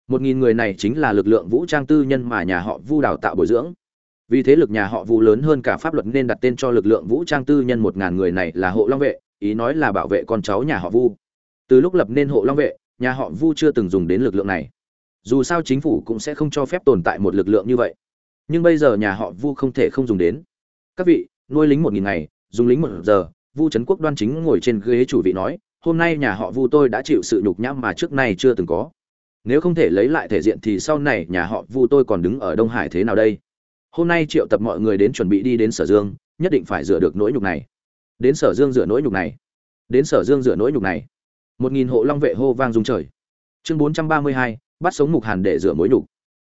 Speaker 1: Một nghìn người này chính là lực lượng vũ trang tư nhân mà nhà họ vu đào tạo bồi dưỡng vì thế lực nhà họ vu lớn hơn cả pháp luật nên đặt tên cho lực lượng vũ trang tư nhân một ngàn người này là hộ long vệ, ý nói là bảo vệ con cháu nhà họ vu. Từ lúc lập nên hộ long vệ, nhà họ vu chưa từng dùng đến lực lượng này. Dù sao chính phủ cũng sẽ không cho phép tồn tại một lực lượng như vậy. Nhưng bây giờ nhà họ vu không thể không dùng đến. Các vị, nuôi lính một nghìn ngày, dùng lính một giờ, vu trấn quốc đoan chính ngồi trên ghế chủ vị nói, hôm nay nhà họ vu tôi đã chịu sự nhục nhã mà trước nay chưa từng có. Nếu không thể lấy lại thể diện thì sau này nhà họ vu tôi còn đứng ở đông hải thế nào đây? Hôm nay triệu tập mọi người đến chuẩn bị đi đến sở dương nhất định phải rửa được nỗi nhục này. Đến sở dương rửa nỗi nhục này. Đến sở dương rửa nỗi nhục này. Một nghìn hộ long vệ hô vang dung trời. Chương bốn trăm ba mươi hai bắt sống mục hàn để rửa mối nhục.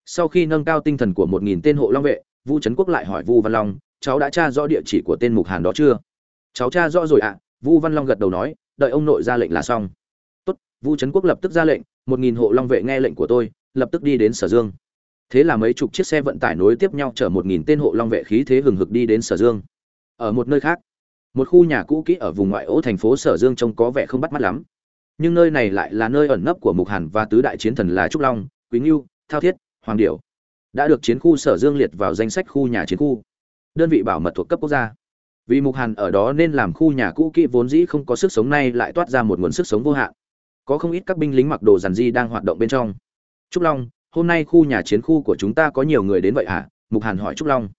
Speaker 1: Sau khi nâng cao tinh thần của một nghìn tên hộ long vệ vu trấn quốc lại hỏi vu văn long cháu đã tra rõ địa chỉ của tên mục hàn đó chưa? Cháu tra rõ rồi ạ. À, vu văn long gật đầu nói đợi ông nội ra lệnh là xong. Tốt. Vu trấn quốc lập tức ra lệnh một nghìn hộ long vệ nghe lệnh của tôi lập tức đi đến sở dương thế là mấy chục chiếc xe vận tải nối tiếp nhau chở một nghìn tên hộ long vệ khí thế hừng hực đi đến sở dương. Ở một nơi khác, một khu nhà cũ kỹ ở vùng ngoại ô thành phố sở dương trông có vẻ không bắt mắt lắm. Nhưng nơi này lại là nơi ẩn nấp của mục hàn và tứ đại chiến thần là trúc long, quý ngưu, thao thiết, hoàng điểu. Đã được chiến khu sở dương liệt vào danh sách khu nhà chiến khu. Đơn vị bảo mật thuộc cấp quốc gia. Vì mục hàn ở đó nên làm khu nhà cũ kỹ vốn dĩ không có sức sống nay lại toát ra một nguồn sức sống vô hạn. Có không ít các binh lính mặc đồ giàn di đang hoạt động bên trong. Trúc long hôm nay khu nhà chiến khu của chúng ta có nhiều người đến vậy hả? Mục hàn hỏi trúc long.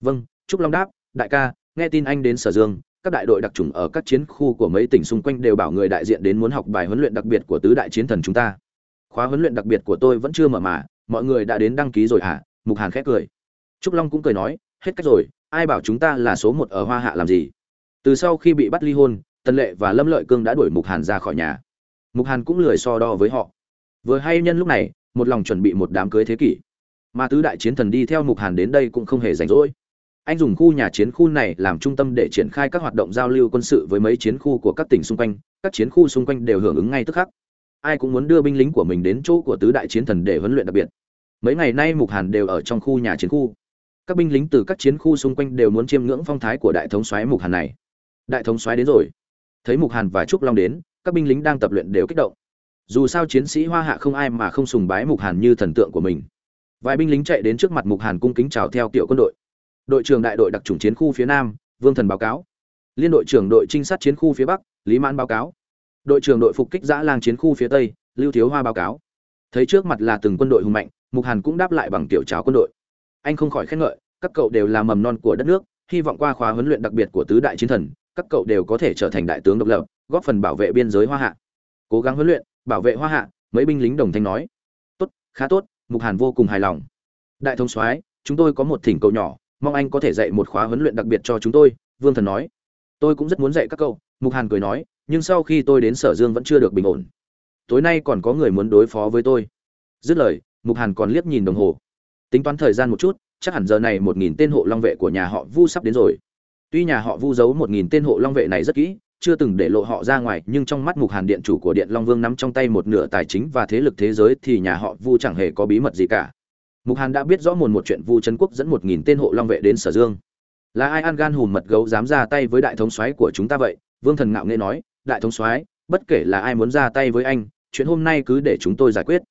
Speaker 1: Vâng trúc long đáp, đại ca, nghe tin anh đến sở dương, các đại đội đặc trùng ở các chiến khu của mấy tỉnh xung quanh đều bảo người đại diện đến muốn học bài huấn luyện đặc biệt của tứ đại chiến thần chúng ta. Khóa huấn luyện đặc biệt của tôi vẫn chưa mở mà, mọi người đã đến đăng ký rồi hả? Mục hàn khét cười. Trúc long cũng cười nói, hết cách rồi, ai bảo chúng ta là số một ở hoa hạ làm gì? Từ sau khi bị bắt ly hôn, tần lệ và lâm lợi cương đã đuổi mục hàn ra khỏi nhà. Mục hàn cũng lười so đo với họ. Vừa hay nhân lúc này một lòng chuẩn bị một đám cưới thế kỷ. Mà tứ đại chiến thần đi theo mục hàn đến đây cũng không hề rảnh rỗi. Anh dùng khu nhà chiến khu này làm trung tâm để triển khai các hoạt động giao lưu quân sự với mấy chiến khu của các tỉnh xung quanh, các chiến khu xung quanh đều hưởng ứng ngay tức khắc. Ai cũng muốn đưa binh lính của mình đến chỗ của tứ đại chiến thần để huấn luyện đặc biệt. Mấy ngày nay mục hàn đều ở trong khu nhà chiến khu. Các binh lính từ các chiến khu xung quanh đều muốn chiêm ngưỡng phong thái của đại thống soái mục hàn này. Đại thống soái đến rồi. Thấy mục hàn và trúc long đến, các binh lính đang tập luyện đều kích động dù sao chiến sĩ hoa hạ không ai mà không sùng bái mục hàn như thần tượng của mình. Vài binh lính chạy đến trước mặt mục hàn cung kính chào theo kiểu quân đội. Đội trưởng đại đội đặc trùng chiến khu phía nam, vương thần báo cáo. Liên đội trưởng đội trinh sát chiến khu phía bắc, lý mãn báo cáo. Đội trưởng đội phục kích giã lang chiến khu phía tây, lưu thiếu hoa báo cáo. Thấy trước mặt là từng quân đội hùng mạnh, mục hàn cũng đáp lại bằng kiểu cháo quân đội. Anh không khỏi khen ngợi, các cậu đều là mầm non của đất nước, hy vọng qua khóa huấn luyện đặc biệt của tứ đại chiến thần, các cậu đều có thể trở thành đại tướng độc lập, góp phần bảo vệ biên giới hoa hạ. Cố gắng huấn luyện bảo vệ hoa hạ, mấy binh lính đồng thanh nói. Tốt, khá tốt, mục hàn vô cùng hài lòng. Đại thống soái, chúng tôi có một thỉnh cầu nhỏ, mong anh có thể dạy một khóa huấn luyện đặc biệt cho chúng tôi, vương thần nói. Tôi cũng rất muốn dạy các cậu, mục hàn cười nói, nhưng sau khi tôi đến sở dương vẫn chưa được bình ổn. Tối nay còn có người muốn đối phó với tôi. Dứt lời, mục hàn còn liếc nhìn đồng hồ. Tính toán thời gian một chút, chắc hẳn giờ này một nghìn tên hộ long vệ của nhà họ vu sắp đến rồi. Tuy nhà họ vu giấu một nghìn tên hộ long vệ này rất kỹ chưa từng để lộ họ ra ngoài, nhưng trong mắt mục hàn điện chủ của điện long vương nắm trong tay một nửa tài chính và thế lực thế giới thì nhà họ vu chẳng hề có bí mật gì cả. Mục hàn đã biết rõ mồn một chuyện vu trấn quốc dẫn một nghìn tên hộ long vệ đến sở dương. Là ai ăn gan hùm mật gấu dám ra tay với đại thống soái của chúng ta vậy? Vương thần ngạo nghễ nói, đại thống soái, bất kể là ai muốn ra tay với anh, chuyện hôm nay cứ để chúng tôi giải quyết.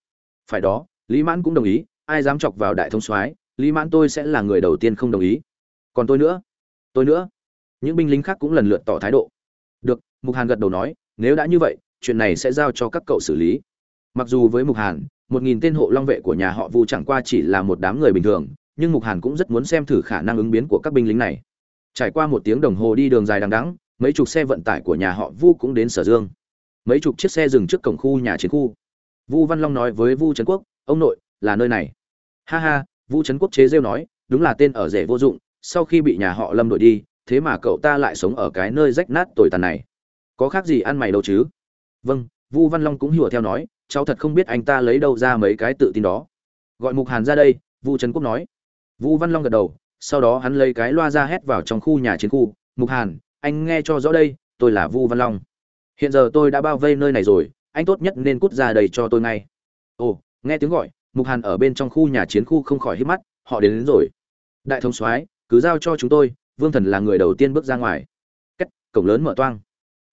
Speaker 1: Phải đó, lý mãn cũng đồng ý, ai dám chọc vào đại thống soái, lý mãn tôi sẽ là người đầu tiên không đồng ý. Còn tôi nữa tôi nữa. Những binh lính khác cũng lần lượt tỏ thái độ được, mục hàn gật đầu nói, nếu đã như vậy, chuyện này sẽ giao cho các cậu xử lý. Mặc dù với mục hàn, một nghìn tên hộ long vệ của nhà họ vu chẳng qua chỉ là một đám người bình thường, nhưng mục hàn cũng rất muốn xem thử khả năng ứng biến của các binh lính này. Trải qua một tiếng đồng hồ đi đường dài đằng đắng mấy chục xe vận tải của nhà họ vu cũng đến sở dương. Mấy chục chiếc xe dừng trước cổng khu nhà chiến khu. Vu văn long nói với vu trấn quốc, ông nội, là nơi này. Ha ha, vu trấn quốc chế rêu nói, đúng là tên ở rể vô dụng, sau khi bị nhà họ lâm đuổi đi thế mà cậu ta lại sống ở cái nơi rách nát tồi tàn này. Có khác gì ăn mày đâu chứ? Vâng vu văn long cũng hùa theo nói cháu thật không biết anh ta lấy đâu ra mấy cái tự tin đó. Gọi mục hàn ra đây vu trấn quốc nói. Vu văn long gật đầu sau đó hắn lấy cái loa ra hét vào trong khu nhà chiến khu. Mục hàn anh nghe cho rõ đây tôi là vu văn long. Hiện giờ tôi đã bao vây nơi này rồi anh tốt nhất nên cút ra đây cho tôi ngay. Ồ nghe tiếng gọi mục hàn ở bên trong khu nhà chiến khu không khỏi hít mắt họ đến, đến rồi. Đại thống soái cứ giao cho chúng tôi vương thần là người đầu tiên bước ra ngoài. Cách cổng lớn mở toang.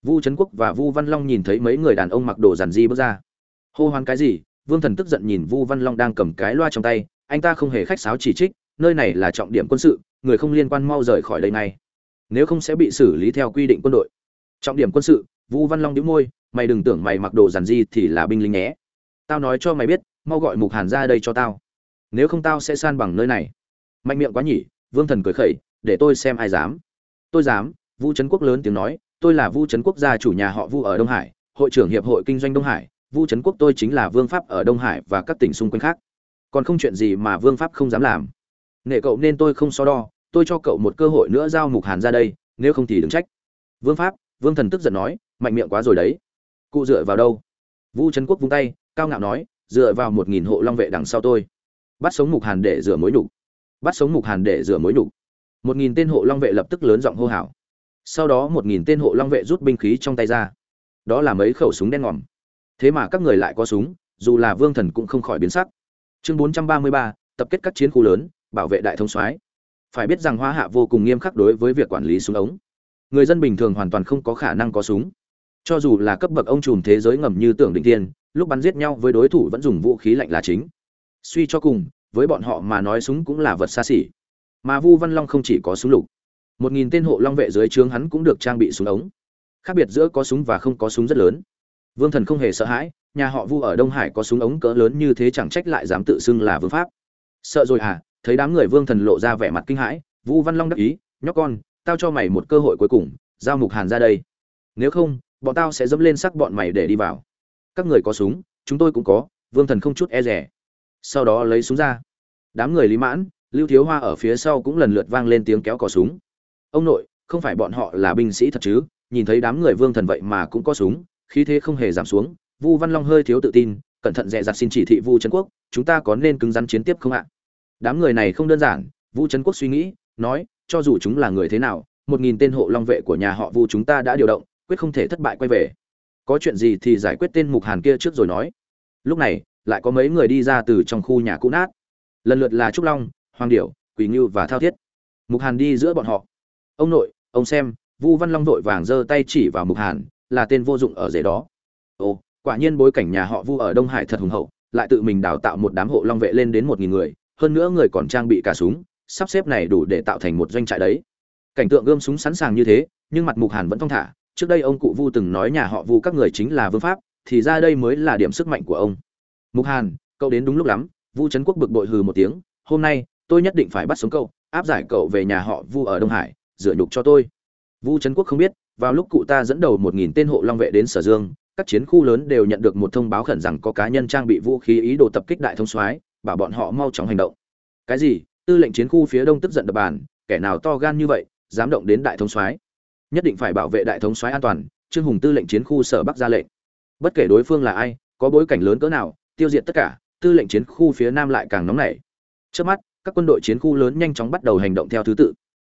Speaker 1: Vu trấn quốc và vu văn long nhìn thấy mấy người đàn ông mặc đồ giản di bước ra. Hô hoán cái gì? Vương thần tức giận nhìn vu văn long đang cầm cái loa trong tay. Anh ta không hề khách sáo chỉ trích, nơi này là trọng điểm quân sự, người không liên quan mau rời khỏi đây ngay. Nếu không sẽ bị xử lý theo quy định quân đội. Trọng điểm quân sự, vu văn long đĩu môi, mày đừng tưởng mày mặc đồ giản di thì là binh lính nhé. Tao nói cho mày biết, mau gọi mục hàn ra đây cho tao. Nếu không tao sẽ san bằng nơi này. Mạnh miệng quá nhỉ, vương thần cười khẩy để tôi xem ai dám. Tôi dám, vu trấn quốc lớn tiếng nói, tôi là vu trấn quốc gia chủ nhà họ vu ở đông hải, hội trưởng hiệp hội kinh doanh đông hải, vu trấn quốc tôi chính là vương pháp ở đông hải và các tỉnh xung quanh khác. Còn không chuyện gì mà vương pháp không dám làm. Nể cậu nên tôi không so đo, tôi cho cậu một cơ hội nữa giao mục hàn ra đây, nếu không thì đừng trách. Vương pháp, vương thần tức giận nói, mạnh miệng quá rồi đấy. Cụ dựa vào đâu? Vu trấn quốc vung tay, cao ngạo nói, dựa vào một nghìn hộ long vệ đằng sau tôi. Bắt sống mục hàn để rửa mối nhục. Bắt sống mục hàn để rửa mối nhục một nghìn tên hộ long vệ lập tức lớn giọng hô hào. Sau đó một nghìn tên hộ long vệ rút binh khí trong tay ra. Đó là mấy khẩu súng đen ngòm. Thế mà các người lại có súng, dù là vương thần cũng không khỏi biến sắc. Chương bốn trăm ba mươi ba, tập kết các chiến khu lớn, bảo vệ đại thông soái. Phải biết rằng hoa hạ vô cùng nghiêm khắc đối với việc quản lý súng ống. Người dân bình thường hoàn toàn không có khả năng có súng. Cho dù là cấp bậc ông trùm thế giới ngầm như tưởng định tiên lúc bắn giết nhau với đối thủ vẫn dùng vũ khí lạnh là chính. Suy cho cùng, với bọn họ mà nói súng cũng là vật xa xỉ mà vu văn long không chỉ có súng lục. Một nghìn tên hộ long vệ dưới trướng hắn cũng được trang bị súng ống. Khác biệt giữa có súng và không có súng rất lớn. Vương thần không hề sợ hãi, nhà họ vu ở đông hải có súng ống cỡ lớn như thế chẳng trách lại dám tự xưng là vương pháp. Sợ rồi à thấy đám người vương thần lộ ra vẻ mặt kinh hãi, vu văn long đắc ý, nhóc con, tao cho mày một cơ hội cuối cùng, giao mục hàn ra đây. Nếu không, bọn tao sẽ dẫm lên sắc bọn mày để đi vào. Các người có súng, chúng tôi cũng có. Vương thần không chút e rẻ sau đó lấy súng ra. Đám người lý mãn lưu thiếu hoa ở phía sau cũng lần lượt vang lên tiếng kéo cò súng. Ông nội, không phải bọn họ là binh sĩ thật chứ? Nhìn thấy đám người vương thần vậy mà cũng có súng, khí thế không hề giảm xuống. Vu văn long hơi thiếu tự tin, cẩn thận dè dặt xin chỉ thị vu trấn quốc, chúng ta có nên cứng rắn chiến tiếp không ạ? Đám người này không đơn giản, vu trấn quốc suy nghĩ, nói, cho dù chúng là người thế nào, một nghìn tên hộ long vệ của nhà họ vu chúng ta đã điều động, quyết không thể thất bại quay về. Có chuyện gì thì giải quyết tên mục hàn kia trước rồi nói. Lúc này, lại có mấy người đi ra từ trong khu nhà cũ nát. Lần lượt là trúc long hoàng điểu, quỳ ngưu và thao thiết. Mục hàn đi giữa bọn họ. Ông nội, ông xem, vu văn long vội vàng giơ tay chỉ vào mục hàn, là tên vô dụng ở rể đó. Ồ, quả nhiên bối cảnh nhà họ vu ở đông hải thật hùng hậu, lại tự mình đào tạo một đám hộ long vệ lên đến một nghìn người, hơn nữa người còn trang bị cả súng, sắp xếp này đủ để tạo thành một doanh trại đấy. Cảnh tượng gươm súng sẵn sàng như thế, nhưng mặt mục hàn vẫn thong thả. Trước đây ông cụ vu từng nói nhà họ vu các người chính là vương pháp, thì ra đây mới là điểm sức mạnh của ông. Mục hàn, cậu đến đúng lúc lắm, vu trấn quốc bực bội hừ một tiếng, hôm nay tôi nhất định phải bắt sống cậu, áp giải cậu về nhà họ vu ở đông hải dựa nhục cho tôi. Vu trấn quốc không biết, vào lúc cụ ta dẫn đầu một nghìn tên hộ long vệ đến sở dương, các chiến khu lớn đều nhận được một thông báo khẩn rằng có cá nhân trang bị vũ khí ý đồ tập kích đại thông soái, bảo bọn họ mau chóng hành động. Cái gì? Tư lệnh chiến khu phía đông tức giận đập bàn, kẻ nào to gan như vậy, dám động đến đại thống soái? Nhất định phải bảo vệ đại thống soái an toàn, trương hùng tư lệnh chiến khu sở bắc ra lệnh. Bất kể đối phương là ai, có bối cảnh lớn cỡ nào, tiêu diệt tất cả, tư lệnh chiến khu phía nam lại càng nóng nảy. Trước mắt các quân đội chiến khu lớn nhanh chóng bắt đầu hành động theo thứ tự.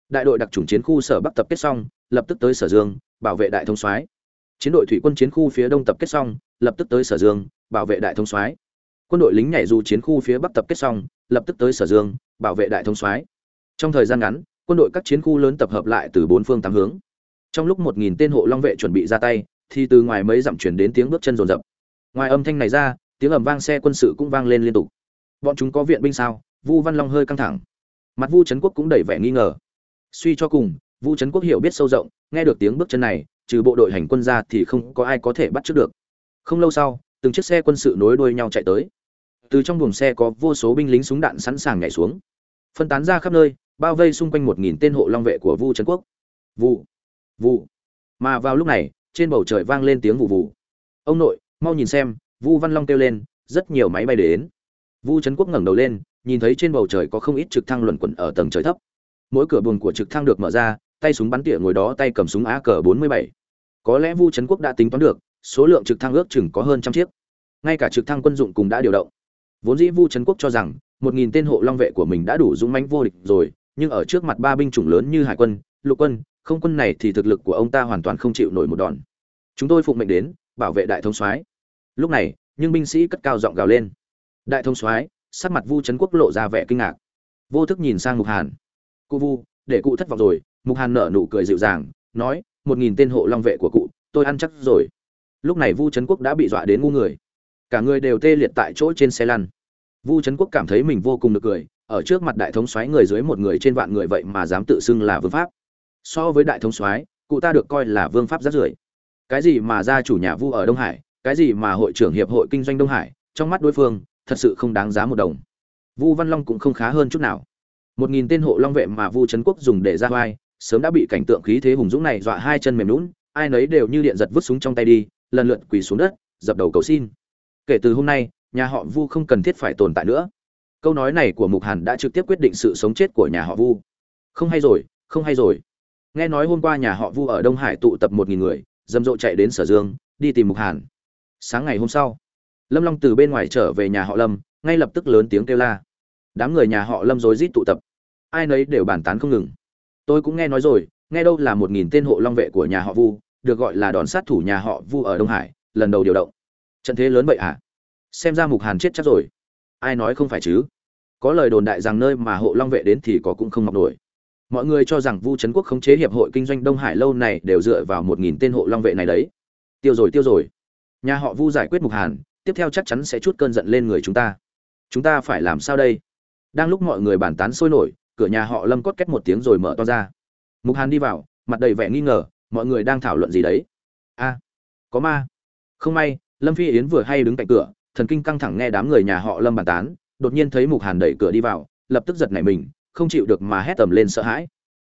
Speaker 1: Đại đội đặc trùng chiến khu sở bắc tập kết xong, lập tức tới sở dương, bảo vệ đại thống soái. Chiến đội thủy quân chiến khu phía đông tập kết xong, lập tức tới sở dương, bảo vệ đại thống soái. Quân đội lính nhảy dù chiến khu phía bắc tập kết xong, lập tức tới sở dương, bảo vệ đại thống soái. Trong thời gian ngắn, quân đội các chiến khu lớn tập hợp lại từ bốn phương tám hướng. Trong lúc một nghìn tên hộ long vệ chuẩn bị ra tay, thì từ ngoài mấy dặm chuyển đến tiếng bước chân rồn rập. Ngoài âm thanh này ra, tiếng ầm vang xe quân sự cũng vang lên liên tục. Bọn chúng có viện binh sao? Vu văn long hơi căng thẳng. Mặt vu trấn quốc cũng đầy vẻ nghi ngờ. Suy cho cùng, vu trấn quốc hiểu biết sâu rộng, nghe được tiếng bước chân này, trừ bộ đội hành quân ra thì không có ai có thể bắt trước được. Không lâu sau, từng chiếc xe quân sự nối đuôi nhau chạy tới. Từ trong buồng xe có vô số binh lính súng đạn sẵn sàng nhảy xuống. Phân tán ra khắp nơi, bao vây xung quanh một nghìn tên hộ long vệ của vu trấn quốc. Vụ vụ mà vào lúc này, trên bầu trời vang lên tiếng vụ vụ ông nội, mau nhìn xem, vu văn long kêu lên, rất nhiều máy bay đến. Vu trấn quốc ngẩng đầu lên nhìn thấy trên bầu trời có không ít trực thăng luẩn quẩn ở tầng trời thấp. Mỗi cửa buồng của trực thăng được mở ra, tay súng bắn tỉa ngồi đó, tay cầm súng á cờ bốn mươi bảy. Có lẽ vu trấn quốc đã tính toán được, số lượng trực thăng ước chừng có hơn trăm chiếc. Ngay cả trực thăng quân dụng cũng đã điều động. Vốn dĩ vu trấn quốc cho rằng, một nghìn tên hộ long vệ của mình đã đủ dũng mãnh vô địch rồi, nhưng ở trước mặt ba binh chủng lớn như hải quân, lục quân, không quân này thì thực lực của ông ta hoàn toàn không chịu nổi một đòn. Chúng tôi phụng mệnh đến, bảo vệ đại thống soái. Lúc này nhưng binh sĩ cất cao giọng gào lên. Đại thống soái sắc mặt vu trấn quốc lộ ra vẻ kinh ngạc. Vô thức nhìn sang mục hàn. Cụ vu, để cụ thất vọng rồi. Mục hàn nở nụ cười dịu dàng, nói, một nghìn tên hộ long vệ của cụ, tôi ăn chắc rồi. Lúc này vu trấn quốc đã bị dọa đến ngu người. Cả người đều tê liệt tại chỗ trên xe lăn. Vu trấn quốc cảm thấy mình vô cùng được cười, ở trước mặt đại thống soái người dưới một người trên vạn người vậy mà dám tự xưng là vương pháp. So với đại thống soái, cụ ta được coi là vương pháp rất rưởi. Cái gì mà gia chủ nhà vu ở đông hải, cái gì mà hội trưởng hiệp hội kinh doanh đông hải, trong mắt đối phương thật sự không đáng giá một đồng. Vu văn long cũng không khá hơn chút nào. Một nghìn tên hộ long vệ mà vu trấn quốc dùng để ra vai, sớm đã bị cảnh tượng khí thế hùng dũng này dọa hai chân mềm lún ai nấy đều như điện giật vứt súng trong tay đi, lần lượt quỳ xuống đất, dập đầu cầu xin. Kể từ hôm nay, nhà họ vu không cần thiết phải tồn tại nữa. Câu nói này của mục hàn đã trực tiếp quyết định sự sống chết của nhà họ vu. Không hay rồi, không hay rồi. Nghe nói hôm qua nhà họ vu ở đông hải tụ tập một nghìn người dâm rộ chạy đến sở dương, đi tìm mục hàn. Sáng ngày hôm sau lâm long từ bên ngoài trở về nhà họ lâm, ngay lập tức lớn tiếng kêu la. Đám người nhà họ lâm rối rít tụ tập. Ai nấy đều bàn tán không ngừng. Tôi cũng nghe nói rồi, nghe đâu là một nghìn tên hộ long vệ của nhà họ vu, được gọi là đòn sát thủ nhà họ vu ở đông hải, lần đầu điều động. Trận thế lớn vậy à xem ra mục hàn chết chắc rồi. Ai nói không phải chứ? Có lời đồn đại rằng nơi mà hộ long vệ đến thì có cũng không mọc nổi. Mọi người cho rằng vu trấn quốc khống chế hiệp hội kinh doanh đông hải lâu này đều dựa vào một nghìn tên hộ long vệ này đấy. Tiêu rồi tiêu rồi. Nhà họ vu giải quyết mục hàn tiếp theo chắc chắn sẽ chút cơn giận lên người chúng ta. Chúng ta phải làm sao đây? Đang lúc mọi người bàn tán sôi nổi, cửa nhà họ lâm cốt két một tiếng rồi mở to ra. Mục hàn đi vào, mặt đầy vẻ nghi ngờ, mọi người đang thảo luận gì đấy? A, có ma. Không may, lâm phi yến vừa hay đứng cạnh cửa, thần kinh căng thẳng nghe đám người nhà họ lâm bàn tán, đột nhiên thấy mục hàn đẩy cửa đi vào, lập tức giật nảy mình, không chịu được mà hét tầm lên sợ hãi.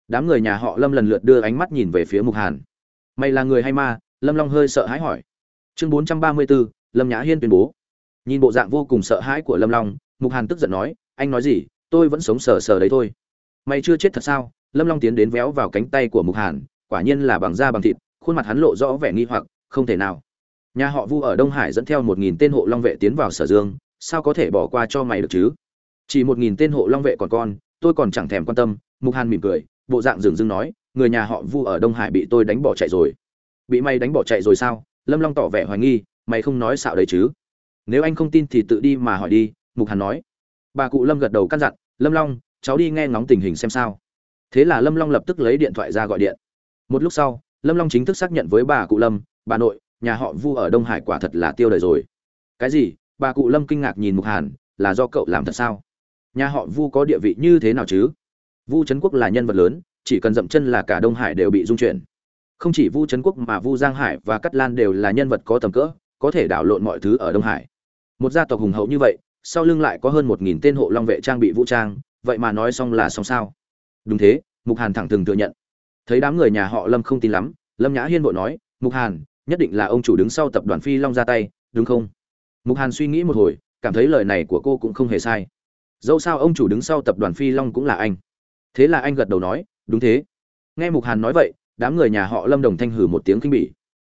Speaker 1: Đám người nhà họ lâm lần lượt đưa ánh mắt nhìn về phía mục hàn. Mày là người hay ma? Lâm long hơi sợ hãi hỏi. Chương bốn trăm ba mươi bốn lâm nhã hiên tuyên bố. Nhìn bộ dạng vô cùng sợ hãi của lâm long, mục hàn tức giận nói, anh nói gì? Tôi vẫn sống sờ sờ đấy thôi. Mày chưa chết thật sao? Lâm long tiến đến véo vào cánh tay của mục hàn, quả nhiên là bằng da bằng thịt, khuôn mặt hắn lộ rõ vẻ nghi hoặc, không thể nào. Nhà họ vu ở đông hải dẫn theo một nghìn tên hộ long vệ tiến vào sở dương, sao có thể bỏ qua cho mày được chứ? Chỉ một nghìn tên hộ long vệ còn con, tôi còn chẳng thèm quan tâm. Mục hàn mỉm cười, bộ dạng dừng dưng nói, người nhà họ vu ở đông hải bị tôi đánh bỏ chạy rồi. Bị mày đánh bỏ chạy rồi sao? Lâm long tỏ vẻ hoài nghi mày không nói xạo đấy chứ? Nếu anh không tin thì tự đi mà hỏi đi, mục hàn nói. Bà cụ lâm gật đầu căn dặn, lâm long, cháu đi nghe ngóng tình hình xem sao. Thế là lâm long lập tức lấy điện thoại ra gọi điện. Một lúc sau, lâm long chính thức xác nhận với bà cụ lâm, bà nội, nhà họ vu ở đông hải quả thật là tiêu đời rồi. Cái gì? Bà cụ lâm kinh ngạc nhìn mục hàn, là do cậu làm thật sao? Nhà họ vu có địa vị như thế nào chứ? Vu trấn quốc là nhân vật lớn, chỉ cần dậm chân là cả đông hải đều bị dung chuyển. Không chỉ vu trấn quốc mà vu giang hải và cát lan đều là nhân vật có tầm cỡ có thể đảo lộn mọi thứ ở đông hải. Một gia tộc hùng hậu như vậy, sau lưng lại có hơn một nghìn tên hộ long vệ trang bị vũ trang, vậy mà nói xong là xong sao? Đúng thế, mục hàn thẳng thừng thừa nhận. Thấy đám người nhà họ lâm không tin lắm, lâm nhã hiên vội nói, mục hàn, nhất định là ông chủ đứng sau tập đoàn phi long ra tay, đúng không? Mục hàn suy nghĩ một hồi, cảm thấy lời này của cô cũng không hề sai. Dẫu sao ông chủ đứng sau tập đoàn phi long cũng là anh. Thế là anh gật đầu nói, đúng thế. Nghe mục hàn nói vậy, đám người nhà họ lâm đồng thanh hử một tiếng kinh bỉ.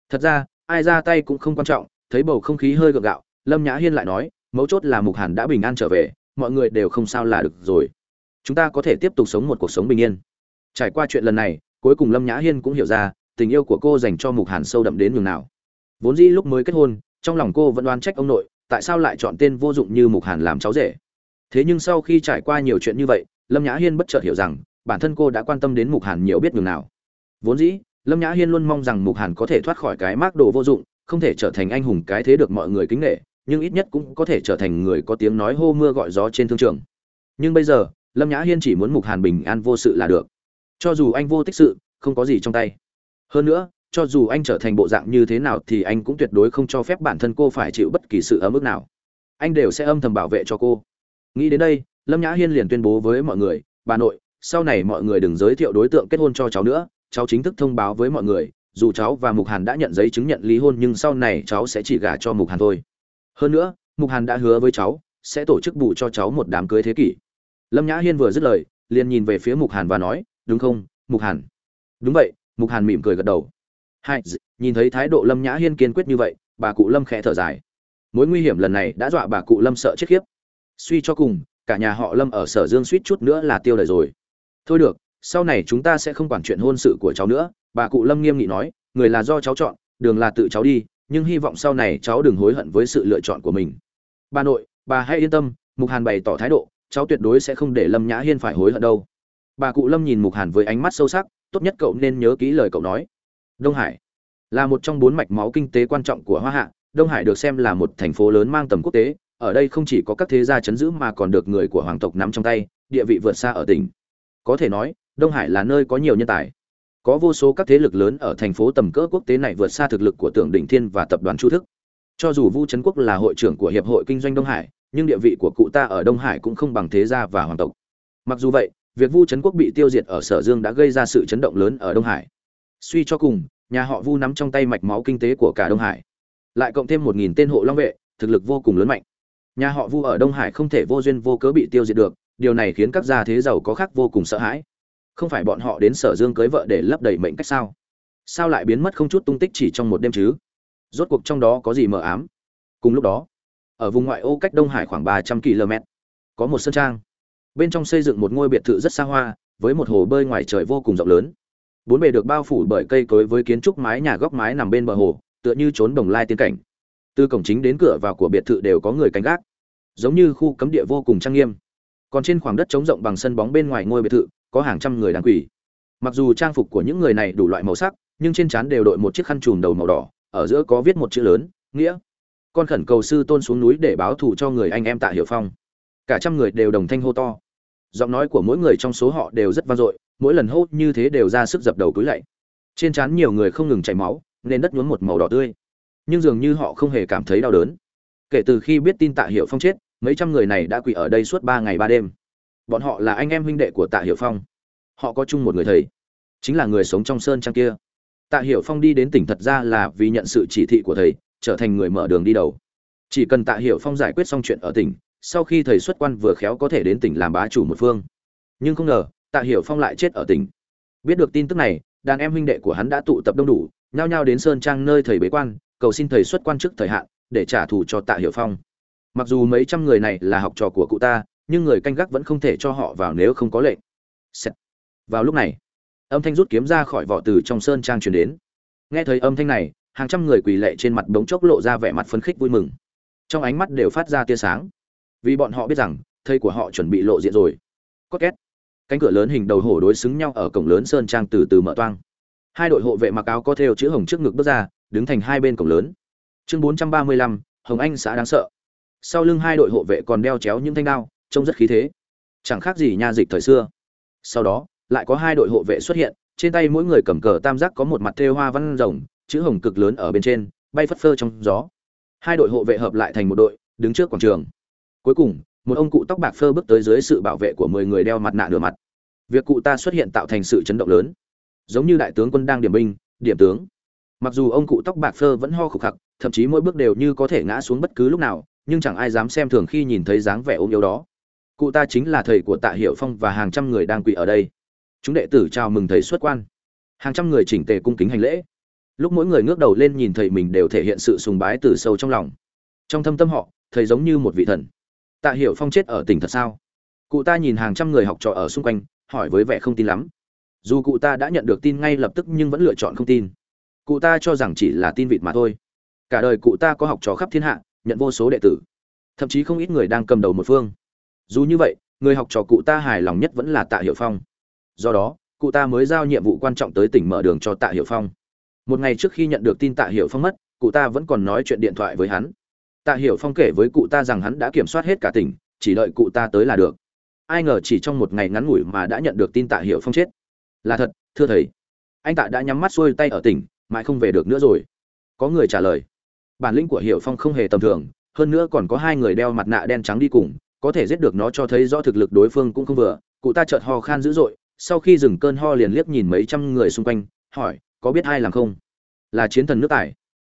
Speaker 1: Thật ra, ai ra tay cũng không quan trọng thấy bầu không khí hơi gượng gạo, lâm nhã hiên lại nói, mấu chốt là mục hàn đã bình an trở về, mọi người đều không sao là được rồi. Chúng ta có thể tiếp tục sống một cuộc sống bình yên. Trải qua chuyện lần này, cuối cùng lâm nhã hiên cũng hiểu ra, tình yêu của cô dành cho mục hàn sâu đậm đến nhường nào. Vốn dĩ lúc mới kết hôn, trong lòng cô vẫn oan trách ông nội, tại sao lại chọn tên vô dụng như mục hàn làm cháu rể? Thế nhưng sau khi trải qua nhiều chuyện như vậy, lâm nhã hiên bất chợt hiểu rằng, bản thân cô đã quan tâm đến mục hàn nhiều biết nhường nào. Vốn dĩ, lâm nhã hiên luôn mong rằng mục hàn có thể thoát khỏi cái mác đồ vô dụng không thể trở thành anh hùng cái thế được mọi người kính nể, nhưng ít nhất cũng có thể trở thành người có tiếng nói hô mưa gọi gió trên thương trường. Nhưng bây giờ, lâm nhã hiên chỉ muốn mục hàn bình an vô sự là được. Cho dù anh vô tích sự, không có gì trong tay. Hơn nữa, cho dù anh trở thành bộ dạng như thế nào thì anh cũng tuyệt đối không cho phép bản thân cô phải chịu bất kỳ sự ấm ức nào. Anh đều sẽ âm thầm bảo vệ cho cô. Nghĩ đến đây, lâm nhã hiên liền tuyên bố với mọi người, bà nội, sau này mọi người đừng giới thiệu đối tượng kết hôn cho cháu nữa, cháu chính thức thông báo với mọi người dù cháu và mục hàn đã nhận giấy chứng nhận ly hôn nhưng sau này cháu sẽ chỉ gả cho mục hàn thôi. Hơn nữa, mục hàn đã hứa với cháu, sẽ tổ chức bù cho cháu một đám cưới thế kỷ. Lâm nhã hiên vừa dứt lời, liền nhìn về phía mục hàn và nói, đúng không, mục hàn? Đúng vậy, mục hàn mỉm cười gật đầu. Hai nhìn thấy thái độ lâm nhã hiên kiên quyết như vậy, bà cụ lâm khẽ thở dài. Mối nguy hiểm lần này đã dọa bà cụ lâm sợ chết khiếp. Suy cho cùng, cả nhà họ lâm ở sở dương suýt chút nữa là tiêu đời rồi. Thôi được sau này chúng ta sẽ không quản chuyện hôn sự của cháu nữa. Bà cụ lâm nghiêm nghị nói, người là do cháu chọn, đường là tự cháu đi, nhưng hy vọng sau này cháu đừng hối hận với sự lựa chọn của mình. Bà nội, bà hãy yên tâm, mục hàn bày tỏ thái độ, cháu tuyệt đối sẽ không để lâm nhã hiên phải hối hận đâu. Bà cụ lâm nhìn mục hàn với ánh mắt sâu sắc, tốt nhất cậu nên nhớ kỹ lời cậu nói. Đông hải là một trong bốn mạch máu kinh tế quan trọng của hoa hạ, đông hải được xem là một thành phố lớn mang tầm quốc tế, ở đây không chỉ có các thế gia chấn giữ mà còn được người của hoàng tộc nắm trong tay, địa vị vượt xa ở tỉnh. Có thể nói đông hải là nơi có nhiều nhân tài. Có vô số các thế lực lớn ở thành phố tầm cỡ quốc tế này vượt xa thực lực của tưởng đỉnh thiên và tập đoàn chu thức. Cho dù vu trấn quốc là hội trưởng của hiệp hội kinh doanh đông hải, nhưng địa vị của cụ ta ở đông hải cũng không bằng thế gia và hoàng tộc. Mặc dù vậy, việc vu trấn quốc bị tiêu diệt ở sở dương đã gây ra sự chấn động lớn ở đông hải. Suy cho cùng, nhà họ vu nắm trong tay mạch máu kinh tế của cả đông hải. Lại cộng thêm một nghìn tên hộ long vệ, thực lực vô cùng lớn mạnh. Nhà họ vu ở đông hải không thể vô duyên vô cớ bị tiêu diệt được, điều này khiến các gia thế giàu có khác vô cùng sợ hãi không phải bọn họ đến sở dương cưới vợ để lấp đầy mệnh cách sao? Sao lại biến mất không chút tung tích chỉ trong một đêm chứ? Rốt cuộc trong đó có gì mờ ám? Cùng lúc đó, ở vùng ngoại ô cách đông hải khoảng ba trăm km, có một sân trang. Bên trong xây dựng một ngôi biệt thự rất xa hoa, với một hồ bơi ngoài trời vô cùng rộng lớn. Bốn bề được bao phủ bởi cây cối với kiến trúc mái nhà góc mái nằm bên bờ hồ, tựa như trốn đồng lai tiên cảnh. Từ cổng chính đến cửa vào của biệt thự đều có người canh gác, giống như khu cấm địa vô cùng trang nghiêm. Còn trên khoảng đất trống rộng bằng sân bóng bên ngoài ngôi biệt thự có hàng trăm người đang quỳ. Mặc dù trang phục của những người này đủ loại màu sắc, nhưng trên trán đều đội một chiếc khăn trùm đầu màu đỏ, ở giữa có viết một chữ lớn, nghĩa. Con khẩn cầu sư tôn xuống núi để báo thù cho người anh em tạ hiểu phong. Cả trăm người đều đồng thanh hô to. Giọng nói của mỗi người trong số họ đều rất vang dội, mỗi lần hô như thế đều ra sức dập đầu cúi lạy. Trên trán nhiều người không ngừng chảy máu nên đất nhuốm một màu đỏ tươi. Nhưng dường như họ không hề cảm thấy đau đớn. Kể từ khi biết tin tạ hiệu phong chết, mấy trăm người này đã quỳ ở đây suốt ba ngày ba đêm bọn họ là anh em huynh đệ của tạ hiệu phong. Họ có chung một người thầy, chính là người sống trong sơn trang kia. Tạ hiệu phong đi đến tỉnh thật ra là vì nhận sự chỉ thị của thầy, trở thành người mở đường đi đầu. Chỉ cần tạ hiệu phong giải quyết xong chuyện ở tỉnh, sau khi thầy xuất quan vừa khéo có thể đến tỉnh làm bá chủ một phương. Nhưng không ngờ, tạ hiệu phong lại chết ở tỉnh. Biết được tin tức này, đàn em huynh đệ của hắn đã tụ tập đông đủ, nhao nhao đến sơn trang nơi thầy bế quan, cầu xin thầy xuất quan trước thời hạn, để trả thù cho tạ hiệu phong. Mặc dù mấy trăm người này là học trò của cụ ta nhưng người canh gác vẫn không thể cho họ vào nếu không có lệnh. Sẹt. vào lúc này, âm thanh rút kiếm ra khỏi vỏ từ trong sơn trang truyền đến. Nghe thấy âm thanh này, hàng trăm người quỳ lệ trên mặt bóng chốc lộ ra vẻ mặt phấn khích vui mừng. Trong ánh mắt đều phát ra tia sáng. Vì bọn họ biết rằng, thầy của họ chuẩn bị lộ diện rồi. Có két. Cánh cửa lớn hình đầu hổ đối xứng nhau ở cổng lớn sơn trang từ từ mở toang. Hai đội hộ vệ mặc áo có thêu chữ hồng trước ngực bước ra, đứng thành hai bên cổng lớn. Chương bốn trăm ba mươi lăm, hồng anh xã đáng sợ. Sau lưng hai đội hộ vệ còn đeo chéo những thanh đao trông rất khí thế. Chẳng khác gì nha dịch thời xưa. Sau đó, lại có hai đội hộ vệ xuất hiện, trên tay mỗi người cầm cờ tam giác có một mặt thêu hoa văn rồng, chữ hồng cực lớn ở bên trên, bay phất phơ trong gió. Hai đội hộ vệ hợp lại thành một đội, đứng trước quảng trường. Cuối cùng, một ông cụ tóc bạc phơ bước tới dưới sự bảo vệ của mười người đeo mặt nạ nửa mặt. Việc cụ ta xuất hiện tạo thành sự chấn động lớn. Giống như đại tướng quân đang điểm binh, điểm tướng. Mặc dù ông cụ tóc bạc phơ vẫn ho khục khặc, thậm chí mỗi bước đều như có thể ngã xuống bất cứ lúc nào, nhưng chẳng ai dám xem thường khi nhìn thấy dáng vẻ ôm yếu đó cụ ta chính là thầy của tạ hiệu phong và hàng trăm người đang quỳ ở đây. Chúng đệ tử chào mừng thầy xuất quan. Hàng trăm người chỉnh tề cung kính hành lễ. Lúc mỗi người ngước đầu lên nhìn thầy mình đều thể hiện sự sùng bái từ sâu trong lòng. Trong thâm tâm họ, thầy giống như một vị thần. Tạ Hiệu phong chết ở tỉnh thật sao? Cụ ta nhìn hàng trăm người học trò ở xung quanh, hỏi với vẻ không tin lắm. Dù cụ ta đã nhận được tin ngay lập tức nhưng vẫn lựa chọn không tin. Cụ ta cho rằng chỉ là tin vịt mà thôi. Cả đời cụ ta có học trò khắp thiên hạ, nhận vô số đệ tử. Thậm chí không ít người đang cầm đầu một phương dù như vậy, người học trò cụ ta hài lòng nhất vẫn là tạ hiệu phong. Do đó, cụ ta mới giao nhiệm vụ quan trọng tới tỉnh mở đường cho tạ hiệu phong. Một ngày trước khi nhận được tin tạ hiệu phong mất, cụ ta vẫn còn nói chuyện điện thoại với hắn. Tạ hiệu phong kể với cụ ta rằng hắn đã kiểm soát hết cả tỉnh, chỉ đợi cụ ta tới là được. Ai ngờ chỉ trong một ngày ngắn ngủi mà đã nhận được tin tạ hiệu phong chết. Là thật, thưa thầy. Anh tạ đã nhắm mắt xuôi tay ở tỉnh, mãi không về được nữa rồi. Có người trả lời. Bản lĩnh của hiệu phong không hề tầm thường, hơn nữa còn có hai người đeo mặt nạ đen trắng đi cùng có thể giết được nó cho thấy rõ thực lực đối phương cũng không vừa. Cụ ta chợt ho khan dữ dội, sau khi dừng cơn ho liền liếc nhìn mấy trăm người xung quanh, hỏi, có biết ai làm không? Là chiến thần nước tài.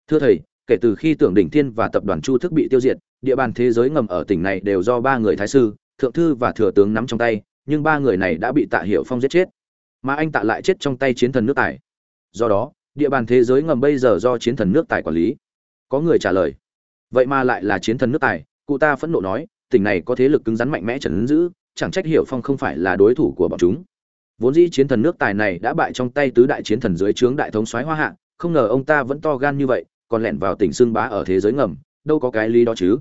Speaker 1: Thưa thầy, kể từ khi tưởng đỉnh thiên và tập đoàn chu thức bị tiêu diệt, địa bàn thế giới ngầm ở tỉnh này đều do ba người thái sư, thượng thư và thừa tướng nắm trong tay, nhưng ba người này đã bị tạ hiệu phong giết chết, mà anh tạ lại chết trong tay chiến thần nước tài. Do đó, địa bàn thế giới ngầm bây giờ do chiến thần nước tài quản lý. Có người trả lời, vậy mà lại là chiến thần nước tài. Cụ ta phẫn nộ nói tỉnh này có thế lực cứng rắn mạnh mẽ trấn giữ, chẳng trách hiểu phong không phải là đối thủ của bọn chúng. Vốn dĩ chiến thần nước tài này đã bại trong tay tứ đại chiến thần dưới trướng đại thống soái hoa hạ, không ngờ ông ta vẫn to gan như vậy, còn lẻn vào tỉnh xương bá ở thế giới ngầm, đâu có cái lý đó chứ.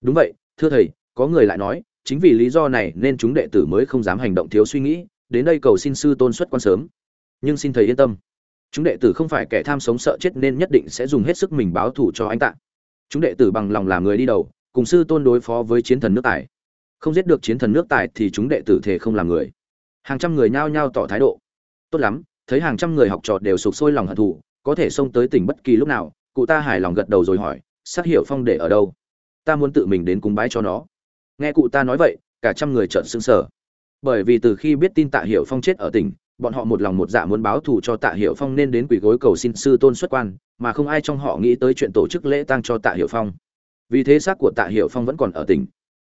Speaker 1: Đúng vậy, thưa thầy, có người lại nói, chính vì lý do này nên chúng đệ tử mới không dám hành động thiếu suy nghĩ, đến đây cầu xin sư tôn xuất quan sớm. Nhưng xin thầy yên tâm, chúng đệ tử không phải kẻ tham sống sợ chết nên nhất định sẽ dùng hết sức mình báo thù cho anh tạ. Chúng đệ tử bằng lòng làm người đi đầu cùng sư tôn đối phó với chiến thần nước tài. Không giết được chiến thần nước tài thì chúng đệ tử thể không làm người. Hàng trăm người nhao nhao tỏ thái độ. Tốt lắm, thấy hàng trăm người học trò đều sục sôi lòng hận thù, có thể xông tới tỉnh bất kỳ lúc nào, cụ ta hài lòng gật đầu rồi hỏi, sát hiểu phong để ở đâu? Ta muốn tự mình đến cúng bái cho nó. Nghe cụ ta nói vậy, cả trăm người trợn sững sờ. Bởi vì từ khi biết tin tạ hiểu phong chết ở tỉnh, bọn họ một lòng một dạ muốn báo thù cho tạ hiểu phong nên đến quỳ gối cầu xin sư tôn xuất quan, mà không ai trong họ nghĩ tới chuyện tổ chức lễ tang cho tạ hiểu phong vì thế xác của tạ hiểu phong vẫn còn ở tỉnh.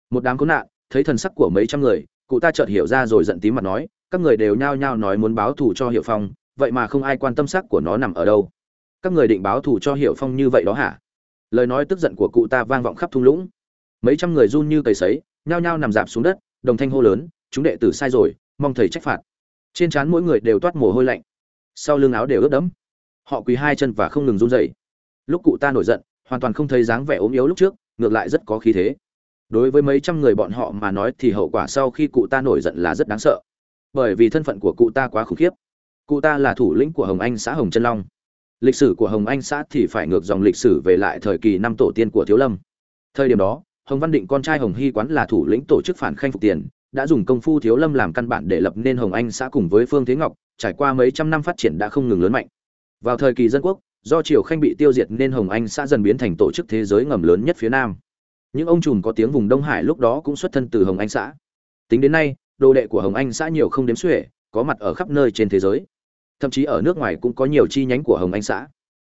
Speaker 1: Một đám khốn nạn, thấy thần sắc của mấy trăm người, cụ ta chợt hiểu ra rồi giận tím mặt nói, các người đều nhao nhao nói muốn báo thù cho hiểu phong, vậy mà không ai quan tâm sắc của nó nằm ở đâu. Các người định báo thù cho hiểu phong như vậy đó hả? Lời nói tức giận của cụ ta vang vọng khắp thung lũng. Mấy trăm người run như cầy sấy, nhao nhao nằm dạp xuống đất, đồng thanh hô lớn, chúng đệ tử sai rồi, mong thầy trách phạt. Trên trán mỗi người đều toát mồ hôi lạnh. Sau lưng áo đều ướt đẫm. Họ quỳ hai chân và không ngừng run rẩy. Lúc cụ ta nổi giận hoàn toàn không thấy dáng vẻ ốm yếu lúc trước, ngược lại rất có khí thế. Đối với mấy trăm người bọn họ mà nói thì hậu quả sau khi cụ ta nổi giận là rất đáng sợ. Bởi vì thân phận của cụ ta quá khủng khiếp. Cụ ta là thủ lĩnh của hồng anh xã hồng trân long. Lịch sử của hồng anh xã thì phải ngược dòng lịch sử về lại thời kỳ năm tổ tiên của thiếu lâm. Thời điểm đó, hồng văn định con trai hồng hy quán là thủ lĩnh tổ chức phản khanh phục tiền, đã dùng công phu thiếu lâm làm căn bản để lập nên hồng anh xã cùng với phương thế ngọc, trải qua mấy trăm năm phát triển đã không ngừng lớn mạnh. Vào thời kỳ dân quốc do triều khanh bị tiêu diệt nên hồng anh xã dần biến thành tổ chức thế giới ngầm lớn nhất phía nam. Những ông trùm có tiếng vùng đông hải lúc đó cũng xuất thân từ hồng anh xã. Tính đến nay, đồ đệ của hồng anh xã nhiều không đếm xuể, có mặt ở khắp nơi trên thế giới. Thậm chí ở nước ngoài cũng có nhiều chi nhánh của hồng anh xã.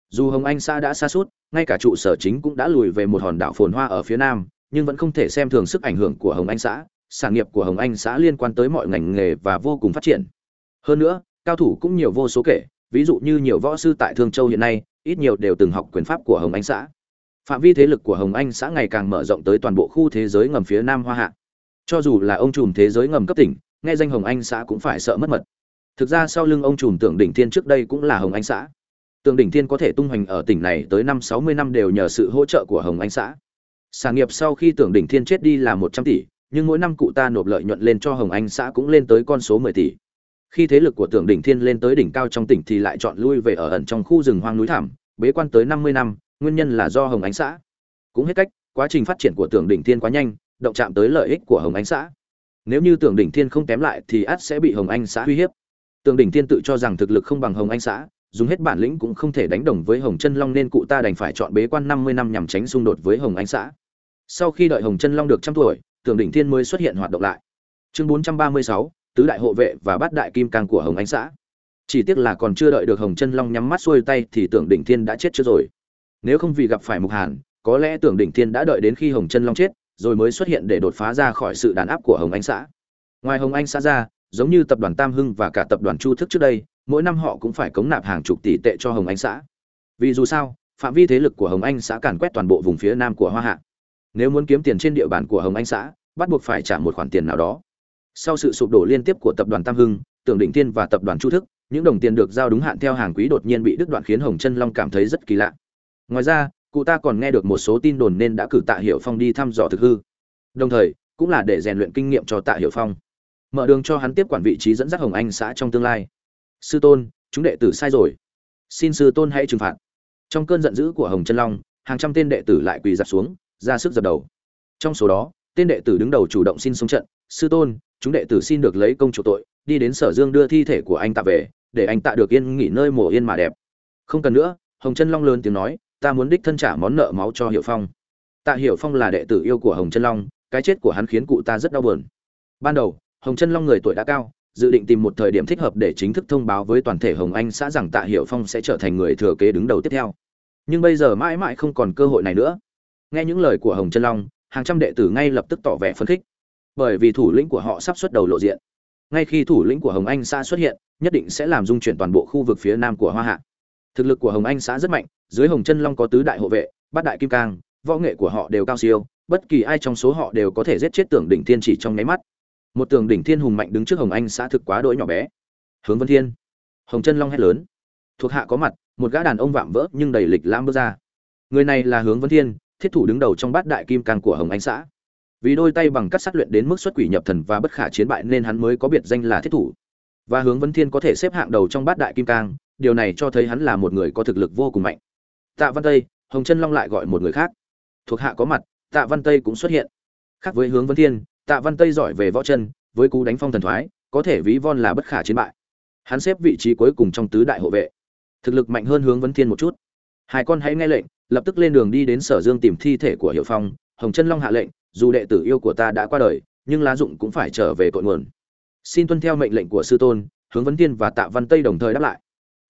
Speaker 1: Dù hồng anh xã đã xa suốt, ngay cả trụ sở chính cũng đã lùi về một hòn đảo phồn hoa ở phía nam, nhưng vẫn không thể xem thường sức ảnh hưởng của hồng anh xã, sản nghiệp của hồng anh xã liên quan tới mọi ngành nghề và vô cùng phát triển. Hơn nữa, cao thủ cũng nhiều vô số kể ví dụ như nhiều võ sư tại thương châu hiện nay, ít nhiều đều từng học quyền pháp của hồng anh xã. Phạm vi thế lực của hồng anh xã ngày càng mở rộng tới toàn bộ khu thế giới ngầm phía nam hoa hạ. Cho dù là ông trùm thế giới ngầm cấp tỉnh, nghe danh hồng anh xã cũng phải sợ mất mật. Thực ra sau lưng ông trùm tưởng đỉnh thiên trước đây cũng là hồng anh xã. Tưởng đỉnh thiên có thể tung hoành ở tỉnh này tới năm sáu mươi năm đều nhờ sự hỗ trợ của hồng anh xã. Sản nghiệp sau khi tưởng đỉnh thiên chết đi là một trăm tỷ, nhưng mỗi năm cụ ta nộp lợi nhuận lên cho hồng anh xã cũng lên tới con số mười tỷ khi thế lực của tưởng đỉnh thiên lên tới đỉnh cao trong tỉnh thì lại chọn lui về ở ẩn trong khu rừng hoang núi thảm bế quan tới năm mươi năm, nguyên nhân là do hồng ánh xã. Cũng hết cách, quá trình phát triển của tưởng đỉnh thiên quá nhanh, động chạm tới lợi ích của hồng ánh xã. Nếu như tưởng đỉnh thiên không kém lại thì ắt sẽ bị hồng anh xã uy hiếp. Tưởng đỉnh thiên tự cho rằng thực lực không bằng hồng anh xã, dùng hết bản lĩnh cũng không thể đánh đồng với hồng chân long nên cụ ta đành phải chọn bế quan năm mươi năm nhằm tránh xung đột với hồng anh xã. Sau khi đợi hồng chân long được trăm tuổi, tưởng đỉnh thiên mới xuất hiện hoạt động lại. Chương bốn trăm ba mươi sáu tứ đại hộ vệ và bát đại kim cang của hồng ánh xã. Chỉ tiếc là còn chưa đợi được hồng chân long nhắm mắt xuôi tay thì tưởng đỉnh thiên đã chết chưa rồi. Nếu không vì gặp phải mục hàn, có lẽ tưởng đỉnh thiên đã đợi đến khi hồng chân long chết, rồi mới xuất hiện để đột phá ra khỏi sự đàn áp của hồng anh xã. Ngoài hồng anh xã ra, giống như tập đoàn tam hưng và cả tập đoàn chu thức trước đây, mỗi năm họ cũng phải cống nạp hàng chục tỷ tệ cho hồng anh xã. Vì dù sao, phạm vi thế lực của hồng anh xã càn quét toàn bộ vùng phía nam của hoa hạ. Nếu muốn kiếm tiền trên địa bàn của hồng anh xã, bắt buộc phải trả một khoản tiền nào đó sau sự sụp đổ liên tiếp của tập đoàn tam hưng, tưởng định tiên và tập đoàn chu thức, những đồng tiền được giao đúng hạn theo hàng quý đột nhiên bị đứt đoạn khiến hồng chân long cảm thấy rất kỳ lạ. Ngoài ra, cụ ta còn nghe được một số tin đồn nên đã cử tạ hiệu phong đi thăm dò thực hư. Đồng thời, cũng là để rèn luyện kinh nghiệm cho tạ hiệu phong. Mở đường cho hắn tiếp quản vị trí dẫn dắt hồng anh xã trong tương lai. Sư tôn, chúng đệ tử sai rồi. Xin sư tôn hãy trừng phạt. Trong cơn giận dữ của hồng chân long, hàng trăm tên đệ tử lại quỳ dạp xuống, ra sức dập đầu. Trong số đó, tên đệ tử đứng đầu chủ động xin xuống trận sư tôn, chúng đệ tử xin được lấy công chủ tội, đi đến sở dương đưa thi thể của anh tạ về, để anh tạ được yên nghỉ nơi mùa yên mà đẹp. Không cần nữa, hồng chân long lớn tiếng nói, ta muốn đích thân trả món nợ máu cho hiệu phong. Tạ hiểu phong là đệ tử yêu của hồng chân long, cái chết của hắn khiến cụ ta rất đau buồn. Ban đầu, hồng chân long người tuổi đã cao, dự định tìm một thời điểm thích hợp để chính thức thông báo với toàn thể hồng anh xã rằng tạ hiểu phong sẽ trở thành người thừa kế đứng đầu tiếp theo. Nhưng bây giờ mãi mãi không còn cơ hội này nữa. Nghe những lời của hồng chân long, hàng trăm đệ tử ngay lập tức tỏ vẻ phấn khích bởi vì thủ lĩnh của họ sắp xuất đầu lộ diện. Ngay khi thủ lĩnh của hồng anh xã xuất hiện, nhất định sẽ làm dung chuyển toàn bộ khu vực phía nam của hoa hạ. Thực lực của hồng anh xã rất mạnh, dưới hồng chân long có tứ đại hộ vệ, bát đại kim cang, võ nghệ của họ đều cao siêu, bất kỳ ai trong số họ đều có thể giết chết tưởng đỉnh thiên chỉ trong nháy mắt. Một tường đỉnh thiên hùng mạnh đứng trước hồng anh xã thực quá đỗi nhỏ bé. Hướng vân thiên. Hồng chân long hét lớn. Thuộc hạ có mặt, một gã đàn ông vạm vỡ nhưng đầy lịch lãm bước ra. Người này là hướng vân thiên, thiết thủ đứng đầu trong bát đại kim cang của hồng anh xã vì đôi tay bằng cắt sát luyện đến mức xuất quỷ nhập thần và bất khả chiến bại nên hắn mới có biệt danh là thiết thủ. Và hướng Vấn thiên có thể xếp hạng đầu trong bát đại kim cang, điều này cho thấy hắn là một người có thực lực vô cùng mạnh. Tạ văn tây, hồng Trân long lại gọi một người khác. Thuộc hạ có mặt, tạ văn tây cũng xuất hiện. Khác với hướng Vấn thiên, tạ văn tây giỏi về võ chân, với cú đánh phong thần thoái, có thể ví von là bất khả chiến bại. Hắn xếp vị trí cuối cùng trong tứ đại hộ vệ. Thực lực mạnh hơn hướng Vấn thiên một chút. Hai con hãy nghe lệnh, lập tức lên đường đi đến sở dương tìm thi thể của hiệu phong, hồng Trân long hạ lệnh dù đệ tử yêu của ta đã qua đời, nhưng lá dụng cũng phải trở về cội nguồn. Xin tuân theo mệnh lệnh của sư tôn, hướng vấn tiên và tạ văn tây đồng thời đáp lại.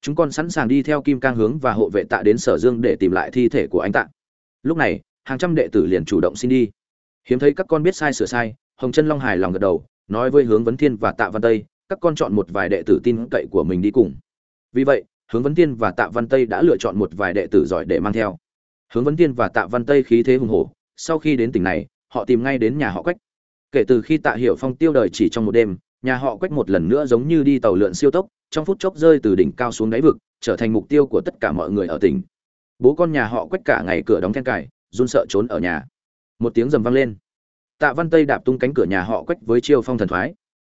Speaker 1: Chúng con sẵn sàng đi theo kim cang hướng và hộ vệ tạ đến sở dương để tìm lại thi thể của anh tạ. Lúc này, hàng trăm đệ tử liền chủ động xin đi. Hiếm thấy các con biết sai sửa sai, hồng chân long hài lòng gật đầu, nói với hướng vấn thiên và tạ văn tây, các con chọn một vài đệ tử tin cậy của mình đi cùng. Vì vậy, hướng vấn thiên và tạ văn tây đã lựa chọn một vài đệ tử giỏi để mang theo. Hướng vấn thiên và tạ văn tây khí thế hùng hổ, sau khi đến tỉnh này họ tìm ngay đến nhà họ quách. Kể từ khi tạ hiểu phong tiêu đời chỉ trong một đêm, nhà họ quách một lần nữa giống như đi tàu lượn siêu tốc, trong phút chốc rơi từ đỉnh cao xuống đáy vực, trở thành mục tiêu của tất cả mọi người ở tỉnh. Bố con nhà họ quách cả ngày cửa đóng then cài, run sợ trốn ở nhà. Một tiếng rầm vang lên. Tạ văn tây đạp tung cánh cửa nhà họ quách với chiêu phong thần thoái.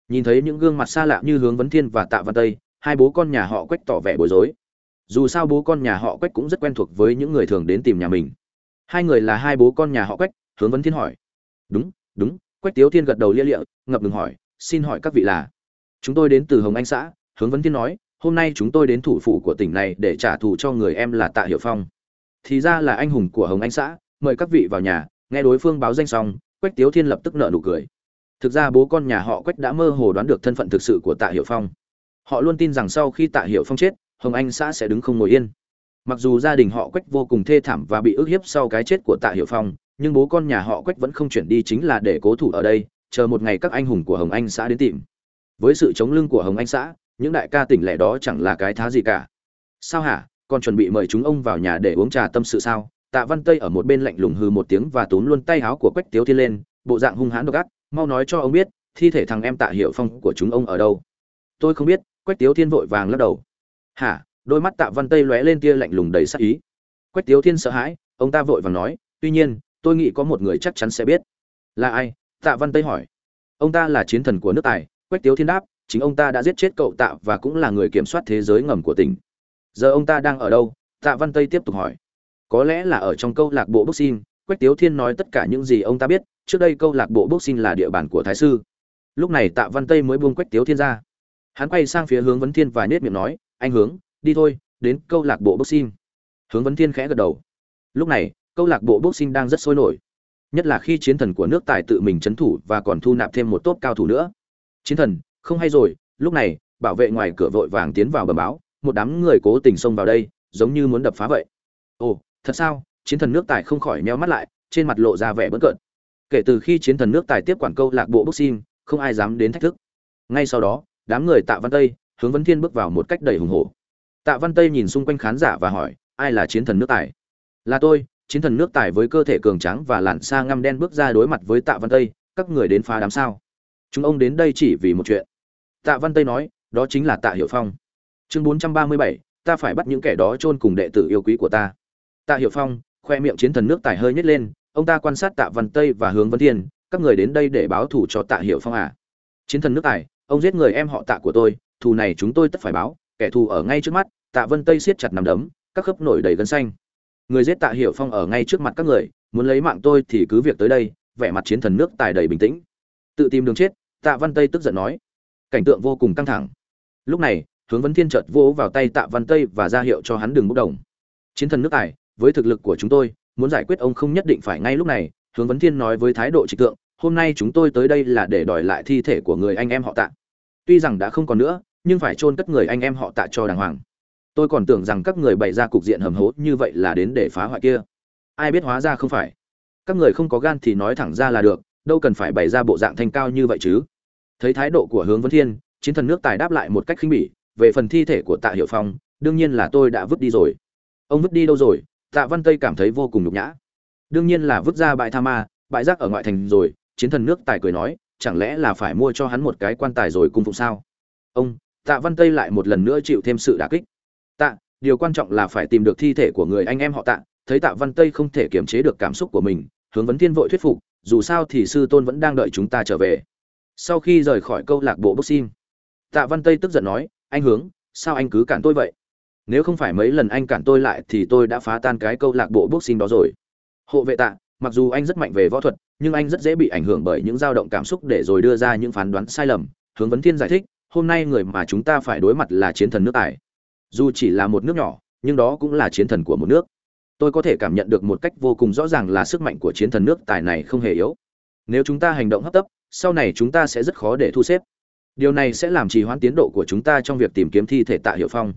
Speaker 1: Nhìn thấy những gương mặt xa lạ như hướng vấn thiên và tạ văn tây, hai bố con nhà họ quách tỏ vẻ bối rối. Dù sao bố con nhà họ quách cũng rất quen thuộc với những người thường đến tìm nhà mình. Hai người là hai bố con nhà họ quách hướng vấn thiên hỏi. Đúng đúng, quách tiếu thiên gật đầu lia lịa, ngập ngừng hỏi, xin hỏi các vị là? Chúng tôi đến từ hồng anh xã, hướng vấn thiên nói, hôm nay chúng tôi đến thủ phủ của tỉnh này để trả thù cho người em là tạ hiểu phong. Thì ra là anh hùng của hồng anh xã, mời các vị vào nhà, nghe đối phương báo danh xong, quách tiếu thiên lập tức nợ nụ cười. Thực ra bố con nhà họ quách đã mơ hồ đoán được thân phận thực sự của tạ hiểu phong. Họ luôn tin rằng sau khi tạ hiểu phong chết, hồng anh xã sẽ đứng không ngồi yên. Mặc dù gia đình họ quách vô cùng thê thảm và bị ức hiếp sau cái chết của tạ hiểu phong nhưng bố con nhà họ quách vẫn không chuyển đi chính là để cố thủ ở đây, chờ một ngày các anh hùng của hồng anh xã đến tìm. Với sự chống lưng của hồng anh xã, những đại ca tỉnh lẻ đó chẳng là cái thá gì cả. Sao hả? Còn chuẩn bị mời chúng ông vào nhà để uống trà tâm sự sao? Tạ văn tây ở một bên lạnh lùng hư một tiếng và túm luôn tay áo của quách tiếu thiên lên, bộ dạng hung hãn độc ác, mau nói cho ông biết, thi thể thằng em tạ hiệu phong của chúng ông ở đâu? Tôi không biết, quách tiếu thiên vội vàng lắc đầu. Hả? Đôi mắt tạ văn tây lóe lên tia lạnh lùng đầy sắc ý. Quách tiếu thiên sợ hãi, ông ta vội vàng nói, tuy nhiên tôi nghĩ có một người chắc chắn sẽ biết. Là ai? Tạ văn tây hỏi. Ông ta là chiến thần của nước tài, quách tiếu thiên đáp, chính ông ta đã giết chết cậu tạ và cũng là người kiểm soát thế giới ngầm của tỉnh. Giờ ông ta đang ở đâu? Tạ văn tây tiếp tục hỏi. Có lẽ là ở trong câu lạc bộ boxing, quách tiếu thiên nói tất cả những gì ông ta biết, trước đây câu lạc bộ boxing là địa bàn của thái sư. Lúc này tạ văn tây mới buông quách tiếu thiên ra. Hắn quay sang phía hướng vấn thiên và nết miệng nói, anh hướng, đi thôi, đến câu lạc bộ boxing. Hướng vấn thiên khẽ gật đầu. Lúc này câu lạc bộ boxing đang rất sôi nổi. Nhất là khi chiến thần của nước tài tự mình trấn thủ và còn thu nạp thêm một tốp cao thủ nữa. Chiến thần, không hay rồi, lúc này, bảo vệ ngoài cửa vội vàng tiến vào bờ báo, một đám người cố tình xông vào đây, giống như muốn đập phá vậy. Ồ, thật sao? Chiến thần nước tài không khỏi nheo mắt lại, trên mặt lộ ra vẻ bất cợt. Kể từ khi chiến thần nước tài tiếp quản câu lạc bộ boxing, không ai dám đến thách thức. Ngay sau đó, đám người tạ văn tây, hướng vấn thiên bước vào một cách đầy hùng hổ. Tạ văn tây nhìn xung quanh khán giả và hỏi, ai là chiến thần nước tài? Là tôi chiến thần nước tài với cơ thể cường tráng và làn xa ngăm đen bước ra đối mặt với tạ văn tây, các người đến phá đám sao. Chúng ông đến đây chỉ vì một chuyện. Tạ văn tây nói, đó chính là tạ hiệu phong. Chương bốn trăm ba mươi bảy, ta phải bắt những kẻ đó chôn cùng đệ tử yêu quý của ta. Tạ hiệu phong, khoe miệng chiến thần nước tài hơi nhét lên, ông ta quan sát tạ văn tây và hướng vấn thiên, các người đến đây để báo thù cho tạ hiệu phong à. Chiến thần nước tài, ông giết người em họ tạ của tôi, thù này chúng tôi tất phải báo, kẻ thù ở ngay trước mắt, tạ vân tây siết chặt nằm đấm, các khớp nổi đầy gân xanh người giết tạ Hiểu phong ở ngay trước mặt các người, muốn lấy mạng tôi thì cứ việc tới đây, vẻ mặt chiến thần nước tài đầy bình tĩnh. Tự tìm đường chết, tạ văn tây tức giận nói. Cảnh tượng vô cùng căng thẳng. Lúc này, hướng vấn thiên chợt vỗ vào tay tạ văn tây và ra hiệu cho hắn đừng bốc đồng. Chiến thần nước tài, với thực lực của chúng tôi, muốn giải quyết ông không nhất định phải ngay lúc này, hướng vấn thiên nói với thái độ trịch tượng, hôm nay chúng tôi tới đây là để đòi lại thi thể của người anh em họ tạ. Tuy rằng đã không còn nữa, nhưng phải chôn cất người anh em họ tạ cho đàng hoàng tôi còn tưởng rằng các người bày ra cục diện hầm hố như vậy là đến để phá hoại kia. Ai biết hóa ra không phải. Các người không có gan thì nói thẳng ra là được, đâu cần phải bày ra bộ dạng thanh cao như vậy chứ. Thấy thái độ của hướng vấn thiên, chiến thần nước tài đáp lại một cách khinh bỉ, về phần thi thể của tạ hiệu phong, đương nhiên là tôi đã vứt đi rồi. Ông vứt đi đâu rồi? Tạ văn tây cảm thấy vô cùng nhục nhã. Đương nhiên là vứt ra bãi tha ma, bãi rác ở ngoại thành rồi, chiến thần nước tài cười nói, chẳng lẽ là phải mua cho hắn một cái quan tài rồi cung phụng sao? Ông, tạ văn tây lại một lần nữa chịu thêm sự đả kích tạ, điều quan trọng là phải tìm được thi thể của người anh em họ tạ. Thấy tạ văn tây không thể kiềm chế được cảm xúc của mình, hướng vấn thiên vội thuyết phục, dù sao thì sư tôn vẫn đang đợi chúng ta trở về. Sau khi rời khỏi câu lạc bộ boxing, tạ văn tây tức giận nói, anh hướng, sao anh cứ cản tôi vậy? Nếu không phải mấy lần anh cản tôi lại thì tôi đã phá tan cái câu lạc bộ boxing đó rồi. Hộ vệ tạ, mặc dù anh rất mạnh về võ thuật, nhưng anh rất dễ bị ảnh hưởng bởi những dao động cảm xúc để rồi đưa ra những phán đoán sai lầm. Hướng vấn thiên giải thích, hôm nay người mà chúng ta phải đối mặt là chiến thần nước ải dù chỉ là một nước nhỏ, nhưng đó cũng là chiến thần của một nước. Tôi có thể cảm nhận được một cách vô cùng rõ ràng là sức mạnh của chiến thần nước tài này không hề yếu. Nếu chúng ta hành động hấp tấp, sau này chúng ta sẽ rất khó để thu xếp. Điều này sẽ làm trì hoãn tiến độ của chúng ta trong việc tìm kiếm thi thể tạ hiệu phong.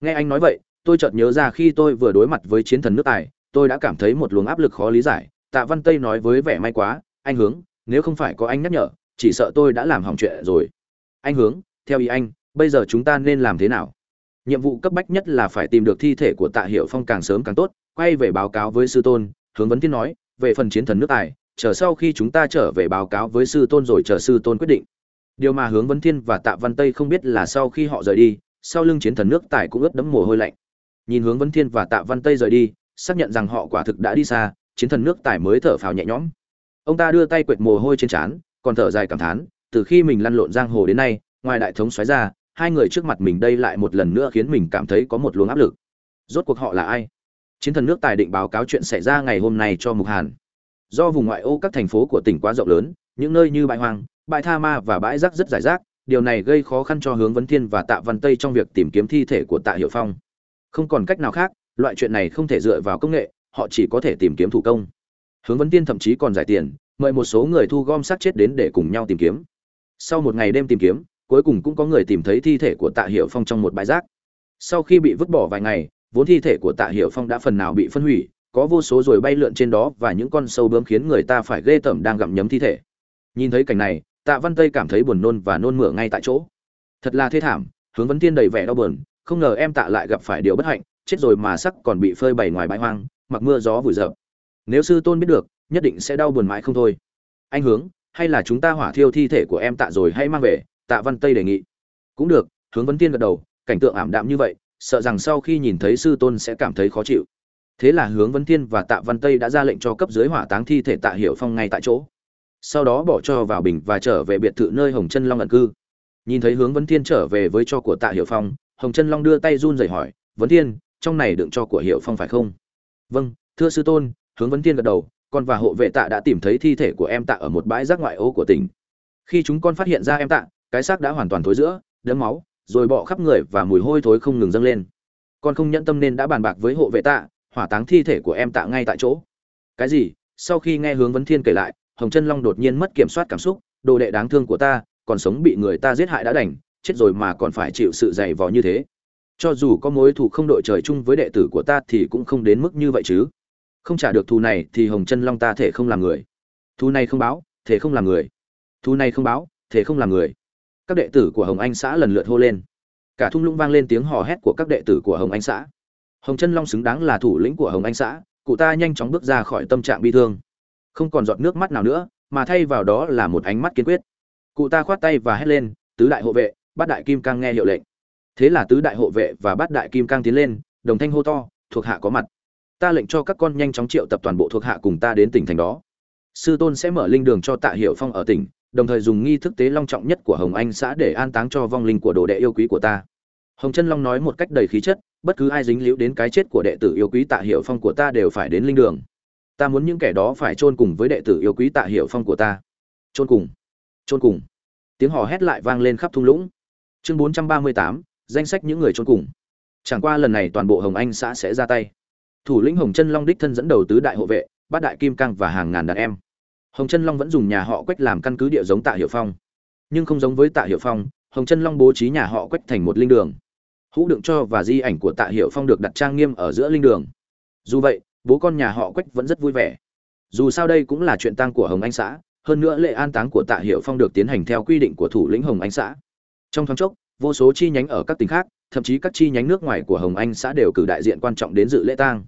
Speaker 1: Nghe anh nói vậy, tôi chợt nhớ ra khi tôi vừa đối mặt với chiến thần nước tài, tôi đã cảm thấy một luồng áp lực khó lý giải. Tạ văn tây nói với vẻ may quá, anh hướng, nếu không phải có anh nhắc nhở, chỉ sợ tôi đã làm hỏng chuyện rồi. Anh hướng, theo ý anh, bây giờ chúng ta nên làm thế nào? Nhiệm vụ cấp bách nhất là phải tìm được thi thể của tạ hiệu phong càng sớm càng tốt, quay về báo cáo với sư tôn, hướng vấn thiên nói, về phần chiến thần nước tài, chờ sau khi chúng ta trở về báo cáo với sư tôn rồi chờ sư tôn quyết định. Điều mà hướng vấn thiên và tạ văn tây không biết là sau khi họ rời đi, sau lưng chiến thần nước tài cũng ướt đẫm mồ hôi lạnh. Nhìn hướng vấn thiên và tạ văn tây rời đi, xác nhận rằng họ quả thực đã đi xa, chiến thần nước tài mới thở phào nhẹ nhõm. Ông ta đưa tay quệt mồ hôi trên trán, còn thở dài cảm thán, từ khi mình lăn lộn giang hồ đến nay, ngoài đại thống xoáy ra hai người trước mặt mình đây lại một lần nữa khiến mình cảm thấy có một luồng áp lực. Rốt cuộc họ là ai? Chiến thần nước tài định báo cáo chuyện xảy ra ngày hôm nay cho mục hàn. Do vùng ngoại ô các thành phố của tỉnh quá rộng lớn, những nơi như bãi hoang, bãi tha ma và bãi rác rất rải rác, điều này gây khó khăn cho hướng vấn thiên và tạ văn tây trong việc tìm kiếm thi thể của tạ hiệu phong. Không còn cách nào khác, loại chuyện này không thể dựa vào công nghệ, họ chỉ có thể tìm kiếm thủ công. Hướng vấn tiên thậm chí còn giải tiền, mời một số người thu gom xác chết đến để cùng nhau tìm kiếm. Sau một ngày đêm tìm kiếm cuối cùng cũng có người tìm thấy thi thể của tạ Hiểu phong trong một bãi rác. Sau khi bị vứt bỏ vài ngày, vốn thi thể của tạ Hiểu phong đã phần nào bị phân hủy, có vô số rồi bay lượn trên đó và những con sâu bướm khiến người ta phải ghê tởm đang gặm nhấm thi thể. Nhìn thấy cảnh này, tạ văn tây cảm thấy buồn nôn và nôn mửa ngay tại chỗ. Thật là thê thảm, hướng vấn tiên đầy vẻ đau buồn, không ngờ em tạ lại gặp phải điều bất hạnh, chết rồi mà sắc còn bị phơi bày ngoài bãi hoang, mặc mưa gió vùi dập nếu sư tôn biết được, nhất định sẽ đau buồn mãi không thôi. Anh hướng, hay là chúng ta hỏa thiêu thi thể của em tạ rồi hay mang về tạ văn tây đề nghị. Cũng được, hướng vấn tiên gật đầu, cảnh tượng ảm đạm như vậy, sợ rằng sau khi nhìn thấy sư tôn sẽ cảm thấy khó chịu. Thế là hướng vấn tiên và tạ văn tây đã ra lệnh cho cấp dưới hỏa táng thi thể tạ hiểu phong ngay tại chỗ. Sau đó bỏ cho vào bình và trở về biệt thự nơi hồng chân long ẩn cư. Nhìn thấy hướng vấn thiên trở về với cho của tạ hiểu phong, hồng chân long đưa tay run rẩy hỏi, vấn thiên trong này đựng cho của hiểu phong phải không? Vâng thưa sư tôn, hướng vấn thiên gật đầu, con và hộ vệ tạ đã tìm thấy thi thể của em tạ ở một bãi rác ngoại ô của tỉnh. Khi chúng con phát hiện ra em tạ cái xác đã hoàn toàn thối giữa, đẫm máu, rồi bọ khắp người và mùi hôi thối không ngừng dâng lên. Con không nhẫn tâm nên đã bàn bạc với hộ vệ tạ, hỏa táng thi thể của em tạ ngay tại chỗ. Cái gì? Sau khi nghe hướng vấn thiên kể lại, hồng chân long đột nhiên mất kiểm soát cảm xúc, đồ đệ đáng thương của ta, còn sống bị người ta giết hại đã đành, chết rồi mà còn phải chịu sự dày vò như thế. Cho dù có mối thù không đội trời chung với đệ tử của ta thì cũng không đến mức như vậy chứ. Không trả được thù này thì hồng chân long ta thể không làm người. Thù này không báo, thể không làm người. Thù này không báo, thể không làm người các đệ tử của hồng anh xã lần lượt hô lên. Cả thung lũng vang lên tiếng hò hét của các đệ tử của hồng anh xã. Hồng chân long xứng đáng là thủ lĩnh của hồng anh xã, cụ ta nhanh chóng bước ra khỏi tâm trạng bi thương. Không còn giọt nước mắt nào nữa, mà thay vào đó là một ánh mắt kiên quyết. Cụ ta khoát tay và hét lên, tứ đại hộ vệ, bát đại kim cang nghe hiệu lệnh. Thế là tứ đại hộ vệ và bát đại kim cang tiến lên, đồng thanh hô to, thuộc hạ có mặt. Ta lệnh cho các con nhanh chóng triệu tập toàn bộ thuộc hạ cùng ta đến tỉnh thành đó. Sư tôn sẽ mở linh đường cho tạ hiệu phong ở tỉnh đồng thời dùng nghi thức tế long trọng nhất của hồng anh xã để an táng cho vong linh của đồ đệ yêu quý của ta. Hồng chân long nói một cách đầy khí chất, bất cứ ai dính líu đến cái chết của đệ tử yêu quý tạ hiệu phong của ta đều phải đến linh đường. Ta muốn những kẻ đó phải chôn cùng với đệ tử yêu quý tạ hiệu phong của ta. Chôn cùng chôn cùng. Tiếng hò hét lại vang lên khắp thung lũng. Chương bốn trăm ba mươi tám, danh sách những người chôn cùng. Chẳng qua lần này toàn bộ hồng anh xã sẽ ra tay. Thủ lĩnh hồng chân long đích thân dẫn đầu tứ đại hộ vệ, bát đại kim cang và hàng ngàn đàn em hồng chân long vẫn dùng nhà họ quách làm căn cứ địa giống tạ hiệu phong. Nhưng không giống với tạ hiệu phong, hồng chân long bố trí nhà họ quách thành một linh đường. Hũ đựng cho và di ảnh của tạ hiệu phong được đặt trang nghiêm ở giữa linh đường. Dù vậy, bố con nhà họ quách vẫn rất vui vẻ. Dù sao đây cũng là chuyện tang của hồng anh xã, hơn nữa lễ an táng của tạ hiệu phong được tiến hành theo quy định của thủ lĩnh hồng anh xã. Trong thoáng chốc, vô số chi nhánh ở các tỉnh khác, thậm chí các chi nhánh nước ngoài của hồng anh xã đều cử đại diện quan trọng đến dự lễ tang.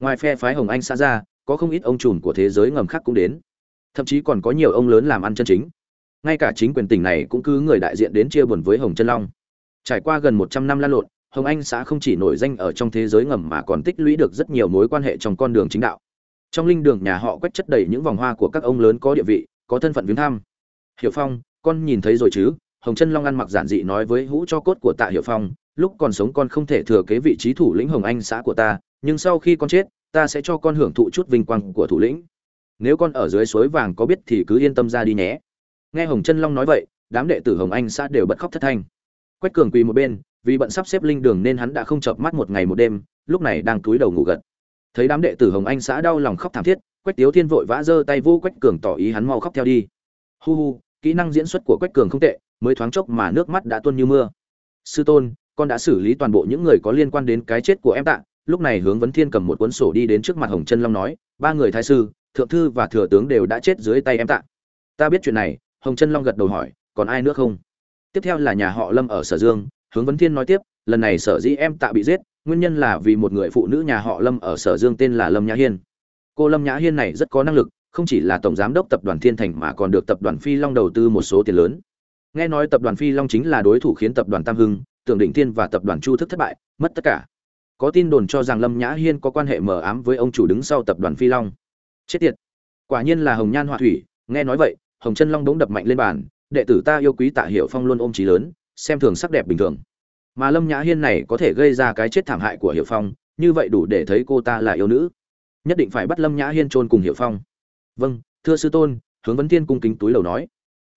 Speaker 1: Ngoài phe phái hồng anh xã ra, có không ít ông trùm của thế giới ngầm khác cũng đến thậm chí còn có nhiều ông lớn làm ăn chân chính. Ngay cả chính quyền tỉnh này cũng cứ người đại diện đến chia buồn với hồng chân long. Trải qua gần một trăm năm lan lộn, hồng anh xã không chỉ nổi danh ở trong thế giới ngầm mà còn tích lũy được rất nhiều mối quan hệ trong con đường chính đạo. Trong linh đường nhà họ quét chất đầy những vòng hoa của các ông lớn có địa vị, có thân phận viếng thăm. Hiểu phong, con nhìn thấy rồi chứ? Hồng chân long ăn mặc giản dị nói với hũ cho cốt của tạ hiểu phong, lúc còn sống con không thể thừa kế vị trí thủ lĩnh hồng anh xã của ta, nhưng sau khi con chết, ta sẽ cho con hưởng thụ chút vinh quang của thủ lĩnh nếu con ở dưới suối vàng có biết thì cứ yên tâm ra đi nhé. Nghe hồng chân long nói vậy, đám đệ tử hồng anh xã đều bật khóc thất thanh. Quách cường quỳ một bên, vì bận sắp xếp linh đường nên hắn đã không chợp mắt một ngày một đêm, lúc này đang túi đầu ngủ gật. Thấy đám đệ tử hồng anh xã đau lòng khóc thảm thiết, quách tiếu thiên vội vã giơ tay vô quách cường tỏ ý hắn mau khóc theo đi. Hu hu, kỹ năng diễn xuất của quách cường không tệ, mới thoáng chốc mà nước mắt đã tuôn như mưa. Sư tôn, con đã xử lý toàn bộ những người có liên quan đến cái chết của em tạ. Lúc này hướng vấn thiên cầm một cuốn sổ đi đến trước mặt hồng chân long nói, ba người thái sư thượng thư và thừa tướng đều đã chết dưới tay em tạ. Ta biết chuyện này, hồng chân long gật đầu hỏi, còn ai nữa không? Tiếp theo là nhà họ lâm ở sở dương, hướng vấn thiên nói tiếp, lần này sở dĩ em tạ bị giết, nguyên nhân là vì một người phụ nữ nhà họ lâm ở sở dương tên là lâm nhã hiên. Cô lâm nhã hiên này rất có năng lực, không chỉ là tổng giám đốc tập đoàn thiên thành mà còn được tập đoàn phi long đầu tư một số tiền lớn. Nghe nói tập đoàn phi long chính là đối thủ khiến tập đoàn tam hưng, tưởng định thiên và tập đoàn chu thức thất bại, mất tất cả. Có tin đồn cho rằng lâm nhã hiên có quan hệ mờ ám với ông chủ đứng sau tập đoàn phi long chết tiệt. Quả nhiên là hồng nhan họa thủy, nghe nói vậy, hồng chân long đống đập mạnh lên bàn, đệ tử ta yêu quý tạ hiệu phong luôn ôm trí lớn, xem thường sắc đẹp bình thường. Mà lâm nhã hiên này có thể gây ra cái chết thảm hại của hiệu phong, như vậy đủ để thấy cô ta là yêu nữ. Nhất định phải bắt lâm nhã hiên chôn cùng hiệu phong. Vâng thưa sư tôn, hướng vấn thiên cung kính túi lầu nói.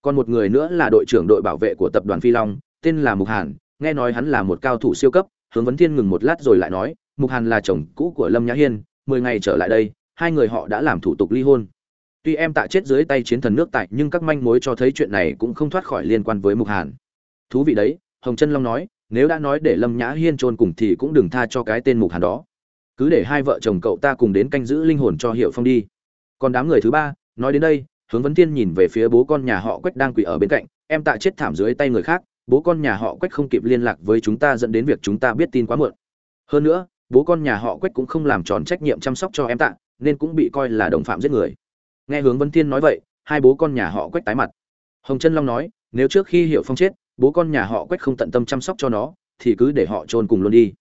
Speaker 1: Còn một người nữa là đội trưởng đội bảo vệ của tập đoàn phi long, tên là mục hàn, nghe nói hắn là một cao thủ siêu cấp, hướng vấn thiên ngừng một lát rồi lại nói, mục hàn là chồng cũ của lâm nhã hiên, mười ngày trở lại đây hai người họ đã làm thủ tục ly hôn. Tuy em tạ chết dưới tay chiến thần nước tại, nhưng các manh mối cho thấy chuyện này cũng không thoát khỏi liên quan với mục hàn. Thú vị đấy, hồng trân long nói, nếu đã nói để lâm nhã hiên chôn cùng thì cũng đừng tha cho cái tên mục hàn đó. Cứ để hai vợ chồng cậu ta cùng đến canh giữ linh hồn cho hiệu phong đi. Còn đám người thứ ba, nói đến đây, hướng vấn tiên nhìn về phía bố con nhà họ quách đang quỳ ở bên cạnh, em tạ chết thảm dưới tay người khác, bố con nhà họ quách không kịp liên lạc với chúng ta dẫn đến việc chúng ta biết tin quá muộn. Hơn nữa bố con nhà họ quách cũng không làm tròn trách nhiệm chăm sóc cho em tạ, nên cũng bị coi là đồng phạm giết người. Nghe hướng vấn thiên nói vậy, hai bố con nhà họ quách tái mặt. Hồng trân long nói, nếu trước khi hiệu phong chết, bố con nhà họ quách không tận tâm chăm sóc cho nó, thì cứ để họ chôn cùng luôn đi.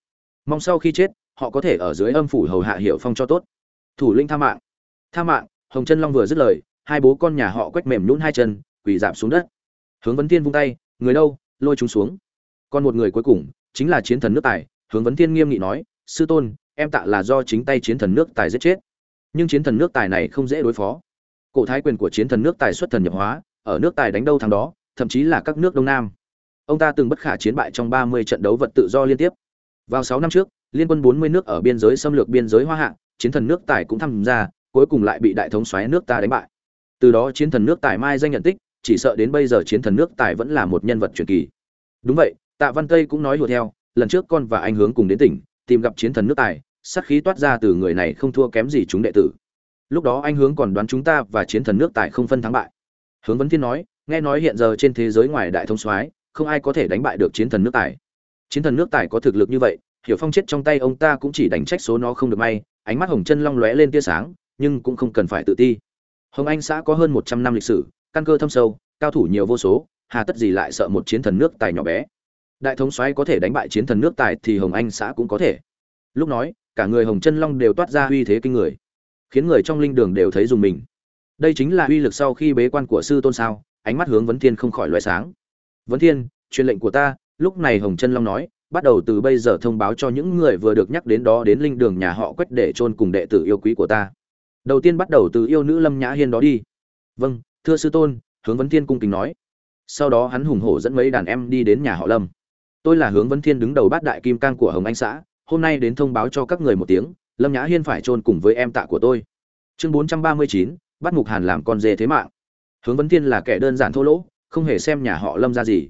Speaker 1: Mong sau khi chết, họ có thể ở dưới âm phủ hầu hạ hiệu phong cho tốt. Thủ linh tha mạng. Tha mạng, hồng trân long vừa dứt lời, hai bố con nhà họ quách mềm nhún hai chân, quỳ giảm xuống đất. Hướng vấn thiên vung tay, người đâu, lôi chúng xuống. Còn một người cuối cùng, chính là chiến thần nước tài, hướng vấn thiên nghiêm nghị nói sư tôn, em tạ là do chính tay chiến thần nước tài giết chết. Nhưng chiến thần nước tài này không dễ đối phó. Cổ thái quyền của chiến thần nước tài xuất thần nhập hóa, ở nước tài đánh đâu thằng đó, thậm chí là các nước đông nam. Ông ta từng bất khả chiến bại trong 30 trận đấu vật tự do liên tiếp. Vào 6 năm trước, liên quân 40 nước ở biên giới xâm lược biên giới hoa hạ, chiến thần nước tài cũng tham gia, cuối cùng lại bị đại thống xoáy nước ta đánh bại. Từ đó chiến thần nước tài mai danh nhận tích, chỉ sợ đến bây giờ chiến thần nước tài vẫn là một nhân vật truyền kỳ. Đúng vậy, tạ văn tây cũng nói hùa theo, lần trước con và anh hướng cùng đến tỉnh tìm gặp chiến thần nước tài, sát khí toát ra từ người này không thua kém gì chúng đệ tử. Lúc đó anh hướng còn đoán chúng ta và chiến thần nước tài không phân thắng bại. Hướng vấn thiên nói, nghe nói hiện giờ trên thế giới ngoài đại thông soái, không ai có thể đánh bại được chiến thần nước tài. Chiến thần nước tài có thực lực như vậy, hiểu phong chết trong tay ông ta cũng chỉ đánh trách số nó không được may, ánh mắt hồng chân long lóe lên tia sáng, nhưng cũng không cần phải tự ti. Hồng anh xã có hơn một trăm năm lịch sử, căn cơ thâm sâu, cao thủ nhiều vô số, hà tất gì lại sợ một chiến thần nước tài nhỏ bé đại thống soái có thể đánh bại chiến thần nước tài thì hồng anh xã cũng có thể. Lúc nói, cả người hồng chân long đều toát ra uy thế kinh người, khiến người trong linh đường đều thấy dùng mình. Đây chính là uy lực sau khi bế quan của sư tôn sao, ánh mắt hướng vấn thiên không khỏi loại sáng. Vấn thiên, truyền lệnh của ta. Lúc này hồng chân long nói, bắt đầu từ bây giờ thông báo cho những người vừa được nhắc đến đó đến linh đường nhà họ quách để chôn cùng đệ tử yêu quý của ta. Đầu tiên bắt đầu từ yêu nữ lâm nhã hiên đó đi. Vâng thưa sư tôn, hướng vấn thiên cung kính nói. Sau đó hắn hùng hổ dẫn mấy đàn em đi đến nhà họ lâm tôi là hướng vấn thiên đứng đầu bát đại kim cang của hồng anh xã, hôm nay đến thông báo cho các người một tiếng, lâm nhã hiên phải chôn cùng với em tạ của tôi. Chương bốn trăm ba mươi chín, bắt mục hàn làm con dê thế mạng. Hướng vấn thiên là kẻ đơn giản thô lỗ, không hề xem nhà họ lâm ra gì.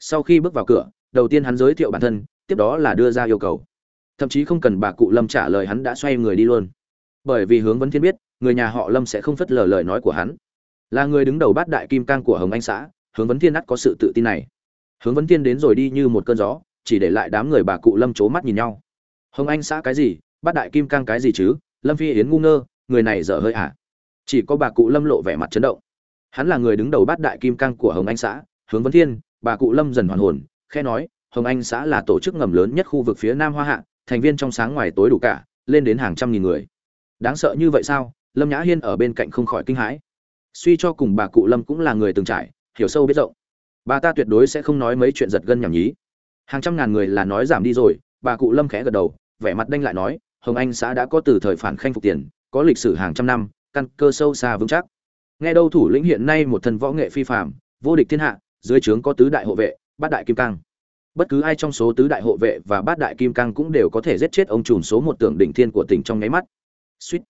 Speaker 1: Sau khi bước vào cửa, đầu tiên hắn giới thiệu bản thân, tiếp đó là đưa ra yêu cầu. Thậm chí không cần bà cụ lâm trả lời hắn đã xoay người đi luôn. Bởi vì hướng vấn thiên biết, người nhà họ lâm sẽ không phất lờ lời nói của hắn. Là người đứng đầu bát đại kim cang của hồng anh xã, hướng vấn thiên ắt có sự tự tin này hướng vấn thiên đến rồi đi như một cơn gió, chỉ để lại đám người bà cụ lâm c mắt nhìn nhau. Hồng anh xã cái gì? Bát đại kim cang cái gì chứ? Lâm phi yến ngu ngơ, người này dở hơi à? Chỉ có bà cụ lâm lộ vẻ mặt chấn động. Hắn là người đứng đầu bát đại kim cang của hồng anh xã, hướng vấn thiên, bà cụ lâm dần hoàn hồn khe nói, hồng anh xã là tổ chức ngầm lớn nhất khu vực phía nam hoa hạ, thành viên trong sáng ngoài tối đủ cả, lên đến hàng trăm nghìn người. Đáng sợ như vậy sao? Lâm nhã hiên ở bên cạnh không khỏi kinh hãi. Suy cho cùng bà cụ lâm cũng là người từng trải, hiểu sâu biết rộng bà ta tuyệt đối sẽ không nói mấy chuyện giật gân nhảm nhí. Hàng trăm ngàn người là nói giảm đi rồi, bà cụ lâm khẽ gật đầu, vẻ mặt đanh lại nói, hồng anh xã đã có từ thời phản khanh phục tiền, có lịch sử hàng trăm năm, căn cơ sâu xa vững chắc. Nghe đâu thủ lĩnh hiện nay một thần võ nghệ phi phạm vô địch thiên hạ, dưới trướng có tứ đại hộ vệ, bát đại kim cang. Bất cứ ai trong số tứ đại hộ vệ và bát đại kim cang cũng đều có thể giết chết ông trùm số một tưởng đỉnh thiên của tỉnh trong nháy mắt. Suýt.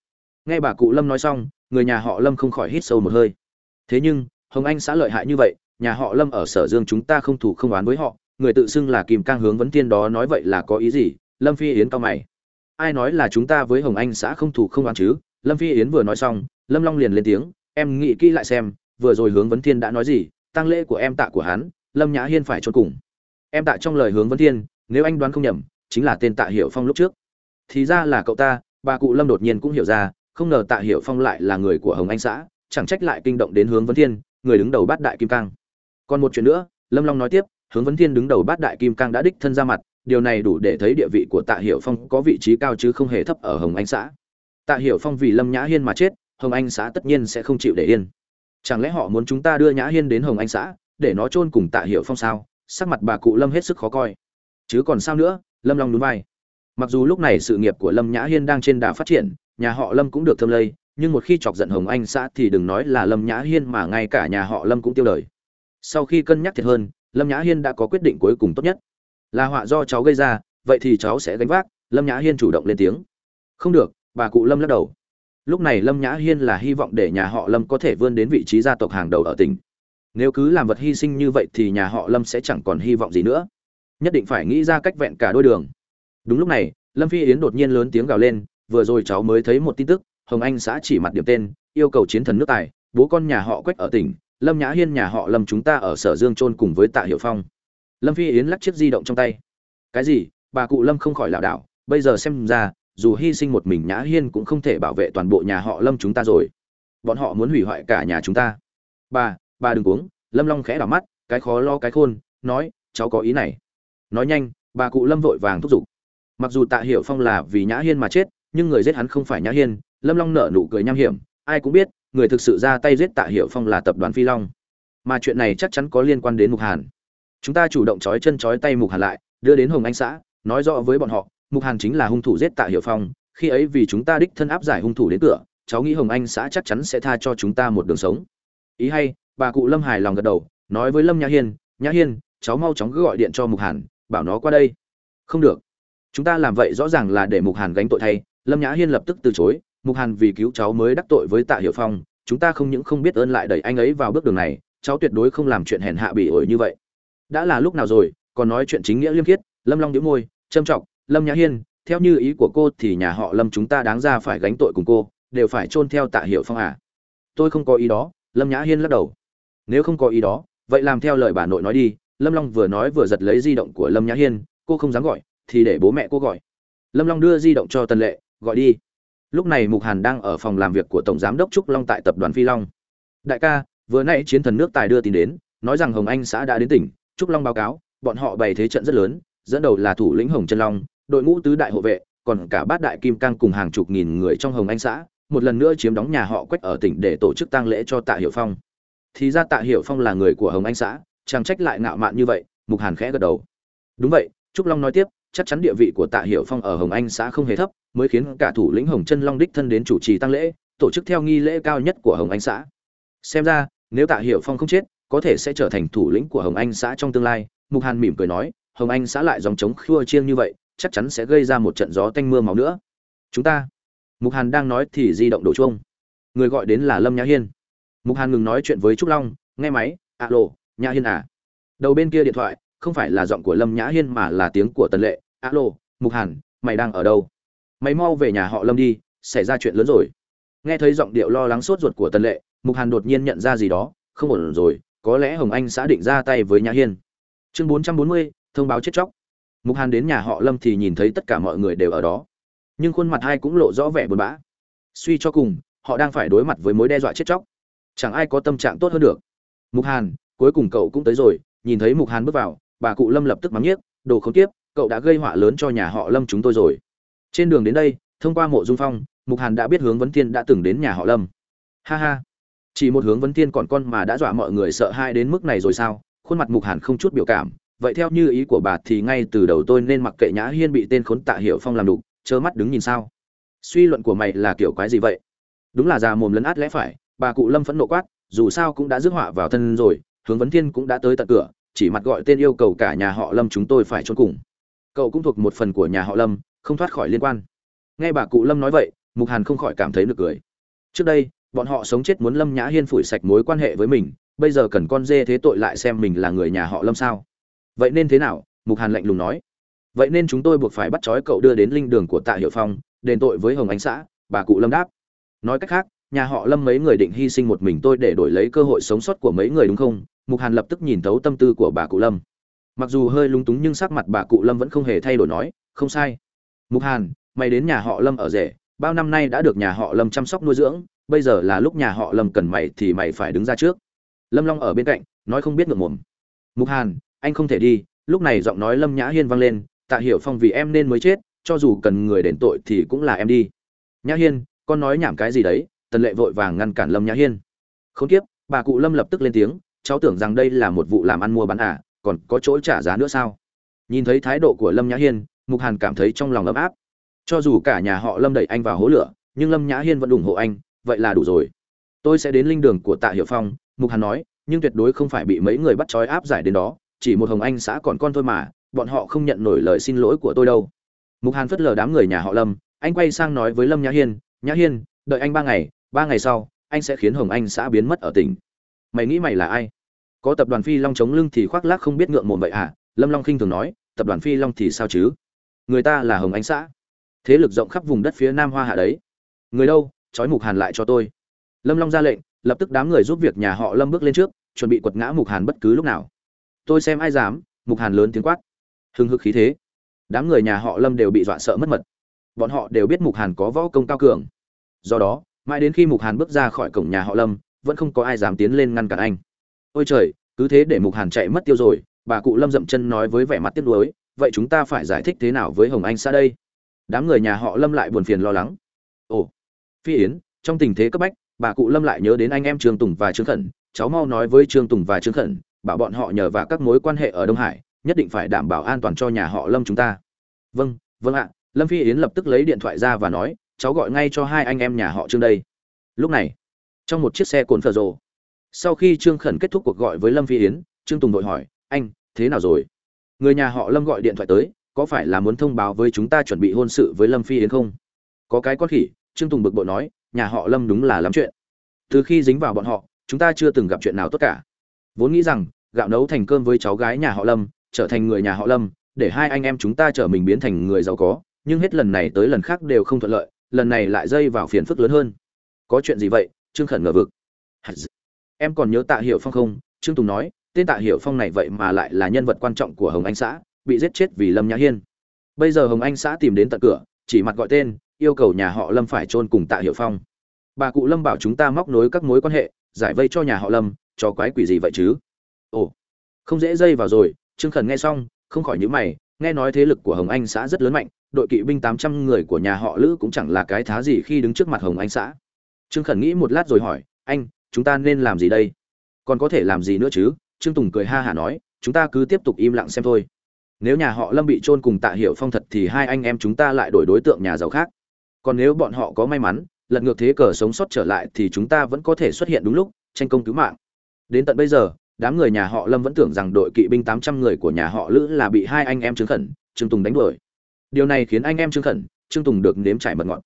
Speaker 1: Nghe bà cụ lâm nói xong, người nhà họ lâm không khỏi hít sâu một hơi. Thế nhưng, hồng anh xã lợi hại như vậy nhà họ lâm ở sở dương chúng ta không thủ không oán với họ, người tự xưng là kim cang hướng vấn tiên đó nói vậy là có ý gì? Lâm phi yến cao mày. Ai nói là chúng ta với hồng anh xã không thủ không oán chứ? Lâm phi yến vừa nói xong, lâm long liền lên tiếng, em nghĩ kỹ lại xem, vừa rồi hướng vấn thiên đã nói gì? Tăng lễ của em tạ của hắn, lâm nhã hiên phải cho cùng. Em tạ trong lời hướng vấn thiên, nếu anh đoán không nhầm, chính là tên tạ hiểu phong lúc trước. Thì ra là cậu ta, bà cụ lâm đột nhiên cũng hiểu ra, không ngờ tạ hiểu phong lại là người của hồng anh xã, chẳng trách lại kinh động đến hướng vấn thiên, người đứng đầu bát đại kim cang còn một chuyện nữa, lâm long nói tiếp, hướng vấn thiên đứng đầu bát đại kim cang đã đích thân ra mặt, điều này đủ để thấy địa vị của tạ hiểu phong có vị trí cao chứ không hề thấp ở hồng anh xã. Tạ hiểu phong vì lâm nhã hiên mà chết, hồng anh xã tất nhiên sẽ không chịu để yên. Chẳng lẽ họ muốn chúng ta đưa nhã hiên đến hồng anh xã, để nó chôn cùng tạ hiểu phong sao? Sắc mặt bà cụ lâm hết sức khó coi. Chứ còn sao nữa, lâm long núi vai. Mặc dù lúc này sự nghiệp của lâm nhã hiên đang trên đà phát triển, nhà họ lâm cũng được thâm lây, nhưng một khi chọc giận hồng anh xã thì đừng nói là lâm nhã hiên mà ngay cả nhà họ lâm cũng tiêu đời sau khi cân nhắc thiệt hơn, lâm nhã hiên đã có quyết định cuối cùng tốt nhất. Là họa do cháu gây ra, vậy thì cháu sẽ gánh vác, lâm nhã hiên chủ động lên tiếng. Không được, bà cụ lâm lắc đầu. Lúc này lâm nhã hiên là hy vọng để nhà họ lâm có thể vươn đến vị trí gia tộc hàng đầu ở tỉnh. Nếu cứ làm vật hy sinh như vậy thì nhà họ lâm sẽ chẳng còn hy vọng gì nữa. Nhất định phải nghĩ ra cách vẹn cả đôi đường. Đúng lúc này, lâm phi yến đột nhiên lớn tiếng gào lên, vừa rồi cháu mới thấy một tin tức, hồng anh xã chỉ mặt điểm tên, yêu cầu chiến thần nước tài, bố con nhà họ quách ở tỉnh lâm nhã hiên nhà họ lâm chúng ta ở sở dương trôn cùng với tạ hiệu phong. Lâm phi yến lắc chiếc di động trong tay. Cái gì? Bà cụ lâm không khỏi lảo đảo, bây giờ xem ra, dù hy sinh một mình nhã hiên cũng không thể bảo vệ toàn bộ nhà họ lâm chúng ta rồi. Bọn họ muốn hủy hoại cả nhà chúng ta. Bà bà đừng uống lâm long khẽ đảo mắt, cái khó lo cái khôn, nói, cháu có ý này. Nói nhanh, bà cụ lâm vội vàng thúc giục. Mặc dù tạ hiểu phong là vì nhã hiên mà chết, nhưng người giết hắn không phải nhã hiên, lâm long nở nụ cười nham hiểm, ai cũng biết người thực sự ra tay giết tạ hiểu phong là tập đoàn phi long. Mà chuyện này chắc chắn có liên quan đến mục hàn. Chúng ta chủ động trói chân trói tay mục hàn lại, đưa đến hồng anh xã, nói rõ với bọn họ, mục hàn chính là hung thủ giết tạ hiểu phong, khi ấy vì chúng ta đích thân áp giải hung thủ đến cửa, cháu nghĩ hồng anh xã chắc chắn sẽ tha cho chúng ta một đường sống. Ý hay, bà cụ lâm hài lòng gật đầu, nói với lâm nhã hiên nhã hiên, cháu mau chóng cứ gọi điện cho mục hàn, bảo nó qua đây. Không được. Chúng ta làm vậy rõ ràng là để mục hàn gánh tội thay. Lâm nhã hiên lập tức từ chối mục hàn vì cứu cháu mới đắc tội với tạ hiểu phong, chúng ta không những không biết ơn lại đẩy anh ấy vào bước đường này, cháu tuyệt đối không làm chuyện hèn hạ bị ổi như vậy. Đã là lúc nào rồi, còn nói chuyện chính nghĩa liêm khiết, lâm long đĩu môi, trâm trọng, lâm nhã hiên, theo như ý của cô thì nhà họ lâm chúng ta đáng ra phải gánh tội cùng cô, đều phải chôn theo tạ hiểu phong à. Tôi không có ý đó, lâm nhã hiên lắc đầu. Nếu không có ý đó, vậy làm theo lời bà nội nói đi, lâm long vừa nói vừa giật lấy di động của lâm nhã hiên, cô không dám gọi, thì để bố mẹ cô gọi. Lâm long đưa di động cho tần lệ, gọi đi lúc này mục hàn đang ở phòng làm việc của tổng giám đốc trúc long tại tập đoàn phi long. Đại ca, vừa nãy chiến thần nước tài đưa tin đến, nói rằng hồng anh xã đã đến tỉnh, trúc long báo cáo, bọn họ bày thế trận rất lớn, dẫn đầu là thủ lĩnh hồng trân long, đội ngũ tứ đại hộ vệ, còn cả bát đại kim cang cùng hàng chục nghìn người trong hồng anh xã, một lần nữa chiếm đóng nhà họ quách ở tỉnh để tổ chức tang lễ cho tạ hiệu phong. Thì ra tạ hiệu phong là người của hồng anh xã chàng trách lại ngạo mạn như vậy, mục hàn khẽ gật đầu. Đúng vậy, trúc long nói tiếp chắc chắn địa vị của tạ Hiểu phong ở hồng anh xã không hề thấp, mới khiến cả thủ lĩnh hồng chân long đích thân đến chủ trì tăng lễ, tổ chức theo nghi lễ cao nhất của hồng anh xã. Xem ra, nếu tạ Hiểu phong không chết, có thể sẽ trở thành thủ lĩnh của hồng anh xã trong tương lai, mục hàn mỉm cười nói, hồng anh xã lại dòng chống khua chiêng như vậy, chắc chắn sẽ gây ra một trận gió tanh mưa máu nữa. Chúng ta, mục hàn đang nói thì di động đổ chuông. Người gọi đến là lâm nhã hiên. Mục hàn ngừng nói chuyện với trúc long, nghe máy, alo, nhã hiên à. Đầu bên kia điện thoại không phải là giọng của lâm nhã hiên mà là tiếng của tần lệ. Alo, mục hàn, mày đang ở đâu? Mày mau về nhà họ lâm đi, xảy ra chuyện lớn rồi. Nghe thấy giọng điệu lo lắng sốt ruột của tần lệ, mục hàn đột nhiên nhận ra gì đó. Không ổn rồi, có lẽ hồng anh xã định ra tay với nhã hiên. Chương bốn trăm bốn mươi, thông báo chết chóc. Mục hàn đến nhà họ lâm thì nhìn thấy tất cả mọi người đều ở đó. Nhưng khuôn mặt hai cũng lộ rõ vẻ buồn bã. Suy cho cùng, họ đang phải đối mặt với mối đe dọa chết chóc. Chẳng ai có tâm trạng tốt hơn được. Mục hàn, cuối cùng cậu cũng tới rồi. Nhìn thấy mục hàn bước vào bà cụ lâm lập tức mắng nhiếc, đồ không tiếp cậu đã gây họa lớn cho nhà họ lâm chúng tôi rồi. Trên đường đến đây, thông qua mộ dung phong, mục hàn đã biết hướng vấn thiên đã từng đến nhà họ lâm. Ha ha. Chỉ một hướng vấn thiên còn con mà đã dọa mọi người sợ hai đến mức này rồi sao? Khuôn mặt mục hàn không chút biểu cảm. Vậy theo như ý của bà thì ngay từ đầu tôi nên mặc kệ nhã hiên bị tên khốn tạ hiểu phong làm đục, trơ mắt đứng nhìn sao? Suy luận của mày là kiểu quái gì vậy? Đúng là già mồm lấn át lẽ phải, bà cụ lâm phẫn nộ quát, dù sao cũng đã rước họa vào thân rồi, hướng vấn thiên cũng đã tới tận cửa chỉ mặt gọi tên yêu cầu cả nhà họ lâm chúng tôi phải trốn cùng. Cậu cũng thuộc một phần của nhà họ lâm, không thoát khỏi liên quan. Nghe bà cụ lâm nói vậy, mục hàn không khỏi cảm thấy nực cười. Trước đây, bọn họ sống chết muốn lâm nhã hiên phủi sạch mối quan hệ với mình, bây giờ cần con dê thế tội lại xem mình là người nhà họ lâm sao. Vậy nên thế nào? Mục hàn lạnh lùng nói. Vậy nên chúng tôi buộc phải bắt trói cậu đưa đến linh đường của tạ hiệu phong, đền tội với hồng ánh xã, bà cụ lâm đáp. Nói cách khác, nhà họ lâm mấy người định hy sinh một mình tôi để đổi lấy cơ hội sống sót của mấy người đúng không? Mục hàn lập tức nhìn thấu tâm tư của bà cụ lâm. Mặc dù hơi lúng túng nhưng sắc mặt bà cụ lâm vẫn không hề thay đổi nói, không sai. Mục hàn, mày đến nhà họ lâm ở rể. Bao năm nay đã được nhà họ lâm chăm sóc nuôi dưỡng. Bây giờ là lúc nhà họ lâm cần mày thì mày phải đứng ra trước. Lâm long ở bên cạnh, nói không biết ngượng mồm mục hàn, anh không thể đi. Lúc này giọng nói lâm nhã hiên vang lên, tạ hiểu phong vì em nên mới chết, cho dù cần người đền tội thì cũng là em đi. Nhã hiên, con nói nhảm cái gì đấy? Tần lệ vội vàng ngăn cản lâm nhã hiên. Không tiếp bà cụ lâm lập tức lên tiếng cháu tưởng rằng đây là một vụ làm ăn mua bán à còn có chỗ trả giá nữa sao? Nhìn thấy thái độ của lâm nhã hiên, mục hàn cảm thấy trong lòng ấm áp. Cho dù cả nhà họ lâm đẩy anh vào hố lửa, nhưng lâm nhã hiên vẫn ủng hộ anh, vậy là đủ rồi. Tôi sẽ đến linh đường của tạ Hiểu phong, mục hàn nói, nhưng tuyệt đối không phải bị mấy người bắt trói áp giải đến đó, chỉ một hồng anh xã còn con thôi mà, bọn họ không nhận nổi lời xin lỗi của tôi đâu. Mục hàn phất lờ đám người nhà họ lâm, anh quay sang nói với lâm nhã hiên nhã hiên, đợi anh ba ngày ba ngày sau, anh sẽ khiến hồng anh xã biến mất ở tỉnh. Mày nghĩ mày là ai? Có tập đoàn phi long chống lưng thì khoác lác không biết ngượng mồm vậy à? Lâm long khinh thường nói, tập đoàn phi long thì sao chứ? Người ta là hồng ánh xã. Thế lực rộng khắp vùng đất phía nam hoa hạ đấy. Người đâu? Trói mục hàn lại cho tôi. Lâm long ra lệnh, lập tức đám người giúp việc nhà họ lâm bước lên trước, chuẩn bị quật ngã mục hàn bất cứ lúc nào. Tôi xem ai dám, mục hàn lớn tiếng quát. Hưng hực khí thế. Đám người nhà họ lâm đều bị dọa sợ mất mật. Bọn họ đều biết mục hàn có võ công cao cường. Do đó, mãi đến khi mục hàn bước ra khỏi cổng nhà họ lâm, vẫn không có ai dám tiến lên ngăn cản anh ôi trời, cứ thế để mục hàn chạy mất tiêu rồi, bà cụ lâm dậm chân nói với vẻ mặt tiếc nuối, vậy chúng ta phải giải thích thế nào với hồng anh xa đây? Đám người nhà họ lâm lại buồn phiền lo lắng. Ồ, phi yến, trong tình thế cấp bách, bà cụ lâm lại nhớ đến anh em trương tùng và trương khẩn. Cháu mau nói với trương tùng và trương khẩn, bảo bọn họ nhờ vào các mối quan hệ ở đông hải, nhất định phải đảm bảo an toàn cho nhà họ lâm chúng ta. Vâng vâng ạ. Lâm phi yến lập tức lấy điện thoại ra và nói, cháu gọi ngay cho hai anh em nhà họ trương đây. Lúc này, trong một chiếc xe cồn phở rồ sau khi trương khẩn kết thúc cuộc gọi với lâm phi yến, trương tùng vội hỏi, anh, thế nào rồi? Người nhà họ lâm gọi điện thoại tới, có phải là muốn thông báo với chúng ta chuẩn bị hôn sự với lâm phi yến không? Có cái con khỉ, trương tùng bực bội nói, nhà họ lâm đúng là lắm chuyện. Từ khi dính vào bọn họ, chúng ta chưa từng gặp chuyện nào tốt cả. Vốn nghĩ rằng, gạo nấu thành cơm với cháu gái nhà họ lâm, trở thành người nhà họ lâm, để hai anh em chúng ta trở mình biến thành người giàu có, nhưng hết lần này tới lần khác đều không thuận lợi, lần này lại dây vào phiền phức lớn hơn. Có chuyện gì vậy? Trương khẩn ngờ vực em còn nhớ tạ hiểu phong không? Trương tùng nói, tên tạ hiểu phong này vậy mà lại là nhân vật quan trọng của hồng anh xã, bị giết chết vì lâm nhã hiên. Bây giờ hồng anh xã tìm đến tận cửa, chỉ mặt gọi tên, yêu cầu nhà họ lâm phải chôn cùng tạ hiểu phong. Bà cụ lâm bảo chúng ta móc nối các mối quan hệ, giải vây cho nhà họ lâm, cho quái quỷ gì vậy chứ? Ồ, không dễ dây vào rồi, trương khẩn nghe xong, không khỏi nhữ mày, nghe nói thế lực của hồng anh xã rất lớn mạnh, đội kỵ binh tám trăm người của nhà họ lữ cũng chẳng là cái thá gì khi đứng trước mặt hồng anh xã. Trương khẩn nghĩ một lát rồi hỏi, anh chúng ta nên làm gì đây? Còn có thể làm gì nữa chứ? Trương tùng cười ha hả nói, chúng ta cứ tiếp tục im lặng xem thôi. Nếu nhà họ lâm bị trôn cùng tạ hiệu phong thật thì hai anh em chúng ta lại đổi đối tượng nhà giàu khác. Còn nếu bọn họ có may mắn, lật ngược thế cờ sống sót trở lại thì chúng ta vẫn có thể xuất hiện đúng lúc, tranh công cứu mạng. Đến tận bây giờ, đám người nhà họ lâm vẫn tưởng rằng đội kỵ binh tám trăm người của nhà họ lữ là bị hai anh em trương khẩn, trương tùng đánh đuổi. Điều này khiến anh em trương khẩn, trương tùng được nếm trải mật ngọt.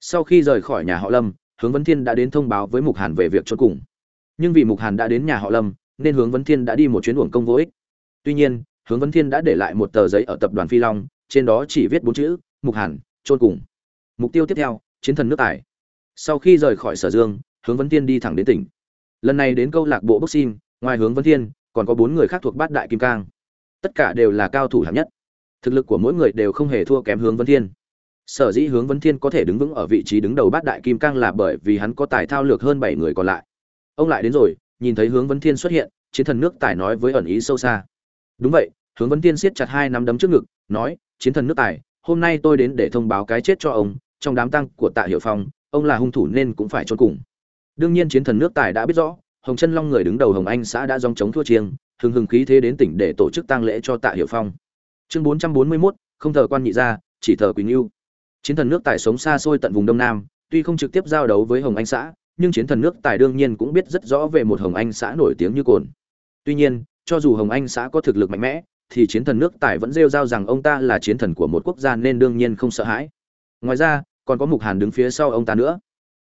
Speaker 1: Sau khi rời khỏi nhà họ lâm hướng vấn thiên đã đến thông báo với mục hàn về việc chốt cùng. Nhưng vì mục hàn đã đến nhà họ lâm, nên hướng vấn thiên đã đi một chuyến uổng công vô ích. Tuy nhiên, hướng vấn thiên đã để lại một tờ giấy ở tập đoàn phi long, trên đó chỉ viết bốn chữ, mục hàn trôn cùng. Mục tiêu tiếp theo, chiến thần nước tài. Sau khi rời khỏi sở dương, hướng vấn thiên đi thẳng đến tỉnh. Lần này đến câu lạc bộ boxing, ngoài hướng vấn thiên, còn có bốn người khác thuộc bát đại kim cang. Tất cả đều là cao thủ hạng nhất. Thực lực của mỗi người đều không hề thua kém hướng vấn thiên sở dĩ hướng vấn thiên có thể đứng vững ở vị trí đứng đầu bát đại kim cang là bởi vì hắn có tài thao lược hơn bảy người còn lại. Ông lại đến rồi, nhìn thấy hướng vấn thiên xuất hiện, chiến thần nước tài nói với ẩn ý sâu xa. Đúng vậy, hướng vấn thiên siết chặt hai nắm đấm trước ngực, nói, chiến thần nước tài, hôm nay tôi đến để thông báo cái chết cho ông, trong đám tăng của tạ hiệu phong, ông là hung thủ nên cũng phải trốn cùng. Đương nhiên chiến thần nước tài đã biết rõ, hồng chân long người đứng đầu hồng anh xã đã dòng chống thua chiêng, hừng hừng khí thế đến tỉnh để tổ chức tang lễ cho tạ hiệu phong. Chương bốn trăm bốn mươi mốt, không thờ quan nhị gia, chỉ thờ quỳnh yêu chiến thần nước tài sống xa xôi tận vùng đông nam, tuy không trực tiếp giao đấu với hồng anh xã, nhưng chiến thần nước tài đương nhiên cũng biết rất rõ về một hồng anh xã nổi tiếng như cồn. Tuy nhiên, cho dù hồng anh xã có thực lực mạnh mẽ, thì chiến thần nước tài vẫn rêu rao rằng ông ta là chiến thần của một quốc gia nên đương nhiên không sợ hãi. Ngoài ra, còn có mục hàn đứng phía sau ông ta nữa.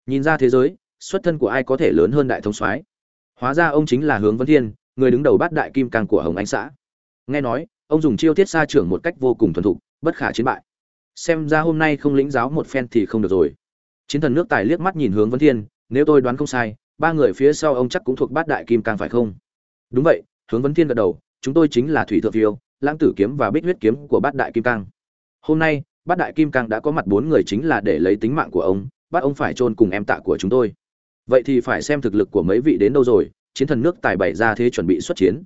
Speaker 1: Nhìn ra thế giới, xuất thân của ai có thể lớn hơn đại thống soái? Hóa ra ông chính là hướng vấn thiên, người đứng đầu bát đại kim càng của hồng anh xã. Nghe nói, ông dùng chiêu tiết xa trưởng một cách vô cùng thuần thục, bất khả chiến bại xem ra hôm nay không lĩnh giáo một phen thì không được rồi. Chiến thần nước tài liếc mắt nhìn hướng vấn thiên, nếu tôi đoán không sai, ba người phía sau ông chắc cũng thuộc bát đại kim càng phải không? Đúng vậy, hướng vấn thiên gật đầu, chúng tôi chính là thủy thượng phiêu, lãng tử kiếm và bích huyết kiếm của bát đại kim cang. Hôm nay, bát đại kim cang đã có mặt bốn người chính là để lấy tính mạng của ông, bắt ông phải chôn cùng em tạ của chúng tôi. Vậy thì phải xem thực lực của mấy vị đến đâu rồi, chiến thần nước tài bày ra thế chuẩn bị xuất chiến.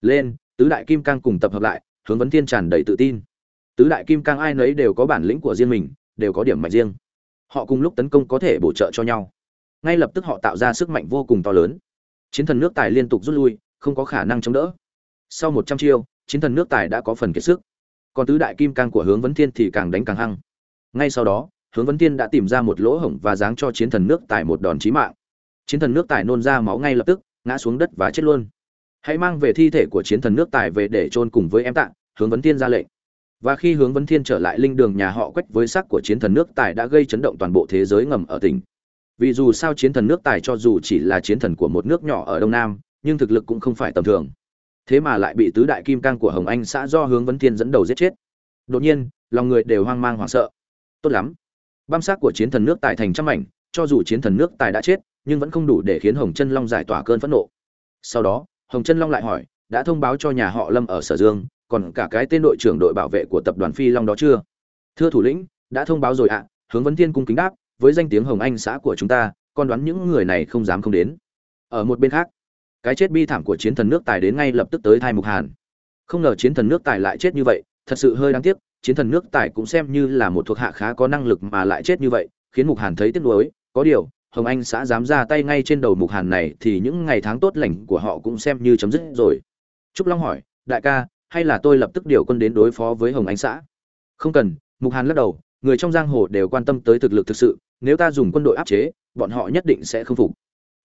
Speaker 1: Lên, tứ đại kim cang cùng tập hợp lại, hướng vấn thiên tràn đầy tự tin tứ đại kim cang ai nấy đều có bản lĩnh của riêng mình đều có điểm mạnh riêng. Họ cùng lúc tấn công có thể bổ trợ cho nhau. Ngay lập tức họ tạo ra sức mạnh vô cùng to lớn. Chiến thần nước tài liên tục rút lui không có khả năng chống đỡ. Sau một trăm chiêu chiến thần nước tài đã có phần kiệt sức. Còn tứ đại kim cang của hướng vấn thiên thì càng đánh càng hăng. Ngay sau đó hướng vấn thiên đã tìm ra một lỗ hổng và giáng cho chiến thần nước tài một đòn chí mạng. Chiến thần nước tài nôn ra máu ngay lập tức ngã xuống đất và chết luôn. Hãy mang về thi thể của chiến thần nước tài về để chôn cùng với em tạng, hướng vấn thiên ra lệnh và khi hướng Vân thiên trở lại linh đường nhà họ quách với xác của chiến thần nước tài đã gây chấn động toàn bộ thế giới ngầm ở tỉnh. Vì dù sao chiến thần nước tài cho dù chỉ là chiến thần của một nước nhỏ ở đông nam, nhưng thực lực cũng không phải tầm thường. Thế mà lại bị tứ đại kim cang của hồng anh xã do hướng Vân thiên dẫn đầu giết chết. Đột nhiên, lòng người đều hoang mang hoảng sợ. Tốt lắm. Băm xác của chiến thần nước tài thành trăm mảnh, cho dù chiến thần nước tài đã chết, nhưng vẫn không đủ để khiến hồng chân long giải tỏa cơn phẫn nộ. Sau đó, hồng chân long lại hỏi, đã thông báo cho nhà họ lâm ở sở dương còn cả cái tên đội trưởng đội bảo vệ của tập đoàn phi long đó chưa? Thưa thủ lĩnh, đã thông báo rồi ạ, hướng vấn thiên cung kính đáp, với danh tiếng hồng anh xã của chúng ta, con đoán những người này không dám không đến. Ở một bên khác, cái chết bi thảm của chiến thần nước tài đến ngay lập tức tới thai mục hàn. Không ngờ chiến thần nước tài lại chết như vậy, thật sự hơi đáng tiếc, chiến thần nước tài cũng xem như là một thuộc hạ khá có năng lực mà lại chết như vậy, khiến mục hàn thấy tiếc nuối. Có điều, hồng anh xã dám ra tay ngay trên đầu mục hàn này thì những ngày tháng tốt lành của họ cũng xem như chấm dứt rồi. Trúc long hỏi, đại ca hay là tôi lập tức điều quân đến đối phó với hồng anh xã? Không cần, mục hàn lắc đầu, người trong giang hồ đều quan tâm tới thực lực thực sự, nếu ta dùng quân đội áp chế, bọn họ nhất định sẽ không phục.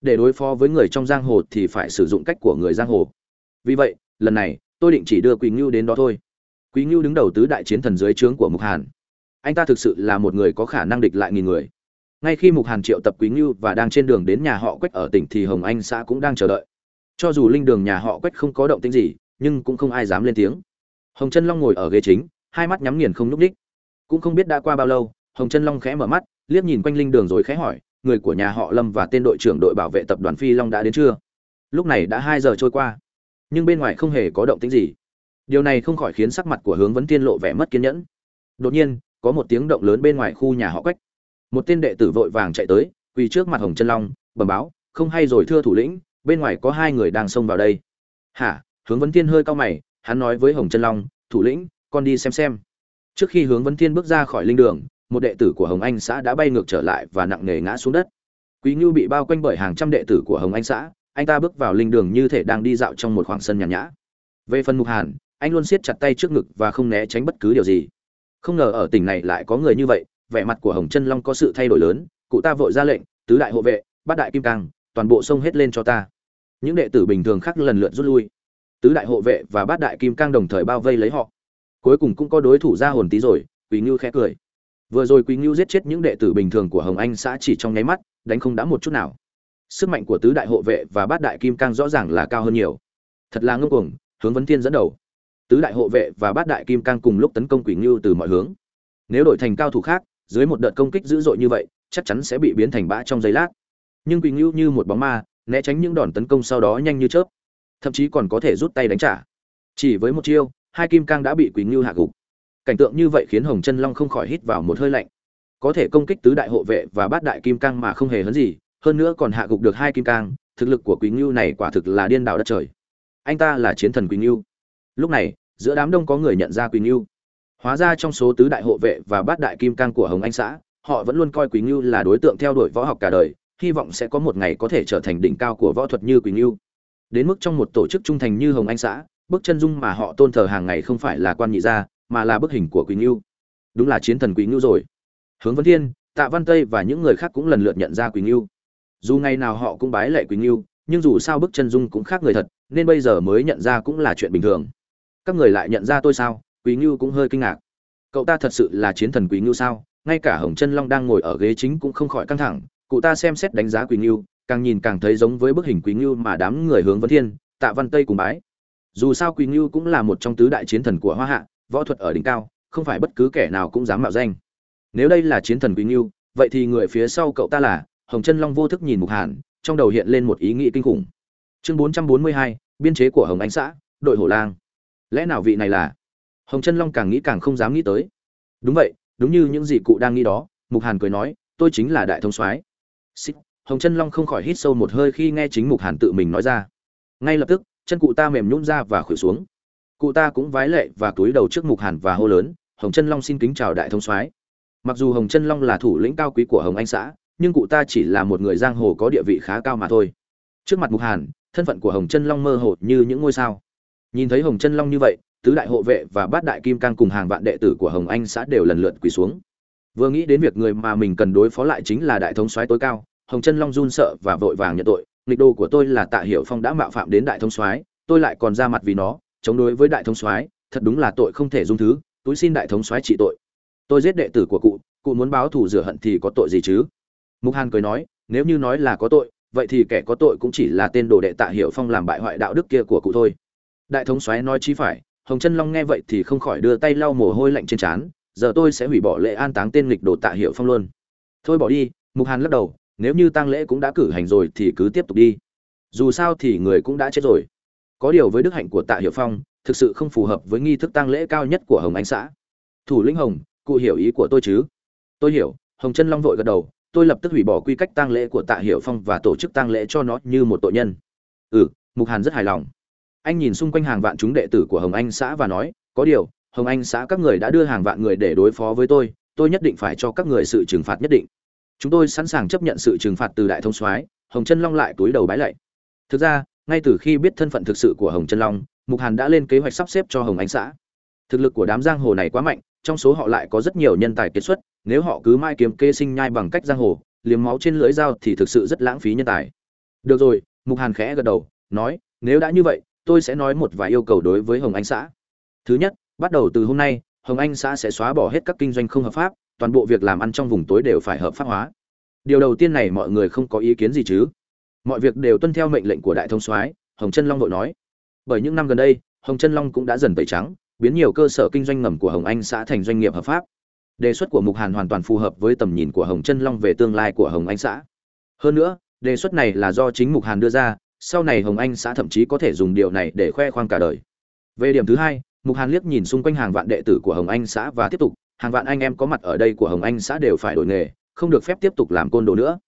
Speaker 1: Để đối phó với người trong giang hồ thì phải sử dụng cách của người giang hồ. Vì vậy, lần này, tôi định chỉ đưa quỳ ngưu đến đó thôi. Quý ngưu đứng đầu tứ đại chiến thần dưới trướng của mục hàn. Anh ta thực sự là một người có khả năng địch lại nghìn người. Ngay khi mục hàn triệu tập quý ngưu và đang trên đường đến nhà họ quách ở tỉnh thì hồng anh xã cũng đang chờ đợi. Cho dù linh đường nhà họ quách không có động tĩnh gì nhưng cũng không ai dám lên tiếng. Hồng chân long ngồi ở ghế chính, hai mắt nhắm nghiền không núp đích cũng không biết đã qua bao lâu, hồng chân long khẽ mở mắt, liếc nhìn quanh linh đường rồi khẽ hỏi, người của nhà họ lâm và tên đội trưởng đội bảo vệ tập đoàn phi long đã đến chưa? Lúc này đã hai giờ trôi qua, nhưng bên ngoài không hề có động tĩnh gì. Điều này không khỏi khiến sắc mặt của hướng vấn tiên lộ vẻ mất kiên nhẫn. Đột nhiên, có một tiếng động lớn bên ngoài khu nhà họ quách. Một tên đệ tử vội vàng chạy tới, quỳ trước mặt hồng chân long, bẩm báo, không hay rồi thưa thủ lĩnh, bên ngoài có hai người đang xông vào đây. Hả? Hướng vấn Thiên hơi cao mày, hắn nói với hồng chân long, thủ lĩnh, con đi xem xem. Trước khi hướng vấn Thiên bước ra khỏi linh đường, một đệ tử của hồng anh xã đã bay ngược trở lại và nặng nề ngã xuống đất. Quý ngưu bị bao quanh bởi hàng trăm đệ tử của hồng anh xã, anh ta bước vào linh đường như thể đang đi dạo trong một khoảng sân nhàn nhã. Về phần mục hàn, anh luôn siết chặt tay trước ngực và không né tránh bất cứ điều gì. Không ngờ ở tỉnh này lại có người như vậy, vẻ mặt của hồng chân long có sự thay đổi lớn, cụ ta vội ra lệnh, tứ đại hộ vệ, bát đại kim cang, toàn bộ xông hết lên cho ta. Những đệ tử bình thường khác lần lượt rút lui tứ đại hộ vệ và bát đại kim cang đồng thời bao vây lấy họ. Cuối cùng cũng có đối thủ ra hồn tí rồi quý ngưu khẽ cười. Vừa rồi quý ngưu giết chết những đệ tử bình thường của hồng anh xã chỉ trong nháy mắt, đánh không đã một chút nào. Sức mạnh của tứ đại hộ vệ và bát đại kim cang rõ ràng là cao hơn nhiều. Thật là ngưng cuồng, hướng vấn thiên dẫn đầu. Tứ đại hộ vệ và bát đại kim cang cùng lúc tấn công quỷ ngưu từ mọi hướng. Nếu đổi thành cao thủ khác, dưới một đợt công kích dữ dội như vậy, chắc chắn sẽ bị biến thành bã trong giây lát. Nhưng quỷ ngưu như một bóng ma, né tránh những đòn tấn công sau đó nhanh như chớp thậm chí còn có thể rút tay đánh trả. Chỉ với một chiêu, hai kim cang đã bị Quỳnh ngưu hạ gục. Cảnh tượng như vậy khiến hồng chân long không khỏi hít vào một hơi lạnh. Có thể công kích tứ đại hộ vệ và bát đại kim cang mà không hề hấn gì, hơn nữa còn hạ gục được hai kim cang, thực lực của quý ngưu này quả thực là điên đảo đất trời. Anh ta là chiến thần quý ngưu. Lúc này, giữa đám đông có người nhận ra Quỳnh ngưu. Hóa ra trong số tứ đại hộ vệ và bát đại kim cang của hồng anh xã, họ vẫn luôn coi Quỳnh ngưu là đối tượng theo đuổi võ học cả đời, hy vọng sẽ có một ngày có thể trở thành đỉnh cao của võ thuật như Quỳnh ngưu đến mức trong một tổ chức trung thành như hồng anh xã, bức chân dung mà họ tôn thờ hàng ngày không phải là quan nhị gia, mà là bức hình của Quỳnh ngưu. Đúng là chiến thần Quỳnh ngưu rồi. Hướng vấn thiên, tạ văn tây và những người khác cũng lần lượt nhận ra Quỳnh ngưu. Dù ngày nào họ cũng bái lệ Quỳnh ngưu, nhưng dù sao bức chân dung cũng khác người thật, nên bây giờ mới nhận ra cũng là chuyện bình thường. Các người lại nhận ra tôi sao? Quý ngưu cũng hơi kinh ngạc. Cậu ta thật sự là chiến thần quý ngưu sao? Ngay cả hồng chân long đang ngồi ở ghế chính cũng không khỏi căng thẳng. Cụ ta xem xét đánh giá quý ngưu càng nhìn càng thấy giống với bức hình quý ngưu mà đám người hướng vấn thiên tạ văn tây cùng bái. Dù sao quý ngưu cũng là một trong tứ đại chiến thần của hoa hạ võ thuật ở đỉnh cao không phải bất cứ kẻ nào cũng dám mạo danh. Nếu đây là chiến thần quý ngưu vậy thì người phía sau cậu ta là hồng chân long vô thức nhìn mục hàn trong đầu hiện lên một ý nghĩ kinh khủng. Chương 442, biên chế của hồng ánh xã đội hổ lang. Lẽ nào vị này là? Hồng chân long càng nghĩ càng không dám nghĩ tới. Đúng vậy đúng như những gì cụ đang nghĩ đó mục hàn cười nói tôi chính là đại thông soái. Xích hồng chân long không khỏi hít sâu một hơi khi nghe chính mục hàn tự mình nói ra. Ngay lập tức, chân cụ ta mềm nhún ra và khuỷu xuống. Cụ ta cũng vái lệ và túi đầu trước mục hàn và hô lớn, hồng chân long xin kính chào đại thông soái. Mặc dù hồng chân long là thủ lĩnh cao quý của hồng anh xã, nhưng cụ ta chỉ là một người giang hồ có địa vị khá cao mà thôi. Trước mặt mục hàn, thân phận của hồng chân long mơ hồ như những ngôi sao. Nhìn thấy hồng chân long như vậy, tứ đại hộ vệ và bát đại kim cang cùng hàng vạn đệ tử của hồng anh xã đều lần lượt quỳ xuống. Vừa nghĩ đến việc người mà mình cần đối phó lại chính là đại thống soái tối cao hồng chân long run sợ và vội vàng nhận tội, nghịch đồ của tôi là tạ hiểu phong đã mạo phạm đến đại thông soái, tôi lại còn ra mặt vì nó, chống đối với đại thông soái, thật đúng là tội không thể dung thứ, túi xin đại thống soái trị tội. Tôi giết đệ tử của cụ cụ muốn báo thù rửa hận thì có tội gì chứ? Mục hàn cười nói, nếu như nói là có tội, vậy thì kẻ có tội cũng chỉ là tên đồ đệ tạ hiểu phong làm bại hoại đạo đức kia của cụ thôi. Đại thống soái nói chí phải, hồng chân long nghe vậy thì không khỏi đưa tay lau mồ hôi lạnh trên trán, giờ tôi sẽ hủy bỏ lễ an táng tên lịch đồ tạ hiểu phong luôn. Thôi bỏ đi, mục hàn lắc đầu nếu như tang lễ cũng đã cử hành rồi thì cứ tiếp tục đi. Dù sao thì người cũng đã chết rồi. Có điều với đức hạnh của tạ hiểu phong, thực sự không phù hợp với nghi thức tang lễ cao nhất của hồng ánh xã. Thủ lĩnh hồng, cụ hiểu ý của tôi chứ? Tôi hiểu, hồng chân long vội gật đầu, tôi lập tức hủy bỏ quy cách tang lễ của tạ hiểu phong và tổ chức tang lễ cho nó như một tội nhân. Ừ mục hàn rất hài lòng. Anh nhìn xung quanh hàng vạn chúng đệ tử của hồng anh xã và nói, có điều, hồng anh xã các người đã đưa hàng vạn người để đối phó với tôi tôi nhất định phải cho các người sự trừng phạt nhất định chúng tôi sẵn sàng chấp nhận sự trừng phạt từ đại thông soái, hồng chân long lại túi đầu bái lạy. Thực ra, ngay từ khi biết thân phận thực sự của hồng chân long, mục hàn đã lên kế hoạch sắp xếp cho hồng anh xã. Thực lực của đám giang hồ này quá mạnh, trong số họ lại có rất nhiều nhân tài kiệt xuất, nếu họ cứ mai kiếm kê sinh nhai bằng cách giang hồ, liếm máu trên lưỡi dao thì thực sự rất lãng phí nhân tài. Được rồi, mục hàn khẽ gật đầu, nói, nếu đã như vậy, tôi sẽ nói một vài yêu cầu đối với hồng anh xã. Thứ nhất, bắt đầu từ hôm nay, hồng anh xã sẽ xóa bỏ hết các kinh doanh không hợp pháp toàn bộ việc làm ăn trong vùng tối đều phải hợp pháp hóa. Điều đầu tiên này mọi người không có ý kiến gì chứ? Mọi việc đều tuân theo mệnh lệnh của đại thông soái, hồng chân long vội nói. Bởi những năm gần đây, hồng chân long cũng đã dần tẩy trắng, biến nhiều cơ sở kinh doanh ngầm của hồng anh xã thành doanh nghiệp hợp pháp. Đề xuất của mục hàn hoàn toàn phù hợp với tầm nhìn của hồng chân long về tương lai của hồng anh xã. Hơn nữa, đề xuất này là do chính mục hàn đưa ra, sau này hồng anh xã thậm chí có thể dùng điều này để khoe khoang cả đời. Về điểm thứ hai, mục hàn liếc nhìn xung quanh hàng vạn đệ tử của hồng anh xã và tiếp tục hàng vạn anh em có mặt ở đây của hồng anh xã đều phải đổi nghề, không được phép tiếp tục làm côn đồ nữa.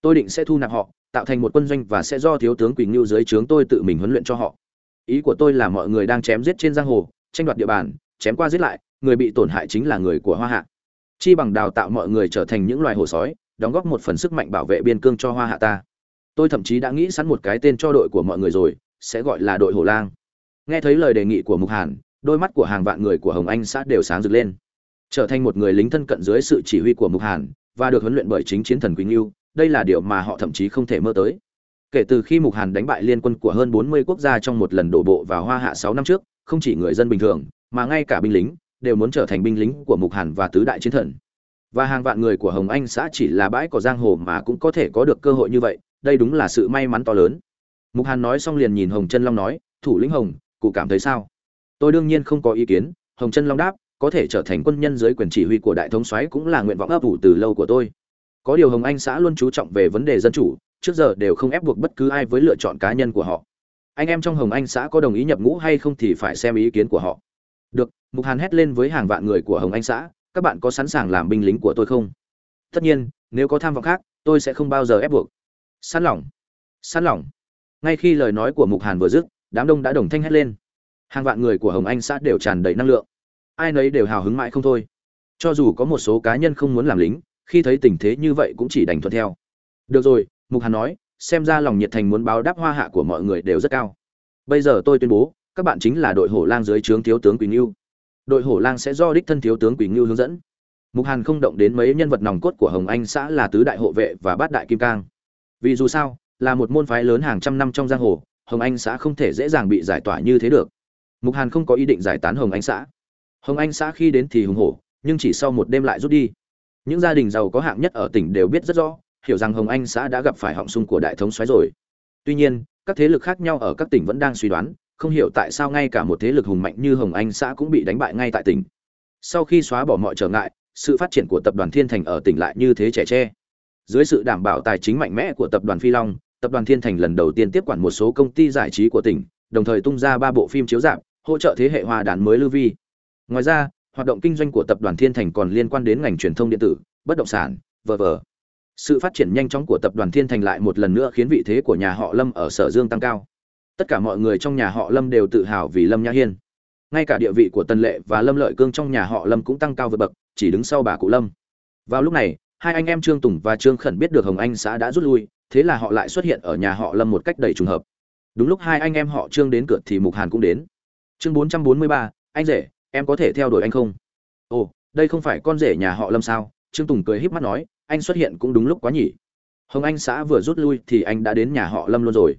Speaker 1: Tôi định sẽ thu nạp họ, tạo thành một quân doanh và sẽ do thiếu tướng quỳnh ngưu dưới trướng tôi tự mình huấn luyện cho họ. Ý của tôi là mọi người đang chém giết trên giang hồ, tranh đoạt địa bàn, chém qua giết lại, người bị tổn hại chính là người của hoa hạ. Chi bằng đào tạo mọi người trở thành những loài hổ sói, đóng góp một phần sức mạnh bảo vệ biên cương cho hoa hạ ta. Tôi thậm chí đã nghĩ sẵn một cái tên cho đội của mọi người rồi, sẽ gọi là đội hổ lang. Nghe thấy lời đề nghị của mục hàn, đôi mắt của hàng vạn người của hồng anh xã đều sáng rực lên trở thành một người lính thân cận dưới sự chỉ huy của mục hàn, và được huấn luyện bởi chính chiến thần quỳnh yêu, đây là điều mà họ thậm chí không thể mơ tới. Kể từ khi mục hàn đánh bại liên quân của hơn 40 quốc gia trong một lần đổ bộ vào hoa hạ 6 năm trước, không chỉ người dân bình thường, mà ngay cả binh lính, đều muốn trở thành binh lính của mục hàn và tứ đại chiến thần. Và hàng vạn người của hồng anh xã chỉ là bãi cỏ giang hồ mà cũng có thể có được cơ hội như vậy, đây đúng là sự may mắn to lớn. Mục hàn nói xong liền nhìn hồng chân long nói, thủ lĩnh hồng, cụ cảm thấy sao? Tôi đương nhiên không có ý kiến, hồng chân long đáp có thể trở thành quân nhân dưới quyền chỉ huy của đại thống soái cũng là nguyện vọng ấp ủ từ lâu của tôi. Có điều hồng anh xã luôn chú trọng về vấn đề dân chủ, trước giờ đều không ép buộc bất cứ ai với lựa chọn cá nhân của họ. Anh em trong hồng anh xã có đồng ý nhập ngũ hay không thì phải xem ý kiến của họ. Được, mục hàn hét lên với hàng vạn người của hồng anh xã, các bạn có sẵn sàng làm binh lính của tôi không? Tất nhiên, nếu có tham vọng khác, tôi sẽ không bao giờ ép buộc. Sẵn lòng sẵn lòng ngay khi lời nói của mục hàn vừa dứt, đám đông đã đồng thanh hét lên. Hàng vạn người của hồng anh xã đều tràn đầy năng lượng ai nấy đều hào hứng mãi không thôi. Cho dù có một số cá nhân không muốn làm lính, khi thấy tình thế như vậy cũng chỉ đành thuận theo. Được rồi, mục hàn nói, xem ra lòng nhiệt thành muốn báo đáp hoa hạ của mọi người đều rất cao. Bây giờ tôi tuyên bố, các bạn chính là đội hổ lang dưới trướng thiếu tướng quỳnh ngưu đội hổ lang sẽ do đích thân thiếu tướng quỳnh ngưu hướng dẫn. Mục hàn không động đến mấy nhân vật nòng cốt của hồng anh xã là tứ đại hộ vệ và bát đại kim cang. Vì dù sao, là một môn phái lớn hàng trăm năm trong giang hồ, hồng anh xã không thể dễ dàng bị giải tỏa như thế được. Mục hàn không có ý định giải tán hồng anh xã hồng anh xã khi đến thì hùng hổ, nhưng chỉ sau một đêm lại rút đi. Những gia đình giàu có hạng nhất ở tỉnh đều biết rất rõ, hiểu rằng hồng anh xã đã gặp phải họng sung của đại thống xoáy rồi. Tuy nhiên, các thế lực khác nhau ở các tỉnh vẫn đang suy đoán, không hiểu tại sao ngay cả một thế lực hùng mạnh như hồng anh xã cũng bị đánh bại ngay tại tỉnh. Sau khi xóa bỏ mọi trở ngại, sự phát triển của tập đoàn thiên thành ở tỉnh lại như thế trẻ tre. Dưới sự đảm bảo tài chính mạnh mẽ của tập đoàn phi long, tập đoàn thiên thành lần đầu tiên tiếp quản một số công ty giải trí của tỉnh, đồng thời tung ra ba bộ phim chiếu rạp, hỗ trợ thế hệ hòa đàn mới lưu vi ngoài ra, hoạt động kinh doanh của tập đoàn thiên thành còn liên quan đến ngành truyền thông điện tử, bất động sản v.v. sự phát triển nhanh chóng của tập đoàn thiên thành lại một lần nữa khiến vị thế của nhà họ lâm ở sở dương tăng cao. Tất cả mọi người trong nhà họ lâm đều tự hào vì lâm nhã hiên. Ngay cả địa vị của tần lệ và lâm lợi cương trong nhà họ lâm cũng tăng cao vượt bậc, chỉ đứng sau bà cụ lâm. Vào lúc này, hai anh em trương tùng và trương khẩn biết được hồng anh xã đã rút lui, thế là họ lại xuất hiện ở nhà họ lâm một cách đầy trùng hợp. Đúng lúc hai anh em họ trương đến cửa thì mục hàn cũng đến. Chương bốn trăm bốn mươi ba, anh rể em có thể theo đuổi anh không? Ồ, đây không phải con rể nhà họ lâm sao? Trương tùng cười híp mắt nói, anh xuất hiện cũng đúng lúc quá nhỉ. Hồng anh xã vừa rút lui thì anh đã đến nhà họ lâm luôn rồi.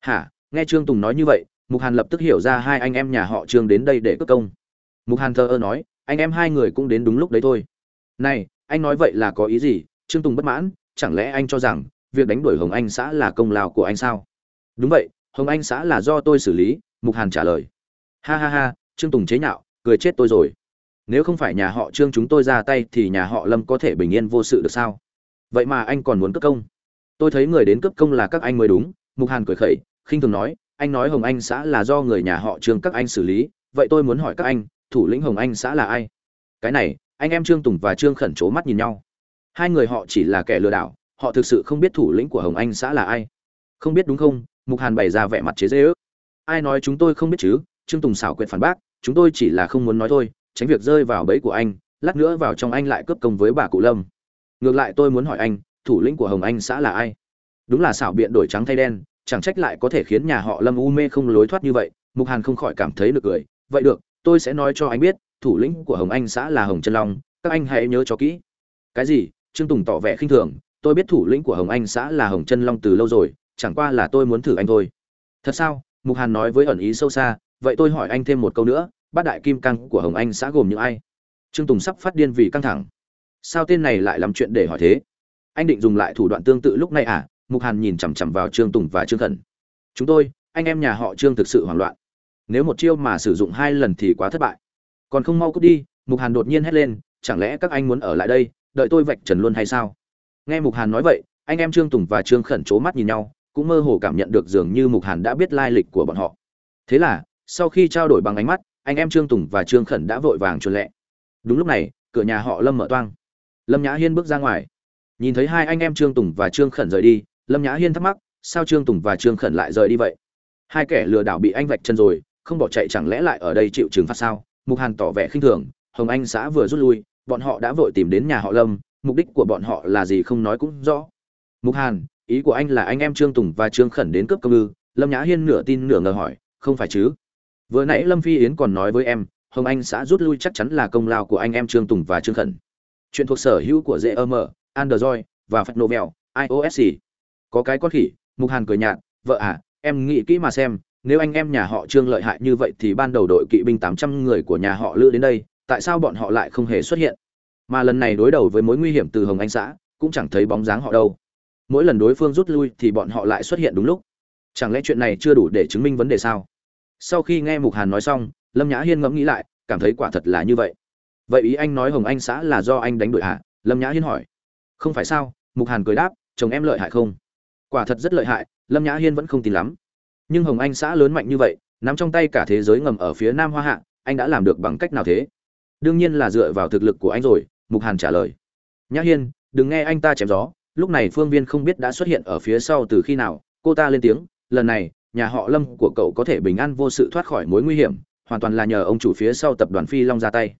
Speaker 1: Hả? Nghe trương tùng nói như vậy, mục hàn lập tức hiểu ra hai anh em nhà họ trương đến đây để cướp công. Mục hàn thờ ơ nói, anh em hai người cũng đến đúng lúc đấy thôi. Này, anh nói vậy là có ý gì? Trương tùng bất mãn, chẳng lẽ anh cho rằng việc đánh đuổi hồng anh xã là công lao của anh sao? Đúng vậy, hồng anh xã là do tôi xử lý, mục hàn trả lời. Ha ha ha, trương tùng chế nhạo cười chết tôi rồi. Nếu không phải nhà họ trương chúng tôi ra tay thì nhà họ lâm có thể bình yên vô sự được sao? Vậy mà anh còn muốn cướp công. Tôi thấy người đến cướp công là các anh mới đúng, mục hàn cười khẩy, khinh thường nói, anh nói hồng anh xã là do người nhà họ trương các anh xử lý, vậy tôi muốn hỏi các anh, thủ lĩnh hồng anh xã là ai? Cái này, anh em trương tùng và trương khẩn trố mắt nhìn nhau. Hai người họ chỉ là kẻ lừa đảo, họ thực sự không biết thủ lĩnh của hồng anh xã là ai. Không biết đúng không? Mục hàn bày ra vẻ mặt chế dễ ước ai nói chúng tôi không biết chứ? Trương tùng xảo quyệt phản bác chúng tôi chỉ là không muốn nói thôi, tránh việc rơi vào bẫy của anh, lát nữa vào trong anh lại cướp công với bà cụ lâm. Ngược lại tôi muốn hỏi anh, thủ lĩnh của hồng anh xã là ai? Đúng là xảo biện đổi trắng thay đen, chẳng trách lại có thể khiến nhà họ lâm u mê không lối thoát như vậy, mục hàn không khỏi cảm thấy được cười. Vậy được, tôi sẽ nói cho anh biết, thủ lĩnh của hồng anh xã là hồng trân long, các anh hãy nhớ cho kỹ. Cái gì? Trương tùng tỏ vẻ khinh thường. Tôi biết thủ lĩnh của hồng anh xã là hồng trân long từ lâu rồi, chẳng qua là tôi muốn thử anh thôi. Thật sao? Mục hàn nói với ẩn ý sâu xa vậy tôi hỏi anh thêm một câu nữa, bát đại kim căng của hồng anh xã gồm những ai? Trương tùng sắp phát điên vì căng thẳng. Sao tên này lại làm chuyện để hỏi thế? Anh định dùng lại thủ đoạn tương tự lúc này à? Mục hàn nhìn chằm chằm vào trương tùng và trương khẩn. Chúng tôi, anh em nhà họ trương thực sự hoảng loạn. Nếu một chiêu mà sử dụng hai lần thì quá thất bại. Còn không mau cút đi, mục hàn đột nhiên hét lên, chẳng lẽ các anh muốn ở lại đây, đợi tôi vạch trần luôn hay sao? Nghe mục hàn nói vậy, anh em trương tùng và trương khẩn c mắt nhìn nhau, cũng mơ hồ cảm nhận được dường như mục hàn đã biết lai lịch của bọn họ. Thế là sau khi trao đổi bằng ánh mắt, anh em trương tùng và trương khẩn đã vội vàng chuồn lẹ đúng lúc này, cửa nhà họ lâm mở toang. Lâm nhã hiên bước ra ngoài. Nhìn thấy hai anh em trương tùng và trương khẩn rời đi, lâm nhã hiên thắc mắc, sao trương tùng và trương khẩn lại rời đi vậy? Hai kẻ lừa đảo bị anh vạch chân rồi, không bỏ chạy chẳng lẽ lại ở đây chịu trừng phạt sao? Mục hàn tỏ vẻ khinh thường, hồng anh xã vừa rút lui, bọn họ đã vội tìm đến nhà họ lâm, mục đích của bọn họ là gì không nói cũng rõ. Mục hàn, ý của anh là anh em trương tùng và trương khẩn đến cướp công ư? Lâm nhã hiên nửa tin nửa ngờ hỏi, không phải chứ? Vừa nãy lâm phi yến còn nói với em, hồng anh xã rút lui chắc chắn là công lao của anh em trương tùng và trương khẩn. Chuyện thuộc sở hữu của dễ android và phật novel ios có cái con khỉ, mục hàn cười nhạt, vợ à em nghĩ kỹ mà xem, nếu anh em nhà họ trương lợi hại như vậy thì ban đầu đội kỵ binh tám trăm người của nhà họ lữ đến đây, tại sao bọn họ lại không hề xuất hiện? Mà lần này đối đầu với mối nguy hiểm từ hồng anh xã, cũng chẳng thấy bóng dáng họ đâu. Mỗi lần đối phương rút lui thì bọn họ lại xuất hiện đúng lúc. Chẳng lẽ chuyện này chưa đủ để chứng minh vấn đề sao? Sau khi nghe mục hàn nói xong, lâm nhã hiên ngẫm nghĩ lại, cảm thấy quả thật là như vậy. Vậy ý anh nói hồng anh xã là do anh đánh đội hạ lâm nhã hiên hỏi. Không phải sao? Mục hàn cười đáp, chồng em lợi hại không? Quả thật rất lợi hại, lâm nhã hiên vẫn không tin lắm. Nhưng hồng anh xã lớn mạnh như vậy, nắm trong tay cả thế giới ngầm ở phía nam hoa hạ, anh đã làm được bằng cách nào thế? Đương nhiên là dựa vào thực lực của anh rồi, mục hàn trả lời. Nhã hiên, đừng nghe anh ta chém gió, lúc này phương viên không biết đã xuất hiện ở phía sau từ khi nào, cô ta lên tiếng, lần này nhà họ lâm của cậu có thể bình an vô sự thoát khỏi mối nguy hiểm, hoàn toàn là nhờ ông chủ phía sau tập đoàn phi long ra tay.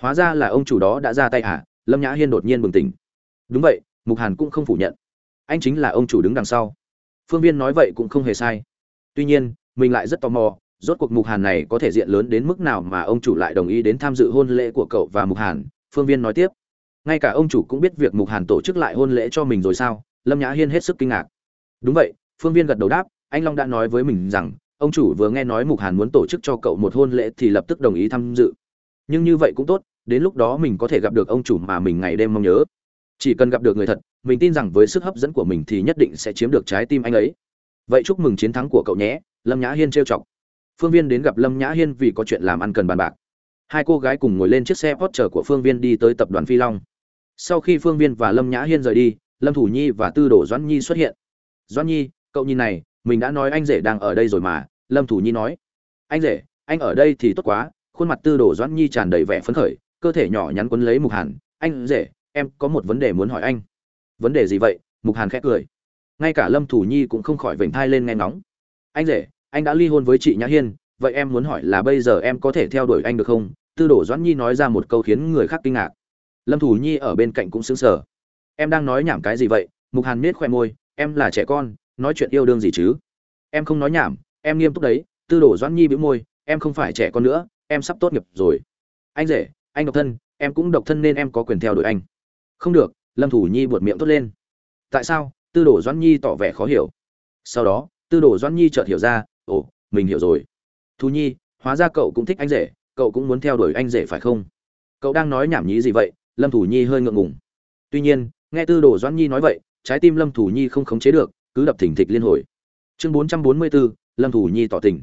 Speaker 1: Hóa ra là ông chủ đó đã ra tay à lâm nhã hiên đột nhiên bừng tỉnh. Đúng vậy, mục hàn cũng không phủ nhận. Anh chính là ông chủ đứng đằng sau. Phương viên nói vậy cũng không hề sai. Tuy nhiên, mình lại rất tò mò, rốt cuộc mục hàn này có thể diện lớn đến mức nào mà ông chủ lại đồng ý đến tham dự hôn lễ của cậu và mục hàn? Phương viên nói tiếp. Ngay cả ông chủ cũng biết việc mục hàn tổ chức lại hôn lễ cho mình rồi sao? Lâm nhã hiên hết sức kinh ngạc. Đúng vậy, phương viên gật đầu đáp anh long đã nói với mình rằng, ông chủ vừa nghe nói mục hàn muốn tổ chức cho cậu một hôn lễ thì lập tức đồng ý tham dự. Nhưng như vậy cũng tốt, đến lúc đó mình có thể gặp được ông chủ mà mình ngày đêm mong nhớ. Chỉ cần gặp được người thật, mình tin rằng với sức hấp dẫn của mình thì nhất định sẽ chiếm được trái tim anh ấy. Vậy chúc mừng chiến thắng của cậu nhé, lâm nhã hiên trêu chọc. Phương viên đến gặp lâm nhã hiên vì có chuyện làm ăn cần bàn bạc. Hai cô gái cùng ngồi lên chiếc xe hot chở của phương viên đi tới tập đoàn phi long. Sau khi phương viên và lâm nhã hiên rời đi, lâm thủ nhi và tư đồ doãn nhi xuất hiện. Doãn nhi, cậu nhìn này mình đã nói anh rể đang ở đây rồi mà, lâm thủ nhi nói. Anh rể, anh ở đây thì tốt quá, khuôn mặt tư đồ doãn nhi tràn đầy vẻ phấn khởi, cơ thể nhỏ nhắn quấn lấy mục hàn. Anh rể, em có một vấn đề muốn hỏi anh. Vấn đề gì vậy? Mục hàn khẽ cười. Ngay cả lâm thủ nhi cũng không khỏi vểnh thai lên nghe ngóng. Anh rể, anh đã ly hôn với chị nhã hiên, vậy em muốn hỏi là bây giờ em có thể theo đuổi anh được không? Tư đồ doãn nhi nói ra một câu khiến người khác kinh ngạc. Lâm thủ nhi ở bên cạnh cũng xứng sờ. Em đang nói nhảm cái gì vậy? Mục hàn miết khoe môi. Em là trẻ con nói chuyện yêu đương gì chứ? Em không nói nhảm, em nghiêm túc đấy, tư đồ doãn nhi bĩu môi, em không phải trẻ con nữa, em sắp tốt nghiệp rồi. Anh rể, anh độc thân, em cũng độc thân nên em có quyền theo đuổi anh. Không được, lâm thủ nhi buột miệng tốt lên. Tại sao? Tư đồ doãn nhi tỏ vẻ khó hiểu. Sau đó, tư đồ doãn nhi chợt hiểu ra, ồ, mình hiểu rồi. Thú nhi, hóa ra cậu cũng thích anh rể, cậu cũng muốn theo đuổi anh rể phải không? Cậu đang nói nhảm nhí gì vậy? Lâm thủ nhi hơi ngượng ngùng. Tuy nhiên, nghe tư đồ doãn nhi nói vậy, trái tim lâm thủ nhi không khống chế được cứ đập thỉnh thịch liên hồi. Chương bốn trăm bốn mươi bốn lâm thủ nhi tỏ tình.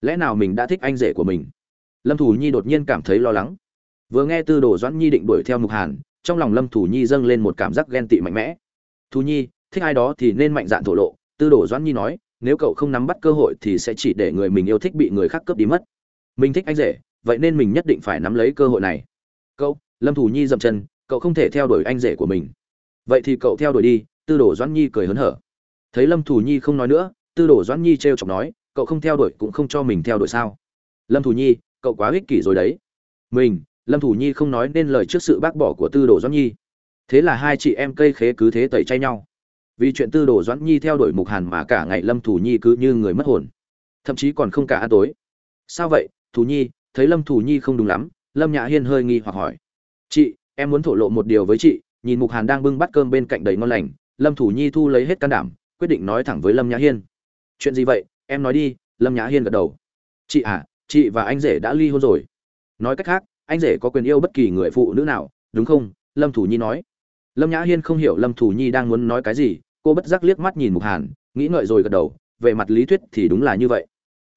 Speaker 1: Lẽ nào mình đã thích anh rể của mình? Lâm thủ nhi đột nhiên cảm thấy lo lắng. Vừa nghe tư đồ doãn nhi định đuổi theo mục hàn, trong lòng lâm thủ nhi dâng lên một cảm giác ghen tị mạnh mẽ. Thú nhi, thích ai đó thì nên mạnh dạn thổ lộ, tư đồ doãn nhi nói, nếu cậu không nắm bắt cơ hội thì sẽ chỉ để người mình yêu thích bị người khác cướp đi mất. Mình thích anh rể, vậy nên mình nhất định phải nắm lấy cơ hội này. Cậu, lâm thủ nhi dậm chân, cậu không thể theo đuổi anh rể của mình. Vậy thì cậu theo đuổi đi, tư đồ doãn nhi cười hớn hở thấy lâm thủ nhi không nói nữa, tư đồ doãn nhi t chọc nói, cậu không theo đuổi cũng không cho mình theo đuổi sao? Lâm thủ nhi, cậu quá ích kỷ rồi đấy. Mình? Lâm thủ nhi không nói nên lời trước sự bác bỏ của tư đồ doãn nhi. Thế là hai chị em cây khế cứ thế tẩy chay nhau. Vì chuyện tư đồ doãn nhi theo đuổi mục hàn mà cả ngày lâm thủ nhi cứ như người mất hồn, thậm chí còn không cả ăn tối. Sao vậy thủ nhi? Thấy lâm thủ nhi không đúng lắm, lâm nhã hiên hơi nghi hoặc hỏi. Chị, em muốn thổ lộ một điều với chị, nhìn mục hàn đang bưng bát cơm bên cạnh đầy ngon lành, lâm thủ nhi thu lấy hết can đảm quyết định nói thẳng với lâm nhã hiên. Chuyện gì vậy? Em nói đi. Lâm nhã hiên gật đầu. Chị à chị và anh rể đã ly hôn rồi. Nói cách khác, anh rể có quyền yêu bất kỳ người phụ nữ nào, đúng không? Lâm thủ nhi nói. Lâm nhã hiên không hiểu lâm thủ nhi đang muốn nói cái gì, cô bất giác liếc mắt nhìn mục hàn, nghĩ ngợi rồi gật đầu, về mặt lý thuyết thì đúng là như vậy.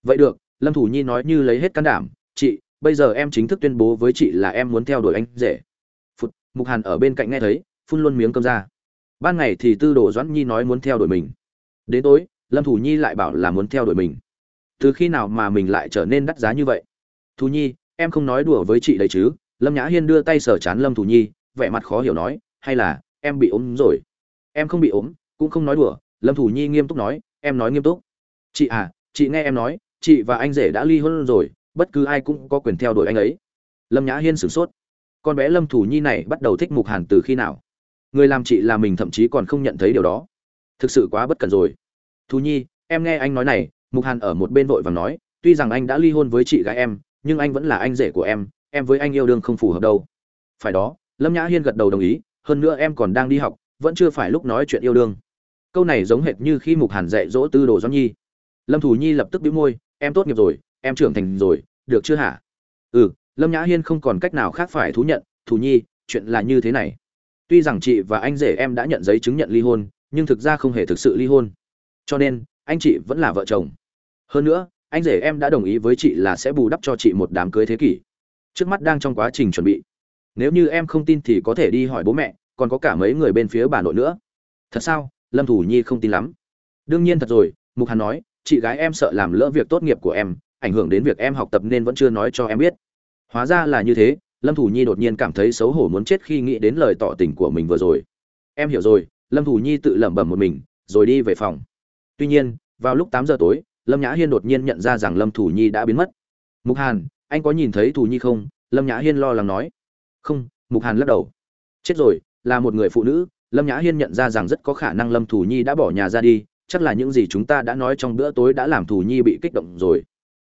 Speaker 1: Vậy được. Lâm thủ nhi nói như lấy hết can đảm. Chị, bây giờ em chính thức tuyên bố với chị là em muốn theo đuổi anh rể. Phụt, mục hàn ở bên cạnh nghe thấy, phun luôn miếng cơm ra ban ngày thì tư đồ doãn nhi nói muốn theo đuổi mình. Đến tối, lâm thủ nhi lại bảo là muốn theo đuổi mình. Từ khi nào mà mình lại trở nên đắt giá như vậy? Thủ nhi, em không nói đùa với chị đấy chứ? Lâm nhã hiên đưa tay sờ chán lâm thủ nhi, vẻ mặt khó hiểu nói, hay là, em bị ốm rồi? Em không bị ốm, cũng không nói đùa. Lâm thủ nhi nghiêm túc nói, em nói nghiêm túc. Chị à chị nghe em nói, chị và anh rể đã ly hôn rồi, bất cứ ai cũng có quyền theo đuổi anh ấy. Lâm nhã hiên sửng sốt. Con bé lâm thủ nhi này bắt đầu thích mục hàn từ khi nào? Người làm chị là mình thậm chí còn không nhận thấy điều đó. Thực sự quá bất cần rồi. Thú nhi, em nghe anh nói này, mục hàn ở một bên vội và nói, tuy rằng anh đã ly hôn với chị gái em, nhưng anh vẫn là anh rể của em em với anh yêu đương không phù hợp đâu. Phải đó, lâm nhã hiên gật đầu đồng ý, hơn nữa em còn đang đi học, vẫn chưa phải lúc nói chuyện yêu đương. Câu này giống hệt như khi mục hàn dạy dỗ tư đồ doãn nhi. Lâm thủ nhi lập tức bĩu môi, em tốt nghiệp rồi, em trưởng thành rồi, được chưa hả? Ừ lâm nhã hiên không còn cách nào khác phải thú nhận thủ nhi, chuyện là như thế này tuy rằng chị và anh rể em đã nhận giấy chứng nhận ly hôn, nhưng thực ra không hề thực sự ly hôn. Cho nên, anh chị vẫn là vợ chồng. Hơn nữa, anh rể em đã đồng ý với chị là sẽ bù đắp cho chị một đám cưới thế kỷ. Trước mắt đang trong quá trình chuẩn bị. Nếu như em không tin thì có thể đi hỏi bố mẹ, còn có cả mấy người bên phía bà nội nữa. Thật sao? Lâm thủ nhi không tin lắm. Đương nhiên thật rồi, mục hàn nói, chị gái em sợ làm lỡ việc tốt nghiệp của em, ảnh hưởng đến việc em học tập nên vẫn chưa nói cho em biết. Hóa ra là như thế lâm thủ nhi đột nhiên cảm thấy xấu hổ muốn chết khi nghĩ đến lời tỏ tình của mình vừa rồi. Em hiểu rồi, lâm thủ nhi tự lẩm bẩm một mình, rồi đi về phòng. Tuy nhiên, vào lúc tám giờ tối, lâm nhã hiên đột nhiên nhận ra rằng lâm thủ nhi đã biến mất. Mục hàn, anh có nhìn thấy thủ nhi không? Lâm nhã hiên lo lắng nói. Không, mục hàn lắc đầu. Chết rồi, là một người phụ nữ. Lâm nhã hiên nhận ra rằng rất có khả năng lâm thủ nhi đã bỏ nhà ra đi, chắc là những gì chúng ta đã nói trong bữa tối đã làm thủ nhi bị kích động rồi.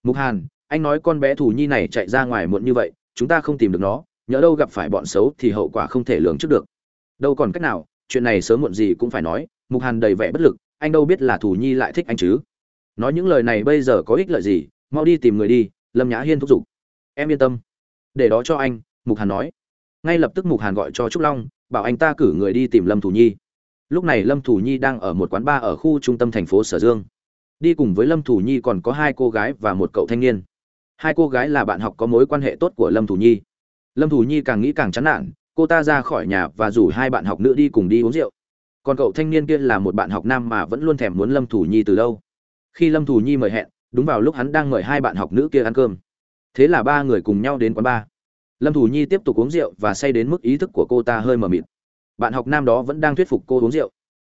Speaker 1: Mục hàn, anh nói con bé thủ nhi này chạy ra ngoài muộn như vậy chúng ta không tìm được nó, nhỡ đâu gặp phải bọn xấu thì hậu quả không thể lường trước được. Đâu còn cách nào, chuyện này sớm muộn gì cũng phải nói, mục hàn đầy vẻ bất lực, anh đâu biết là thủ nhi lại thích anh chứ? Nói những lời này bây giờ có ích lợi gì, mau đi tìm người đi, lâm nhã hiên thúc giục. Em yên tâm. Để đó cho anh, mục hàn nói. Ngay lập tức mục hàn gọi cho trúc long, bảo anh ta cử người đi tìm lâm thủ nhi. Lúc này lâm thủ nhi đang ở một quán bar ở khu trung tâm thành phố sở dương. Đi cùng với lâm thủ nhi còn có hai cô gái và một cậu thanh niên hai cô gái là bạn học có mối quan hệ tốt của lâm thủ nhi. Lâm thủ nhi càng nghĩ càng chán nản, cô ta ra khỏi nhà và rủ hai bạn học nữ đi cùng đi uống rượu. Còn cậu thanh niên kia là một bạn học nam mà vẫn luôn thèm muốn lâm thủ nhi từ lâu. Khi lâm thủ nhi mời hẹn, đúng vào lúc hắn đang mời hai bạn học nữ kia ăn cơm. Thế là ba người cùng nhau đến quán bar. Lâm thủ nhi tiếp tục uống rượu và say đến mức ý thức của cô ta hơi mờ mịt. Bạn học nam đó vẫn đang thuyết phục cô uống rượu.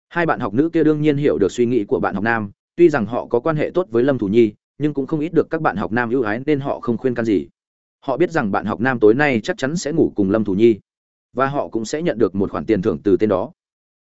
Speaker 1: Hai bạn học nữ kia đương nhiên hiểu được suy nghĩ của bạn học nam, tuy rằng họ có quan hệ tốt với lâm thủ nhi nhưng cũng không ít được các bạn học nam ưu ái nên họ không khuyên can gì. Họ biết rằng bạn học nam tối nay chắc chắn sẽ ngủ cùng lâm thủ nhi, và họ cũng sẽ nhận được một khoản tiền thưởng từ tên đó.